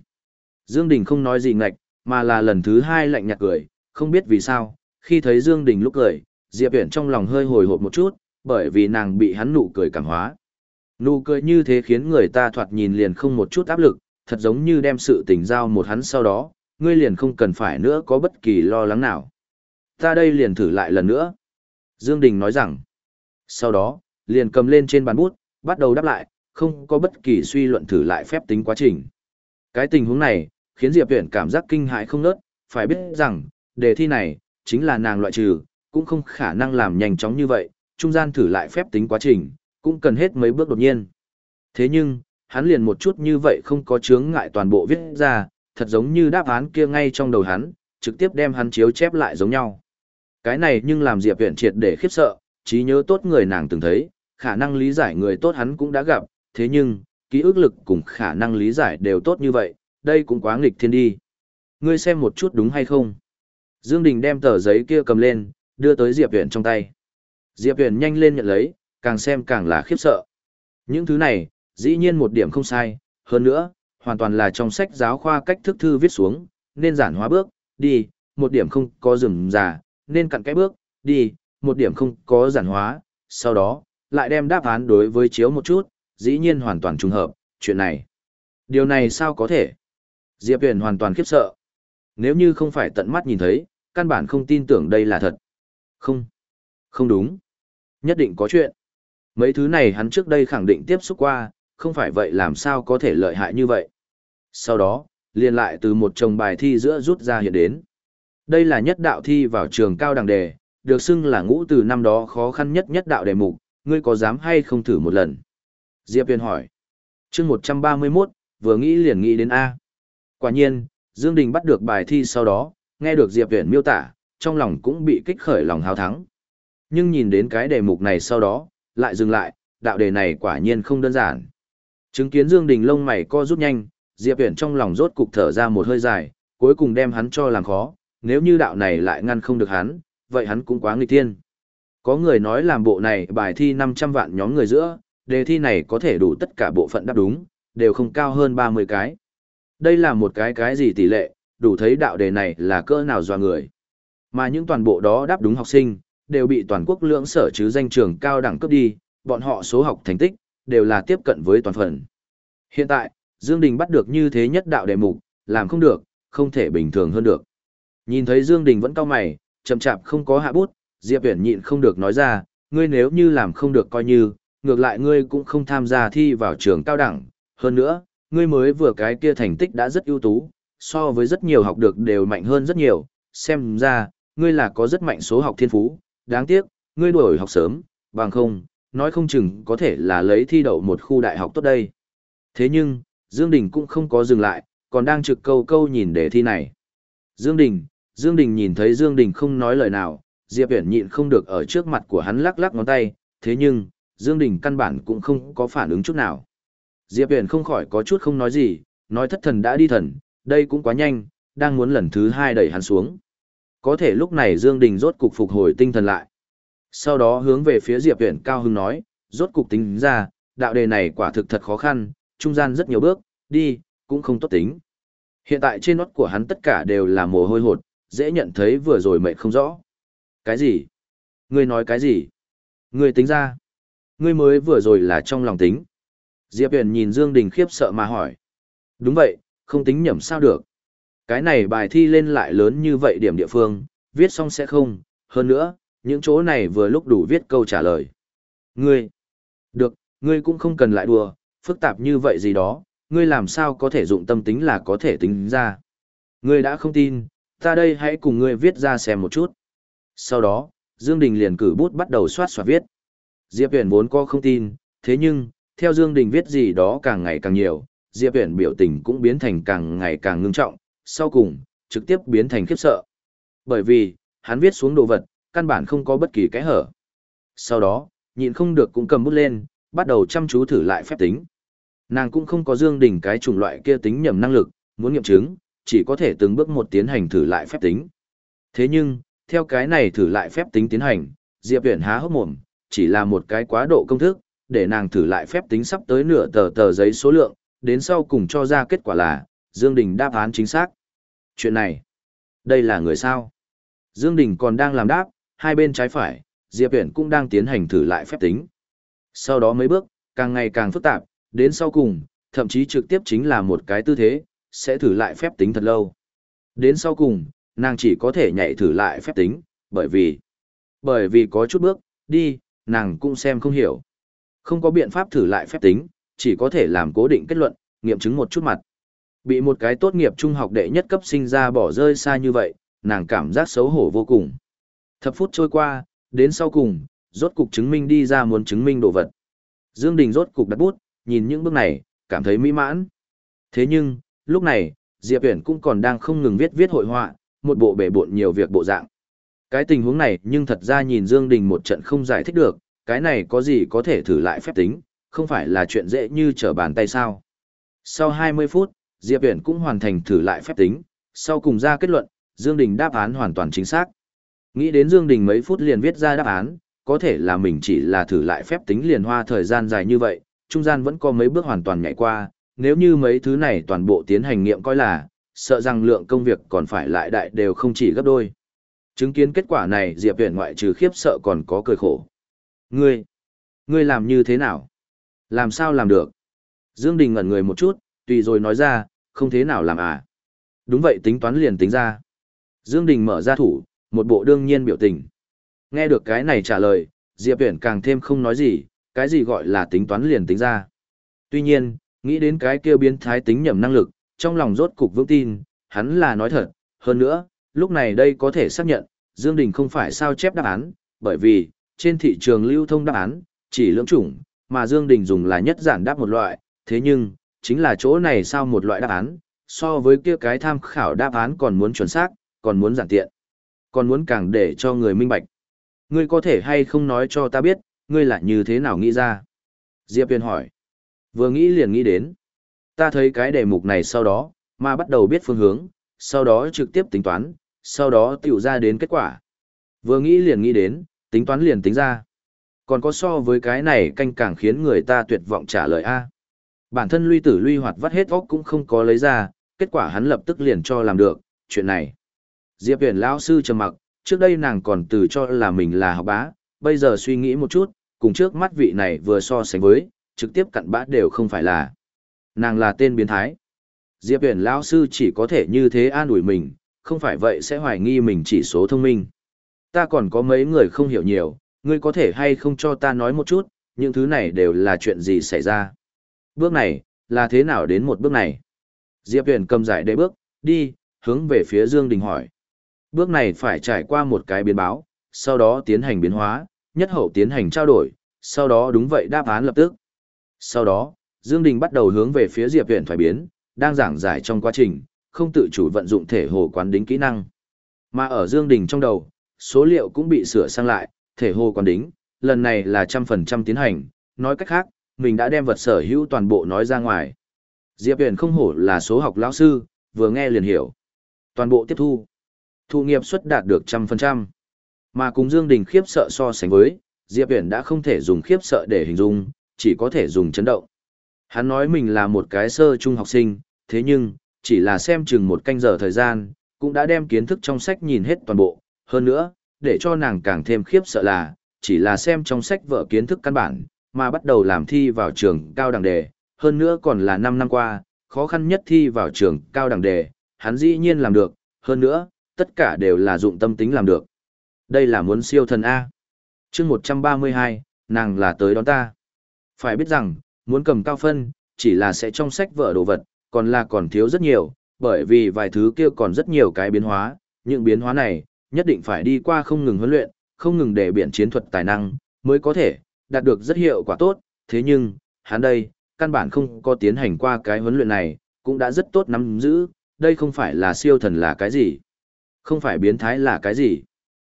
Dương Đình không nói gì ngạch, mà là lần thứ hai lạnh nhạt cười, không biết vì sao, khi thấy Dương Đình lúc cười, Diệp Uyển trong lòng hơi hồi hộp một chút, bởi vì nàng bị hắn nụ cười cảm hóa. Nụ cười như thế khiến người ta thoạt nhìn liền không một chút áp lực, thật giống như đem sự tình giao một hắn sau đó, ngươi liền không cần phải nữa có bất kỳ lo lắng nào. Ta đây liền thử lại lần nữa. Dương Đình nói rằng, sau đó, liền cầm lên trên bàn bút, bắt đầu đáp lại, không có bất kỳ suy luận thử lại phép tính quá trình. Cái tình huống này, khiến Diệp Viễn cảm giác kinh hãi không nớt, phải biết rằng, đề thi này, chính là nàng loại trừ, cũng không khả năng làm nhanh chóng như vậy, trung gian thử lại phép tính quá trình, cũng cần hết mấy bước đột nhiên. Thế nhưng, hắn liền một chút như vậy không có chướng ngại toàn bộ viết ra, thật giống như đáp án kia ngay trong đầu hắn, trực tiếp đem hắn chiếu chép lại giống nhau. Cái này nhưng làm Diệp Viễn triệt để khiếp sợ, trí nhớ tốt người nàng từng thấy, khả năng lý giải người tốt hắn cũng đã gặp, thế nhưng, ký ức lực cùng khả năng lý giải đều tốt như vậy, đây cũng quá nghịch thiên đi. Ngươi xem một chút đúng hay không? Dương Đình đem tờ giấy kia cầm lên, đưa tới Diệp Viễn trong tay. Diệp Viễn nhanh lên nhận lấy, càng xem càng là khiếp sợ. Những thứ này, dĩ nhiên một điểm không sai, hơn nữa, hoàn toàn là trong sách giáo khoa cách thức thư viết xuống, nên giản hóa bước, đi, một điểm không có rừng già, nên cặn cái bước, đi, một điểm không có giản hóa, sau đó, lại đem đáp án đối với chiếu một chút, dĩ nhiên hoàn toàn trùng hợp, chuyện này. Điều này sao có thể? Diệp Huyền hoàn toàn khiếp sợ. Nếu như không phải tận mắt nhìn thấy, căn bản không tin tưởng đây là thật. Không. Không đúng. Nhất định có chuyện. Mấy thứ này hắn trước đây khẳng định tiếp xúc qua, không phải vậy làm sao có thể lợi hại như vậy. Sau đó, liền lại từ một chồng bài thi giữa rút ra hiện đến. Đây là nhất đạo thi vào trường cao đẳng đề, được xưng là ngũ từ năm đó khó khăn nhất nhất đạo đề mục, ngươi có dám hay không thử một lần? Diệp Huyền hỏi. chương 131, vừa nghĩ liền nghĩ đến A. Quả nhiên, Dương Đình bắt được bài thi sau đó, nghe được Diệp Huyền miêu tả, trong lòng cũng bị kích khởi lòng hào thắng. Nhưng nhìn đến cái đề mục này sau đó, lại dừng lại, đạo đề này quả nhiên không đơn giản. Chứng kiến Dương Đình lông mày co rút nhanh, Diệp Huyền trong lòng rốt cục thở ra một hơi dài, cuối cùng đem hắn cho làm khó, nếu như đạo này lại ngăn không được hắn, vậy hắn cũng quá nghịch thiên. Có người nói làm bộ này bài thi 500 vạn nhóm người giữa, đề thi này có thể đủ tất cả bộ phận đáp đúng, đều không cao hơn 30 cái. Đây là một cái cái gì tỷ lệ, đủ thấy đạo đề này là cỡ nào dò người. Mà những toàn bộ đó đáp đúng học sinh, đều bị toàn quốc lưỡng sở chứ danh trường cao đẳng cấp đi, bọn họ số học thành tích, đều là tiếp cận với toàn phần. Hiện tại, Dương Đình bắt được như thế nhất đạo đề mục, làm không được, không thể bình thường hơn được. Nhìn thấy Dương Đình vẫn cao mày, chậm chạp không có hạ bút, Diệp Viễn nhịn không được nói ra, ngươi nếu như làm không được coi như, ngược lại ngươi cũng không tham gia thi vào trường cao đẳng, hơn nữa, ngươi mới vừa cái kia thành tích đã rất ưu tú, so với rất nhiều học được đều mạnh hơn rất nhiều, xem ra, ngươi là có rất mạnh số học thiên phú, đáng tiếc, ngươi đuổi học sớm, bằng không, nói không chừng có thể là lấy thi đậu một khu đại học tốt đây. Thế nhưng, Dương Đình cũng không có dừng lại, còn đang trực câu câu nhìn đề thi này. Dương Đình, Dương Đình nhìn thấy Dương Đình không nói lời nào, Diệp Viễn nhịn không được ở trước mặt của hắn lắc lắc ngón tay, thế nhưng, Dương Đình căn bản cũng không có phản ứng chút nào. Diệp Viễn không khỏi có chút không nói gì, nói thất thần đã đi thần, đây cũng quá nhanh, đang muốn lần thứ hai đẩy hắn xuống. Có thể lúc này Dương Đình rốt cục phục hồi tinh thần lại. Sau đó hướng về phía Diệp Viễn cao hứng nói, rốt cục tính ra, đạo đề này quả thực thật khó khăn, trung gian rất nhiều bước, đi, cũng không tốt tính. Hiện tại trên nót của hắn tất cả đều là mồ hôi hột, dễ nhận thấy vừa rồi mệnh không rõ. Cái gì? Ngươi nói cái gì? Ngươi tính ra. Ngươi mới vừa rồi là trong lòng tính. Diệp Huyền nhìn Dương Đình khiếp sợ mà hỏi. Đúng vậy, không tính nhầm sao được. Cái này bài thi lên lại lớn như vậy điểm địa phương, viết xong sẽ không, hơn nữa, những chỗ này vừa lúc đủ viết câu trả lời. Ngươi, được, ngươi cũng không cần lại đùa, phức tạp như vậy gì đó, ngươi làm sao có thể dụng tâm tính là có thể tính ra. Ngươi đã không tin, ta đây hãy cùng ngươi viết ra xem một chút. Sau đó, Dương Đình liền cử bút bắt đầu soát soát viết. Diệp Huyền vốn có không tin, thế nhưng, theo Dương Đình viết gì đó càng ngày càng nhiều, Diệp Huyền biểu tình cũng biến thành càng ngày càng ngưng trọng, sau cùng, trực tiếp biến thành khiếp sợ. Bởi vì, hắn viết xuống đồ vật, căn bản không có bất kỳ cái hở. Sau đó, nhịn không được cũng cầm bút lên, bắt đầu chăm chú thử lại phép tính. Nàng cũng không có Dương Đình cái chủng loại kia tính nhầm năng lực, muốn nghiệm chứng, chỉ có thể từng bước một tiến hành thử lại phép tính. Thế nhưng, theo cái này thử lại phép tính tiến hành, Diệp Uyển há hốc mồm, chỉ là một cái quá độ công thức, để nàng thử lại phép tính sắp tới nửa tờ tờ giấy số lượng, đến sau cùng cho ra kết quả là, Dương Đình đáp án chính xác. Chuyện này, đây là người sao? Dương Đình còn đang làm đáp, hai bên trái phải, Diệp Uyển cũng đang tiến hành thử lại phép tính. Sau đó mấy bước, càng ngày càng phức tạp, đến sau cùng, thậm chí trực tiếp chính là một cái tư thế, sẽ thử lại phép tính thật lâu. Đến sau cùng, nàng chỉ có thể nhảy thử lại phép tính, bởi vì, bởi vì có chút bước, đi, nàng cũng xem không hiểu. Không có biện pháp thử lại phép tính, chỉ có thể làm cố định kết luận, nghiệm chứng một chút mặt. Bị một cái tốt nghiệp trung học đệ nhất cấp sinh ra bỏ rơi xa như vậy, nàng cảm giác xấu hổ vô cùng. Thập phút trôi qua, đến sau cùng, rốt cục chứng minh đi ra muốn chứng minh đồ vật. Dương Đình rốt cục đặt bút, nhìn những bước này, cảm thấy mỹ mãn. Thế nhưng, lúc này, Diệp Uyển cũng còn đang không ngừng viết viết hội họa, một bộ bể bộn nhiều việc bộ dạng. Cái tình huống này nhưng thật ra nhìn Dương Đình một trận không giải thích được, cái này có gì có thể thử lại phép tính, không phải là chuyện dễ như trở bàn tay sao. Sau 20 phút, Diệp Uyển cũng hoàn thành thử lại phép tính, sau cùng ra kết luận, Dương Đình đáp án hoàn toàn chính xác. Nghĩ đến Dương Đình mấy phút liền viết ra đáp án, có thể là mình chỉ là thử lại phép tính liền hoa thời gian dài như vậy, trung gian vẫn có mấy bước hoàn toàn nhảy qua, nếu như mấy thứ này toàn bộ tiến hành nghiệm coi là, sợ rằng lượng công việc còn phải lại đại đều không chỉ gấp đôi. Chứng kiến kết quả này Diệp Viễn ngoại trừ khiếp sợ còn có cười khổ. Ngươi, ngươi làm như thế nào? Làm sao làm được? Dương Đình ngẩn người một chút, tùy rồi nói ra, không thế nào làm à. Đúng vậy tính toán liền tính ra. Dương Đình mở ra thủ, một bộ đương nhiên biểu tình. Nghe được cái này trả lời, Diệp Viễn càng thêm không nói gì, cái gì gọi là tính toán liền tính ra. Tuy nhiên, nghĩ đến cái kia biến thái tính nhầm năng lực, trong lòng rốt cục vững tin, hắn là nói thật, hơn nữa, lúc này đây có thể xác nhận, Dương Đình không phải sao chép đáp án, bởi vì, trên thị trường lưu thông đáp án, chỉ lưỡng chủng, mà Dương Đình dùng là nhất giản đáp một loại, thế nhưng, chính là chỗ này sao một loại đáp án, so với kia cái tham khảo đáp án còn muốn chuẩn xác, còn muốn giản tiện, còn muốn càng để cho người minh bạch. Ngươi có thể hay không nói cho ta biết, ngươi là như thế nào nghĩ ra? Diệp Huyền hỏi. Vừa nghĩ liền nghĩ đến. Ta thấy cái đề mục này sau đó, mà bắt đầu biết phương hướng, sau đó trực tiếp tính toán, sau đó tiểu ra đến kết quả. Vừa nghĩ liền nghĩ đến, tính toán liền tính ra. Còn có so với cái này canh càng khiến người ta tuyệt vọng trả lời A. Bản thân luy tử luy hoạt vắt hết óc cũng không có lấy ra, kết quả hắn lập tức liền cho làm được, chuyện này. Diệp huyền lão sư trầm mặc, trước đây nàng còn từ cho là mình là học bá, bây giờ suy nghĩ một chút, cùng trước mắt vị này vừa so sánh với, trực tiếp cặn bã đều không phải là. Nàng là tên biến thái. Diệp huyền lão sư chỉ có thể như thế an ủi mình, không phải vậy sẽ hoài nghi mình chỉ số thông minh. Ta còn có mấy người không hiểu nhiều, ngươi có thể hay không cho ta nói một chút, những thứ này đều là chuyện gì xảy ra. Bước này, là thế nào đến một bước này? Diệp huyền cầm giải đế bước, đi, hướng về phía Dương Đình hỏi. Bước này phải trải qua một cái biến báo, sau đó tiến hành biến hóa, nhất hậu tiến hành trao đổi, sau đó đúng vậy đáp án lập tức. Sau đó, Dương Đình bắt đầu hướng về phía Diệp Viễn thoái biến, đang giảng giải trong quá trình, không tự chủ vận dụng thể hồ quán đính kỹ năng. Mà ở Dương Đình trong đầu, số liệu cũng bị sửa sang lại, thể hồ quán đính, lần này là trăm phần trăm tiến hành, nói cách khác, mình đã đem vật sở hữu toàn bộ nói ra ngoài. Diệp Viễn không hổ là số học lão sư, vừa nghe liền hiểu. Toàn bộ tiếp thu. Thu nghiệp suất đạt được trăm phần trăm. Mà cùng Dương Đình khiếp sợ so sánh với, Diệp Viễn đã không thể dùng khiếp sợ để hình dung, chỉ có thể dùng chấn động. Hắn nói mình là một cái sơ trung học sinh, thế nhưng, chỉ là xem chừng một canh giờ thời gian, cũng đã đem kiến thức trong sách nhìn hết toàn bộ. Hơn nữa, để cho nàng càng thêm khiếp sợ là, chỉ là xem trong sách vở kiến thức căn bản, mà bắt đầu làm thi vào trường cao đẳng đề. Hơn nữa còn là 5 năm qua, khó khăn nhất thi vào trường cao đẳng đề, hắn dĩ nhiên làm được. Hơn nữa, tất cả đều là dụng tâm tính làm được. Đây là muốn siêu thần A. chương 132, nàng là tới đón ta. Phải biết rằng, muốn cầm cao phân, chỉ là sẽ trong sách vở đồ vật, còn là còn thiếu rất nhiều, bởi vì vài thứ kia còn rất nhiều cái biến hóa, những biến hóa này, nhất định phải đi qua không ngừng huấn luyện, không ngừng để biện chiến thuật tài năng, mới có thể, đạt được rất hiệu quả tốt, thế nhưng, hắn đây, căn bản không có tiến hành qua cái huấn luyện này, cũng đã rất tốt nắm giữ, đây không phải là siêu thần là cái gì, không phải biến thái là cái gì.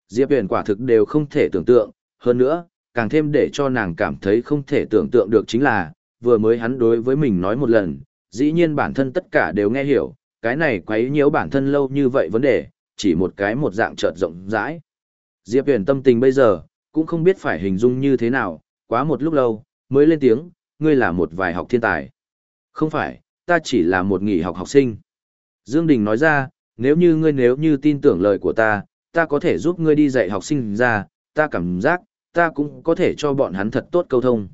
Diệp Huyền quả thực đều không thể tưởng tượng, hơn nữa, càng thêm để cho nàng cảm thấy không thể tưởng tượng được chính là, vừa mới hắn đối với mình nói một lần, dĩ nhiên bản thân tất cả đều nghe hiểu, cái này quấy nhiễu bản thân lâu như vậy vấn đề, chỉ một cái một dạng chợt rộng rãi. Diệp Huyền tâm tình bây giờ, cũng không biết phải hình dung như thế nào, quá một lúc lâu, mới lên tiếng, ngươi là một vài học thiên tài. Không phải, ta chỉ là một nghỉ học học sinh. Dương Đình nói ra, nếu như ngươi nếu như tin tưởng lời của ta, ta có thể giúp ngươi đi dạy học sinh ra, ta cảm giác, ta cũng có thể cho bọn hắn thật tốt câu thông.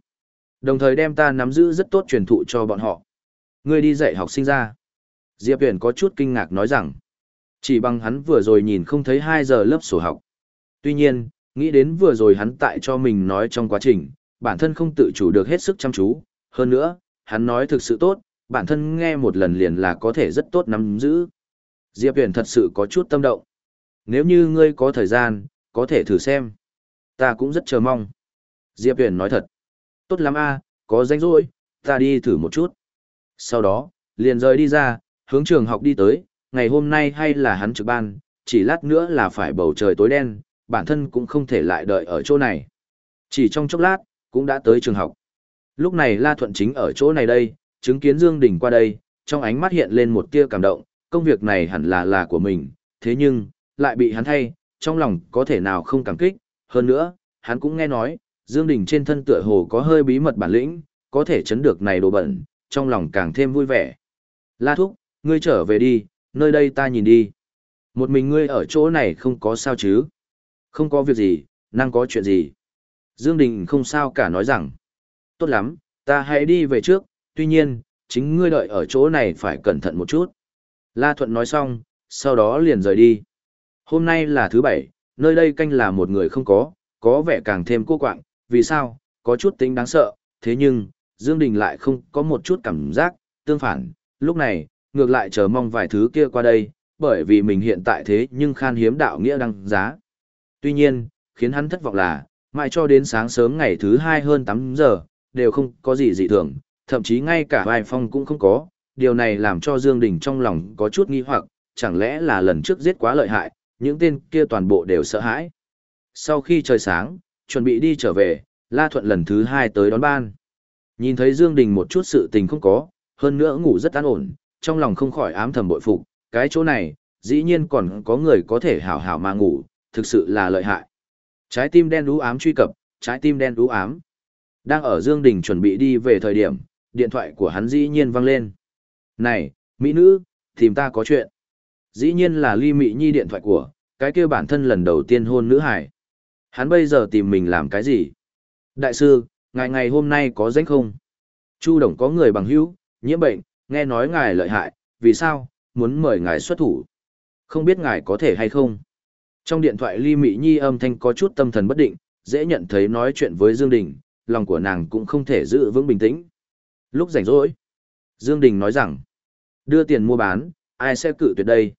Đồng thời đem ta nắm giữ rất tốt truyền thụ cho bọn họ. Ngươi đi dạy học sinh ra. Diệp Huyền có chút kinh ngạc nói rằng, chỉ bằng hắn vừa rồi nhìn không thấy 2 giờ lớp sổ học. Tuy nhiên, nghĩ đến vừa rồi hắn tại cho mình nói trong quá trình, bản thân không tự chủ được hết sức chăm chú. Hơn nữa, hắn nói thực sự tốt, bản thân nghe một lần liền là có thể rất tốt nắm giữ. Diệp Huyền thật sự có chút tâm động. Nếu như ngươi có thời gian, có thể thử xem. Ta cũng rất chờ mong. Diệp Huyền nói thật. Tốt lắm a, có danh rỗi, ta đi thử một chút. Sau đó, liền rời đi ra, hướng trường học đi tới, ngày hôm nay hay là hắn trực ban, chỉ lát nữa là phải bầu trời tối đen, bản thân cũng không thể lại đợi ở chỗ này. Chỉ trong chốc lát, cũng đã tới trường học. Lúc này La Thuận chính ở chỗ này đây, chứng kiến Dương Đình qua đây, trong ánh mắt hiện lên một tia cảm động, công việc này hẳn là là của mình, thế nhưng, lại bị hắn thay, trong lòng có thể nào không cảm kích, hơn nữa, hắn cũng nghe nói, Dương Đình trên thân tựa hồ có hơi bí mật bản lĩnh, có thể chấn được này đồ bẩn, trong lòng càng thêm vui vẻ. La Thúc, ngươi trở về đi, nơi đây ta nhìn đi. Một mình ngươi ở chỗ này không có sao chứ? Không có việc gì, năng có chuyện gì? Dương Đình không sao cả nói rằng. Tốt lắm, ta hãy đi về trước, tuy nhiên, chính ngươi đợi ở chỗ này phải cẩn thận một chút. La Thuận nói xong, sau đó liền rời đi. Hôm nay là thứ bảy, nơi đây canh là một người không có, có vẻ càng thêm cô quạng, vì sao, có chút tính đáng sợ, thế nhưng, Dương Đình lại không có một chút cảm giác, tương phản, lúc này, ngược lại chờ mong vài thứ kia qua đây, bởi vì mình hiện tại thế nhưng khan hiếm đạo nghĩa đăng giá. Tuy nhiên, khiến hắn thất vọng là, mãi cho đến sáng sớm ngày thứ hai hơn 8 giờ, đều không có gì dị thường, thậm chí ngay cả vài phong cũng không có, điều này làm cho Dương Đình trong lòng có chút nghi hoặc, chẳng lẽ là lần trước giết quá lợi hại, những tên kia toàn bộ đều sợ hãi. Sau khi trời sáng, chuẩn bị đi trở về, La Thuận lần thứ hai tới đón ban. Nhìn thấy Dương Đình một chút sự tình không có, hơn nữa ngủ rất an ổn, trong lòng không khỏi ám thầm bội phục, cái chỗ này, dĩ nhiên còn có người có thể hảo hảo mà ngủ, thực sự là lợi hại. Trái tim đen đú ám truy cập, trái tim đen đú ám. Đang ở Dương Đình chuẩn bị đi về thời điểm, điện thoại của hắn dĩ nhiên vang lên. Này, mỹ nữ, tìm ta có chuyện. Dĩ nhiên là ly Mị nhi điện thoại của, cái kia bản thân lần đầu tiên hôn nữ hải. Hắn bây giờ tìm mình làm cái gì? Đại sư, ngài ngày hôm nay có danh không? Chu Đồng có người bằng hữu, nhiễm bệnh, nghe nói ngài lợi hại, vì sao, muốn mời ngài xuất thủ. Không biết ngài có thể hay không? Trong điện thoại ly Mị nhi âm thanh có chút tâm thần bất định, dễ nhận thấy nói chuyện với Dương Đình, lòng của nàng cũng không thể giữ vững bình tĩnh. Lúc rảnh rỗi, Dương Đình nói rằng, đưa tiền mua bán, ai sẽ cự tuyệt đây?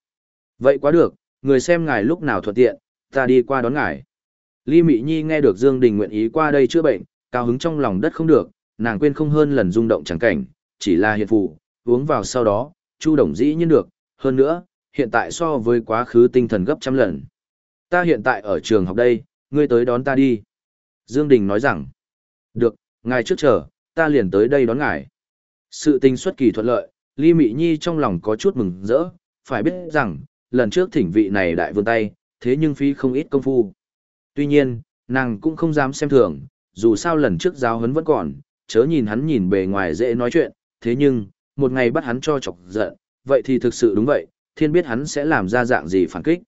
Vậy quá được, người xem ngài lúc nào thuận tiện, ta đi qua đón ngài. Ly Mị Nhi nghe được Dương Đình nguyện ý qua đây chữa bệnh, cao hứng trong lòng đất không được, nàng quên không hơn lần rung động chẳng cảnh, chỉ là hiện phụ, uống vào sau đó, Chu Đồng dĩ nhiên được, hơn nữa, hiện tại so với quá khứ tinh thần gấp trăm lần. Ta hiện tại ở trường học đây, ngươi tới đón ta đi. Dương Đình nói rằng, được, ngài trước chờ, ta liền tới đây đón ngài. Sự tình xuất kỳ thuận lợi, Ly Mị Nhi trong lòng có chút mừng rỡ, phải biết rằng, lần trước thỉnh vị này đại vương tay, thế nhưng phí không ít công phu. Tuy nhiên, nàng cũng không dám xem thường, dù sao lần trước giáo huấn vẫn còn, chớ nhìn hắn nhìn bề ngoài dễ nói chuyện, thế nhưng, một ngày bắt hắn cho chọc giận, vậy thì thực sự đúng vậy, thiên biết hắn sẽ làm ra dạng gì phản kích.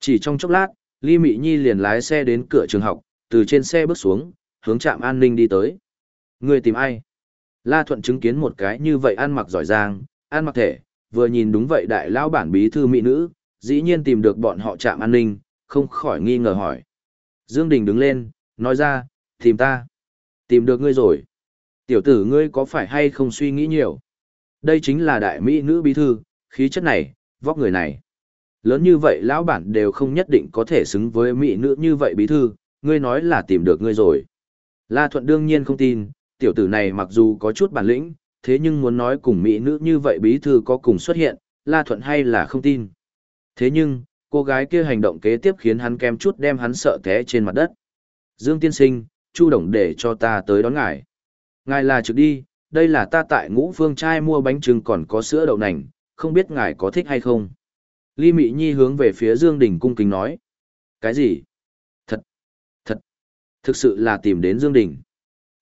Chỉ trong chốc lát, Ly Mị Nhi liền lái xe đến cửa trường học, từ trên xe bước xuống, hướng trạm an ninh đi tới. Người tìm ai? La Thuận chứng kiến một cái như vậy ăn mặc giỏi giang, ăn mặc thể, vừa nhìn đúng vậy đại lão bản bí thư mỹ nữ, dĩ nhiên tìm được bọn họ trạm an ninh, không khỏi nghi ngờ hỏi. Dương Đình đứng lên, nói ra, tìm ta. Tìm được ngươi rồi. Tiểu tử ngươi có phải hay không suy nghĩ nhiều? Đây chính là đại mỹ nữ bí thư, khí chất này, vóc người này. Lớn như vậy lão bản đều không nhất định có thể xứng với mỹ nữ như vậy bí thư, ngươi nói là tìm được ngươi rồi. La Thuận đương nhiên không tin, tiểu tử này mặc dù có chút bản lĩnh, thế nhưng muốn nói cùng mỹ nữ như vậy bí thư có cùng xuất hiện, La Thuận hay là không tin. Thế nhưng, cô gái kia hành động kế tiếp khiến hắn kem chút đem hắn sợ té trên mặt đất. Dương tiên sinh, Chu Đồng để cho ta tới đón ngài. Ngài là trực đi, đây là ta tại ngũ phương trai mua bánh trưng còn có sữa đậu nành, không biết ngài có thích hay không. Ly Mị Nhi hướng về phía Dương Đình cung kính nói. Cái gì? Thật, thật, thực sự là tìm đến Dương Đình.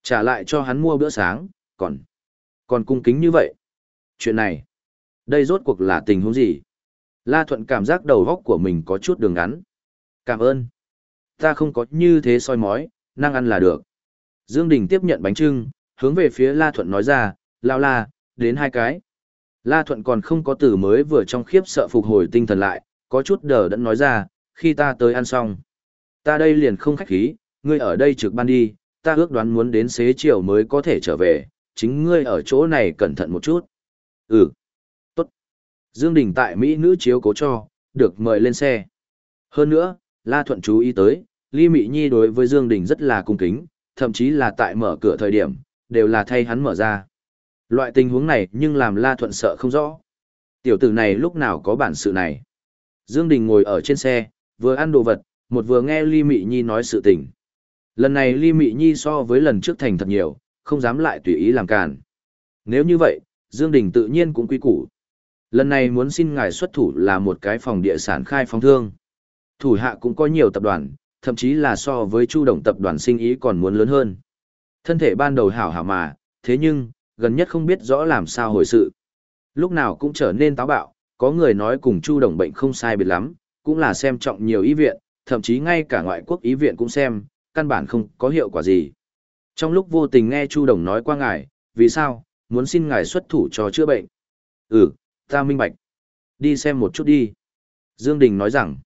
Trả lại cho hắn mua bữa sáng, còn, còn cung kính như vậy. Chuyện này, đây rốt cuộc là tình huống gì? La Thuận cảm giác đầu góc của mình có chút đường ngắn. Cảm ơn. Ta không có như thế soi mói, năng ăn là được. Dương Đình tiếp nhận bánh trưng, hướng về phía La Thuận nói ra, lao la, đến hai cái. La Thuận còn không có từ mới vừa trong khiếp sợ phục hồi tinh thần lại, có chút đờ đẫn nói ra, khi ta tới ăn xong. Ta đây liền không khách khí, ngươi ở đây trực ban đi, ta ước đoán muốn đến xế chiều mới có thể trở về, chính ngươi ở chỗ này cẩn thận một chút. Ừ. Tốt. Dương Đình tại Mỹ nữ chiếu cố cho, được mời lên xe. Hơn nữa, La Thuận chú ý tới, Ly Mỹ Nhi đối với Dương Đình rất là cung kính, thậm chí là tại mở cửa thời điểm, đều là thay hắn mở ra. Loại tình huống này nhưng làm La Thuận sợ không rõ. Tiểu tử này lúc nào có bản sự này. Dương Đình ngồi ở trên xe, vừa ăn đồ vật, một vừa nghe Ly Mị Nhi nói sự tình. Lần này Ly Mị Nhi so với lần trước thành thật nhiều, không dám lại tùy ý làm càn. Nếu như vậy, Dương Đình tự nhiên cũng quy củ. Lần này muốn xin ngài xuất thủ là một cái phòng địa sản khai phóng thương. Thủ hạ cũng có nhiều tập đoàn, thậm chí là so với Chu Đồng tập đoàn sinh ý còn muốn lớn hơn. Thân thể ban đầu hảo hảo mà, thế nhưng, gần nhất không biết rõ làm sao hồi sự. Lúc nào cũng trở nên táo bạo, có người nói cùng Chu Đồng bệnh không sai biệt lắm, cũng là xem trọng nhiều ý viện, thậm chí ngay cả ngoại quốc ý viện cũng xem, căn bản không có hiệu quả gì. Trong lúc vô tình nghe Chu Đồng nói qua ngài, vì sao, muốn xin ngài xuất thủ cho chữa bệnh. Ừ, ta minh bạch. Đi xem một chút đi. Dương Đình nói rằng,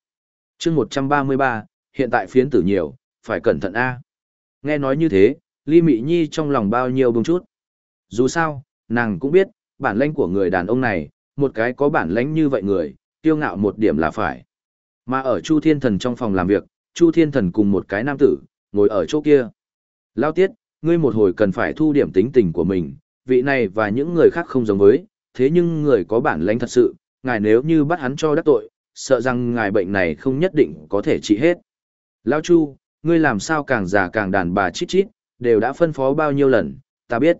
chương 133, hiện tại phiến tử nhiều, phải cẩn thận A. Nghe nói như thế, Ly Mị Nhi trong lòng bao nhiêu bông chút. Dù sao, nàng cũng biết, bản lãnh của người đàn ông này, một cái có bản lãnh như vậy người, kiêu ngạo một điểm là phải. Mà ở Chu Thiên Thần trong phòng làm việc, Chu Thiên Thần cùng một cái nam tử, ngồi ở chỗ kia. Lao tiết, ngươi một hồi cần phải thu điểm tính tình của mình, vị này và những người khác không giống với, thế nhưng người có bản lãnh thật sự, ngài nếu như bắt hắn cho đắc tội, sợ rằng ngài bệnh này không nhất định có thể trị hết. Lao Chu, ngươi làm sao càng già càng đàn bà chít chít, đều đã phân phó bao nhiêu lần, ta biết.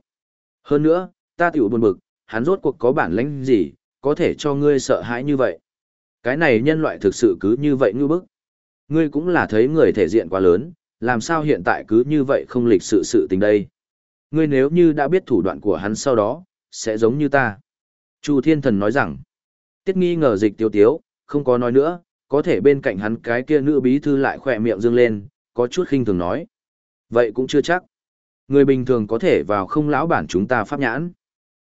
Hơn nữa, ta tiểu buồn bực, hắn rốt cuộc có bản lãnh gì, có thể cho ngươi sợ hãi như vậy. Cái này nhân loại thực sự cứ như vậy như bức. Ngươi cũng là thấy người thể diện quá lớn, làm sao hiện tại cứ như vậy không lịch sự sự tình đây. Ngươi nếu như đã biết thủ đoạn của hắn sau đó, sẽ giống như ta. Chu Thiên Thần nói rằng, tiết nghi ngờ dịch tiêu tiếu, không có nói nữa, có thể bên cạnh hắn cái kia nữ bí thư lại khỏe miệng dương lên, có chút khinh thường nói. Vậy cũng chưa chắc. Người bình thường có thể vào không lão bản chúng ta pháp nhãn.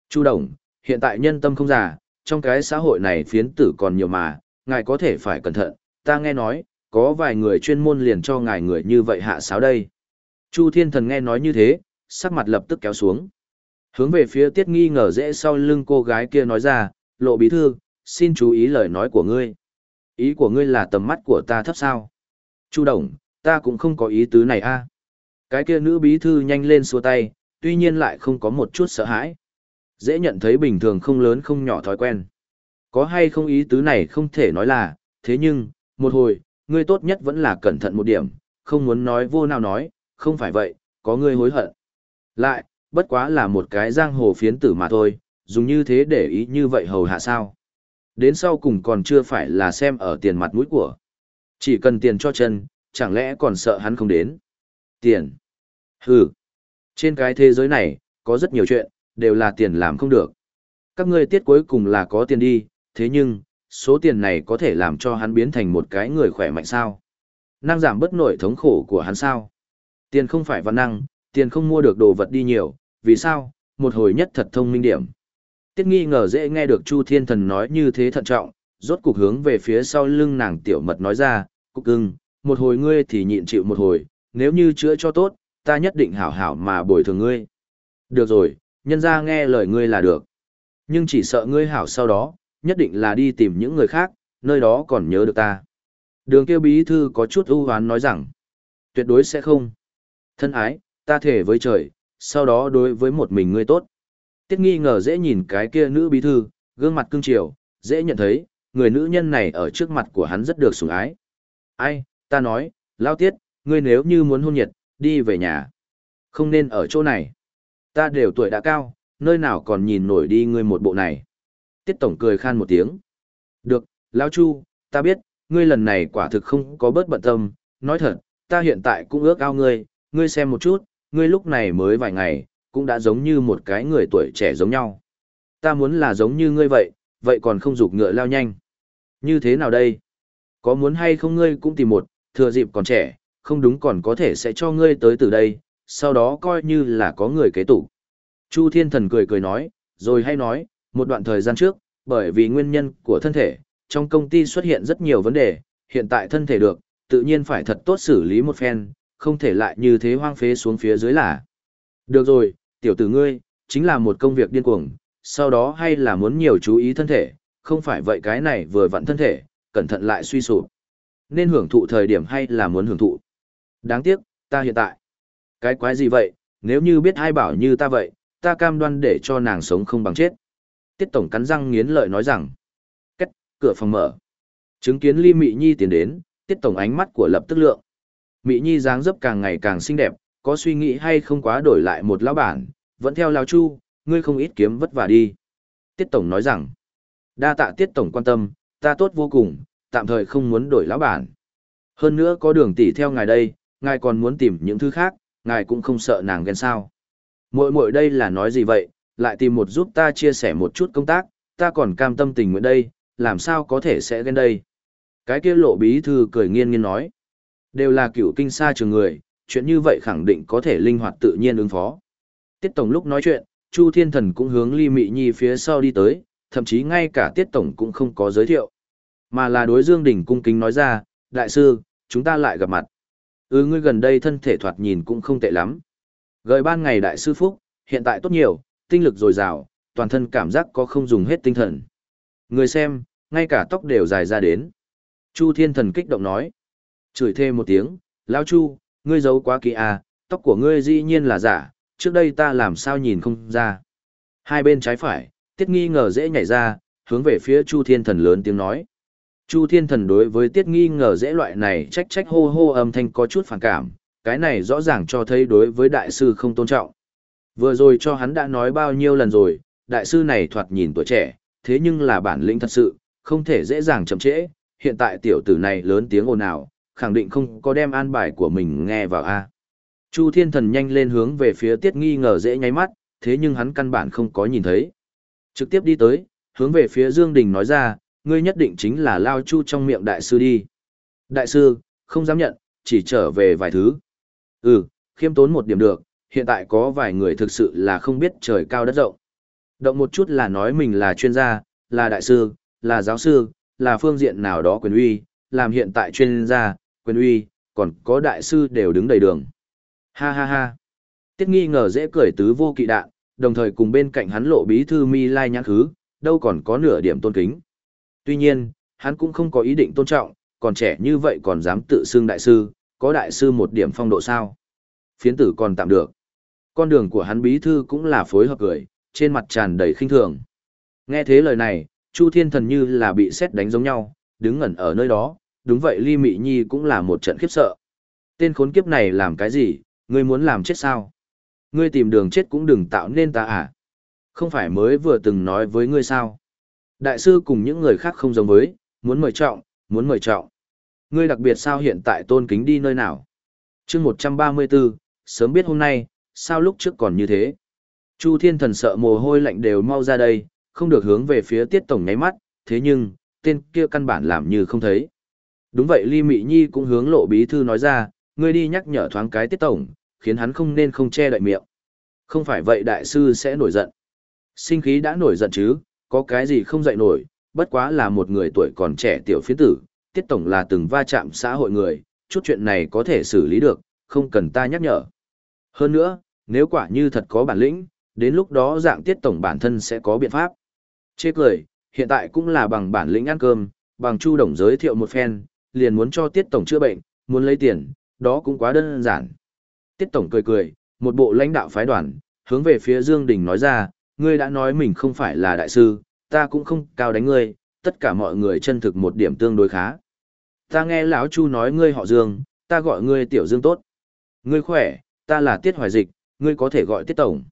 Chu Đồng, hiện tại nhân tâm không già, trong cái xã hội này phiến tử còn nhiều mà, ngài có thể phải cẩn thận, ta nghe nói, có vài người chuyên môn liền cho ngài người như vậy hạ sáo đây. Chu Thiên Thần nghe nói như thế, sắc mặt lập tức kéo xuống. Hướng về phía tiết nghi ngờ dễ sau lưng cô gái kia nói ra, lộ bí thư, xin chú ý lời nói của ngươi. Ý của ngươi là tầm mắt của ta thấp sao? Chu Đồng, ta cũng không có ý tứ này a. Cái kia nữ bí thư nhanh lên xua tay, tuy nhiên lại không có một chút sợ hãi. Dễ nhận thấy bình thường không lớn không nhỏ thói quen. Có hay không ý tứ này không thể nói là, thế nhưng, một hồi, ngươi tốt nhất vẫn là cẩn thận một điểm, không muốn nói vô nào nói, không phải vậy, có ngươi hối hận. Lại, bất quá là một cái giang hồ phiến tử mà thôi, dùng như thế để ý như vậy hầu hạ sao. Đến sau cùng còn chưa phải là xem ở tiền mặt mũi của. Chỉ cần tiền cho chân, chẳng lẽ còn sợ hắn không đến. Tiền. Hừ. Trên cái thế giới này, có rất nhiều chuyện, đều là tiền làm không được. Các ngươi tiết cuối cùng là có tiền đi, thế nhưng, số tiền này có thể làm cho hắn biến thành một cái người khỏe mạnh sao? Năng giảm bất nổi thống khổ của hắn sao? Tiền không phải văn năng, tiền không mua được đồ vật đi nhiều, vì sao? Một hồi nhất thật thông minh điểm. Tiết nghi ngờ dễ nghe được Chu Thiên Thần nói như thế thận trọng, rốt cục hướng về phía sau lưng nàng tiểu mật nói ra, cục ưng, một hồi ngươi thì nhịn chịu một hồi, nếu như chữa cho tốt, ta nhất định hảo hảo mà bồi thường ngươi. Được rồi, nhân ra nghe lời ngươi là được. Nhưng chỉ sợ ngươi hảo sau đó, nhất định là đi tìm những người khác, nơi đó còn nhớ được ta. Đường kêu bí thư có chút ưu hoán nói rằng, tuyệt đối sẽ không. Thân ái, ta thể với trời, sau đó đối với một mình ngươi tốt. Tiết nghi ngờ dễ nhìn cái kia nữ bí thư, gương mặt cưng chiều, dễ nhận thấy, người nữ nhân này ở trước mặt của hắn rất được sủng ái. Ai, ta nói, lao tiết, ngươi nếu như muốn hôn nhiệt, đi về nhà. Không nên ở chỗ này. Ta đều tuổi đã cao, nơi nào còn nhìn nổi đi ngươi một bộ này. Tiết Tổng cười khan một tiếng. Được, Lão Chu, ta biết, ngươi lần này quả thực không có bớt bận tâm, nói thật, ta hiện tại cũng ước ao ngươi, ngươi xem một chút, ngươi lúc này mới vài ngày, cũng đã giống như một cái người tuổi trẻ giống nhau. Ta muốn là giống như ngươi vậy, vậy còn không dục ngựa lao nhanh. Như thế nào đây? Có muốn hay không ngươi cũng tìm một, thừa dịp còn trẻ, không đúng còn có thể sẽ cho ngươi tới từ đây, sau đó coi như là có người kế tủ. Chu Thiên Thần cười cười nói, rồi hay nói, một đoạn thời gian trước, bởi vì nguyên nhân của thân thể, trong công ty xuất hiện rất nhiều vấn đề, hiện tại thân thể được, tự nhiên phải thật tốt xử lý một phen, không thể lại như thế hoang phế xuống phía dưới là. Được rồi, tiểu tử ngươi, chính là một công việc điên cuồng, sau đó hay là muốn nhiều chú ý thân thể, không phải vậy cái này vừa vặn thân thể, cẩn thận lại suy sụp. Nên hưởng thụ thời điểm hay là muốn hưởng thụ. Đáng tiếc, ta hiện tại. Cái quái gì vậy, nếu như biết ai bảo như ta vậy, ta cam đoan để cho nàng sống không bằng chết. Tiết Tổng cắn răng nghiến lợi nói rằng. Cách, cửa phòng mở. Chứng kiến Ly Mị Nhi tiến đến, Tiết Tổng ánh mắt của lập tức lượng. Mị Nhi dáng dấp càng ngày càng xinh đẹp, có suy nghĩ hay không quá đổi lại một lão bản, vẫn theo lão chu, ngươi không ít kiếm vất vả đi. Tiết Tổng nói rằng. Đa tạ Tiết Tổng quan tâm, ta tốt vô cùng, tạm thời không muốn đổi lão bản. Hơn nữa có đường tỷ theo ngài đây, ngài còn muốn tìm những thứ khác, ngài cũng không sợ nàng ghen sao. Muội muội đây là nói gì vậy, lại tìm một giúp ta chia sẻ một chút công tác, ta còn cam tâm tình nguyện đây, làm sao có thể sẽ ghen đây. Cái kia lộ bí thư cười nghiên nghiên nói. Đều là cựu kinh xa trường người, chuyện như vậy khẳng định có thể linh hoạt tự nhiên ứng phó. Tiết Tổng lúc nói chuyện, Chu Thiên Thần cũng hướng Ly Mị Nhi phía sau đi tới, thậm chí ngay cả Tiết Tổng cũng không có giới thiệu. Mà là đối Dương Đình cung kính nói ra, đại sư, chúng ta lại gặp mặt. Ừ ngươi gần đây thân thể thoạt nhìn cũng không tệ lắm. Gợi ban ngày đại sư Phúc, hiện tại tốt nhiều, tinh lực dồi dào, toàn thân cảm giác có không dùng hết tinh thần. Người xem, ngay cả tóc đều dài ra đến. Chu Thiên Thần kích động nói. Chửi thêm một tiếng, lão Chu, ngươi giấu quá kỳ à, tóc của ngươi dĩ nhiên là giả, trước đây ta làm sao nhìn không ra. Hai bên trái phải, tiết nghi ngờ dễ nhảy ra, hướng về phía Chu Thiên Thần lớn tiếng nói. Chu Thiên Thần đối với tiết nghi ngờ dễ loại này trách trách hô hô âm thanh có chút phản cảm, cái này rõ ràng cho thấy đối với đại sư không tôn trọng. Vừa rồi cho hắn đã nói bao nhiêu lần rồi, đại sư này thoạt nhìn tuổi trẻ, thế nhưng là bản lĩnh thật sự, không thể dễ dàng chậm trễ, hiện tại tiểu tử này lớn tiếng ồn ào, khẳng định không có đem an bài của mình nghe vào a. Chu Thiên Thần nhanh lên hướng về phía Tiết Nghi ngờ dễ nháy mắt, thế nhưng hắn căn bản không có nhìn thấy. Trực tiếp đi tới, hướng về phía Dương Đình nói ra, ngươi nhất định chính là Lao Chu trong miệng đại sư đi. Đại sư, không dám nhận, chỉ trở về vài thứ. Ừ, khiêm tốn một điểm được, hiện tại có vài người thực sự là không biết trời cao đất rộng. Động một chút là nói mình là chuyên gia, là đại sư, là giáo sư, là phương diện nào đó quyền uy, làm hiện tại chuyên gia, quyền uy, còn có đại sư đều đứng đầy đường. Ha ha ha. Tiết nghi ngờ dễ cười tứ vô kỵ đạn, đồng thời cùng bên cạnh hắn lộ bí thư mi lai nhãn khứ, đâu còn có nửa điểm tôn kính. Tuy nhiên, hắn cũng không có ý định tôn trọng, còn trẻ như vậy còn dám tự xưng đại sư, có đại sư một điểm phong độ sao. Phiến tử còn tạm được. Con đường của hắn bí thư cũng là phối hợp cười, trên mặt tràn đầy khinh thường. Nghe thế lời này, Chu Thiên Thần như là bị xét đánh giống nhau, đứng ngẩn ở nơi đó, đúng vậy Ly Mị Nhi cũng là một trận khiếp sợ. Tên khốn kiếp này làm cái gì, ngươi muốn làm chết sao? Ngươi tìm đường chết cũng đừng tạo nên ta à? Không phải mới vừa từng nói với ngươi sao? Đại sư cùng những người khác không giống với, muốn mời trọng, muốn mời trọng. Ngươi đặc biệt sao hiện tại tôn kính đi nơi nào? chương 134, sớm biết hôm nay, sao lúc trước còn như thế? Chu Thiên Thần sợ mồ hôi lạnh đều mau ra đây, không được hướng về phía Tiết Tổng nháy mắt, thế nhưng, tên kia căn bản làm như không thấy. Đúng vậy Ly Mị Nhi cũng hướng lộ bí thư nói ra, ngươi đi nhắc nhở thoáng cái Tiết Tổng, khiến hắn không nên không che đậy miệng. Không phải vậy đại sư sẽ nổi giận. Sinh khí đã nổi giận chứ, có cái gì không dậy nổi, bất quá là một người tuổi còn trẻ tiểu phiến tử, Tiết Tổng là từng va chạm xã hội người, chút chuyện này có thể xử lý được, không cần ta nhắc nhở. Hơn nữa, nếu quả như thật có bản lĩnh, đến lúc đó dạng tiết tổng bản thân sẽ có biện pháp. Chê cười, hiện tại cũng là bằng bản lĩnh ăn cơm, bằng chu đồng giới thiệu một phen, liền muốn cho tiết tổng chữa bệnh, muốn lấy tiền, đó cũng quá đơn giản. Tiết tổng cười cười, một bộ lãnh đạo phái đoàn, hướng về phía Dương Đình nói ra, ngươi đã nói mình không phải là đại sư, ta cũng không cao đánh ngươi, tất cả mọi người chân thực một điểm tương đối khá. Ta nghe lão Chu nói ngươi họ Dương, ta gọi ngươi tiểu Dương tốt. Ngươi khỏe, ta là Tiết Hoài Dịch, ngươi có thể gọi Tiết Tổng.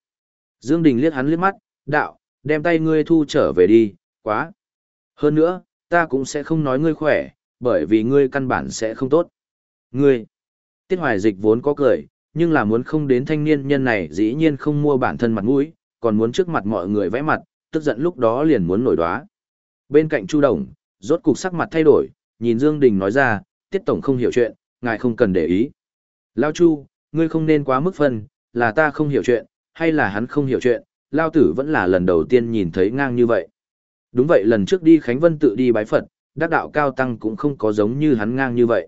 Dương Đình liếc hắn liếc mắt, đạo, đem tay ngươi thu trở về đi, quá. Hơn nữa, ta cũng sẽ không nói ngươi khỏe, bởi vì ngươi căn bản sẽ không tốt. Ngươi, Tiết Hoài Dịch vốn có cười, nhưng là muốn không đến thanh niên nhân này dĩ nhiên không mua bản thân mặt mũi, còn muốn trước mặt mọi người vẽ mặt, tức giận lúc đó liền muốn nổi đoá. Bên cạnh Chu Đồng, rốt cục sắc mặt thay đổi, nhìn Dương Đình nói ra, Tiết Tổng không hiểu chuyện, ngài không cần để ý. Lao Chu, ngươi không nên quá mức phân, là ta không hiểu chuyện, hay là hắn không hiểu chuyện, Lao Tử vẫn là lần đầu tiên nhìn thấy ngang như vậy. Đúng vậy lần trước đi Khánh Vân tự đi bái Phật, đắc đạo cao tăng cũng không có giống như hắn ngang như vậy.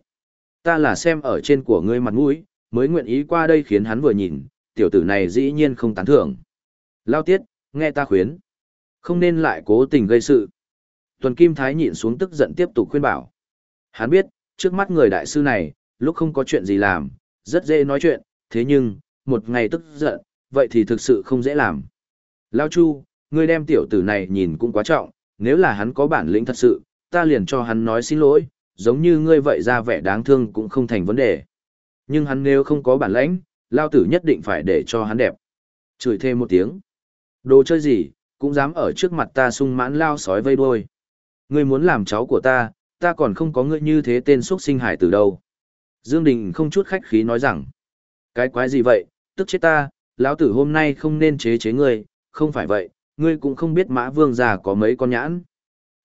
Ta là xem ở trên của ngươi mặt mũi, mới nguyện ý qua đây khiến hắn vừa nhìn, tiểu tử này dĩ nhiên không tán thưởng. Lao Tiết, nghe ta khuyến. Không nên lại cố tình gây sự. Tuần Kim Thái nhịn xuống tức giận tiếp tục khuyên bảo. Hắn biết, trước mắt người đại sư này, lúc không có chuyện gì làm, rất dễ nói chuyện, thế nhưng, một ngày tức giận, vậy thì thực sự không dễ làm. Lao Chu, ngươi đem tiểu tử này nhìn cũng quá trọng, nếu là hắn có bản lĩnh thật sự, ta liền cho hắn nói xin lỗi, giống như ngươi vậy ra vẻ đáng thương cũng không thành vấn đề. Nhưng hắn nếu không có bản lĩnh, Lao tử nhất định phải để cho hắn đẹp. Chửi thêm một tiếng. Đồ chơi gì, cũng dám ở trước mặt ta sung mãn lao sói vây đuôi. Ngươi muốn làm cháu của ta, ta còn không có ngươi như thế tên xuất sinh hải từ đâu. Dương Đình không chút khách khí nói rằng, cái quái gì vậy, tức chết ta, lão tử hôm nay không nên chế chế ngươi, không phải vậy, ngươi cũng không biết mã vương già có mấy con nhãn.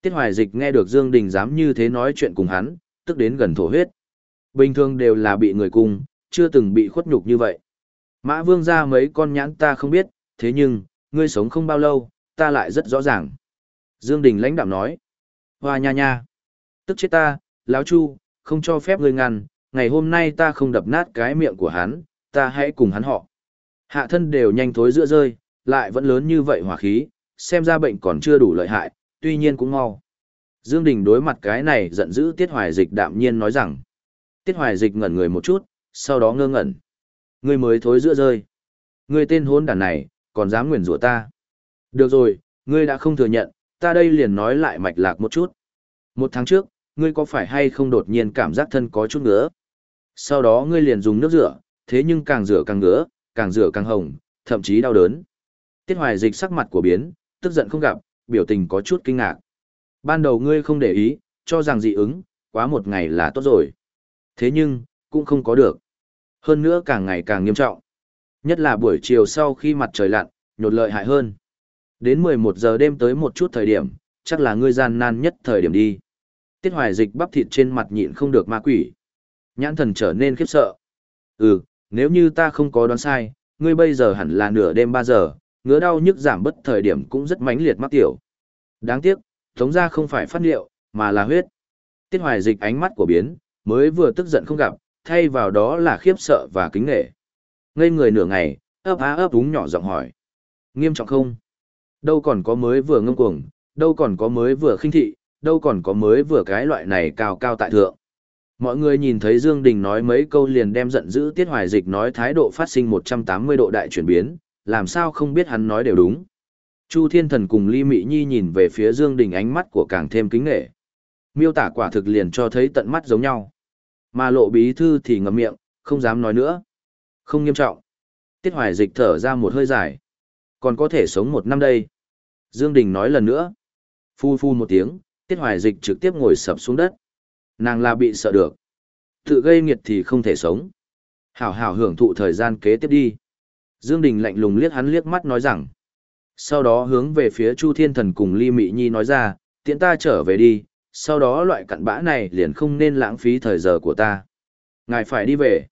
Tiết Hoài Dịch nghe được Dương Đình dám như thế nói chuyện cùng hắn, tức đến gần thổ huyết. Bình thường đều là bị người cung, chưa từng bị khuất nhục như vậy. Mã vương ra mấy con nhãn ta không biết, thế nhưng, ngươi sống không bao lâu, ta lại rất rõ ràng. Dương Đình lãnh đạm nói. Hoa nha nha. Tức chết ta, lão chu, không cho phép ngươi ngăn, ngày hôm nay ta không đập nát cái miệng của hắn, ta hãy cùng hắn họ. Hạ thân đều nhanh thối giữa rơi, lại vẫn lớn như vậy hỏa khí, xem ra bệnh còn chưa đủ lợi hại, tuy nhiên cũng mau. Dương Đình đối mặt cái này giận dữ Tiết Hoài Dịch đạm nhiên nói rằng, Tiết Hoài Dịch ngẩn người một chút, sau đó ngơ ngẩn. Ngươi mới thối giữa rơi. Ngươi tên hôn đàn này, còn dám nguyền rủa ta. Được rồi, ngươi đã không thừa nhận, ta đây liền nói lại mạch lạc một chút. Một tháng trước, ngươi có phải hay không đột nhiên cảm giác thân có chút ngứa? Sau đó ngươi liền dùng nước rửa, thế nhưng càng rửa càng ngứa, càng rửa càng hồng, thậm chí đau đớn. Tiết Hoài Dịch sắc mặt của biến, tức giận không gặp, biểu tình có chút kinh ngạc. Ban đầu ngươi không để ý, cho rằng dị ứng, quá một ngày là tốt rồi. Thế nhưng, cũng không có được. Hơn nữa càng ngày càng nghiêm trọng. Nhất là buổi chiều sau khi mặt trời lặn, nhột lợi hại hơn. Đến 11 giờ đêm tới một chút thời điểm, chắc là ngươi gian nan nhất thời điểm đi. Tiết hoài dịch bắp thịt trên mặt nhịn không được ma quỷ. Nhãn thần trở nên khiếp sợ. Ừ, nếu như ta không có đoán sai, ngươi bây giờ hẳn là nửa đêm 3 giờ, ngứa đau nhức giảm bất thời điểm cũng rất mãnh liệt mắc tiểu. Đáng tiếc, thống ra không phải phát liệu, mà là huyết. Tiết hoài dịch ánh mắt của biến, mới vừa tức giận không gặp, thay vào đó là khiếp sợ và kính nghệ. Ngây người nửa ngày, ấp á ấp úng nhỏ giọng hỏi. Nghiêm trọng không? Đâu còn có mới vừa ngâm cuồng, đâu còn có mới vừa khinh thị, đâu còn có mới vừa cái loại này cao cao tại thượng. Mọi người nhìn thấy Dương Đình nói mấy câu liền đem giận dữ tiết hoài dịch nói thái độ phát sinh 180 độ đại chuyển biến, làm sao không biết hắn nói đều đúng. Chu Thiên Thần cùng Ly Mị Nhi nhìn về phía Dương Đình ánh mắt của càng thêm kính nghệ. Miêu tả quả thực liền cho thấy tận mắt giống nhau. Mà lộ bí thư thì ngậm miệng, không dám nói nữa. Không nghiêm trọng. Tiết hoài dịch thở ra một hơi dài. Còn có thể sống một năm đây. Dương Đình nói lần nữa. Phu phu một tiếng, tiết hoài dịch trực tiếp ngồi sập xuống đất. Nàng là bị sợ được. Tự gây nghiệt thì không thể sống. Hảo hảo hưởng thụ thời gian kế tiếp đi. Dương Đình lạnh lùng liếc hắn liếc mắt nói rằng. Sau đó hướng về phía Chu Thiên Thần cùng Ly Mị Nhi nói ra, tiện ta trở về đi, sau đó loại cặn bã này liền không nên lãng phí thời giờ của ta. Ngài phải đi về.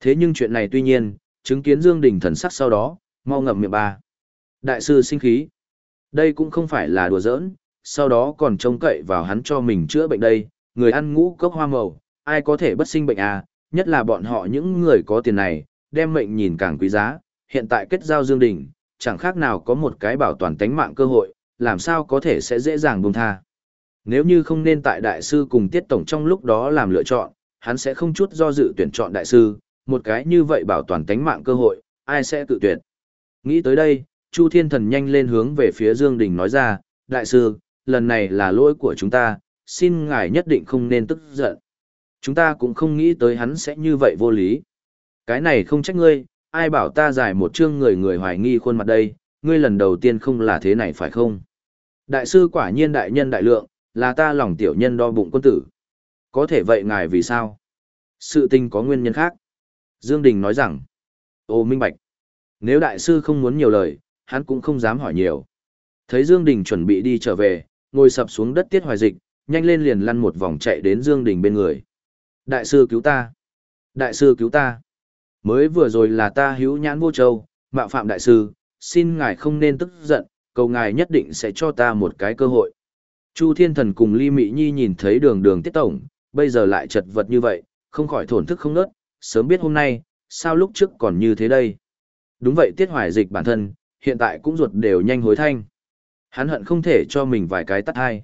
Thế nhưng chuyện này tuy nhiên, chứng kiến Dương Đình thần sắc sau đó, mau ngậm miệng ba. Đại sư sinh khí. Đây cũng không phải là đùa giỡn, sau đó còn trông cậy vào hắn cho mình chữa bệnh đây, người ăn ngũ cốc hoa màu, ai có thể bất sinh bệnh à, nhất là bọn họ những người có tiền này, đem mệnh nhìn càng quý giá, hiện tại kết giao Dương Đình, chẳng khác nào có một cái bảo toàn tánh mạng cơ hội, làm sao có thể sẽ dễ dàng buông tha. Nếu như không nên tại đại sư cùng tiết tổng trong lúc đó làm lựa chọn, hắn sẽ không chút do dự tuyển chọn đại sư, một cái như vậy bảo toàn tánh mạng cơ hội, ai sẽ tự tuyển. Nghĩ tới đây, Chu Thiên Thần nhanh lên hướng về phía Dương Đình nói ra, đại sư, lần này là lỗi của chúng ta, xin ngài nhất định không nên tức giận. Chúng ta cũng không nghĩ tới hắn sẽ như vậy vô lý. Cái này không trách ngươi, ai bảo ta giải một chương người người hoài nghi khuôn mặt đây, ngươi lần đầu tiên không là thế này phải không? Đại sư quả nhiên đại nhân đại lượng, là ta lòng tiểu nhân đo bụng quân tử. Có thể vậy ngài vì sao? Sự tình có nguyên nhân khác. Dương Đình nói rằng, ô minh bạch. Nếu đại sư không muốn nhiều lời, hắn cũng không dám hỏi nhiều. Thấy Dương Đình chuẩn bị đi trở về, ngồi sập xuống đất tiết hoài dịch, nhanh lên liền lăn một vòng chạy đến Dương Đình bên người. Đại sư cứu ta! Đại sư cứu ta! Mới vừa rồi là ta hữu nhãn vô châu, mạo phạm đại sư, xin ngài không nên tức giận, cầu ngài nhất định sẽ cho ta một cái cơ hội. Chu Thiên Thần cùng Ly Mị Nhi nhìn thấy đường đường tiết tổng, bây giờ lại chật vật như vậy, không khỏi thổn thức không nớt, sớm biết hôm nay, sao lúc trước còn như thế đây. Đúng vậy tiết hoài dịch bản thân, hiện tại cũng ruột đều nhanh hối thanh. Hắn hận không thể cho mình vài cái tắt hai.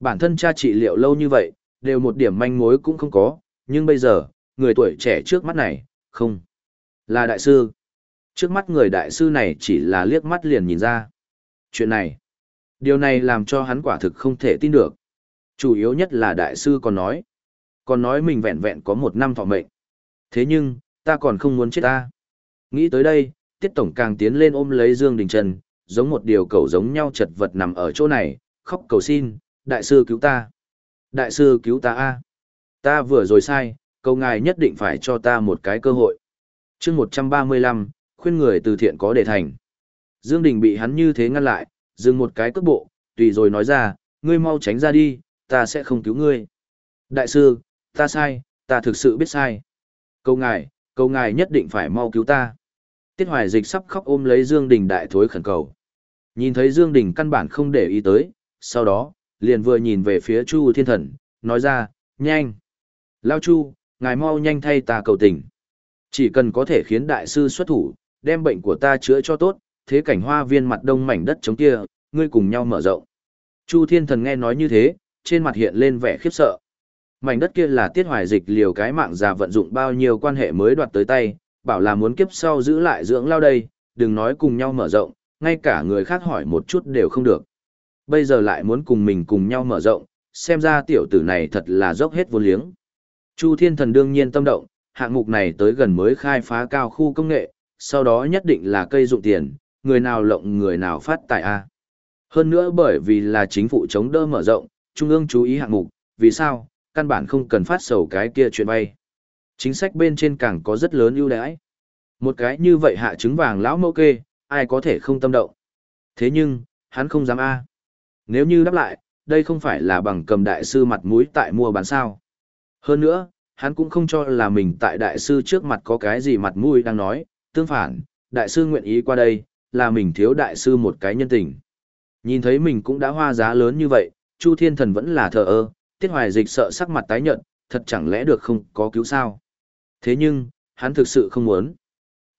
Bản thân cha trị liệu lâu như vậy, đều một điểm manh mối cũng không có, nhưng bây giờ, người tuổi trẻ trước mắt này, không. Là đại sư. Trước mắt người đại sư này chỉ là liếc mắt liền nhìn ra. Chuyện này, điều này làm cho hắn quả thực không thể tin được. Chủ yếu nhất là đại sư còn nói. Còn nói mình vẹn vẹn có một năm thọ mệnh. Thế nhưng, ta còn không muốn chết ta. Nghĩ tới đây, Tiết Tổng càng tiến lên ôm lấy Dương Đình Trần, giống một điều cầu giống nhau chật vật nằm ở chỗ này, khóc cầu xin, đại sư cứu ta. Đại sư cứu ta a Ta vừa rồi sai, câu ngài nhất định phải cho ta một cái cơ hội. chương 135, khuyên người từ thiện có để thành. Dương Đình bị hắn như thế ngăn lại, dừng một cái cước bộ, tùy rồi nói ra, ngươi mau tránh ra đi, ta sẽ không cứu ngươi. Đại sư, ta sai, ta thực sự biết sai. câu ngài, câu ngài nhất định phải mau cứu ta. Tiết Hoài Dịch sắp khóc ôm lấy Dương Đình đại thối khẩn cầu. Nhìn thấy Dương Đình căn bản không để ý tới, sau đó, liền vừa nhìn về phía Chu Thiên Thần, nói ra, nhanh. Lao Chu, ngài mau nhanh thay ta cầu tình. Chỉ cần có thể khiến đại sư xuất thủ, đem bệnh của ta chữa cho tốt, thế cảnh hoa viên mặt đông mảnh đất chống kia, ngươi cùng nhau mở rộng. Chu Thiên Thần nghe nói như thế, trên mặt hiện lên vẻ khiếp sợ. Mảnh đất kia là tiết hoài dịch liều cái mạng già vận dụng bao nhiêu quan hệ mới đoạt tới tay, bảo là muốn kiếp sau giữ lại dưỡng lao đây, đừng nói cùng nhau mở rộng, ngay cả người khác hỏi một chút đều không được. Bây giờ lại muốn cùng mình cùng nhau mở rộng, xem ra tiểu tử này thật là dốc hết vô liếng. Chu Thiên Thần đương nhiên tâm động, hạng mục này tới gần mới khai phá cao khu công nghệ, sau đó nhất định là cây dụng tiền, người nào lộng người nào phát tài A. Hơn nữa bởi vì là chính phủ chống đỡ mở rộng, Trung ương chú ý hạng mục, vì sao, căn bản không cần phát sầu cái kia chuyện vay. Chính sách bên trên càng có rất lớn ưu đãi. Một cái như vậy hạ trứng vàng lão mẫu kê, ai có thể không tâm động. Thế nhưng, hắn không dám A. Nếu như đáp lại, đây không phải là bằng cầm đại sư mặt mũi tại mua bán sao. Hơn nữa, hắn cũng không cho là mình tại đại sư trước mặt có cái gì mặt mũi đang nói, tương phản, đại sư nguyện ý qua đây, là mình thiếu đại sư một cái nhân tình. Nhìn thấy mình cũng đã hoa giá lớn như vậy, Chu Thiên Thần vẫn là thờ ơ, Tiết Hoài Dịch sợ sắc mặt tái nhợt, thật chẳng lẽ được không có cứu sao. Thế nhưng, hắn thực sự không muốn.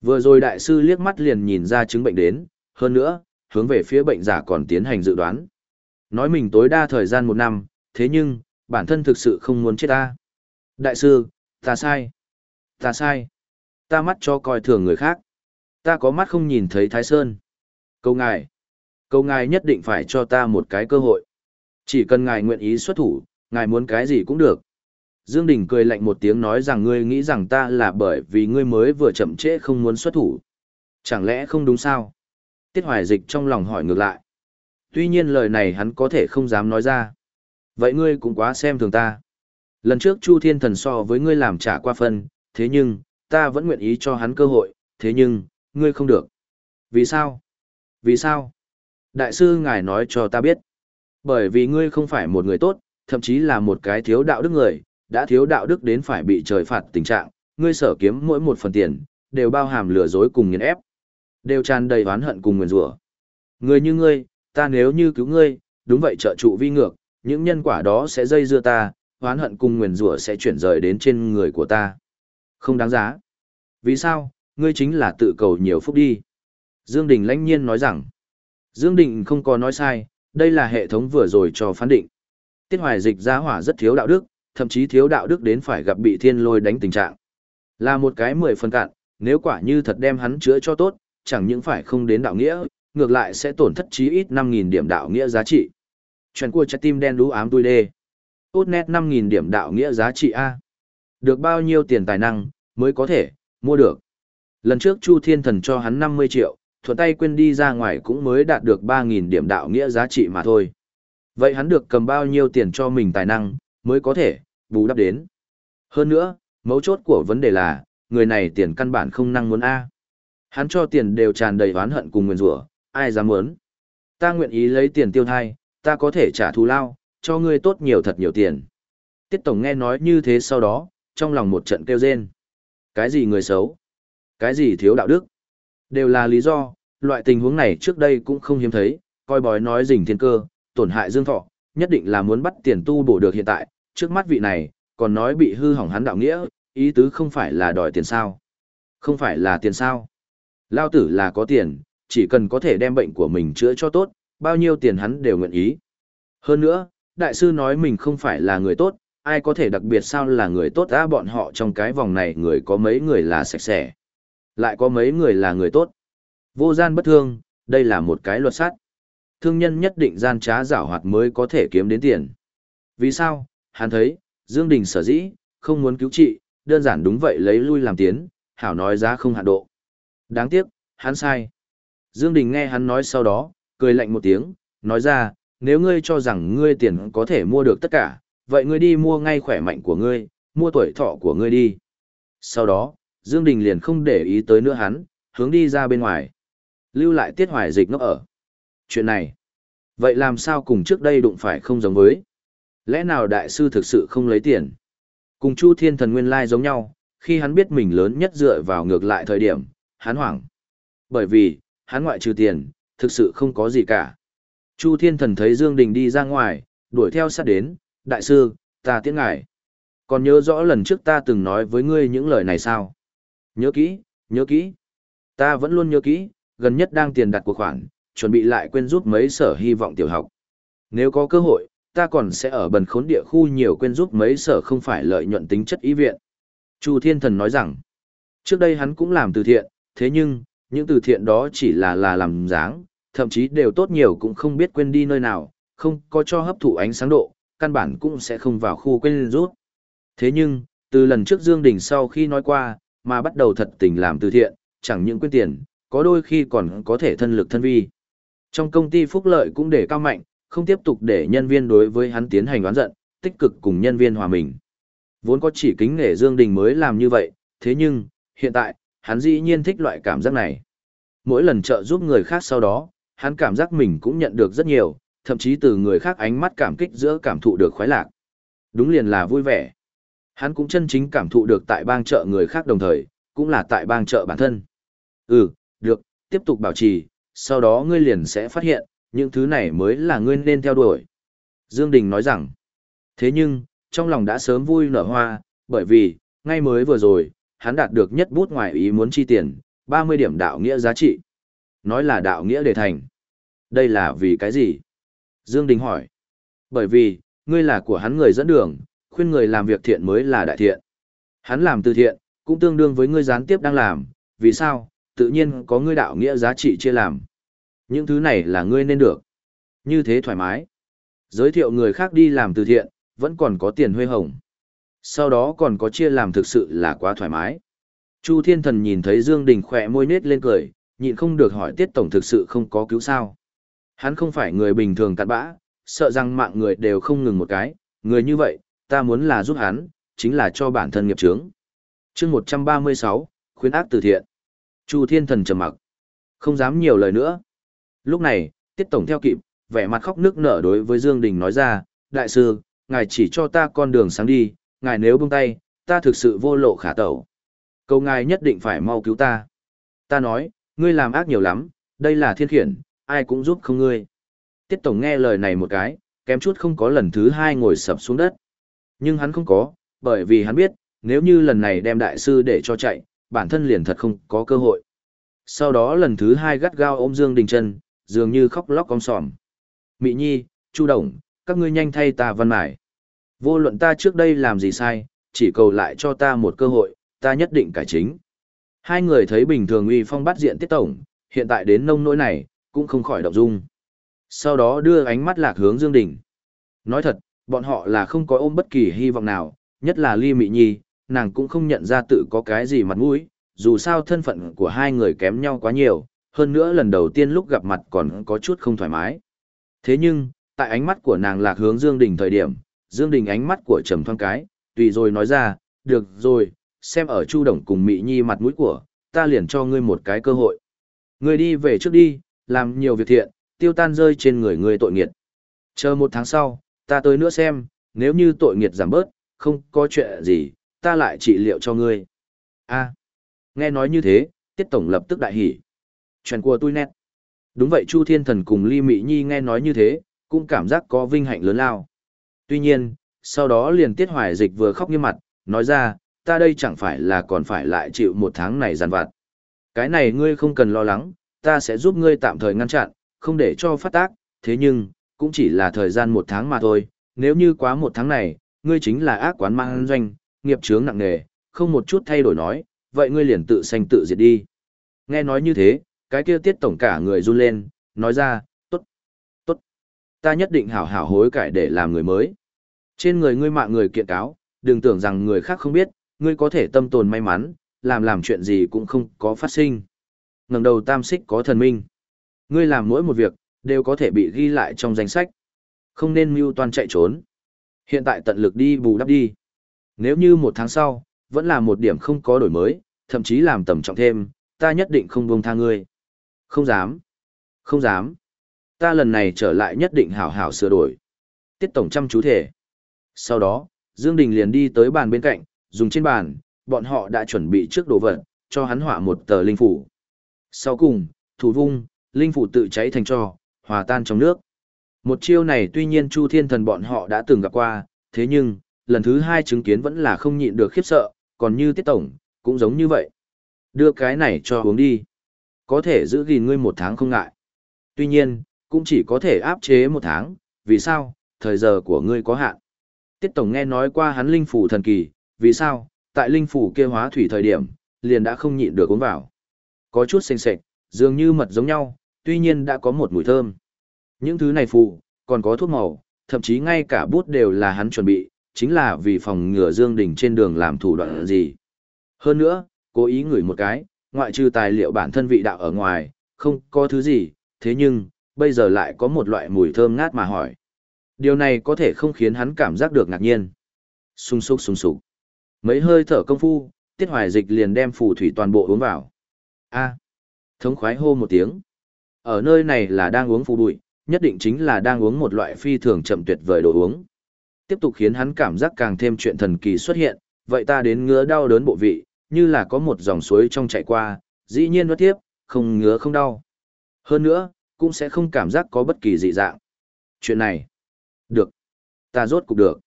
Vừa rồi đại sư liếc mắt liền nhìn ra chứng bệnh đến, hơn nữa, hướng về phía bệnh giả còn tiến hành dự đoán. Nói mình tối đa thời gian một năm, thế nhưng, bản thân thực sự không muốn chết ta. Đại sư, ta sai. Ta sai. Ta mắt cho coi thường người khác. Ta có mắt không nhìn thấy Thái Sơn. Câu ngài. Câu ngài nhất định phải cho ta một cái cơ hội. Chỉ cần ngài nguyện ý xuất thủ, ngài muốn cái gì cũng được. Dương Đình cười lạnh một tiếng nói rằng ngươi nghĩ rằng ta là bởi vì ngươi mới vừa chậm trễ không muốn xuất thủ. Chẳng lẽ không đúng sao? Tiết Hoài Dịch trong lòng hỏi ngược lại. Tuy nhiên lời này hắn có thể không dám nói ra. Vậy ngươi cũng quá xem thường ta. Lần trước Chu Thiên Thần so với ngươi làm trả qua phân, thế nhưng, ta vẫn nguyện ý cho hắn cơ hội, thế nhưng, ngươi không được. Vì sao? Vì sao? Đại sư ngài nói cho ta biết. Bởi vì ngươi không phải một người tốt, thậm chí là một cái thiếu đạo đức người, đã thiếu đạo đức đến phải bị trời phạt tình trạng, ngươi sở kiếm mỗi một phần tiền, đều bao hàm lừa dối cùng nghiền ép. Đều tràn đầy oán hận cùng nguyền rủa. Người như ngươi, ta nếu như cứu ngươi, đúng vậy trợ trụ vi ngược, những nhân quả đó sẽ dây dưa ta, oán hận cùng nguyền rủa sẽ chuyển rời đến trên người của ta. Không đáng giá. Vì sao, ngươi chính là tự cầu nhiều phúc đi. Dương Đình lãnh nhiên nói rằng, Dương Đình không có nói sai, đây là hệ thống vừa rồi cho phán định. Tiết hoài dịch giá hỏa rất thiếu đạo đức, thậm chí thiếu đạo đức đến phải gặp bị thiên lôi đánh tình trạng. Là một cái mười phần cạn, nếu quả như thật đem hắn chữa cho tốt, chẳng những phải không đến đạo nghĩa, ngược lại sẽ tổn thất chí ít 5.000 điểm đạo nghĩa giá trị. Chuyện của trái tim đen đú ám tui đê. Tốt nét 5.000 điểm đạo nghĩa giá trị A. Được bao nhiêu tiền tài năng, mới có thể, mua được. Lần trước Chu Thiên Thần cho hắn 50 triệu, thuận tay quên đi ra ngoài cũng mới đạt được 3.000 điểm đạo nghĩa giá trị mà thôi. Vậy hắn được cầm bao nhiêu tiền cho mình tài năng, mới có thể, bù đắp đến. Hơn nữa, mấu chốt của vấn đề là, người này tiền căn bản không năng muốn A. Hắn cho tiền đều tràn đầy oán hận cùng nguyên rủa ai dám muốn. Ta nguyện ý lấy tiền tiêu thai, ta có thể trả thù lao, cho ngươi tốt nhiều thật nhiều tiền. Tiết Tổng nghe nói như thế sau đó, trong lòng một trận kêu rên. Cái gì người xấu? Cái gì thiếu đạo đức? Đều là lý do, loại tình huống này trước đây cũng không hiếm thấy, coi bói nói rình thiên cơ, tổn hại dương thọ, nhất định là muốn bắt tiền tu bổ được hiện tại, trước mắt vị này, còn nói bị hư hỏng hắn đạo nghĩa, ý tứ không phải là đòi tiền sao. Không phải là tiền sao. Lao tử là có tiền, chỉ cần có thể đem bệnh của mình chữa cho tốt, bao nhiêu tiền hắn đều nguyện ý. Hơn nữa, đại sư nói mình không phải là người tốt, ai có thể đặc biệt sao là người tốt á bọn họ trong cái vòng này người có mấy người là sạch sẽ. Lại có mấy người là người tốt. Vô gian bất thương, đây là một cái luật sát. Thương nhân nhất định gian trá giảo hoạt mới có thể kiếm đến tiền. Vì sao? Hắn thấy, Dương Đình sở dĩ, không muốn cứu trị, đơn giản đúng vậy lấy lui làm tiến, hảo nói giá không hạn độ. Đáng tiếc, hắn sai. Dương Đình nghe hắn nói sau đó, cười lạnh một tiếng, nói ra, nếu ngươi cho rằng ngươi tiền có thể mua được tất cả, vậy ngươi đi mua ngay khỏe mạnh của ngươi, mua tuổi thọ của ngươi đi. Sau đó, Dương Đình liền không để ý tới nữa hắn, hướng đi ra bên ngoài. Lưu lại tiết hoài dịch ngốc ở. Chuyện này, vậy làm sao cùng trước đây đụng phải không giống với? Lẽ nào đại sư thực sự không lấy tiền? Cùng Chu Thiên Thần nguyên lai giống nhau, khi hắn biết mình lớn nhất dựa vào ngược lại thời điểm, hắn hoảng. Bởi vì, hắn ngoại trừ tiền, thực sự không có gì cả. Chu Thiên Thần thấy Dương Đình đi ra ngoài, đuổi theo sát đến, đại sư, ta tiễn ngài. Còn nhớ rõ lần trước ta từng nói với ngươi những lời này sao? Nhớ kỹ, nhớ kỹ. Ta vẫn luôn nhớ kỹ, gần nhất đang tiền đặt cuộc khoản, chuẩn bị lại quên giúp mấy sở hy vọng tiểu học. Nếu có cơ hội, ta còn sẽ ở bần khốn địa khu nhiều quên giúp mấy sở không phải lợi nhuận tính chất ý viện. Chu Thiên Thần nói rằng, trước đây hắn cũng làm từ thiện, thế nhưng, những từ thiện đó chỉ là là làm dáng, thậm chí đều tốt nhiều cũng không biết quên đi nơi nào, không có cho hấp thụ ánh sáng độ, căn bản cũng sẽ không vào khu quên rút. Thế nhưng, từ lần trước Dương Đình sau khi nói qua, mà bắt đầu thật tình làm từ thiện, chẳng những quên tiền, có đôi khi còn có thể thân lực thân vi. Trong công ty phúc lợi cũng để cao mạnh, không tiếp tục để nhân viên đối với hắn tiến hành oán giận, tích cực cùng nhân viên hòa mình. Vốn có chỉ kính nể Dương Đình mới làm như vậy, thế nhưng, hiện tại, hắn dĩ nhiên thích loại cảm giác này. Mỗi lần trợ giúp người khác sau đó, hắn cảm giác mình cũng nhận được rất nhiều, thậm chí từ người khác ánh mắt cảm kích giữa cảm thụ được khoái lạc. Đúng liền là vui vẻ. Hắn cũng chân chính cảm thụ được tại bang trợ người khác đồng thời, cũng là tại bang trợ bản thân. Ừ, được, tiếp tục bảo trì, sau đó ngươi liền sẽ phát hiện, những thứ này mới là ngươi nên theo đuổi. Dương Đình nói rằng, thế nhưng, trong lòng đã sớm vui nở hoa, bởi vì, ngay mới vừa rồi, hắn đạt được nhất bút ngoài ý muốn chi tiền, 30 điểm đạo nghĩa giá trị. Nói là đạo nghĩa để thành. Đây là vì cái gì? Dương Đình hỏi. Bởi vì, ngươi là của hắn người dẫn đường, khuyên người làm việc thiện mới là đại thiện. Hắn làm từ thiện, cũng tương đương với ngươi gián tiếp đang làm, vì sao? Tự nhiên có ngươi đạo nghĩa giá trị chia làm. Những thứ này là ngươi nên được. Như thế thoải mái. Giới thiệu người khác đi làm từ thiện, vẫn còn có tiền huê hồng. Sau đó còn có chia làm thực sự là quá thoải mái. Chu Thiên Thần nhìn thấy Dương Đình khỏe môi nết lên cười, nhịn không được hỏi Tiết Tổng thực sự không có cứu sao. Hắn không phải người bình thường cặn bã, sợ rằng mạng người đều không ngừng một cái, người như vậy, ta muốn là giúp hắn, chính là cho bản thân nghiệp chướng. chương 136, khuyến ác từ thiện. Chu Thiên Thần trầm mặc, không dám nhiều lời nữa. Lúc này, Tiết Tổng theo kịp, vẻ mặt khóc nước nở đối với Dương Đình nói ra, Đại sư, ngài chỉ cho ta con đường sáng đi, ngài nếu buông tay, ta thực sự vô lộ khả tẩu. Cầu ngài nhất định phải mau cứu ta. Ta nói, ngươi làm ác nhiều lắm, đây là thiên khiển, ai cũng giúp không ngươi. Tiết Tổng nghe lời này một cái, kém chút không có lần thứ hai ngồi sập xuống đất. Nhưng hắn không có, bởi vì hắn biết, nếu như lần này đem đại sư để cho chạy, bản thân liền thật không có cơ hội. Sau đó lần thứ hai gắt gao ôm Dương Đình chân, dường như khóc lóc cong sòm. Mị Nhi, Chu Đồng, các ngươi nhanh thay ta văn mải. Vô luận ta trước đây làm gì sai, chỉ cầu lại cho ta một cơ hội, ta nhất định cải chính. Hai người thấy bình thường uy phong bắt diện tiết tổng, hiện tại đến nông nỗi này, cũng không khỏi động dung. Sau đó đưa ánh mắt lạc hướng Dương Đình. Nói thật, bọn họ là không có ôm bất kỳ hy vọng nào, nhất là Ly Mị Nhi, nàng cũng không nhận ra tự có cái gì mặt mũi, dù sao thân phận của hai người kém nhau quá nhiều, hơn nữa lần đầu tiên lúc gặp mặt còn có chút không thoải mái. Thế nhưng, tại ánh mắt của nàng lạc hướng Dương Đình thời điểm, Dương Đình ánh mắt của trầm thoáng cái, tùy rồi nói ra, được rồi, xem ở Chu Đồng cùng Mị Nhi mặt mũi của, ta liền cho ngươi một cái cơ hội. Ngươi đi về trước đi, làm nhiều việc thiện, tiêu tan rơi trên người ngươi tội nghiệt. Chờ một tháng sau, ta tới nữa xem, nếu như tội nghiệt giảm bớt, không có chuyện gì, ta lại trị liệu cho ngươi. A, nghe nói như thế, Tiết Tổng lập tức đại hỉ. Chuyện của tôi nét. Đúng vậy Chu Thiên Thần cùng Ly Mị Nhi nghe nói như thế, cũng cảm giác có vinh hạnh lớn lao. Tuy nhiên, sau đó liền Tiết Hoài Dịch vừa khóc nghiêm mặt, nói ra, ta đây chẳng phải là còn phải lại chịu một tháng này giàn vặt. Cái này ngươi không cần lo lắng, ta sẽ giúp ngươi tạm thời ngăn chặn, không để cho phát tác, thế nhưng, cũng chỉ là thời gian một tháng mà thôi, nếu như quá một tháng này, ngươi chính là ác quán mang doanh, nghiệp chướng nặng nề, không một chút thay đổi nói, vậy ngươi liền tự sanh tự diệt đi. Nghe nói như thế, cái kia tiết tổng cả người run lên, nói ra, ta nhất định hảo hảo hối cải để làm người mới. Trên người ngươi mạng người kiện cáo, đừng tưởng rằng người khác không biết, ngươi có thể tâm tồn may mắn, làm làm chuyện gì cũng không có phát sinh. ngẩng đầu tam xích có thần minh. Ngươi làm mỗi một việc, đều có thể bị ghi lại trong danh sách. Không nên mưu toan chạy trốn. Hiện tại tận lực đi bù đắp đi. Nếu như một tháng sau, vẫn là một điểm không có đổi mới, thậm chí làm tầm trọng thêm, ta nhất định không buông tha ngươi. Không dám. Không dám. Ta lần này trở lại nhất định hảo hảo sửa đổi. Tiết tổng chăm chú thể. Sau đó, Dương Đình liền đi tới bàn bên cạnh, dùng trên bàn, bọn họ đã chuẩn bị trước đồ vật, cho hắn hỏa một tờ linh phủ. Sau cùng, thủ vung, linh phủ tự cháy thành tro, hòa tan trong nước. Một chiêu này tuy nhiên Chu Thiên Thần bọn họ đã từng gặp qua, thế nhưng, lần thứ hai chứng kiến vẫn là không nhịn được khiếp sợ, còn như Tiết Tổng, cũng giống như vậy. Đưa cái này cho uống đi. Có thể giữ gìn ngươi một tháng không ngại. Tuy nhiên, cũng chỉ có thể áp chế một tháng, vì sao, thời giờ của ngươi có hạn. Tiết Tổng nghe nói qua hắn linh phủ thần kỳ, vì sao, tại linh phủ kia hóa thủy thời điểm, liền đã không nhịn được uống vào. Có chút xanh xệch, dường như mật giống nhau, tuy nhiên đã có một mùi thơm. Những thứ này phù, còn có thuốc màu, thậm chí ngay cả bút đều là hắn chuẩn bị, chính là vì phòng ngừa Dương Đình trên đường làm thủ đoạn gì. Hơn nữa, cố ý ngửi một cái, ngoại trừ tài liệu bản thân vị đạo ở ngoài, không có thứ gì, thế nhưng, bây giờ lại có một loại mùi thơm ngát mà hỏi. Điều này có thể không khiến hắn cảm giác được ngạc nhiên. Sung súc sung sục. Mấy hơi thở công phu, tiết hoài dịch liền đem phù thủy toàn bộ uống vào. A. thống khoái hô một tiếng. Ở nơi này là đang uống phù bụi, nhất định chính là đang uống một loại phi thường chậm tuyệt vời đồ uống. Tiếp tục khiến hắn cảm giác càng thêm chuyện thần kỳ xuất hiện, vậy ta đến ngứa đau đớn bộ vị, như là có một dòng suối trong chạy qua, dĩ nhiên nuốt tiếp, không ngứa không đau. Hơn nữa, cũng sẽ không cảm giác có bất kỳ dị dạng. Chuyện này, được, ta rốt cục được.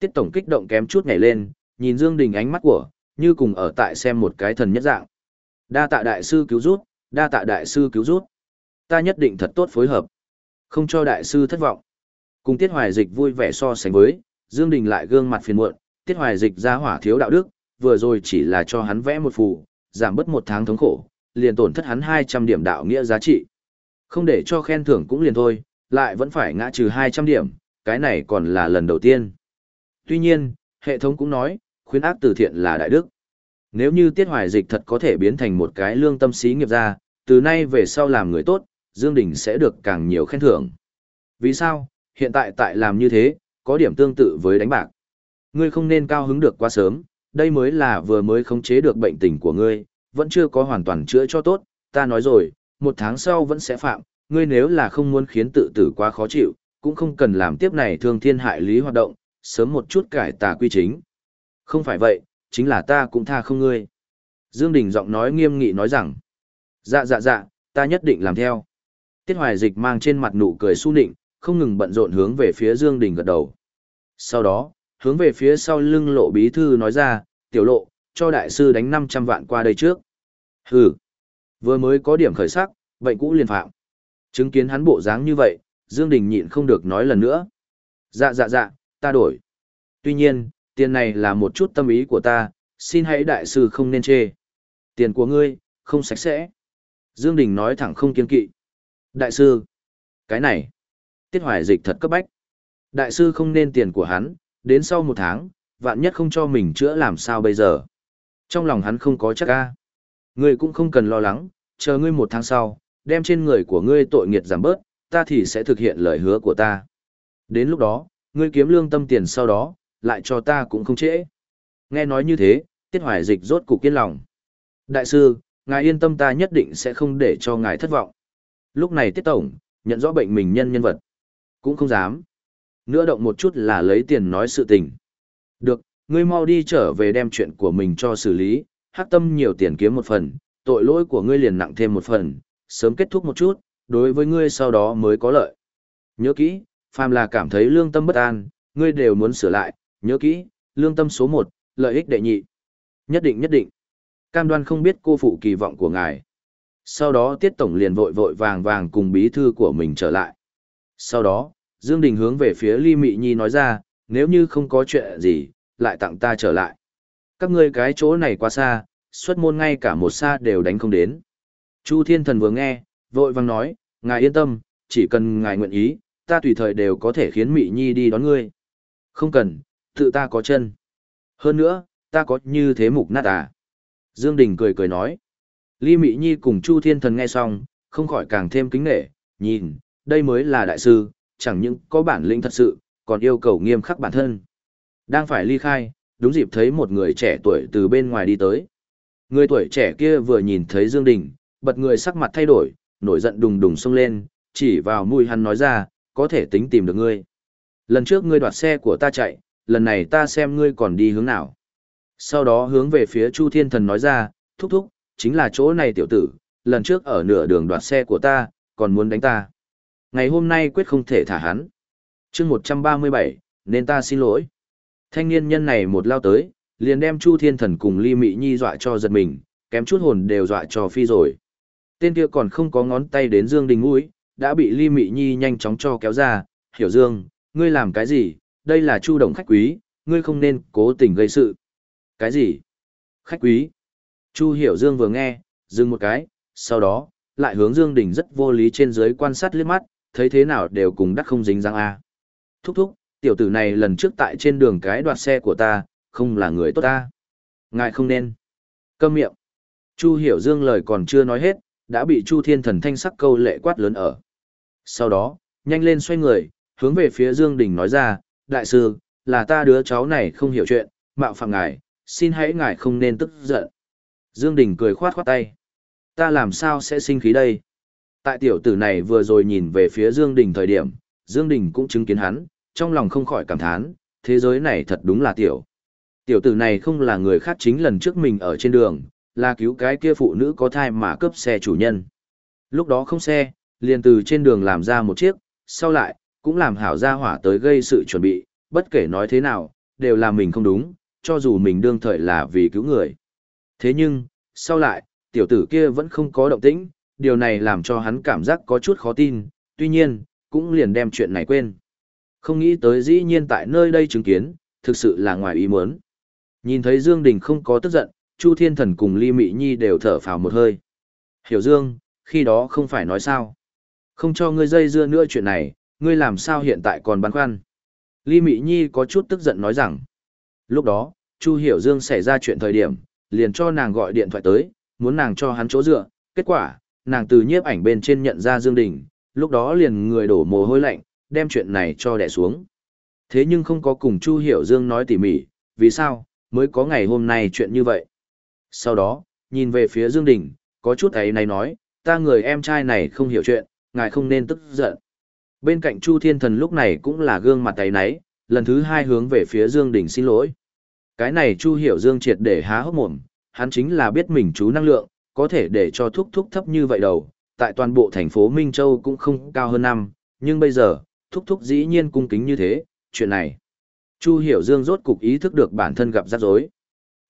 Tiết Tổng kích động kém chút nhảy lên, nhìn Dương Đình ánh mắt của, như cùng ở tại xem một cái thần nhất dạng. Đa tạ đại sư cứu rút, đa tạ đại sư cứu rút. Ta nhất định thật tốt phối hợp. Không cho đại sư thất vọng. Cùng Tiết Hoài Dịch vui vẻ so sánh với, Dương Đình lại gương mặt phiền muộn, Tiết Hoài Dịch ra hỏa thiếu đạo đức, vừa rồi chỉ là cho hắn vẽ một phù, giảm bớt một tháng thống khổ, liền tổn thất hắn 200 điểm đạo nghĩa giá trị. Không để cho khen thưởng cũng liền thôi, lại vẫn phải ngã trừ 200 điểm, cái này còn là lần đầu tiên. Tuy nhiên, hệ thống cũng nói, khuyến ác từ thiện là đại đức. Nếu như Tiết Hoài Dịch thật có thể biến thành một cái lương tâm sĩ nghiệp ra, từ nay về sau làm người tốt, Dương Đình sẽ được càng nhiều khen thưởng. Vì sao? Hiện tại tại làm như thế, có điểm tương tự với đánh bạc. Ngươi không nên cao hứng được quá sớm, đây mới là vừa mới khống chế được bệnh tình của ngươi, vẫn chưa có hoàn toàn chữa cho tốt, ta nói rồi, một tháng sau vẫn sẽ phạm, ngươi nếu là không muốn khiến tự tử quá khó chịu, cũng không cần làm tiếp này thương thiên hại lý hoạt động, sớm một chút cải tà quy chính. Không phải vậy, chính là ta cũng tha không ngươi. Dương Đình giọng nói nghiêm nghị nói rằng, dạ dạ dạ, ta nhất định làm theo. Tiết Hoài Dịch mang trên mặt nụ cười su nịnh, không ngừng bận rộn hướng về phía Dương Đình gật đầu. Sau đó, hướng về phía sau lưng lộ bí thư nói ra, tiểu lộ, cho đại sư đánh 500 vạn qua đây trước. Hừ, vừa mới có điểm khởi sắc, bệnh cũ liền phạm. Chứng kiến hắn bộ dáng như vậy, Dương Đình nhịn không được nói lần nữa. Dạ dạ dạ, ta đổi. Tuy nhiên, tiền này là một chút tâm ý của ta, xin hãy đại sư không nên chê. Tiền của ngươi, không sạch sẽ. Dương Đình nói thẳng không kiên kỵ. Đại sư, cái này, tiết hoài dịch thật cấp bách. Đại sư không nên tiền của hắn, đến sau một tháng, vạn nhất không cho mình chữa làm sao bây giờ. Trong lòng hắn không có chắc ca. Ngươi cũng không cần lo lắng, chờ ngươi một tháng sau, đem trên người của ngươi tội nghiệt giảm bớt, ta thì sẽ thực hiện lời hứa của ta. Đến lúc đó, ngươi kiếm lương tâm tiền sau đó, lại cho ta cũng không trễ. Nghe nói như thế, tiết hoài dịch rốt cục kiên lòng. Đại sư, ngài yên tâm ta nhất định sẽ không để cho ngài thất vọng. Lúc này tiết tổng, nhận rõ bệnh mình nhân nhân vật. Cũng không dám. Nữa động một chút là lấy tiền nói sự tình. Được, ngươi mau đi trở về đem chuyện của mình cho xử lý, hắc tâm nhiều tiền kiếm một phần, tội lỗi của ngươi liền nặng thêm một phần, sớm kết thúc một chút, đối với ngươi sau đó mới có lợi. Nhớ kỹ, phàm là cảm thấy lương tâm bất an, ngươi đều muốn sửa lại, nhớ kỹ, lương tâm số một, lợi ích đệ nhị. Nhất định nhất định. Cam đoan không biết cô phụ kỳ vọng của ngài. Sau đó Tiết Tổng liền vội vội vàng vàng cùng bí thư của mình trở lại. Sau đó, Dương Đình hướng về phía Ly Mị Nhi nói ra, nếu như không có chuyện gì, lại tặng ta trở lại. Các ngươi cái chỗ này quá xa, xuất môn ngay cả một xa đều đánh không đến. Chu Thiên Thần vừa nghe, vội vàng nói, ngài yên tâm, chỉ cần ngài nguyện ý, ta tùy thời đều có thể khiến Mị Nhi đi đón ngươi. Không cần, tự ta có chân. Hơn nữa, ta có như thế mục nát à. Dương Đình cười cười nói. Ly Mị Nhi cùng Chu Thiên Thần nghe xong, không khỏi càng thêm kính nể, nhìn, đây mới là đại sư, chẳng những có bản lĩnh thật sự, còn yêu cầu nghiêm khắc bản thân. Đang phải ly khai, đúng dịp thấy một người trẻ tuổi từ bên ngoài đi tới. Người tuổi trẻ kia vừa nhìn thấy Dương Đình, bật người sắc mặt thay đổi, nổi giận đùng đùng xông lên, chỉ vào mũi hắn nói ra, có thể tính tìm được ngươi. Lần trước ngươi đoạt xe của ta chạy, lần này ta xem ngươi còn đi hướng nào. Sau đó hướng về phía Chu Thiên Thần nói ra, thúc thúc, chính là chỗ này tiểu tử, lần trước ở nửa đường đoạt xe của ta, còn muốn đánh ta. Ngày hôm nay quyết không thể thả hắn. chương 137, nên ta xin lỗi. Thanh niên nhân này một lao tới, liền đem Chu Thiên Thần cùng Ly Mị Nhi dọa cho giật mình, kém chút hồn đều dọa cho phi rồi. Tên kia còn không có ngón tay đến Dương Đình mũi, đã bị Ly Mị Nhi nhanh chóng cho kéo ra, "Hiểu Dương, ngươi làm cái gì, đây là Chu Đồng khách quý, ngươi không nên cố tình gây sự. Cái gì? Khách quý? Chu Hiểu Dương vừa nghe, dừng một cái, sau đó, lại hướng Dương Đình rất vô lý trên dưới quan sát liếc mắt, thấy thế nào đều cùng đắc không dính răng a. Thúc thúc, tiểu tử này lần trước tại trên đường cái đoạt xe của ta, không là người tốt ta. Ngài không nên. Câm miệng. Chu Hiểu Dương lời còn chưa nói hết, đã bị Chu Thiên Thần thanh sắc câu lệ quát lớn ở. Sau đó, nhanh lên xoay người, hướng về phía Dương Đình nói ra, đại sư, là ta đứa cháu này không hiểu chuyện, mạo phạm ngài, xin hãy ngài không nên tức giận. Dương Đình cười khoát khoát tay. Ta làm sao sẽ sinh khí đây? Tại tiểu tử này vừa rồi nhìn về phía Dương Đình thời điểm, Dương Đình cũng chứng kiến hắn, trong lòng không khỏi cảm thán, thế giới này thật đúng là tiểu. Tiểu tử này không là người khác chính lần trước mình ở trên đường, là cứu cái kia phụ nữ có thai mà cướp xe chủ nhân. Lúc đó không xe, liền từ trên đường làm ra một chiếc, sau lại, cũng làm hảo gia hỏa tới gây sự chuẩn bị, bất kể nói thế nào, đều là mình không đúng, cho dù mình đương thời là vì cứu người. Thế nhưng, sau lại, tiểu tử kia vẫn không có động tĩnh, điều này làm cho hắn cảm giác có chút khó tin, tuy nhiên, cũng liền đem chuyện này quên. Không nghĩ tới dĩ nhiên tại nơi đây chứng kiến, thực sự là ngoài ý muốn. Nhìn thấy Dương Đình không có tức giận, Chu Thiên Thần cùng Ly Mị Nhi đều thở phào một hơi. Hiểu Dương, khi đó không phải nói sao. Không cho ngươi dây dưa nữa chuyện này, ngươi làm sao hiện tại còn băn khoăn. Ly Mị Nhi có chút tức giận nói rằng. Lúc đó, Chu Hiểu Dương xảy ra chuyện thời điểm, liền cho nàng gọi điện thoại tới, muốn nàng cho hắn chỗ dựa. Kết quả, nàng từ nhiếp ảnh bên trên nhận ra Dương Đình, lúc đó liền người đổ mồ hôi lạnh, đem chuyện này cho đẻ xuống. Thế nhưng không có cùng Chu Hiểu Dương nói tỉ mỉ, vì sao, mới có ngày hôm nay chuyện như vậy. Sau đó, nhìn về phía Dương Đình, có chút ấy này nói, ta người em trai này không hiểu chuyện, ngài không nên tức giận. Bên cạnh Chu Thiên Thần lúc này cũng là gương mặt ấy nấy, lần thứ hai hướng về phía Dương Đình xin lỗi. Cái này Chu Hiểu Dương triệt để há hốc mồm, hắn chính là biết mình chú năng lượng, có thể để cho thúc thúc thấp như vậy đầu, tại toàn bộ thành phố Minh Châu cũng không cao hơn năm, nhưng bây giờ, thúc thúc dĩ nhiên cung kính như thế, chuyện này. Chu Hiểu Dương rốt cục ý thức được bản thân gặp rắc rối.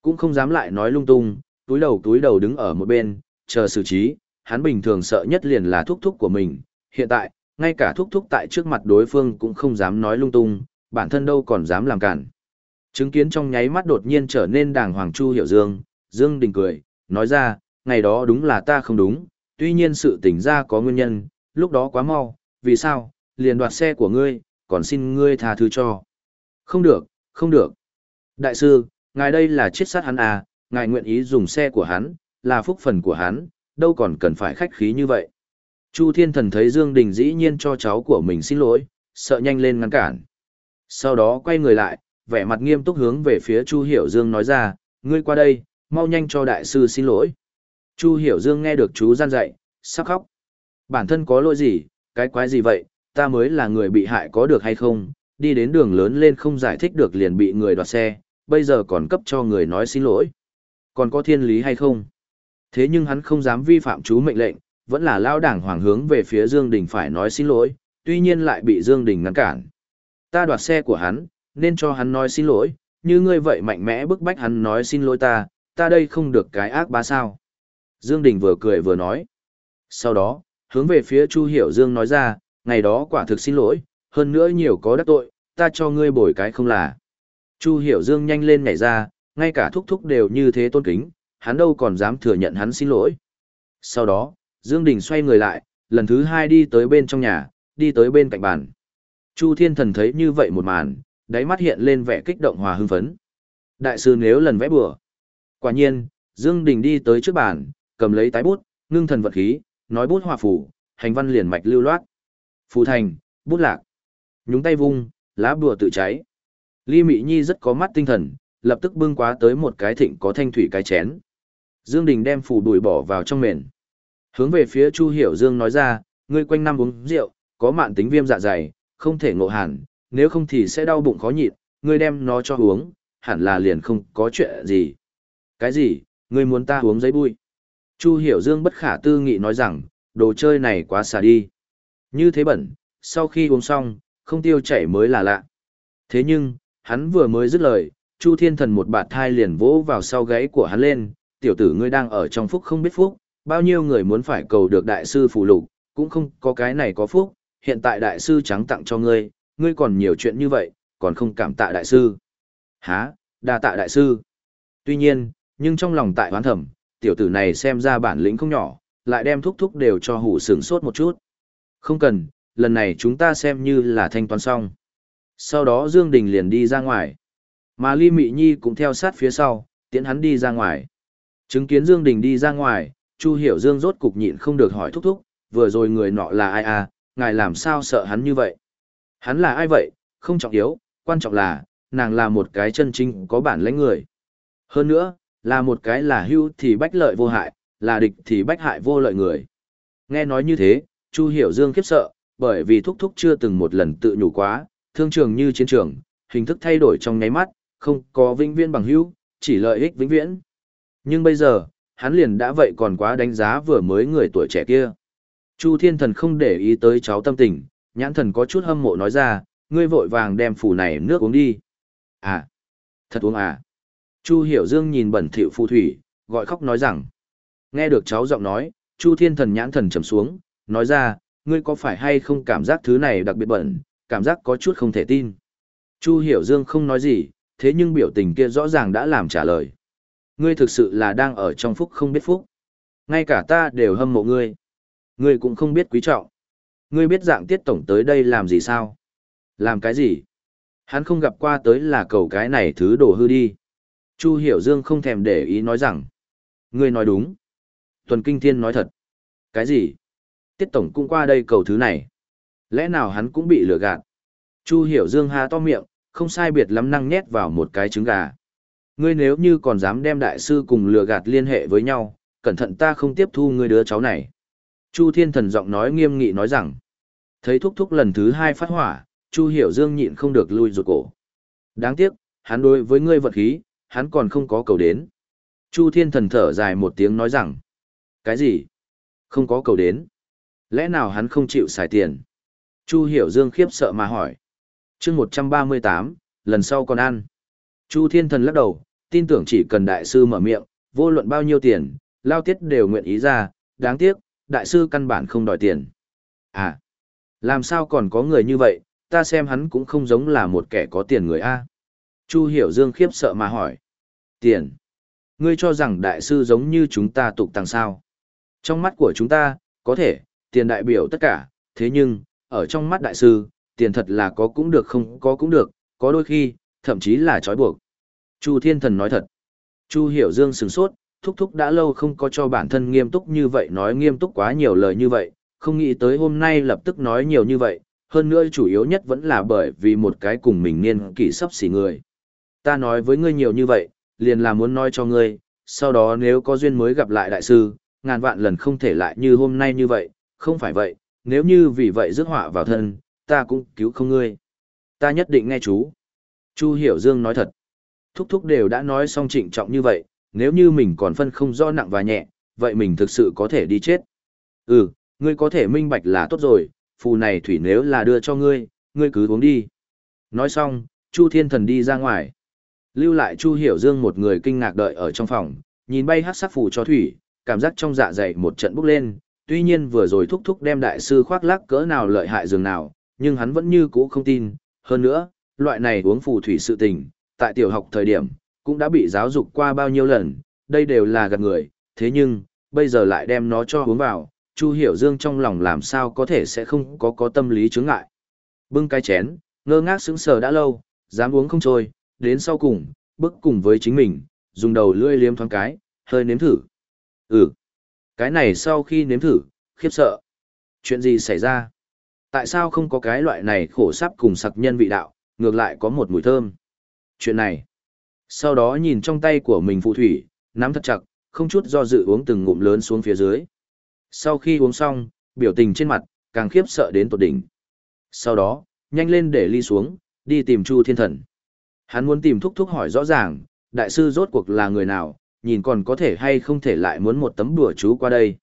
Cũng không dám lại nói lung tung, túi đầu túi đầu đứng ở một bên, chờ xử trí, hắn bình thường sợ nhất liền là thúc thúc của mình. Hiện tại, ngay cả thúc thúc tại trước mặt đối phương cũng không dám nói lung tung, bản thân đâu còn dám làm cản. Chứng kiến trong nháy mắt đột nhiên trở nên đàng hoàng Chu Hiểu Dương, Dương Đình cười, nói ra, ngày đó đúng là ta không đúng, tuy nhiên sự tỉnh ra có nguyên nhân, lúc đó quá mau, vì sao, liền đoạt xe của ngươi, còn xin ngươi tha thứ cho. Không được, không được. Đại sư, ngài đây là chiết sát hắn à, ngài nguyện ý dùng xe của hắn, là phúc phần của hắn, đâu còn cần phải khách khí như vậy. Chu Thiên Thần thấy Dương Đình dĩ nhiên cho cháu của mình xin lỗi, sợ nhanh lên ngăn cản. Sau đó quay người lại, vẻ mặt nghiêm túc hướng về phía Chu Hiểu Dương nói ra, ngươi qua đây, mau nhanh cho đại sư xin lỗi. Chu Hiểu Dương nghe được chú gian dạy, sắp khóc. Bản thân có lỗi gì, cái quái gì vậy, ta mới là người bị hại có được hay không, đi đến đường lớn lên không giải thích được liền bị người đoạt xe, bây giờ còn cấp cho người nói xin lỗi. Còn có thiên lý hay không? Thế nhưng hắn không dám vi phạm chú mệnh lệnh, vẫn là lao đảng hoàng hướng về phía Dương Đình phải nói xin lỗi, tuy nhiên lại bị Dương Đình ngăn cản. Ta đoạt xe của hắn, nên cho hắn nói xin lỗi, như ngươi vậy mạnh mẽ bức bách hắn nói xin lỗi ta, ta đây không được cái ác ba sao. Dương Đình vừa cười vừa nói. Sau đó, hướng về phía Chu Hiểu Dương nói ra, ngày đó quả thực xin lỗi, hơn nữa nhiều có đắc tội, ta cho ngươi bồi cái không là. Chu Hiểu Dương nhanh lên nhảy ra, ngay cả thúc thúc đều như thế tôn kính, hắn đâu còn dám thừa nhận hắn xin lỗi. Sau đó, Dương Đình xoay người lại, lần thứ hai đi tới bên trong nhà, đi tới bên cạnh bàn. Chu Thiên Thần thấy như vậy một màn, đáy mắt hiện lên vẻ kích động hòa hưng phấn. Đại sư nếu lần vẽ bừa. Quả nhiên, Dương Đình đi tới trước bàn, cầm lấy tái bút, ngưng thần vật khí, nói bút hòa phủ, hành văn liền mạch lưu loát. Phù thành, bút lạc. Nhúng tay vung, lá bùa tự cháy. Ly Mị Nhi rất có mắt tinh thần, lập tức bưng quá tới một cái thịnh có thanh thủy cái chén. Dương Đình đem phù đùi bỏ vào trong mền. Hướng về phía Chu Hiểu Dương nói ra, ngươi quanh năm uống rượu, có mạn tính viêm dạ dày, không thể ngộ hẳn. nếu không thì sẽ đau bụng khó nhịn, ngươi đem nó cho uống, hẳn là liền không có chuyện gì. Cái gì, ngươi muốn ta uống giấy bụi? Chu Hiểu Dương bất khả tư nghị nói rằng, đồ chơi này quá xà đi. Như thế bẩn, sau khi uống xong, không tiêu chảy mới là lạ. Thế nhưng, hắn vừa mới dứt lời, Chu Thiên Thần một bạt thai liền vỗ vào sau gáy của hắn lên, tiểu tử ngươi đang ở trong phúc không biết phúc, bao nhiêu người muốn phải cầu được đại sư phụ lục, cũng không có cái này có phúc, hiện tại đại sư trắng tặng cho ngươi, ngươi còn nhiều chuyện như vậy, còn không cảm tạ đại sư. Hả, đa tạ đại sư. Tuy nhiên, nhưng trong lòng tại hoán thẩm, tiểu tử này xem ra bản lĩnh không nhỏ, lại đem thúc thúc đều cho hủ sướng sốt một chút. Không cần, lần này chúng ta xem như là thanh toán xong. Sau đó Dương Đình liền đi ra ngoài. Mà Ly Mị Nhi cũng theo sát phía sau, tiễn hắn đi ra ngoài. Chứng kiến Dương Đình đi ra ngoài, Chu Hiểu Dương rốt cục nhịn không được hỏi thúc thúc, vừa rồi người nọ là ai à, ngài làm sao sợ hắn như vậy? Hắn là ai vậy, không trọng yếu, quan trọng là, nàng là một cái chân chính có bản lãnh người. Hơn nữa, là một cái là hưu thì bách lợi vô hại, là địch thì bách hại vô lợi người. Nghe nói như thế, Chu Hiểu Dương khiếp sợ, bởi vì thúc thúc chưa từng một lần tự nhủ quá, thương trường như chiến trường, hình thức thay đổi trong nháy mắt, không có vĩnh viễn bằng hữu, chỉ lợi ích vĩnh viễn. Nhưng bây giờ, hắn liền đã vậy còn quá đánh giá vừa mới người tuổi trẻ kia. Chu Thiên Thần không để ý tới cháu tâm tình, nhãn thần có chút hâm mộ nói ra, ngươi vội vàng đem phủ này nước uống đi. À, thật uống à. Chu Hiểu Dương nhìn bẩn thỉu phù thủy, gọi khóc nói rằng. Nghe được cháu giọng nói, Chu Thiên Thần nhãn thần trầm xuống, nói ra, ngươi có phải hay không cảm giác thứ này đặc biệt bẩn, cảm giác có chút không thể tin. Chu Hiểu Dương không nói gì, thế nhưng biểu tình kia rõ ràng đã làm trả lời. Ngươi thực sự là đang ở trong phúc không biết phúc. Ngay cả ta đều hâm mộ ngươi. Ngươi cũng không biết quý trọng. Ngươi biết dạng tiết tổng tới đây làm gì sao? Làm cái gì? Hắn không gặp qua tới là cầu cái này thứ đổ hư đi. Chu Hiểu Dương không thèm để ý nói rằng. Ngươi nói đúng. Tuần Kinh Thiên nói thật. Cái gì? Tiết Tổng cũng qua đây cầu thứ này. Lẽ nào hắn cũng bị lừa gạt? Chu Hiểu Dương ha to miệng, không sai biệt lắm năng nhét vào một cái trứng gà. Ngươi nếu như còn dám đem đại sư cùng lừa gạt liên hệ với nhau, cẩn thận ta không tiếp thu ngươi đứa cháu này. Chu Thiên Thần giọng nói nghiêm nghị nói rằng, thấy thúc thúc lần thứ hai phát hỏa, Chu Hiểu Dương nhịn không được lui rụt cổ. Đáng tiếc, hắn đối với ngươi vật khí, hắn còn không có cầu đến. Chu Thiên Thần thở dài một tiếng nói rằng, cái gì? Không có cầu đến. Lẽ nào hắn không chịu xài tiền? Chu Hiểu Dương khiếp sợ mà hỏi. chương 138, lần sau còn ăn. Chu Thiên Thần lắc đầu, tin tưởng chỉ cần đại sư mở miệng, vô luận bao nhiêu tiền, lao tiết đều nguyện ý ra, đáng tiếc, đại sư căn bản không đòi tiền. À, làm sao còn có người như vậy, ta xem hắn cũng không giống là một kẻ có tiền người A. Chu Hiểu Dương khiếp sợ mà hỏi. Tiền. Ngươi cho rằng đại sư giống như chúng ta tục tăng sao. Trong mắt của chúng ta, có thể, tiền đại biểu tất cả, thế nhưng, ở trong mắt đại sư, tiền thật là có cũng được không có cũng được, có đôi khi, thậm chí là trói buộc. Chu Thiên Thần nói thật. Chu Hiểu Dương sừng sốt, thúc thúc đã lâu không có cho bản thân nghiêm túc như vậy nói nghiêm túc quá nhiều lời như vậy, không nghĩ tới hôm nay lập tức nói nhiều như vậy, hơn nữa chủ yếu nhất vẫn là bởi vì một cái cùng mình niên kỷ sắp xỉ người. Ta nói với ngươi nhiều như vậy, liền là muốn nói cho ngươi, sau đó nếu có duyên mới gặp lại đại sư, ngàn vạn lần không thể lại như hôm nay như vậy, không phải vậy, nếu như vì vậy rước họa vào thân, ta cũng cứu không ngươi. Ta nhất định nghe chú. Chu Hiểu Dương nói thật. Thúc thúc đều đã nói xong trịnh trọng như vậy, nếu như mình còn phân không rõ nặng và nhẹ, vậy mình thực sự có thể đi chết. Ừ, ngươi có thể minh bạch là tốt rồi, phù này thủy nếu là đưa cho ngươi, ngươi cứ uống đi. Nói xong, Chu Thiên Thần đi ra ngoài. Lưu lại Chu Hiểu Dương một người kinh ngạc đợi ở trong phòng, nhìn bay hát sắc phù cho thủy, cảm giác trong dạ dày một trận bốc lên, tuy nhiên vừa rồi thúc thúc đem đại sư khoác lác cỡ nào lợi hại dường nào, nhưng hắn vẫn như cũ không tin, hơn nữa, loại này uống phù thủy sự tình, tại tiểu học thời điểm, cũng đã bị giáo dục qua bao nhiêu lần, đây đều là gạt người, thế nhưng, bây giờ lại đem nó cho uống vào, Chu Hiểu Dương trong lòng làm sao có thể sẽ không có có tâm lý chướng ngại. Bưng cái chén, ngơ ngác sững sờ đã lâu, dám uống không trôi, đến sau cùng, bức cùng với chính mình, dùng đầu lưỡi liếm thoáng cái, hơi nếm thử. Ừ, cái này sau khi nếm thử, khiếp sợ. Chuyện gì xảy ra? Tại sao không có cái loại này khổ sắp cùng sặc nhân vị đạo, ngược lại có một mùi thơm? Chuyện này. Sau đó nhìn trong tay của mình phụ thủy, nắm thật chặt, không chút do dự uống từng ngụm lớn xuống phía dưới. Sau khi uống xong, biểu tình trên mặt, càng khiếp sợ đến tột đỉnh. Sau đó, nhanh lên để ly xuống, đi tìm Chu Thiên Thần. Hắn muốn tìm thúc thúc hỏi rõ ràng, đại sư rốt cuộc là người nào, nhìn còn có thể hay không thể lại muốn một tấm đùa chú qua đây.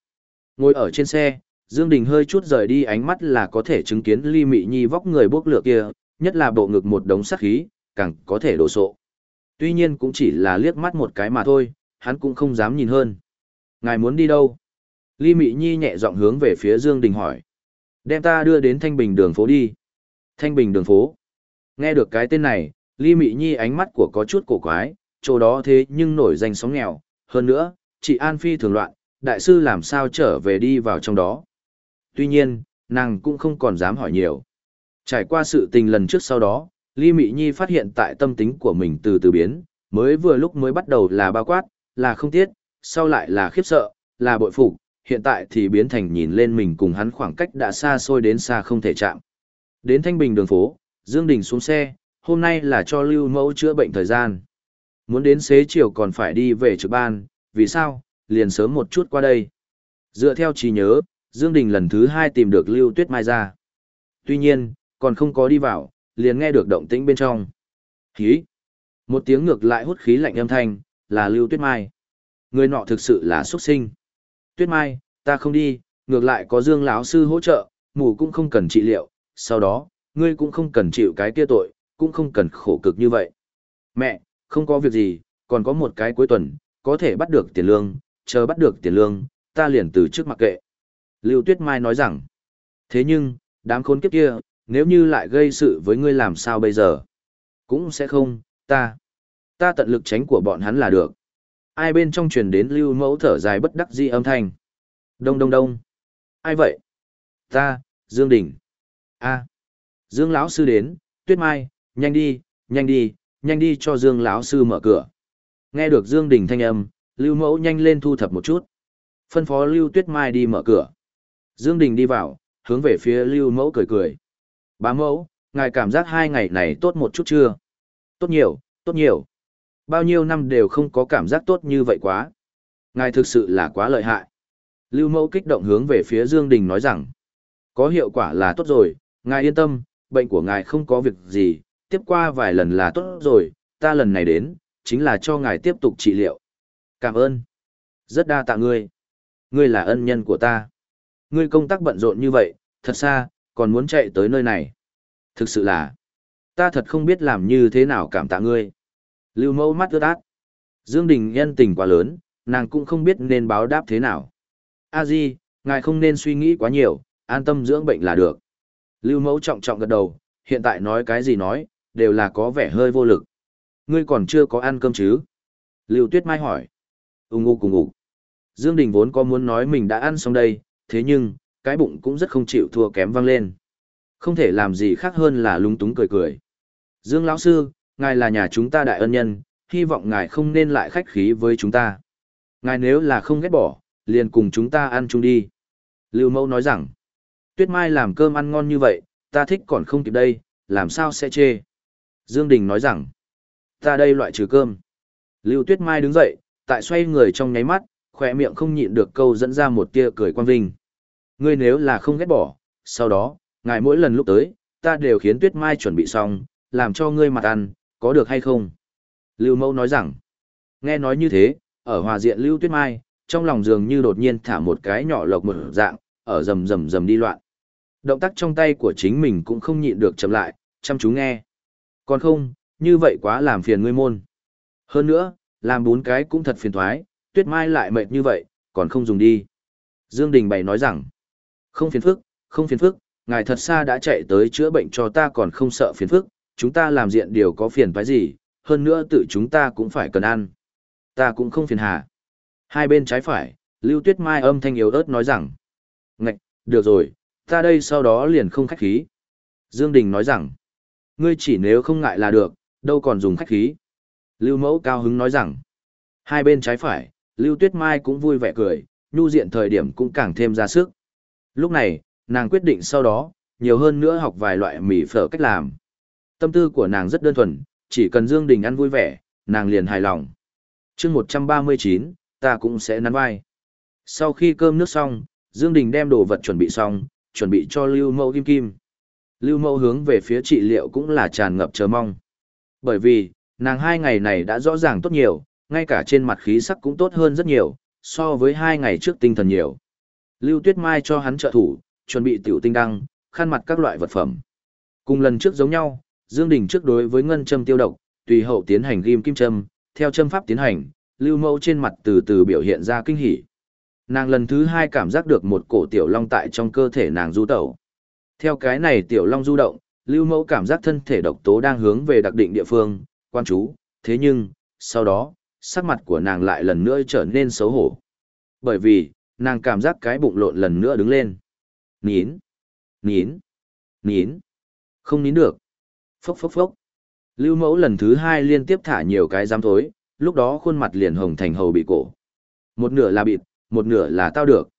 Ngồi ở trên xe, Dương Đình hơi chút rời đi ánh mắt là có thể chứng kiến ly mị nhi vóc người bốc lửa kia, nhất là bộ ngực một đống sát khí, càng có thể đổ sộ. Tuy nhiên cũng chỉ là liếc mắt một cái mà thôi, hắn cũng không dám nhìn hơn. Ngài muốn đi đâu? Ly Mị Nhi nhẹ giọng hướng về phía Dương Đình hỏi. Đem ta đưa đến Thanh Bình đường phố đi. Thanh Bình đường phố. Nghe được cái tên này, Ly Mị Nhi ánh mắt của có chút cổ quái, chỗ đó thế nhưng nổi danh sóng nghèo. Hơn nữa, chị An Phi thường loạn, đại sư làm sao trở về đi vào trong đó. Tuy nhiên, nàng cũng không còn dám hỏi nhiều. Trải qua sự tình lần trước sau đó, Ly Mị Nhi phát hiện tại tâm tính của mình từ từ biến, mới vừa lúc mới bắt đầu là bao quát, là không tiết, sau lại là khiếp sợ, là bội phục, hiện tại thì biến thành nhìn lên mình cùng hắn khoảng cách đã xa xôi đến xa không thể chạm. Đến Thanh Bình đường phố, Dương Đình xuống xe, hôm nay là cho Lưu Mẫu chữa bệnh thời gian. Muốn đến xế chiều còn phải đi về trực ban, vì sao, liền sớm một chút qua đây. Dựa theo trí nhớ, Dương Đình lần thứ hai tìm được Lưu Tuyết Mai ra. Tuy nhiên, còn không có đi vào, liền nghe được động tĩnh bên trong. Khí! Một tiếng ngược lại hút khí lạnh âm thanh, là Lưu Tuyết Mai. Người nọ thực sự là xuất sinh. Tuyết Mai, ta không đi, ngược lại có Dương lão sư hỗ trợ, mù cũng không cần trị liệu, sau đó, ngươi cũng không cần chịu cái kia tội, cũng không cần khổ cực như vậy. Mẹ, không có việc gì, còn có một cái cuối tuần, có thể bắt được tiền lương, chờ bắt được tiền lương, ta liền từ trước mặc kệ. Lưu Tuyết Mai nói rằng, thế nhưng, đám khốn kiếp kia, nếu như lại gây sự với ngươi làm sao bây giờ? Cũng sẽ không, ta, ta tận lực tránh của bọn hắn là được. Ai bên trong truyền đến lưu mẫu thở dài bất đắc dĩ âm thanh. Đông đông đông. Ai vậy? Ta, Dương Đình. a Dương lão sư đến, Tuyết Mai, nhanh đi, nhanh đi, nhanh đi cho Dương lão sư mở cửa. Nghe được Dương Đình thanh âm, Lưu Mẫu nhanh lên thu thập một chút. Phân phó Lưu Tuyết Mai đi mở cửa. Dương Đình đi vào, hướng về phía Lưu Mẫu cười cười. Bá Mẫu, ngài cảm giác hai ngày này tốt một chút chưa? Tốt nhiều, tốt nhiều. Bao nhiêu năm đều không có cảm giác tốt như vậy quá. Ngài thực sự là quá lợi hại. Lưu Mẫu kích động hướng về phía Dương Đình nói rằng, có hiệu quả là tốt rồi, ngài yên tâm, bệnh của ngài không có việc gì, tiếp qua vài lần là tốt rồi, ta lần này đến, chính là cho ngài tiếp tục trị liệu. Cảm ơn. Rất đa tạ ngươi. Ngươi là ân nhân của ta. Ngươi công tác bận rộn như vậy, thật xa, còn muốn chạy tới nơi này. Thực sự là, ta thật không biết làm như thế nào cảm tạ ngươi. Lưu mẫu mắt ướt át. Dương Đình nhân tình quá lớn, nàng cũng không biết nên báo đáp thế nào. A Di, ngài không nên suy nghĩ quá nhiều, an tâm dưỡng bệnh là được. Lưu mẫu trọng trọng gật đầu, hiện tại nói cái gì nói, đều là có vẻ hơi vô lực. Ngươi còn chưa có ăn cơm chứ? Lưu Tuyết Mai hỏi. Ung ung cùng ngủ. Dương Đình vốn có muốn nói mình đã ăn xong đây, thế nhưng, cái bụng cũng rất không chịu thua kém vang lên. Không thể làm gì khác hơn là lúng túng cười cười. Dương lão sư, ngài là nhà chúng ta đại ân nhân, hy vọng ngài không nên lại khách khí với chúng ta. Ngài nếu là không ghét bỏ, liền cùng chúng ta ăn chung đi. Lưu Mẫu nói rằng, Tuyết Mai làm cơm ăn ngon như vậy, ta thích còn không kịp đây, làm sao sẽ chê. Dương Đình nói rằng, ta đây loại trừ cơm. Lưu Tuyết Mai đứng dậy, tại xoay người trong nháy mắt, khỏe miệng không nhịn được câu dẫn ra một tia cười quan vinh. Ngươi nếu là không ghét bỏ, sau đó, ngài mỗi lần lúc tới, ta đều khiến Tuyết Mai chuẩn bị xong, làm cho ngươi mặt ăn, có được hay không? Lưu Mẫu nói rằng, nghe nói như thế, ở hòa diện Lưu Tuyết Mai, trong lòng dường như đột nhiên thả một cái nhỏ lộc một dạng, ở rầm rầm rầm đi loạn. Động tác trong tay của chính mình cũng không nhịn được chậm lại, chăm chú nghe. Còn không, như vậy quá làm phiền ngươi môn. Hơn nữa, làm bốn cái cũng thật phiền thoái, tuyết mai lại mệt như vậy, còn không dùng đi. Dương Đình bày nói rằng, không phiền phức, không phiền phức, ngài thật xa đã chạy tới chữa bệnh cho ta còn không sợ phiền phức, chúng ta làm diện điều có phiền phải gì, hơn nữa tự chúng ta cũng phải cần ăn. Ta cũng không phiền hà. Hai bên trái phải, Lưu Tuyết Mai âm thanh yếu ớt nói rằng, ngạch, được rồi, ta đây sau đó liền không khách khí. Dương Đình nói rằng, ngươi chỉ nếu không ngại là được, đâu còn dùng khách khí. Lưu Mẫu cao hứng nói rằng, hai bên trái phải, Lưu Tuyết Mai cũng vui vẻ cười, nhu diện thời điểm cũng càng thêm ra sức. Lúc này, nàng quyết định sau đó, nhiều hơn nữa học vài loại mì phở cách làm. Tâm tư của nàng rất đơn thuần, chỉ cần Dương Đình ăn vui vẻ, nàng liền hài lòng. chương 139, ta cũng sẽ nắn vai. Sau khi cơm nước xong, Dương Đình đem đồ vật chuẩn bị xong, chuẩn bị cho Lưu Mẫu kim kim. Lưu Mẫu hướng về phía trị liệu cũng là tràn ngập chờ mong. Bởi vì, nàng hai ngày này đã rõ ràng tốt nhiều, ngay cả trên mặt khí sắc cũng tốt hơn rất nhiều, so với hai ngày trước tinh thần nhiều. Lưu Tuyết Mai cho hắn trợ thủ, chuẩn bị tiểu tinh đăng, khăn mặt các loại vật phẩm. Cùng lần trước giống nhau, Dương Đình trước đối với ngân châm tiêu độc, tùy hậu tiến hành ghim kim châm, theo châm pháp tiến hành, Lưu Mẫu trên mặt từ từ biểu hiện ra kinh hỉ. Nàng lần thứ hai cảm giác được một cổ tiểu long tại trong cơ thể nàng du tẩu. Theo cái này tiểu long du động, Lưu Mẫu cảm giác thân thể độc tố đang hướng về đặc định địa phương, quan chú, thế nhưng, sau đó, sắc mặt của nàng lại lần nữa trở nên xấu hổ. Bởi vì, nàng cảm giác cái bụng lộn lần nữa đứng lên. Nín, nín, nín, không nín được. Phốc phốc phốc. Lưu Mẫu lần thứ hai liên tiếp thả nhiều cái giám thối, lúc đó khuôn mặt liền hồng thành hầu bị cổ. Một nửa là bịt, một nửa là tao được.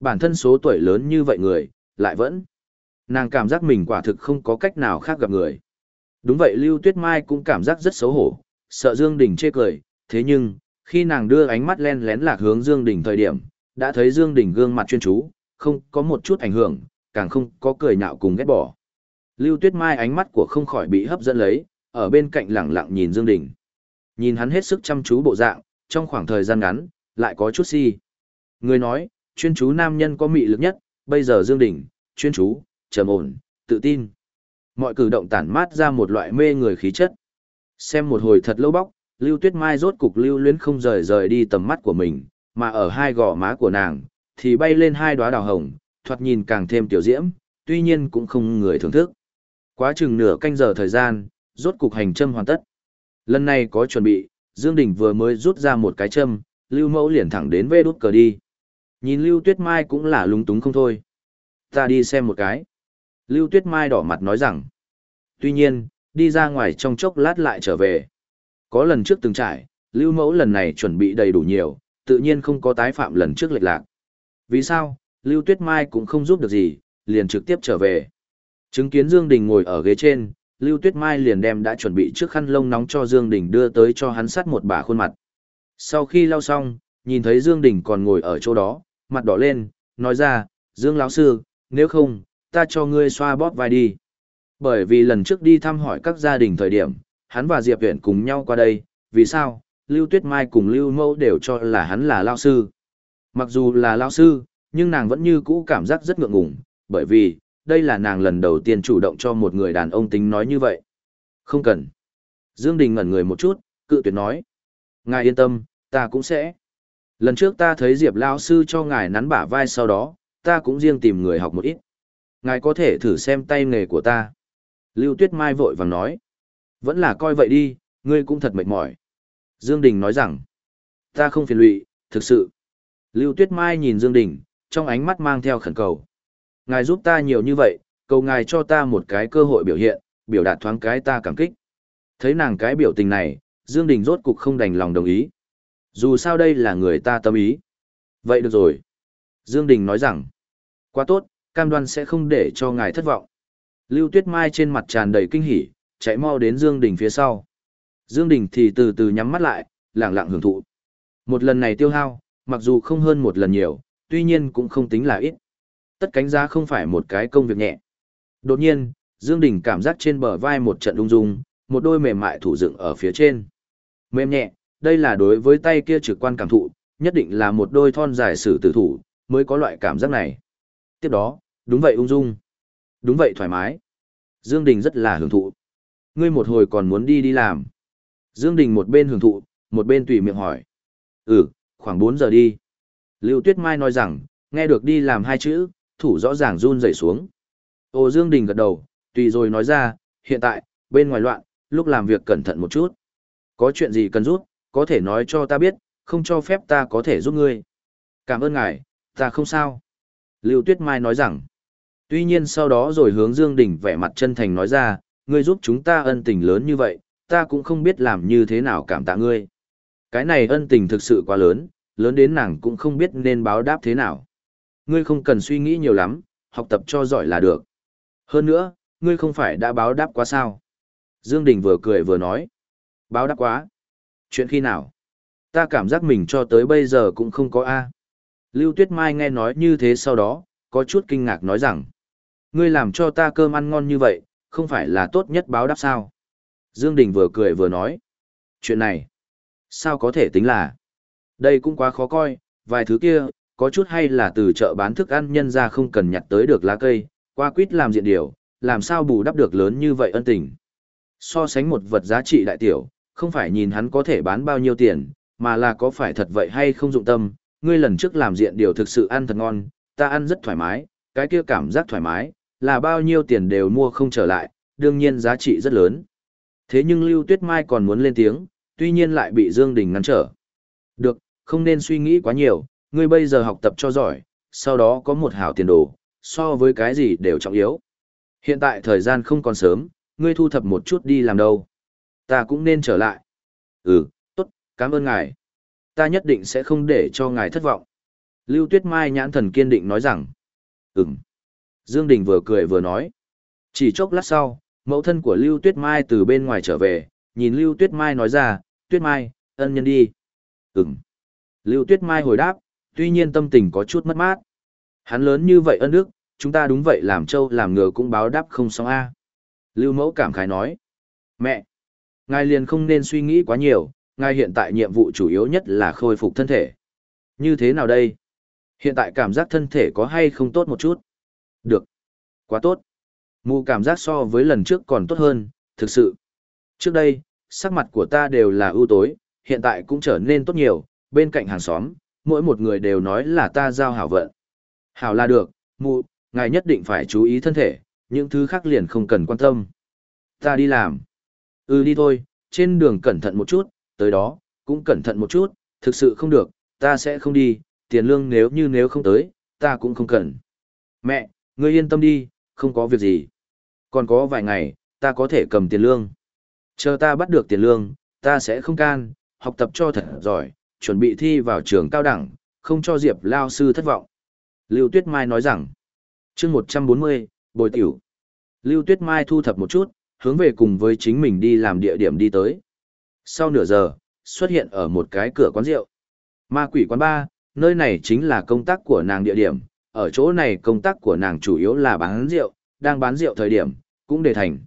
Bản thân số tuổi lớn như vậy người, lại vẫn. Nàng cảm giác mình quả thực không có cách nào khác gặp người. Đúng vậy Lưu Tuyết Mai cũng cảm giác rất xấu hổ, sợ Dương Đình chê cười, thế nhưng, khi nàng đưa ánh mắt len lén lạc hướng Dương Đình thời điểm, đã thấy Dương Đình gương mặt chuyên chú, không có một chút ảnh hưởng, càng không có cười nhạo cùng ghét bỏ. Lưu Tuyết Mai ánh mắt của không khỏi bị hấp dẫn lấy, ở bên cạnh lặng lặng nhìn Dương Đình. Nhìn hắn hết sức chăm chú bộ dạng, trong khoảng thời gian ngắn, lại có chút si. Người nói, chuyên chú nam nhân có mị lực nhất, bây giờ Dương Đình, chuyên chú, trầm ổn, tự tin. Mọi cử động tản mát ra một loại mê người khí chất. Xem một hồi thật lâu bóc, Lưu Tuyết Mai rốt cục lưu luyến không rời rời đi tầm mắt của mình, mà ở hai gò má của nàng, thì bay lên hai đóa đào hồng, thoạt nhìn càng thêm tiểu diễm, tuy nhiên cũng không người thưởng thức. Quá chừng nửa canh giờ thời gian, rốt cục hành châm hoàn tất. Lần này có chuẩn bị, Dương Đình vừa mới rút ra một cái châm, Lưu Mẫu liền thẳng đến vê đút cờ đi. Nhìn Lưu Tuyết Mai cũng là lúng túng không thôi. Ta đi xem một cái. Lưu Tuyết Mai đỏ mặt nói rằng. Tuy nhiên, đi ra ngoài trong chốc lát lại trở về. Có lần trước từng trải, Lưu Mẫu lần này chuẩn bị đầy đủ nhiều, tự nhiên không có tái phạm lần trước lệch lạc. Vì sao, Lưu Tuyết Mai cũng không giúp được gì, liền trực tiếp trở về. Chứng kiến Dương Đình ngồi ở ghế trên, Lưu Tuyết Mai liền đem đã chuẩn bị trước khăn lông nóng cho Dương Đình đưa tới cho hắn sát một bà khuôn mặt. Sau khi lau xong, nhìn thấy Dương Đình còn ngồi ở chỗ đó, mặt đỏ lên, nói ra, Dương lão sư, nếu không, ta cho ngươi xoa bóp vai đi. Bởi vì lần trước đi thăm hỏi các gia đình thời điểm, hắn và Diệp Viễn cùng nhau qua đây, vì sao, Lưu Tuyết Mai cùng Lưu Mẫu đều cho là hắn là lão sư. Mặc dù là lão sư, nhưng nàng vẫn như cũ cảm giác rất ngượng ngùng, bởi vì, đây là nàng lần đầu tiên chủ động cho một người đàn ông tính nói như vậy. Không cần. Dương Đình ngẩn người một chút, cự tuyệt nói. Ngài yên tâm, ta cũng sẽ. Lần trước ta thấy Diệp Lao Sư cho ngài nắn bả vai sau đó, ta cũng riêng tìm người học một ít. Ngài có thể thử xem tay nghề của ta. Lưu Tuyết Mai vội vàng nói. Vẫn là coi vậy đi, ngươi cũng thật mệt mỏi. Dương Đình nói rằng. Ta không phiền lụy, thực sự. Lưu Tuyết Mai nhìn Dương Đình, trong ánh mắt mang theo khẩn cầu. Ngài giúp ta nhiều như vậy, cầu ngài cho ta một cái cơ hội biểu hiện, biểu đạt thoáng cái ta cảm kích. Thấy nàng cái biểu tình này, Dương Đình rốt cục không đành lòng đồng ý. Dù sao đây là người ta tâm ý. Vậy được rồi. Dương Đình nói rằng, quá tốt, cam đoan sẽ không để cho ngài thất vọng. Lưu Tuyết Mai trên mặt tràn đầy kinh hỉ, chạy mau đến Dương Đình phía sau. Dương Đình thì từ từ nhắm mắt lại, lặng lặng hưởng thụ. Một lần này tiêu hao, mặc dù không hơn một lần nhiều, tuy nhiên cũng không tính là ít. Tất cánh giá không phải một cái công việc nhẹ. Đột nhiên, Dương Đình cảm giác trên bờ vai một trận rung rung, một đôi mềm mại thủ dựng ở phía trên. Mềm nhẹ, đây là đối với tay kia trực quan cảm thụ, nhất định là một đôi thon dài sử tử thủ, mới có loại cảm giác này. Tiếp đó, đúng vậy ung dung. Đúng vậy thoải mái. Dương Đình rất là hưởng thụ. Ngươi một hồi còn muốn đi đi làm. Dương Đình một bên hưởng thụ, một bên tùy miệng hỏi. Ừ, khoảng 4 giờ đi. Lưu Tuyết Mai nói rằng, nghe được đi làm hai chữ, thủ rõ ràng run rẩy xuống. Ô Dương Đình gật đầu, tùy rồi nói ra, hiện tại, bên ngoài loạn, lúc làm việc cẩn thận một chút. Có chuyện gì cần rút, có thể nói cho ta biết, không cho phép ta có thể giúp ngươi. Cảm ơn ngài, ta không sao. Lưu Tuyết Mai nói rằng, tuy nhiên sau đó rồi hướng Dương Đình vẻ mặt chân thành nói ra, ngươi giúp chúng ta ân tình lớn như vậy, ta cũng không biết làm như thế nào cảm tạ ngươi. Cái này ân tình thực sự quá lớn, lớn đến nàng cũng không biết nên báo đáp thế nào. Ngươi không cần suy nghĩ nhiều lắm, học tập cho giỏi là được. Hơn nữa, ngươi không phải đã báo đáp quá sao? Dương Đình vừa cười vừa nói. Báo đáp quá? Chuyện khi nào? Ta cảm giác mình cho tới bây giờ cũng không có A. Lưu Tuyết Mai nghe nói như thế sau đó, có chút kinh ngạc nói rằng. Ngươi làm cho ta cơm ăn ngon như vậy, không phải là tốt nhất báo đáp sao? Dương Đình vừa cười vừa nói. Chuyện này, sao có thể tính là? Đây cũng quá khó coi, vài thứ kia, có chút hay là từ chợ bán thức ăn nhân ra không cần nhặt tới được lá cây, qua quýt làm diện điều, làm sao bù đắp được lớn như vậy ân tình. So sánh một vật giá trị đại tiểu, không phải nhìn hắn có thể bán bao nhiêu tiền, mà là có phải thật vậy hay không dụng tâm, ngươi lần trước làm diện điều thực sự ăn thật ngon, ta ăn rất thoải mái, cái kia cảm giác thoải mái, là bao nhiêu tiền đều mua không trở lại, đương nhiên giá trị rất lớn. Thế nhưng Lưu Tuyết Mai còn muốn lên tiếng, tuy nhiên lại bị Dương Đình ngăn trở. Được, không nên suy nghĩ quá nhiều, ngươi bây giờ học tập cho giỏi, sau đó có một hảo tiền đồ, so với cái gì đều trọng yếu. Hiện tại thời gian không còn sớm, ngươi thu thập một chút đi làm đâu. Ta cũng nên trở lại. Ừ, tốt, cảm ơn ngài. Ta nhất định sẽ không để cho ngài thất vọng. Lưu Tuyết Mai nhãn thần kiên định nói rằng. Ừm. Dương Đình vừa cười vừa nói. Chỉ chốc lát sau, mẫu thân của Lưu Tuyết Mai từ bên ngoài trở về, nhìn Lưu Tuyết Mai nói ra, Tuyết Mai, ân nhân đi. Ừm. Lưu Tuyết Mai hồi đáp, tuy nhiên tâm tình có chút mất mát. Hắn lớn như vậy ân đức, chúng ta đúng vậy làm trâu làm ngựa cũng báo đáp không xong a. Lưu mẫu cảm khái nói. Mẹ! Ngài liền không nên suy nghĩ quá nhiều, ngài hiện tại nhiệm vụ chủ yếu nhất là khôi phục thân thể. Như thế nào đây? Hiện tại cảm giác thân thể có hay không tốt một chút? Được. Quá tốt. Mù cảm giác so với lần trước còn tốt hơn, thực sự. Trước đây, sắc mặt của ta đều là ưu tối, hiện tại cũng trở nên tốt nhiều, bên cạnh hàng xóm, mỗi một người đều nói là ta giao hảo vận. Hảo là được, mù, ngài nhất định phải chú ý thân thể, những thứ khác liền không cần quan tâm. Ta đi làm. Ừ đi thôi, trên đường cẩn thận một chút, tới đó, cũng cẩn thận một chút, thực sự không được, ta sẽ không đi, tiền lương nếu như nếu không tới, ta cũng không cần. Mẹ, ngươi yên tâm đi, không có việc gì. Còn có vài ngày, ta có thể cầm tiền lương. Chờ ta bắt được tiền lương, ta sẽ không can, học tập cho thật giỏi, chuẩn bị thi vào trường cao đẳng, không cho Diệp Lao sư thất vọng. Lưu Tuyết Mai nói rằng, chương 140, bồi tiểu. Lưu Tuyết Mai thu thập một chút, hướng về cùng với chính mình đi làm địa điểm đi tới. Sau nửa giờ, xuất hiện ở một cái cửa quán rượu. Ma quỷ quán ba, nơi này chính là công tác của nàng địa điểm, ở chỗ này công tác của nàng chủ yếu là bán rượu, đang bán rượu thời điểm, cũng để thành.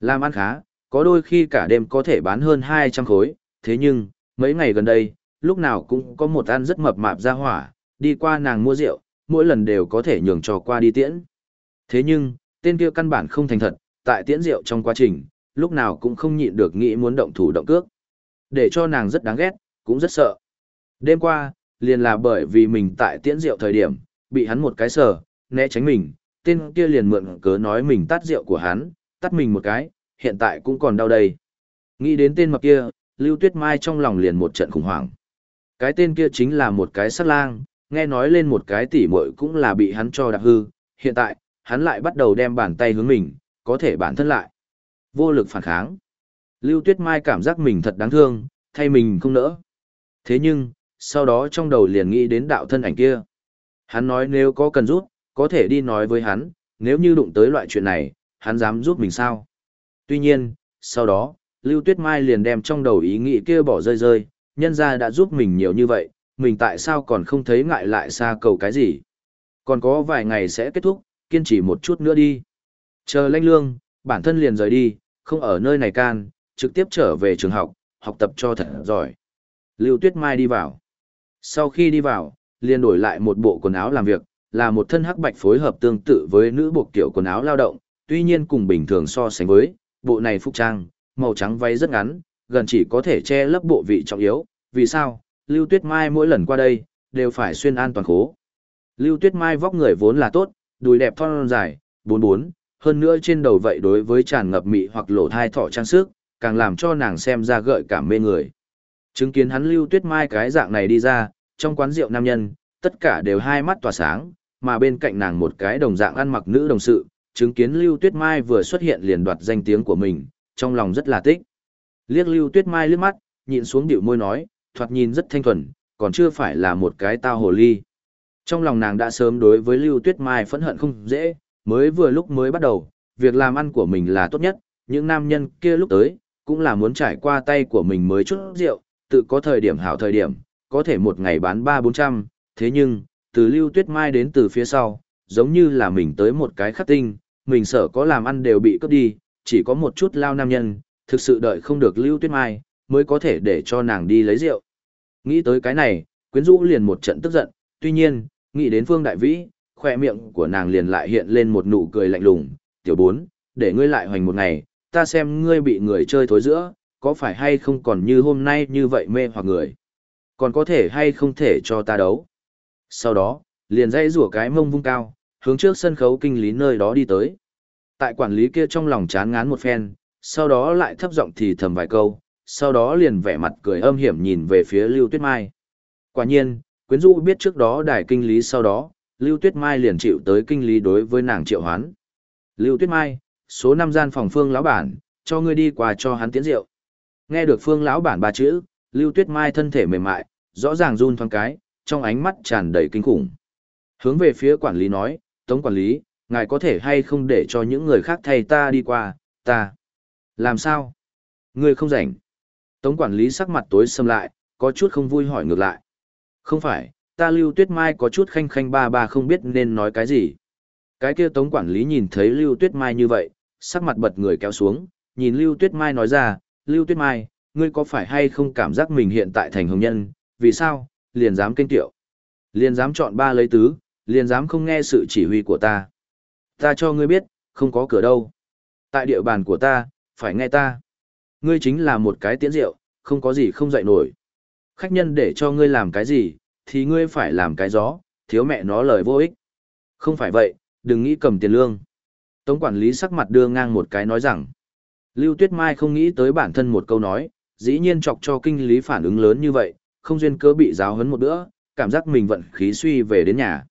Làm ăn khá, có đôi khi cả đêm có thể bán hơn 200 khối, thế nhưng, mấy ngày gần đây, lúc nào cũng có một ăn rất mập mạp ra hỏa, đi qua nàng mua rượu, mỗi lần đều có thể nhường cho qua đi tiễn. Thế nhưng, tên kia căn bản không thành thật, tại tiễn rượu trong quá trình, lúc nào cũng không nhịn được nghĩ muốn động thủ động cước. Để cho nàng rất đáng ghét, cũng rất sợ. Đêm qua, liền là bởi vì mình tại tiễn rượu thời điểm, bị hắn một cái sờ, né tránh mình, tên kia liền mượn cớ nói mình tát rượu của hắn, tát mình một cái, hiện tại cũng còn đau đây. Nghĩ đến tên mập kia, Lưu Tuyết Mai trong lòng liền một trận khủng hoảng. Cái tên kia chính là một cái sát lang, nghe nói lên một cái tỉ muội cũng là bị hắn cho đạp hư, hiện tại, hắn lại bắt đầu đem bàn tay hướng mình, có thể bản thân lại. Vô lực phản kháng. Lưu Tuyết Mai cảm giác mình thật đáng thương, thay mình không nỡ. Thế nhưng, sau đó trong đầu liền nghĩ đến đạo thân ảnh kia. Hắn nói nếu có cần rút, có thể đi nói với hắn, nếu như đụng tới loại chuyện này, hắn dám giúp mình sao. Tuy nhiên, sau đó, Lưu Tuyết Mai liền đem trong đầu ý nghĩ kia bỏ rơi rơi, nhân ra đã giúp mình nhiều như vậy, mình tại sao còn không thấy ngại lại xa cầu cái gì. Còn có vài ngày sẽ kết thúc, kiên trì một chút nữa đi. Chờ lanh lương, bản thân liền rời đi, không ở nơi này can, trực tiếp trở về trường học, học tập cho thật giỏi. Lưu Tuyết Mai đi vào. Sau khi đi vào, liền đổi lại một bộ quần áo làm việc, là một thân hắc bạch phối hợp tương tự với nữ bộ kiểu quần áo lao động, tuy nhiên cùng bình thường so sánh với, bộ này phục trang, màu trắng váy rất ngắn, gần chỉ có thể che lấp bộ vị trọng yếu, vì sao, Lưu Tuyết Mai mỗi lần qua đây, đều phải xuyên an toàn khố. Lưu Tuyết Mai vóc người vốn là tốt, đùi đẹp thon dài, bốn bốn, hơn nữa trên đầu vậy đối với tràn ngập mị hoặc lộ thai thỏ trang sức, càng làm cho nàng xem ra gợi cảm mê người. Chứng kiến hắn Lưu Tuyết Mai cái dạng này đi ra, trong quán rượu nam nhân, tất cả đều hai mắt tỏa sáng, mà bên cạnh nàng một cái đồng dạng ăn mặc nữ đồng sự, chứng kiến Lưu Tuyết Mai vừa xuất hiện liền đoạt danh tiếng của mình, trong lòng rất là tích. Liếc Lưu Tuyết Mai liếc mắt, nhịn xuống điệu môi nói, thoạt nhìn rất thanh thuần, còn chưa phải là một cái tao hồ ly. Trong lòng nàng đã sớm đối với Lưu Tuyết Mai phẫn hận không dễ, mới vừa lúc mới bắt đầu, việc làm ăn của mình là tốt nhất, những nam nhân kia lúc tới, cũng là muốn trải qua tay của mình mới chút rượu, tự có thời điểm hảo thời điểm, có thể một ngày bán ba bốn trăm, thế nhưng, từ Lưu Tuyết Mai đến từ phía sau, giống như là mình tới một cái khắc tinh, mình sợ có làm ăn đều bị cướp đi, chỉ có một chút lao nam nhân, thực sự đợi không được Lưu Tuyết Mai, mới có thể để cho nàng đi lấy rượu. Nghĩ tới cái này, quyến rũ liền một trận tức giận, tuy nhiên, nghĩ đến Phương Đại Vĩ, khoe miệng của nàng liền lại hiện lên một nụ cười lạnh lùng, tiểu bốn, để ngươi lại hoành một ngày, ta xem ngươi bị người chơi thối giữa, có phải hay không còn như hôm nay như vậy mê hoặc người. Còn có thể hay không thể cho ta đấu. Sau đó, liền dây rủa cái mông vung cao, hướng trước sân khấu kinh lý nơi đó đi tới. Tại quản lý kia trong lòng chán ngán một phen, sau đó lại thấp giọng thì thầm vài câu, sau đó liền vẻ mặt cười âm hiểm nhìn về phía Lưu Tuyết Mai. Quả nhiên, quyến rũ biết trước đó đài kinh lý sau đó, Lưu Tuyết Mai liền chịu tới kinh lý đối với nàng triệu hoán. Lưu Tuyết Mai, số năm gian phòng phương lão bản, cho ngươi đi qua cho hắn tiến rượu. Nghe được phương lão bản ba chữ, Lưu Tuyết Mai thân thể mềm mại, rõ ràng run thoáng cái, trong ánh mắt tràn đầy kinh khủng. Hướng về phía quản lý nói, Tống quản lý, ngài có thể hay không để cho những người khác thay ta đi qua, ta. Làm sao? Ngươi không rảnh. Tống quản lý sắc mặt tối sầm lại, có chút không vui hỏi ngược lại. Không phải, ta Lưu Tuyết Mai có chút khanh khanh ba ba không biết nên nói cái gì. Cái kia Tống quản lý nhìn thấy Lưu Tuyết Mai như vậy, sắc mặt bật người kéo xuống, nhìn Lưu Tuyết Mai nói ra, Lưu Tuyết Mai, ngươi có phải hay không cảm giác mình hiện tại thành hồng nhân, vì sao, liền dám kinh tiệu. Liền dám chọn ba lấy tứ, liền dám không nghe sự chỉ huy của ta. Ta cho ngươi biết, không có cửa đâu. Tại địa bàn của ta, phải nghe ta. Ngươi chính là một cái tiễn rượu, không có gì không dạy nổi. Khách nhân để cho ngươi làm cái gì, thì ngươi phải làm cái gió, thiếu mẹ nó lời vô ích. Không phải vậy, đừng nghĩ cầm tiền lương. Tống quản lý sắc mặt đưa ngang một cái nói rằng, Lưu Tuyết Mai không nghĩ tới bản thân một câu nói, dĩ nhiên chọc cho kinh lý phản ứng lớn như vậy, không duyên cớ bị giáo huấn một bữa, cảm giác mình vận khí suy về đến nhà.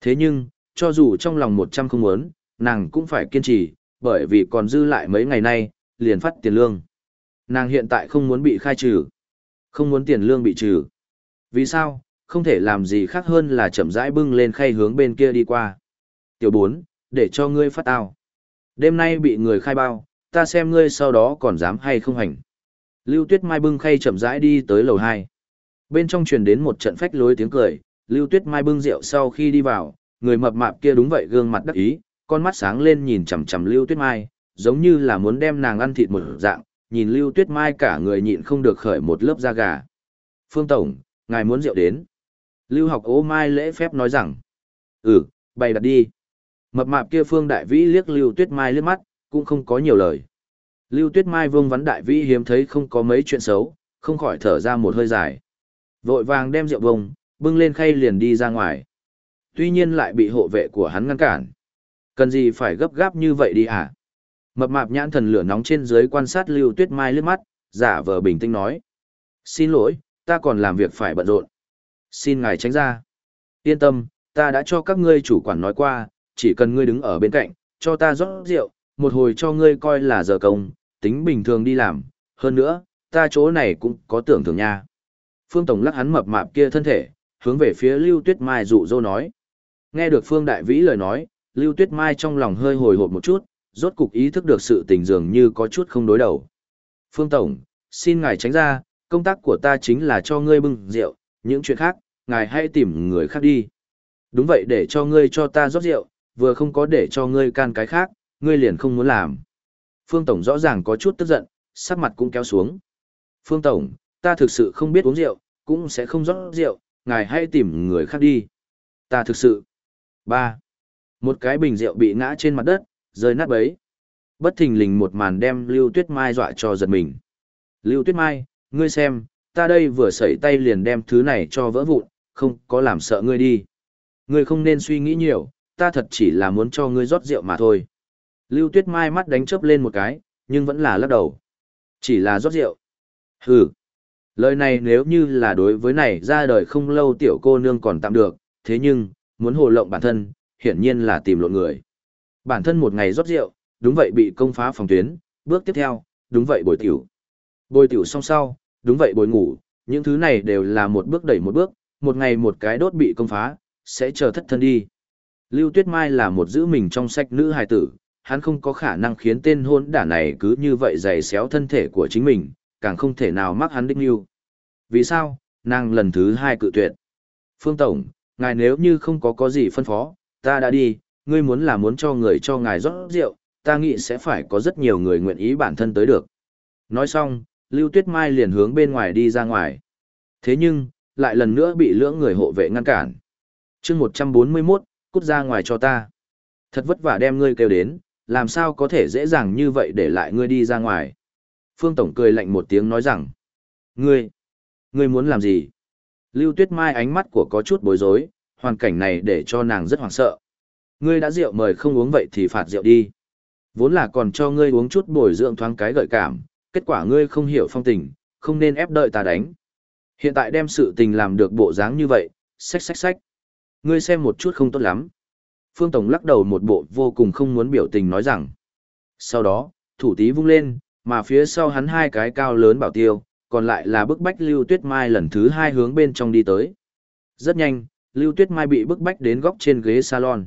Thế nhưng, cho dù trong lòng một trăm không muốn, nàng cũng phải kiên trì, bởi vì còn dư lại mấy ngày nay, liền phát tiền lương. Nàng hiện tại không muốn bị khai trừ, không muốn tiền lương bị trừ. Vì sao? Không thể làm gì khác hơn là chậm rãi bưng lên khay hướng bên kia đi qua. Tiểu 4, để cho ngươi phát tao. Đêm nay bị người khai bao, ta xem ngươi sau đó còn dám hay không hành. Lưu Tuyết Mai bưng khay chậm rãi đi tới lầu 2. Bên trong truyền đến một trận phách lối tiếng cười, Lưu Tuyết Mai bưng rượu sau khi đi vào, người mập mạp kia đúng vậy gương mặt đắc ý, con mắt sáng lên nhìn chằm chằm Lưu Tuyết Mai, giống như là muốn đem nàng ăn thịt một dạng, nhìn Lưu Tuyết Mai cả người nhịn không được khởi một lớp da gà. Phương Tổng, ngài muốn rượu đến. Lưu học ố mai lễ phép nói rằng, ừ, bày đặt đi. Mập mạp kia Phương Đại Vĩ liếc Lưu Tuyết Mai liếc mắt, cũng không có nhiều lời. Lưu Tuyết Mai vương vắn Đại Vĩ hiếm thấy không có mấy chuyện xấu, không khỏi thở ra một hơi dài. Vội vàng đem rượu bông, bưng lên khay liền đi ra ngoài. Tuy nhiên lại bị hộ vệ của hắn ngăn cản. Cần gì phải gấp gáp như vậy đi hả? Mập mạp nhãn thần lửa nóng trên dưới quan sát Lưu Tuyết Mai liếc mắt, giả vờ bình tĩnh nói. Xin lỗi, ta còn làm việc phải bận rộn. Xin ngài tránh ra. Yên tâm, ta đã cho các ngươi chủ quản nói qua, chỉ cần ngươi đứng ở bên cạnh, cho ta rót rượu, một hồi cho ngươi coi là giờ công, tính bình thường đi làm. Hơn nữa, ta chỗ này cũng có tưởng thưởng nha. Phương Tổng lắc hắn mập mạp kia thân thể, hướng về phía Lưu Tuyết Mai dụ dỗ nói. Nghe được Phương Đại Vĩ lời nói, Lưu Tuyết Mai trong lòng hơi hồi hộp một chút, rốt cục ý thức được sự tình dường như có chút không đối đầu. Phương Tổng, xin ngài tránh ra, công tác của ta chính là cho ngươi bưng rượu, những chuyện khác, ngài hãy tìm người khác đi. Đúng vậy để cho ngươi cho ta rót rượu, vừa không có để cho ngươi can cái khác, ngươi liền không muốn làm. Phương Tổng rõ ràng có chút tức giận, sắc mặt cũng kéo xuống. Phương Tổng, ta thực sự không biết uống rượu, cũng sẽ không rót rượu, ngài hãy tìm người khác đi. Ta thực sự. ba Một cái bình rượu bị ngã trên mặt đất, rơi nát bấy. Bất thình lình một màn đem Lưu Tuyết Mai dọa cho giật mình. Lưu Tuyết Mai, ngươi xem, ta đây vừa sẩy tay liền đem thứ này cho vỡ vụn, không có làm sợ ngươi đi. Ngươi không nên suy nghĩ nhiều, ta thật chỉ là muốn cho ngươi rót rượu mà thôi. Lưu Tuyết Mai mắt đánh chớp lên một cái, nhưng vẫn là lắc đầu. Chỉ là rót rượu. Hừ. Lời này nếu như là đối với này ra đời không lâu tiểu cô nương còn tạm được, thế nhưng, muốn hồ lộng bản thân, hiển nhiên là tìm lộn người. Bản thân một ngày rót rượu, đúng vậy bị công phá phòng tuyến, bước tiếp theo, đúng vậy bồi tiểu. Bồi tiểu xong sau, đúng vậy bồi ngủ, những thứ này đều là một bước đẩy một bước, một ngày một cái đốt bị công phá, sẽ chờ thất thân đi. Lưu Tuyết Mai là một giữ mình trong sách nữ hài tử, hắn không có khả năng khiến tên hôn đả này cứ như vậy giày xéo thân thể của chính mình, càng không thể nào mắc hắn đích lưu. Vì sao, nàng lần thứ hai cự tuyệt. Phương Tổng, ngài nếu như không có có gì phân phó, ta đã đi, ngươi muốn là muốn cho người cho ngài rót rượu, ta nghĩ sẽ phải có rất nhiều người nguyện ý bản thân tới được. Nói xong, Lưu Tuyết Mai liền hướng bên ngoài đi ra ngoài. Thế nhưng, lại lần nữa bị lưỡng người hộ vệ ngăn cản. chương 141, cút ra ngoài cho ta. Thật vất vả đem ngươi kêu đến, làm sao có thể dễ dàng như vậy để lại ngươi đi ra ngoài. Phương Tổng cười lạnh một tiếng nói rằng, ngươi, ngươi muốn làm gì? Lưu Tuyết Mai ánh mắt của có chút bối rối, hoàn cảnh này để cho nàng rất hoảng sợ. Ngươi đã rượu mời không uống vậy thì phạt rượu đi. Vốn là còn cho ngươi uống chút bồi dưỡng thoáng cái gợi cảm, kết quả ngươi không hiểu phong tình, không nên ép đợi ta đánh. Hiện tại đem sự tình làm được bộ dáng như vậy, xách xách xách. Ngươi xem một chút không tốt lắm. Phương Tổng lắc đầu một bộ vô cùng không muốn biểu tình nói rằng. Sau đó, thủ tí vung lên, mà phía sau hắn hai cái cao lớn bảo tiêu, còn lại là bức bách Lưu Tuyết Mai lần thứ hai hướng bên trong đi tới. Rất nhanh, Lưu Tuyết Mai bị bức bách đến góc trên ghế salon.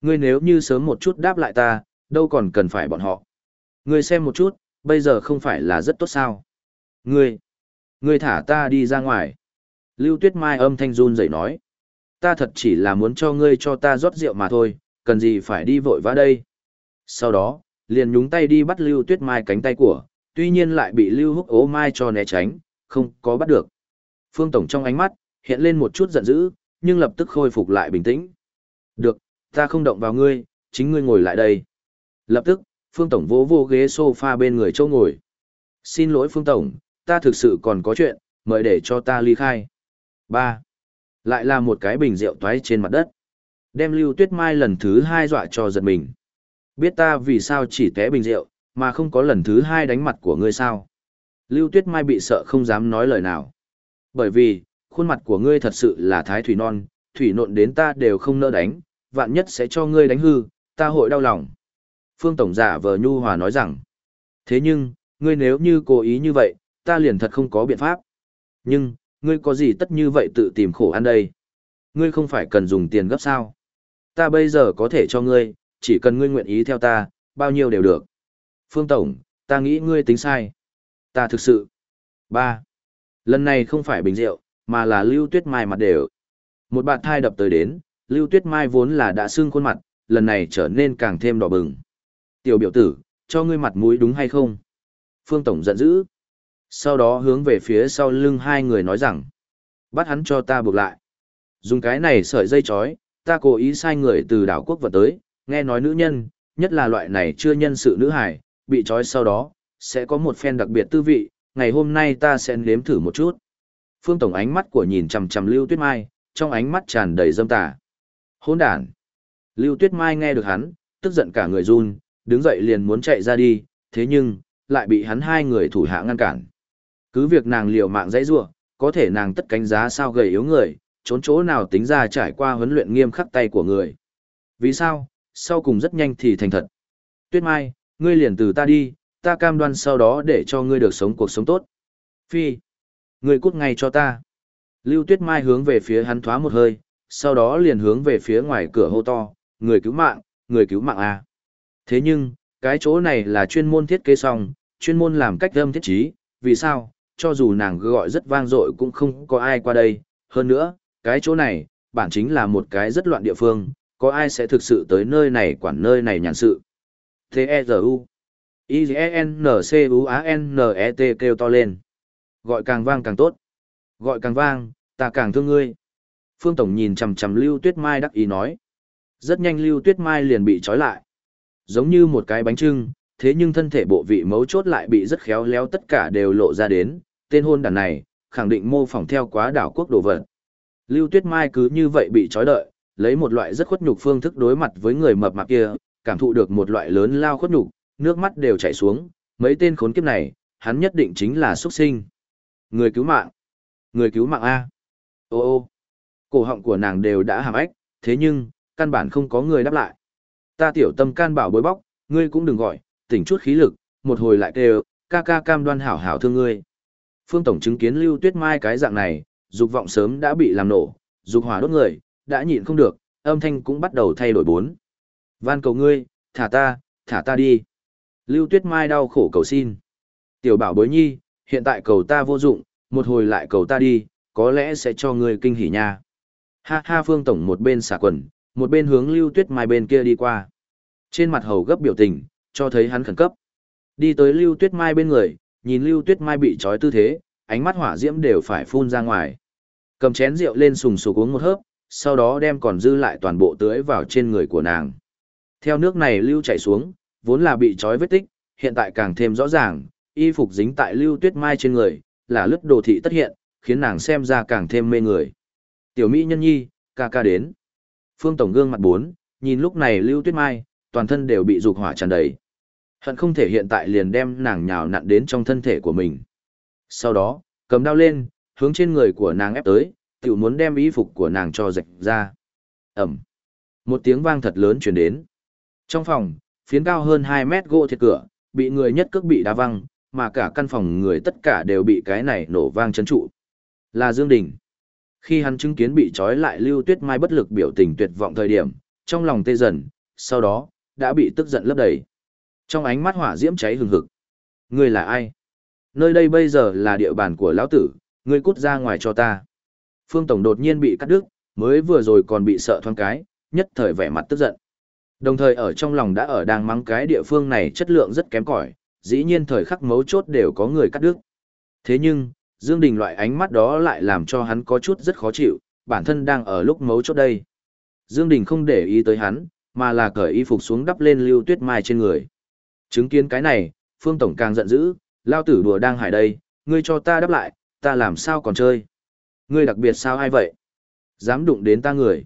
Ngươi nếu như sớm một chút đáp lại ta, đâu còn cần phải bọn họ. Ngươi xem một chút, bây giờ không phải là rất tốt sao. Ngươi, ngươi thả ta đi ra ngoài. Lưu Tuyết Mai âm thanh run rẩy nói. Ta thật chỉ là muốn cho ngươi cho ta rót rượu mà thôi, cần gì phải đi vội vã đây. Sau đó, liền nhúng tay đi bắt Lưu Tuyết Mai cánh tay của, tuy nhiên lại bị Lưu Húc ố mai cho né tránh, không có bắt được. Phương Tổng trong ánh mắt, hiện lên một chút giận dữ, nhưng lập tức khôi phục lại bình tĩnh. Được, ta không động vào ngươi, chính ngươi ngồi lại đây. Lập tức, Phương Tổng vỗ vô ghế sofa bên người châu ngồi. Xin lỗi Phương Tổng, ta thực sự còn có chuyện, mời để cho ta ly khai. 3. Lại là một cái bình rượu toái trên mặt đất. Đem Lưu Tuyết Mai lần thứ hai dọa cho giật mình. Biết ta vì sao chỉ té bình rượu, mà không có lần thứ hai đánh mặt của ngươi sao. Lưu Tuyết Mai bị sợ không dám nói lời nào. Bởi vì, khuôn mặt của ngươi thật sự là thái thủy non, thủy nộn đến ta đều không nỡ đánh, vạn nhất sẽ cho ngươi đánh hư, ta hội đau lòng. Phương Tổng giả vờ nhu hòa nói rằng, thế nhưng, ngươi nếu như cố ý như vậy, ta liền thật không có biện pháp. Nhưng, ngươi có gì tất như vậy tự tìm khổ ăn đây? Ngươi không phải cần dùng tiền gấp sao? Ta bây giờ có thể cho ngươi, chỉ cần ngươi nguyện ý theo ta, bao nhiêu đều được. Phương Tổng, ta nghĩ ngươi tính sai. Ta thực sự. ba Lần này không phải bình rượu, mà là Lưu Tuyết Mai mặt đều. Một bạn thai đập tới đến, Lưu Tuyết Mai vốn là đã sưng khuôn mặt, lần này trở nên càng thêm đỏ bừng. Tiểu biểu tử, cho ngươi mặt mũi đúng hay không? Phương Tổng giận dữ. Sau đó hướng về phía sau lưng hai người nói rằng, bắt hắn cho ta buộc lại. Dùng cái này sợi dây chói, ta cố ý sai người từ đảo quốc vật tới, nghe nói nữ nhân, nhất là loại này chưa nhân sự nữ hải, bị trói sau đó, sẽ có một phen đặc biệt tư vị, ngày hôm nay ta sẽ nếm thử một chút. Phương Tổng ánh mắt của nhìn chằm chằm Lưu Tuyết Mai, trong ánh mắt tràn đầy dâm tà. Hỗn đản. Lưu Tuyết Mai nghe được hắn, tức giận cả người run, đứng dậy liền muốn chạy ra đi, thế nhưng, lại bị hắn hai người thủ hạ ngăn cản. Cứ việc nàng liều mạng dãy rủa, có thể nàng tất cánh giá sao gầy yếu người, trốn chỗ nào tính ra trải qua huấn luyện nghiêm khắc tay của người. Vì sao? Sau cùng rất nhanh thì thành thật. Tuyết Mai, ngươi liền từ ta đi, ta cam đoan sau đó để cho ngươi được sống cuộc sống tốt. Phi, ngươi cút ngay cho ta. Lưu Tuyết Mai hướng về phía hắn thoá một hơi, sau đó liền hướng về phía ngoài cửa hô to, người cứu mạng, người cứu mạng à. Thế nhưng, cái chỗ này là chuyên môn thiết kế xong, chuyên môn làm cách âm thiết trí, vì sao, cho dù nàng gọi rất vang dội cũng không có ai qua đây, hơn nữa, cái chỗ này, bản chính là một cái rất loạn địa phương, có ai sẽ thực sự tới nơi này quản nơi này nhàn sự. T-E-Z-U I-E-N-C-U-A-N-E-T kêu to lên. Gọi càng vang càng tốt. Gọi càng vang, ta càng thương ngươi. Phương Tổng nhìn chằm chằm Lưu Tuyết Mai đắc ý nói. Rất nhanh Lưu Tuyết Mai liền bị trói lại. Giống như một cái bánh trưng, thế nhưng thân thể bộ vị mấu chốt lại bị rất khéo léo tất cả đều lộ ra đến. Tên hôn đàn này, khẳng định mô phỏng theo quá đảo quốc đồ vật. Lưu Tuyết Mai cứ như vậy bị trói đợi, lấy một loại rất khuất nhục phương thức đối mặt với người mập mạp kia, cảm thụ được một loại lớn lao khuất nhục, nước mắt đều chảy xuống, mấy tên khốn kiếp này, hắn nhất định chính là xuất sinh. Người cứu mạng. Người cứu mạng A. Ô ô. Cổ họng của nàng đều đã hàm ếch, thế nhưng, căn bản không có người đáp lại. Ta tiểu tâm can bảo bối bóc, ngươi cũng đừng gọi, tỉnh chút khí lực, một hồi lại kêu, ca ca cam đoan hảo hảo thương ngươi. Phương Tổng chứng kiến Lưu Tuyết Mai cái dạng này, dục vọng sớm đã bị làm nổ, dục hỏa đốt người, đã nhịn không được, âm thanh cũng bắt đầu thay đổi bốn. Van cầu ngươi, thả ta, thả ta đi. Lưu Tuyết Mai đau khổ cầu xin. Tiểu bảo bối nhi, hiện tại cầu ta vô dụng, một hồi lại cầu ta đi, có lẽ sẽ cho ngươi kinh hỉ nha. Ha ha Phương Tổng một bên xả quần, một bên hướng Lưu Tuyết Mai bên kia đi qua. Trên mặt hầu gấp biểu tình, cho thấy hắn khẩn cấp. Đi tới Lưu Tuyết Mai bên người, nhìn Lưu Tuyết Mai bị trói tư thế, ánh mắt hỏa diễm đều phải phun ra ngoài. Cầm chén rượu lên sùng sục uống một hớp, sau đó đem còn dư lại toàn bộ tưới vào trên người của nàng. Theo nước này lưu chảy xuống, vốn là bị trói vết tích, hiện tại càng thêm rõ ràng, y phục dính tại lưu tuyết mai trên người, là lướt đồ thị tất hiện, khiến nàng xem ra càng thêm mê người. Tiểu Mỹ nhân nhi, ca ca đến. Phương Tổng gương mặt bốn, nhìn lúc này lưu tuyết mai, toàn thân đều bị dục hỏa tràn đầy, Hận không thể hiện tại liền đem nàng nhào nặn đến trong thân thể của mình. Sau đó, cầm đao lên, hướng trên người của nàng ép tới, tiểu muốn đem y phục của nàng cho rạch ra. Ẩm. Một tiếng vang thật lớn chuyển đến. Trong phòng, phiến cao hơn 2 mét gỗ thiệt cửa, bị người nhất cước bị đá văng, mà cả căn phòng người tất cả đều bị cái này nổ vang chấn trụ. Là Dương Đình. Khi hắn chứng kiến bị trói lại Lưu Tuyết Mai bất lực biểu tình tuyệt vọng thời điểm, trong lòng tê dần, sau đó, đã bị tức giận lấp đầy. Trong ánh mắt hỏa diễm cháy hừng hực. Ngươi là ai? Nơi đây bây giờ là địa bàn của lão tử, ngươi cút ra ngoài cho ta. Phương Tổng đột nhiên bị cắt đứt, mới vừa rồi còn bị sợ thoáng cái, nhất thời vẻ mặt tức giận. Đồng thời ở trong lòng đã ở đang mắng cái địa phương này chất lượng rất kém cỏi, dĩ nhiên thời khắc mấu chốt đều có người cắt đứt. Thế nhưng, Dương Đình loại ánh mắt đó lại làm cho hắn có chút rất khó chịu, bản thân đang ở lúc mấu chốt đây. Dương Đình không để ý tới hắn, mà là cởi y phục xuống đắp lên lưu tuyết mai trên người. Chứng kiến cái này, Phương Tổng càng giận dữ, lao tử đùa đang hải đây, ngươi cho ta đáp lại, ta làm sao còn chơi. Ngươi đặc biệt sao ai vậy? Dám đụng đến ta người.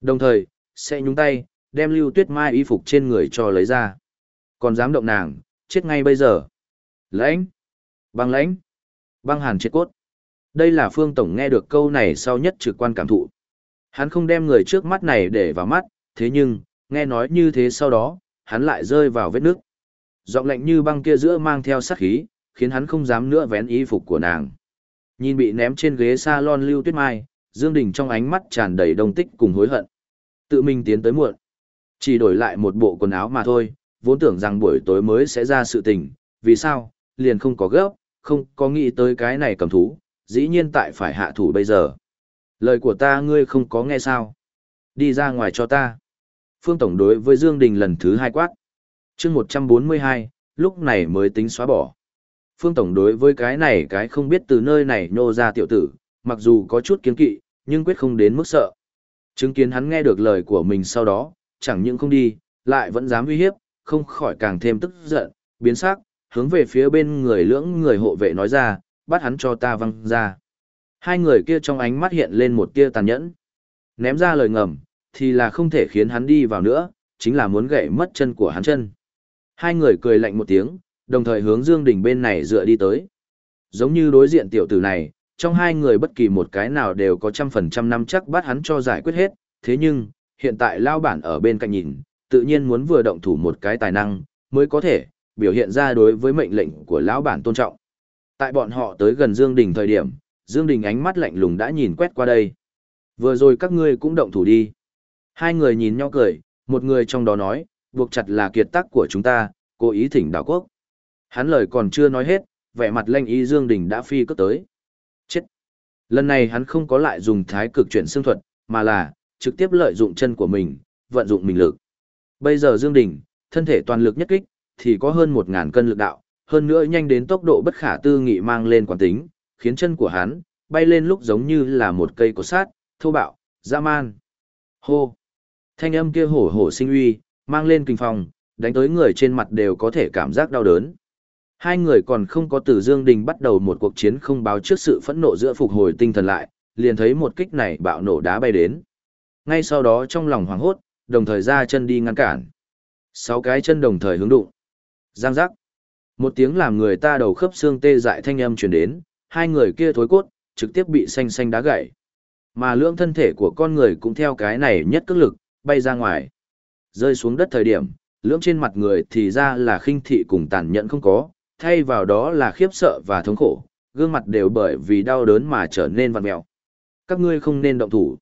Đồng thời, sẽ nhúng tay, đem lưu tuyết mai y phục trên người cho lấy ra. Còn dám động nàng, chết ngay bây giờ. Lãnh! Băng lãnh! Băng hàn chết cốt. Đây là Phương Tổng nghe được câu này sau nhất trực quan cảm thụ. Hắn không đem người trước mắt này để vào mắt, thế nhưng, nghe nói như thế sau đó, hắn lại rơi vào vết nước. Giọng lạnh như băng kia giữa mang theo sát khí, khiến hắn không dám nữa vén y phục của nàng. Nhìn bị ném trên ghế salon Lưu Tuyết Mai, Dương Đình trong ánh mắt tràn đầy đồng tích cùng hối hận. Tự mình tiến tới muộn. Chỉ đổi lại một bộ quần áo mà thôi, vốn tưởng rằng buổi tối mới sẽ ra sự tình, vì sao, liền không có gấp, không có nghĩ tới cái này cầm thú, dĩ nhiên tại phải hạ thủ bây giờ. Lời của ta ngươi không có nghe sao? Đi ra ngoài cho ta. Phương Tổng đối với Dương Đình lần thứ hai quát chương 142, lúc này mới tính xóa bỏ. Phương Tổng đối với cái này cái không biết từ nơi này nô ra tiểu tử, mặc dù có chút kiến kỵ, nhưng quyết không đến mức sợ. Chứng kiến hắn nghe được lời của mình sau đó, chẳng những không đi, lại vẫn dám uy hiếp, không khỏi càng thêm tức giận, biến sắc, hướng về phía bên người lưỡng người hộ vệ nói ra, bắt hắn cho ta văng ra. Hai người kia trong ánh mắt hiện lên một tia tàn nhẫn. Ném ra lời ngầm, thì là không thể khiến hắn đi vào nữa, chính là muốn gãy mất chân của hắn chân. Hai người cười lạnh một tiếng, đồng thời hướng Dương Đình bên này dựa đi tới. Giống như đối diện tiểu tử này, trong hai người bất kỳ một cái nào đều có trăm phần trăm năm chắc bắt hắn cho giải quyết hết, thế nhưng, hiện tại lao bản ở bên cạnh nhìn, tự nhiên muốn vừa động thủ một cái tài năng, mới có thể, biểu hiện ra đối với mệnh lệnh của lão bản tôn trọng. Tại bọn họ tới gần Dương Đình thời điểm, Dương Đình ánh mắt lạnh lùng đã nhìn quét qua đây. Vừa rồi các ngươi cũng động thủ đi. Hai người nhìn nhau cười, một người trong đó nói, buộc chặt là kiệt tác của chúng ta, cố ý thỉnh đảo quốc. Hắn lời còn chưa nói hết, vẻ mặt lanh ý Dương Đình đã phi cất tới. Chết! Lần này hắn không có lại dùng thái cực chuyển xương thuật, mà là, trực tiếp lợi dụng chân của mình, vận dụng mình lực. Bây giờ Dương Đình, thân thể toàn lực nhất kích, thì có hơn 1.000 cân lực đạo, hơn nữa nhanh đến tốc độ bất khả tư nghị mang lên quán tính, khiến chân của hắn, bay lên lúc giống như là một cây cột sát, thô bạo, dã man. Hô! Thanh âm kia hổ hổ sinh uy, mang lên kinh phong, đánh tới người trên mặt đều có thể cảm giác đau đớn. Hai người còn không có từ Dương Đình bắt đầu một cuộc chiến không báo trước sự phẫn nộ giữa phục hồi tinh thần lại, liền thấy một kích này bạo nổ đá bay đến. Ngay sau đó trong lòng hoảng hốt, đồng thời ra chân đi ngăn cản. Sáu cái chân đồng thời hướng đụng. Giang giác. Một tiếng làm người ta đầu khớp xương tê dại thanh âm truyền đến, hai người kia thối cốt, trực tiếp bị xanh xanh đá gãy. Mà lượng thân thể của con người cũng theo cái này nhất cước lực, bay ra ngoài. Rơi xuống đất thời điểm, lưỡng trên mặt người thì ra là khinh thị cùng tàn nhẫn không có, thay vào đó là khiếp sợ và thống khổ, gương mặt đều bởi vì đau đớn mà trở nên vặn mẹo. Các ngươi không nên động thủ.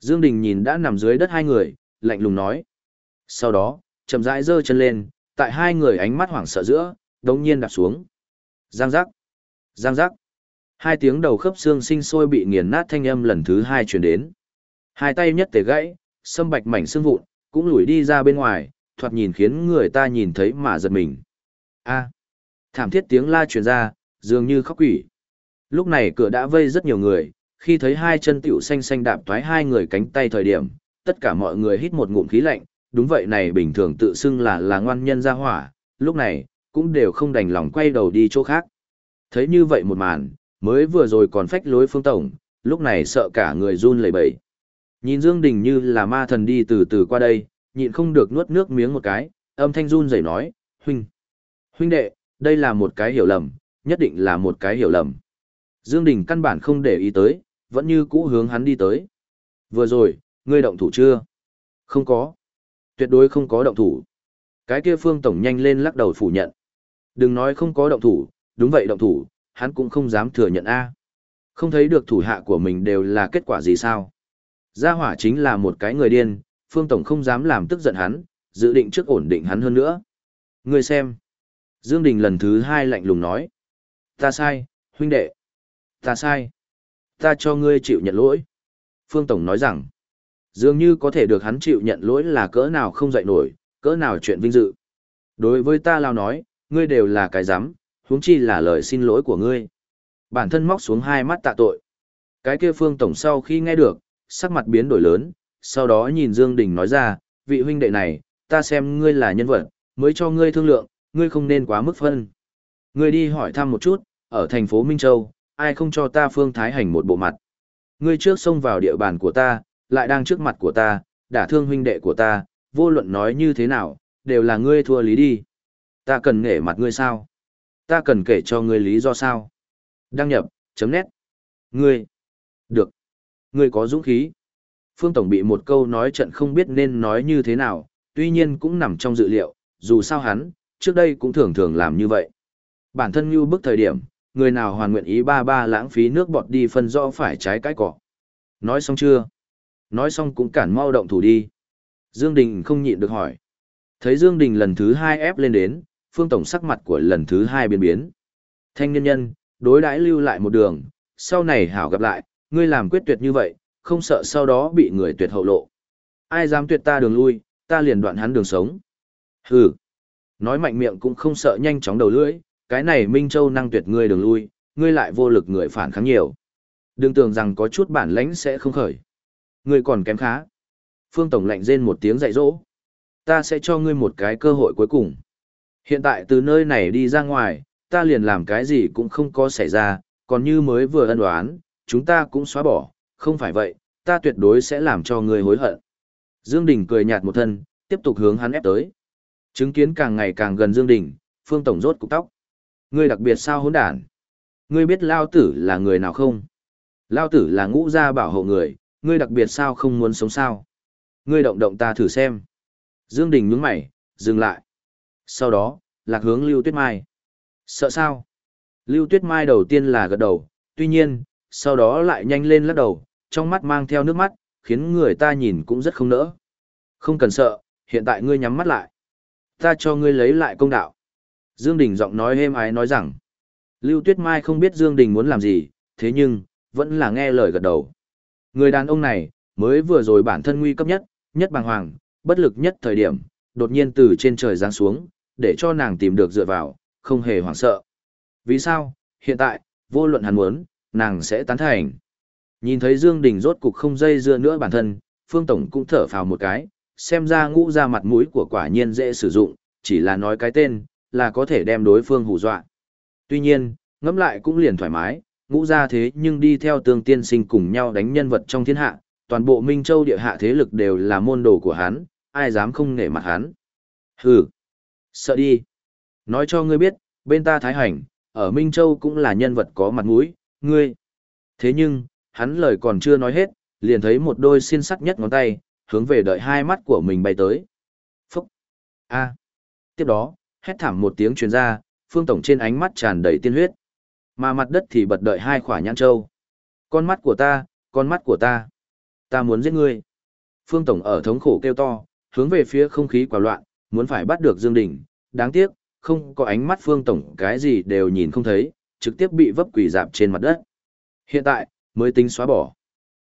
Dương Đình nhìn đã nằm dưới đất hai người, lạnh lùng nói. Sau đó, chậm rãi giơ chân lên, tại hai người ánh mắt hoảng sợ giữa, đống nhiên đạp xuống. Giang giác. Giang giác. Hai tiếng đầu khớp xương sinh sôi bị nghiền nát thanh âm lần thứ hai truyền đến. Hai tay nhất tề gãy, sâm bạch mảnh xương vụn, cũng lùi đi ra bên ngoài, thoạt nhìn khiến người ta nhìn thấy mà giật mình. A. Thảm thiết tiếng la truyền ra, dường như khóc quỷ. Lúc này cửa đã vây rất nhiều người, khi thấy hai chân tiểu xanh xanh đạp thoái hai người cánh tay thời điểm, tất cả mọi người hít một ngụm khí lạnh, đúng vậy này bình thường tự xưng là là ngoan nhân gia hỏa, lúc này, cũng đều không đành lòng quay đầu đi chỗ khác. Thấy như vậy một màn, mới vừa rồi còn phách lối phương tổng, lúc này sợ cả người run lẩy bẩy. Nhìn Dương Đình như là ma thần đi từ từ qua đây, nhịn không được nuốt nước miếng một cái, âm thanh run rẩy nói, huynh, Huynh đệ, đây là một cái hiểu lầm, nhất định là một cái hiểu lầm. Dương Đình căn bản không để ý tới, vẫn như cũ hướng hắn đi tới. Vừa rồi, ngươi động thủ chưa? Không có. Tuyệt đối không có động thủ. Cái kia phương tổng nhanh lên lắc đầu phủ nhận. Đừng nói không có động thủ, đúng vậy động thủ, hắn cũng không dám thừa nhận A. Không thấy được thủ hạ của mình đều là kết quả gì sao. Gia hỏa chính là một cái người điên, phương tổng không dám làm tức giận hắn, dự định trước ổn định hắn hơn nữa. Ngươi xem. Dương Đình lần thứ hai lạnh lùng nói. Ta sai, huynh đệ. Ta sai. Ta cho ngươi chịu nhận lỗi. Phương Tổng nói rằng, dường như có thể được hắn chịu nhận lỗi là cỡ nào không dậy nổi, cỡ nào chuyện vinh dự. Đối với ta lao nói, ngươi đều là cái dám, huống chi là lời xin lỗi của ngươi. Bản thân móc xuống hai mắt tạ tội. Cái kia Phương Tổng sau khi nghe được, sắc mặt biến đổi lớn, sau đó nhìn Dương Đình nói ra, vị huynh đệ này, ta xem ngươi là nhân vật, mới cho ngươi thương lượng, ngươi không nên quá mức phân. Ngươi đi hỏi thăm một chút, ở thành phố Minh Châu, ai không cho ta Phương Thái Hành một bộ mặt. Ngươi trước xông vào địa bàn của ta, lại đang trước mặt của ta, đả thương huynh đệ của ta, vô luận nói như thế nào, đều là ngươi thua lý đi. Ta cần nể mặt ngươi sao? Ta cần kể cho ngươi lý do sao? Đăng nhập, chấm nét. Ngươi. Được. Ngươi có dũng khí. Phương Tổng bị một câu nói trận không biết nên nói như thế nào, tuy nhiên cũng nằm trong dự liệu, dù sao hắn, trước đây cũng thường thường làm như vậy. Bản thân như bức thời điểm, người nào hoàn nguyện ý ba ba lãng phí nước bọt đi phân rõ phải trái cái cỏ. Nói xong chưa? Nói xong cũng cản mau động thủ đi. Dương Đình không nhịn được hỏi. Thấy Dương Đình lần thứ hai ép lên đến, phương tổng sắc mặt của lần thứ hai biến biến. Thanh nhân nhân, đối đãi lưu lại một đường, sau này hảo gặp lại, ngươi làm quyết tuyệt như vậy, không sợ sau đó bị người tuyệt hậu lộ. Ai dám tuyệt ta đường lui, ta liền đoạn hắn đường sống. Hừ. Nói mạnh miệng cũng không sợ nhanh chóng đầu lưỡi, cái này Minh Châu năng tuyệt ngươi đường lui, ngươi lại vô lực người phản kháng nhiều. Đừng tưởng rằng có chút bản lãnh sẽ không khởi. Ngươi còn kém khá. Phương Tổng lạnh rên một tiếng dạy dỗ. Ta sẽ cho ngươi một cái cơ hội cuối cùng. Hiện tại từ nơi này đi ra ngoài, ta liền làm cái gì cũng không có xảy ra, còn như mới vừa ân đoán, chúng ta cũng xóa bỏ, không phải vậy, ta tuyệt đối sẽ làm cho ngươi hối hận. Dương Đình cười nhạt một thân, tiếp tục hướng hắn ép tới. Chứng kiến càng ngày càng gần Dương Đình, Phương Tổng rốt cục tóc. Ngươi đặc biệt sao hỗn đản? Ngươi biết Lao Tử là người nào không? Lao Tử là ngũ gia bảo hộ người, ngươi đặc biệt sao không muốn sống sao? Ngươi động động ta thử xem. Dương Đình nhướng mày, dừng lại. Sau đó, lạc hướng Lưu Tuyết Mai. Sợ sao? Lưu Tuyết Mai đầu tiên là gật đầu, tuy nhiên, sau đó lại nhanh lên lắc đầu, trong mắt mang theo nước mắt, khiến người ta nhìn cũng rất không nỡ. Không cần sợ, hiện tại ngươi nhắm mắt lại. Ta cho ngươi lấy lại công đạo. Dương Đình giọng nói êm ái nói rằng, Lưu Tuyết Mai không biết Dương Đình muốn làm gì, thế nhưng, vẫn là nghe lời gật đầu. Người đàn ông này, mới vừa rồi bản thân nguy cấp nhất, nhất bàng hoàng, bất lực nhất thời điểm, đột nhiên từ trên trời giáng xuống, để cho nàng tìm được dựa vào, không hề hoảng sợ. Vì sao, hiện tại, vô luận hắn muốn, nàng sẽ tán thành. Nhìn thấy Dương Đình rốt cục không dây dưa nữa bản thân, Phương Tổng cũng thở phào một cái, xem ra ngũ ra mặt mũi của quả nhiên dễ sử dụng, chỉ là nói cái tên, là có thể đem đối phương hù dọa. Tuy nhiên, ngẫm lại cũng liền thoải mái, ngũ ra thế nhưng đi theo tương tiên sinh cùng nhau đánh nhân vật trong thiên hạ, toàn bộ Minh Châu địa hạ thế lực đều là môn đồ của hắn, ai dám không nể mặt hắn. Hừ, sợ đi. Nói cho ngươi biết, bên ta Thái Hành, ở Minh Châu cũng là nhân vật có mặt mũi, ngươi. Thế nhưng, hắn lời còn chưa nói hết, liền thấy một đôi xiên sắc nhất ngón tay, hướng về đợi hai mắt của mình bay tới. Phúc! A! Tiếp đó, hét thảm một tiếng truyền ra, phương tổng trên ánh mắt tràn đầy tiên huyết. Mà mặt đất thì bật đợi hai khỏa nhãn châu. Con mắt của ta, con mắt của ta. Ta muốn giết ngươi. Phương tổng ở thống khổ kêu to, hướng về phía không khí quả loạn, muốn phải bắt được Dương Đình. Đáng tiếc, không có ánh mắt phương tổng cái gì đều nhìn không thấy, trực tiếp bị vấp quỷ dạp trên mặt đất. Hiện tại, mới tính xóa bỏ.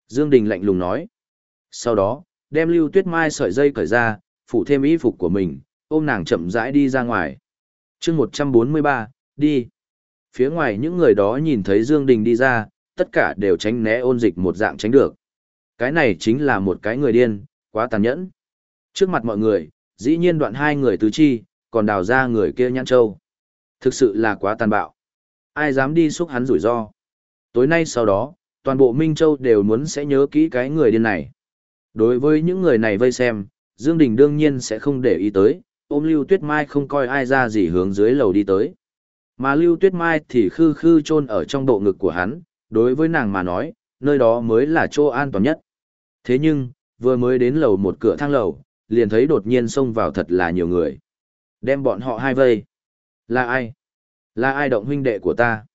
Dương Đình lạnh lùng nói. Sau đó, đem lưu tuyết mai sợi dây cởi ra, phủ thêm y phục của mình, ôm nàng chậm rãi đi ra ngoài. chương 143, đi. Phía ngoài những người đó nhìn thấy Dương Đình đi ra, tất cả đều tránh né ôn dịch một dạng tránh được. Cái này chính là một cái người điên, quá tàn nhẫn. Trước mặt mọi người, dĩ nhiên đoạn hai người tứ chi, còn đào ra người kia nhãn châu. Thực sự là quá tàn bạo. Ai dám đi xúc hắn rủi ro. Tối nay sau đó, toàn bộ Minh Châu đều muốn sẽ nhớ kỹ cái người điên này. Đối với những người này vây xem, Dương Đình đương nhiên sẽ không để ý tới, ôm Lưu Tuyết Mai không coi ai ra gì hướng dưới lầu đi tới. Mà Lưu Tuyết Mai thì khư khư chôn ở trong bộ ngực của hắn, đối với nàng mà nói, nơi đó mới là chỗ an toàn nhất. Thế nhưng, vừa mới đến lầu một cửa thang lầu, liền thấy đột nhiên xông vào thật là nhiều người. Đem bọn họ hai vây. Là ai? Là ai động huynh đệ của ta?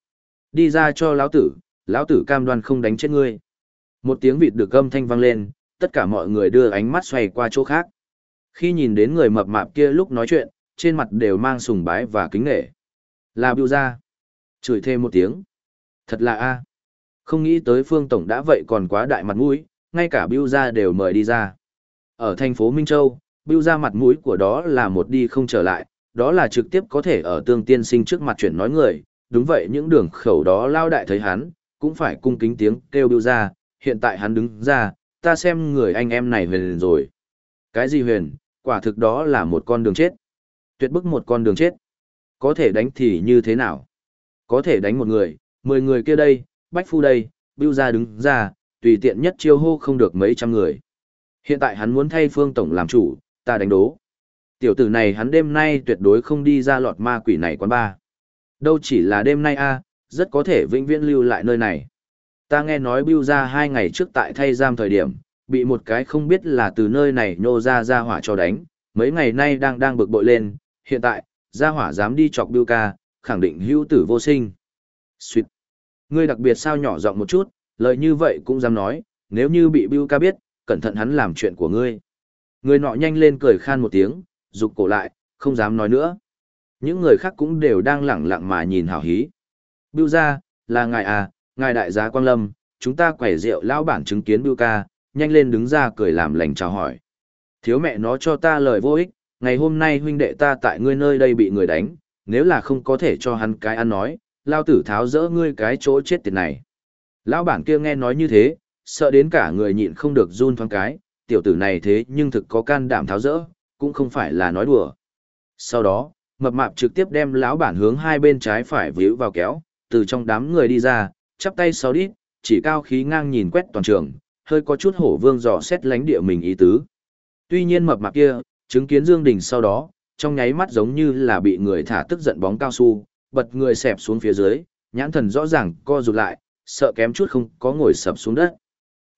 Đi ra cho lão tử, lão tử cam đoan không đánh chết ngươi. Một tiếng vịt được âm thanh vang lên, tất cả mọi người đưa ánh mắt xoay qua chỗ khác. Khi nhìn đến người mập mạp kia lúc nói chuyện, trên mặt đều mang sùng bái và kính nghệ. Là Biêu ra. Chửi thêm một tiếng. Thật là a Không nghĩ tới phương tổng đã vậy còn quá đại mặt mũi, ngay cả Biêu ra đều mời đi ra. Ở thành phố Minh Châu, Biêu ra mặt mũi của đó là một đi không trở lại, đó là trực tiếp có thể ở tương tiên sinh trước mặt chuyển nói người. Đúng vậy những đường khẩu đó lao đại thấy hắn, cũng phải cung kính tiếng kêu Biêu ra, hiện tại hắn đứng ra, ta xem người anh em này huyền rồi. Cái gì huyền, quả thực đó là một con đường chết. Tuyệt bức một con đường chết. Có thể đánh thì như thế nào? Có thể đánh một người, mười người kia đây, bách phu đây, bưu ra đứng ra, tùy tiện nhất chiêu hô không được mấy trăm người. Hiện tại hắn muốn thay phương tổng làm chủ, ta đánh đố. Tiểu tử này hắn đêm nay tuyệt đối không đi ra lọt ma quỷ này quán ba. Đâu chỉ là đêm nay a, rất có thể vĩnh viễn lưu lại nơi này. Ta nghe nói bưu ra hai ngày trước tại thay giam thời điểm, bị một cái không biết là từ nơi này nhô ra ra hỏa cho đánh, mấy ngày nay đang đang bực bội lên, hiện tại, ra hỏa dám đi chọc bưu ca, khẳng định hữu tử vô sinh. Xuyệt. Ngươi đặc biệt sao nhỏ giọng một chút, lời như vậy cũng dám nói, nếu như bị bưu ca biết, cẩn thận hắn làm chuyện của ngươi. Người nọ nhanh lên cười khan một tiếng, rụt cổ lại, không dám nói nữa. Những người khác cũng đều đang lẳng lặng mà nhìn hào hí. Bưu ra, là ngài à, ngài đại gia Quang Lâm, chúng ta quẻ rượu lão bản chứng kiến bưu ca, nhanh lên đứng ra cười làm lành chào hỏi. Thiếu mẹ nó cho ta lời vô ích, ngày hôm nay huynh đệ ta tại ngươi nơi đây bị người đánh, nếu là không có thể cho hắn cái ăn nói, lao tử tháo rỡ ngươi cái chỗ chết tiệt này. Lão bản kia nghe nói như thế, sợ đến cả người nhịn không được run thoáng cái, tiểu tử này thế nhưng thực có can đảm tháo rỡ, cũng không phải là nói đùa. Sau đó, mập mạp trực tiếp đem lão bản hướng hai bên trái phải víu vào kéo, từ trong đám người đi ra, chắp tay sau đít, chỉ cao khí ngang nhìn quét toàn trường, hơi có chút hổ vương dò xét lánh địa mình ý tứ. Tuy nhiên mập mạp kia, chứng kiến Dương Đình sau đó, trong nháy mắt giống như là bị người thả tức giận bóng cao su, bật người xẹp xuống phía dưới, nhãn thần rõ ràng co rụt lại, sợ kém chút không có ngồi sập xuống đất.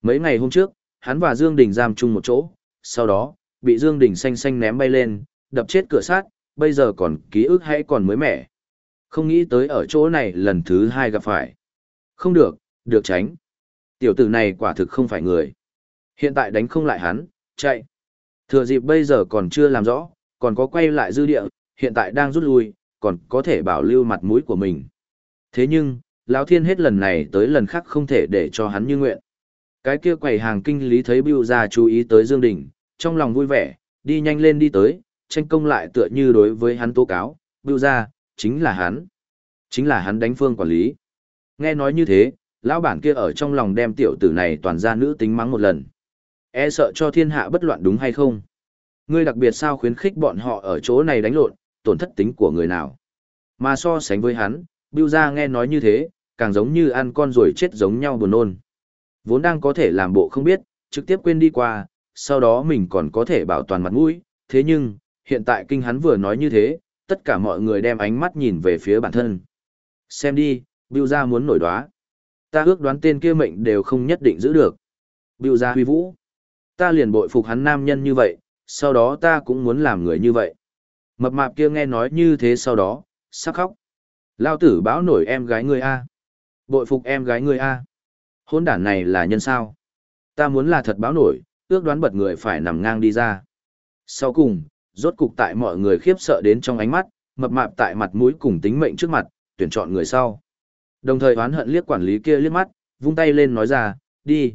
Mấy ngày hôm trước, hắn và Dương Đình giam chung một chỗ, sau đó, bị Dương Đình xanh xanh ném bay lên, đập chết cửa sát, bây giờ còn ký ức hay còn mới mẻ. Không nghĩ tới ở chỗ này lần thứ hai gặp phải. Không được, được tránh. Tiểu tử này quả thực không phải người. Hiện tại đánh không lại hắn, chạy. Thừa dịp bây giờ còn chưa làm rõ, còn có quay lại dư địa, hiện tại đang rút lui, còn có thể bảo lưu mặt mũi của mình. Thế nhưng, lão thiên hết lần này tới lần khác không thể để cho hắn như nguyện. Cái kia quầy hàng kinh lý thấy Bưu ra chú ý tới Dương Đình, trong lòng vui vẻ, đi nhanh lên đi tới, tranh công lại tựa như đối với hắn tố cáo, Bưu ra, chính là hắn. Chính là hắn đánh phương quản lý. Nghe nói như thế, lão bản kia ở trong lòng đem tiểu tử này toàn ra nữ tính mắng một lần. E sợ cho thiên hạ bất loạn đúng hay không? Ngươi đặc biệt sao khuyến khích bọn họ ở chỗ này đánh lộn, tổn thất tính của người nào? Mà so sánh với hắn, Bưu gia nghe nói như thế, càng giống như ăn con rồi chết giống nhau buồn nôn. Vốn đang có thể làm bộ không biết, trực tiếp quên đi qua, sau đó mình còn có thể bảo toàn mặt mũi, thế nhưng, hiện tại kinh hắn vừa nói như thế, tất cả mọi người đem ánh mắt nhìn về phía bản thân. Xem đi, Bưu gia muốn nổi đoá. Ta ước đoán tên kia mệnh đều không nhất định giữ được. Bưu gia huy vũ. Ta liền bội phục hắn nam nhân như vậy, sau đó ta cũng muốn làm người như vậy. Mập mạp kia nghe nói như thế sau đó, sắc khóc. Lao tử báo nổi em gái người A. Bội phục em gái người A. Hôn đản này là nhân sao. Ta muốn là thật báo nổi, ước đoán bật người phải nằm ngang đi ra. Sau cùng, rốt cục tại mọi người khiếp sợ đến trong ánh mắt, mập mạp tại mặt mũi cùng tính mệnh trước mặt, tuyển chọn người sau. Đồng thời oán hận liếc quản lý kia liếc mắt, vung tay lên nói ra, đi.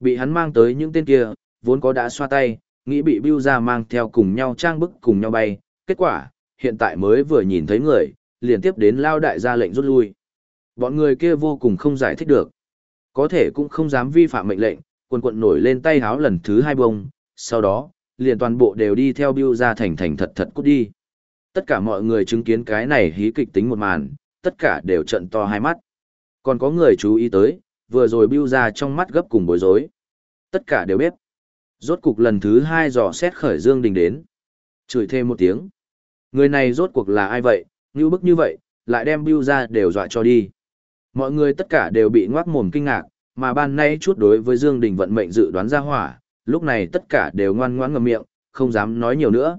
Bị hắn mang tới những tên kia, vốn có đã xoa tay, nghĩ bị bưu ra mang theo cùng nhau trang bức cùng nhau bay, kết quả, hiện tại mới vừa nhìn thấy người, liền tiếp đến lao đại ra lệnh rút lui. Bọn người kia vô cùng không giải thích được. Có thể cũng không dám vi phạm mệnh lệnh, quần quận nổi lên tay háo lần thứ hai bông, sau đó, liền toàn bộ đều đi theo bưu ra thành thành thật thật cút đi. Tất cả mọi người chứng kiến cái này hí kịch tính một màn, tất cả đều trận to hai mắt. Còn có người chú ý tới, vừa rồi bưu ra trong mắt gấp cùng bối rối. Tất cả đều biết. Rốt cục lần thứ hai dò xét khởi Dương Đình đến. Chửi thêm một tiếng. Người này rốt cuộc là ai vậy, như bức như vậy, lại đem Bill ra đều dọa cho đi. Mọi người tất cả đều bị ngoác mồm kinh ngạc, mà ban nay chút đối với Dương Đình vận mệnh dự đoán ra hỏa, lúc này tất cả đều ngoan ngoãn ngậm miệng, không dám nói nhiều nữa.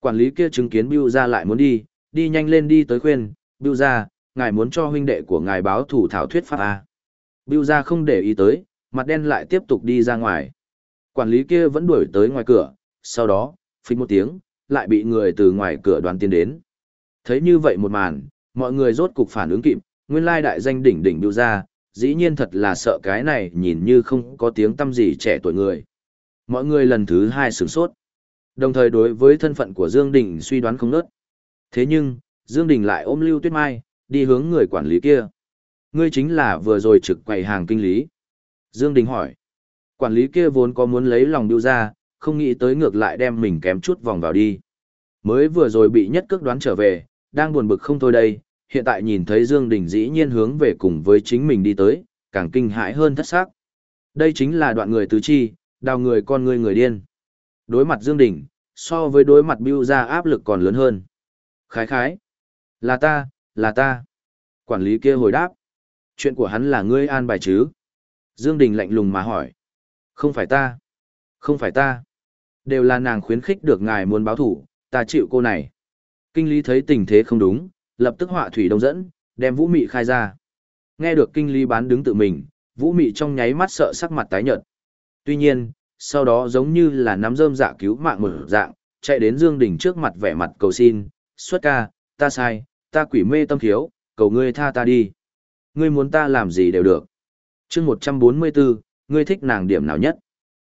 Quản lý kia chứng kiến Bưu gia lại muốn đi, đi nhanh lên đi tới khuyên, "Bưu gia, ngài muốn cho huynh đệ của ngài báo thủ thảo thuyết pháp A. Bưu gia không để ý tới, mặt đen lại tiếp tục đi ra ngoài. Quản lý kia vẫn đuổi tới ngoài cửa, sau đó, phích một tiếng, lại bị người từ ngoài cửa đoàn tiến đến. Thấy như vậy một màn, mọi người rốt cục phản ứng kịp, nguyên lai đại danh đỉnh đỉnh Bưu gia dĩ nhiên thật là sợ cái này nhìn như không có tiếng tâm gì trẻ tuổi người. Mọi người lần thứ hai sửng sốt. Đồng thời đối với thân phận của Dương Đình suy đoán không nớt. Thế nhưng, Dương Đình lại ôm Lưu Tuyết Mai, đi hướng người quản lý kia. Ngươi chính là vừa rồi trực quầy hàng kinh lý. Dương Đình hỏi. Quản lý kia vốn có muốn lấy lòng Biêu ra, không nghĩ tới ngược lại đem mình kém chút vòng vào đi. Mới vừa rồi bị nhất cước đoán trở về, đang buồn bực không thôi đây, hiện tại nhìn thấy Dương Đình dĩ nhiên hướng về cùng với chính mình đi tới, càng kinh hãi hơn thất xác. Đây chính là đoạn người tứ chi, đào người con người người điên. Đối mặt Dương Đình, so với đối mặt Biêu ra áp lực còn lớn hơn. Khái khái. Là ta, là ta. Quản lý kia hồi đáp. Chuyện của hắn là ngươi an bài chứ? Dương Đình lạnh lùng mà hỏi. Không phải ta. Không phải ta. Đều là nàng khuyến khích được ngài muốn báo thủ, ta chịu cô này. Kinh lý thấy tình thế không đúng, lập tức họa thủy đông dẫn, đem vũ mị khai ra. Nghe được kinh lý bán đứng tự mình, vũ mị trong nháy mắt sợ sắc mặt tái nhợt. Tuy nhiên, sau đó giống như là nắm rơm dạ cứu mạng mở dạng, chạy đến Dương Đình trước mặt vẻ mặt cầu xin, xuất ca, ta sai, ta quỷ mê tâm thiếu, cầu ngươi tha ta đi. Ngươi muốn ta làm gì đều được. chương 144, ngươi thích nàng điểm nào nhất?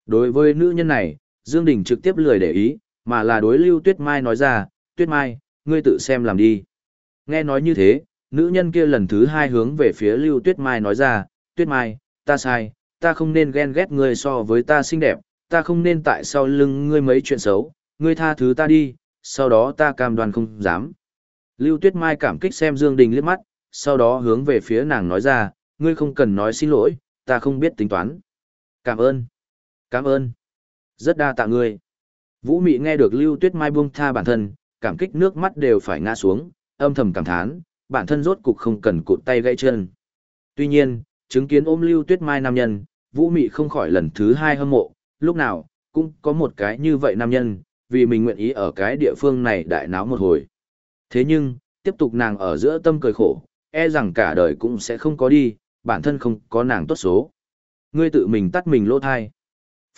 Đối với nữ nhân này, Dương Đình trực tiếp lười để ý, mà là đối Lưu Tuyết Mai nói ra, Tuyết Mai, ngươi tự xem làm đi. Nghe nói như thế, nữ nhân kia lần thứ hai hướng về phía Lưu Tuyết Mai nói ra, Tuyết Mai, ta sai, ta không nên ghen ghét ngươi so với ta xinh đẹp, ta không nên tại sau lưng ngươi mấy chuyện xấu, ngươi tha thứ ta đi, sau đó ta cam đoan không dám. Lưu Tuyết Mai cảm kích xem Dương Đình liếc mắt, sau đó hướng về phía nàng nói ra, ngươi không cần nói xin lỗi, ta không biết tính toán. Cảm ơn. Cảm ơn. Rất đa tạ ngươi. Vũ Mị nghe được Lưu Tuyết Mai buông tha bản thân, cảm kích nước mắt đều phải ngã xuống, âm thầm cảm thán, bản thân rốt cục không cần cụt tay gãy chân. Tuy nhiên, chứng kiến ôm Lưu Tuyết Mai nam nhân, Vũ Mị không khỏi lần thứ hai hâm mộ, lúc nào, cũng có một cái như vậy nam nhân, vì mình nguyện ý ở cái địa phương này đại náo một hồi. Thế nhưng, tiếp tục nàng ở giữa tâm cười khổ, e rằng cả đời cũng sẽ không có đi, bản thân không có nàng tốt số. Ngươi tự mình tắt mình lỗ thai.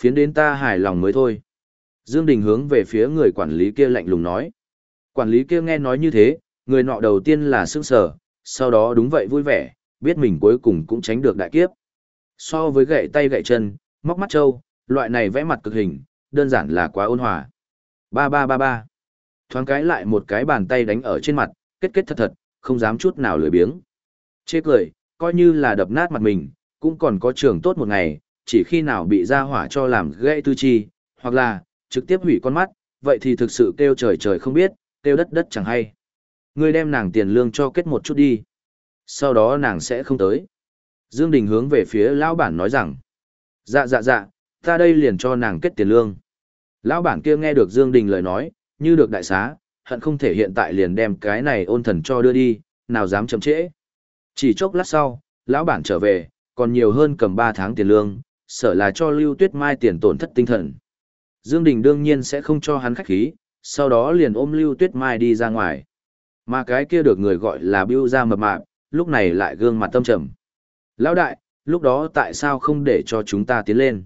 Phiến đến ta hài lòng mới thôi. Dương Đình hướng về phía người quản lý kia lạnh lùng nói. Quản lý kia nghe nói như thế, người nọ đầu tiên là sững sờ, sau đó đúng vậy vui vẻ, biết mình cuối cùng cũng tránh được đại kiếp. So với gậy tay gậy chân, móc mắt trâu, loại này vẽ mặt cực hình, đơn giản là quá ôn hòa. Ba ba ba ba. Thoáng cái lại một cái bàn tay đánh ở trên mặt, kết kết thật thật, không dám chút nào lười biếng. Chê cười, coi như là đập nát mặt mình, cũng còn có trường tốt một ngày, chỉ khi nào bị ra hỏa cho làm gãy tư chi, hoặc là, trực tiếp hủy con mắt, vậy thì thực sự kêu trời trời không biết, kêu đất đất chẳng hay. Ngươi đem nàng tiền lương cho kết một chút đi. Sau đó nàng sẽ không tới. Dương Đình hướng về phía lão bản nói rằng, dạ dạ dạ, ta đây liền cho nàng kết tiền lương. Lão bản kia nghe được Dương Đình lời nói, như được đại xá, hận không thể hiện tại liền đem cái này ôn thần cho đưa đi, nào dám chậm trễ. Chỉ chốc lát sau, lão bản trở về, còn nhiều hơn cầm 3 tháng tiền lương, sợ là cho Lưu Tuyết Mai tiền tổn thất tinh thần. Dương Đình đương nhiên sẽ không cho hắn khách khí, sau đó liền ôm Lưu Tuyết Mai đi ra ngoài. Mà cái kia được người gọi là Biêu ra mập mạp, lúc này lại gương mặt tâm trầm. Lão đại, lúc đó tại sao không để cho chúng ta tiến lên?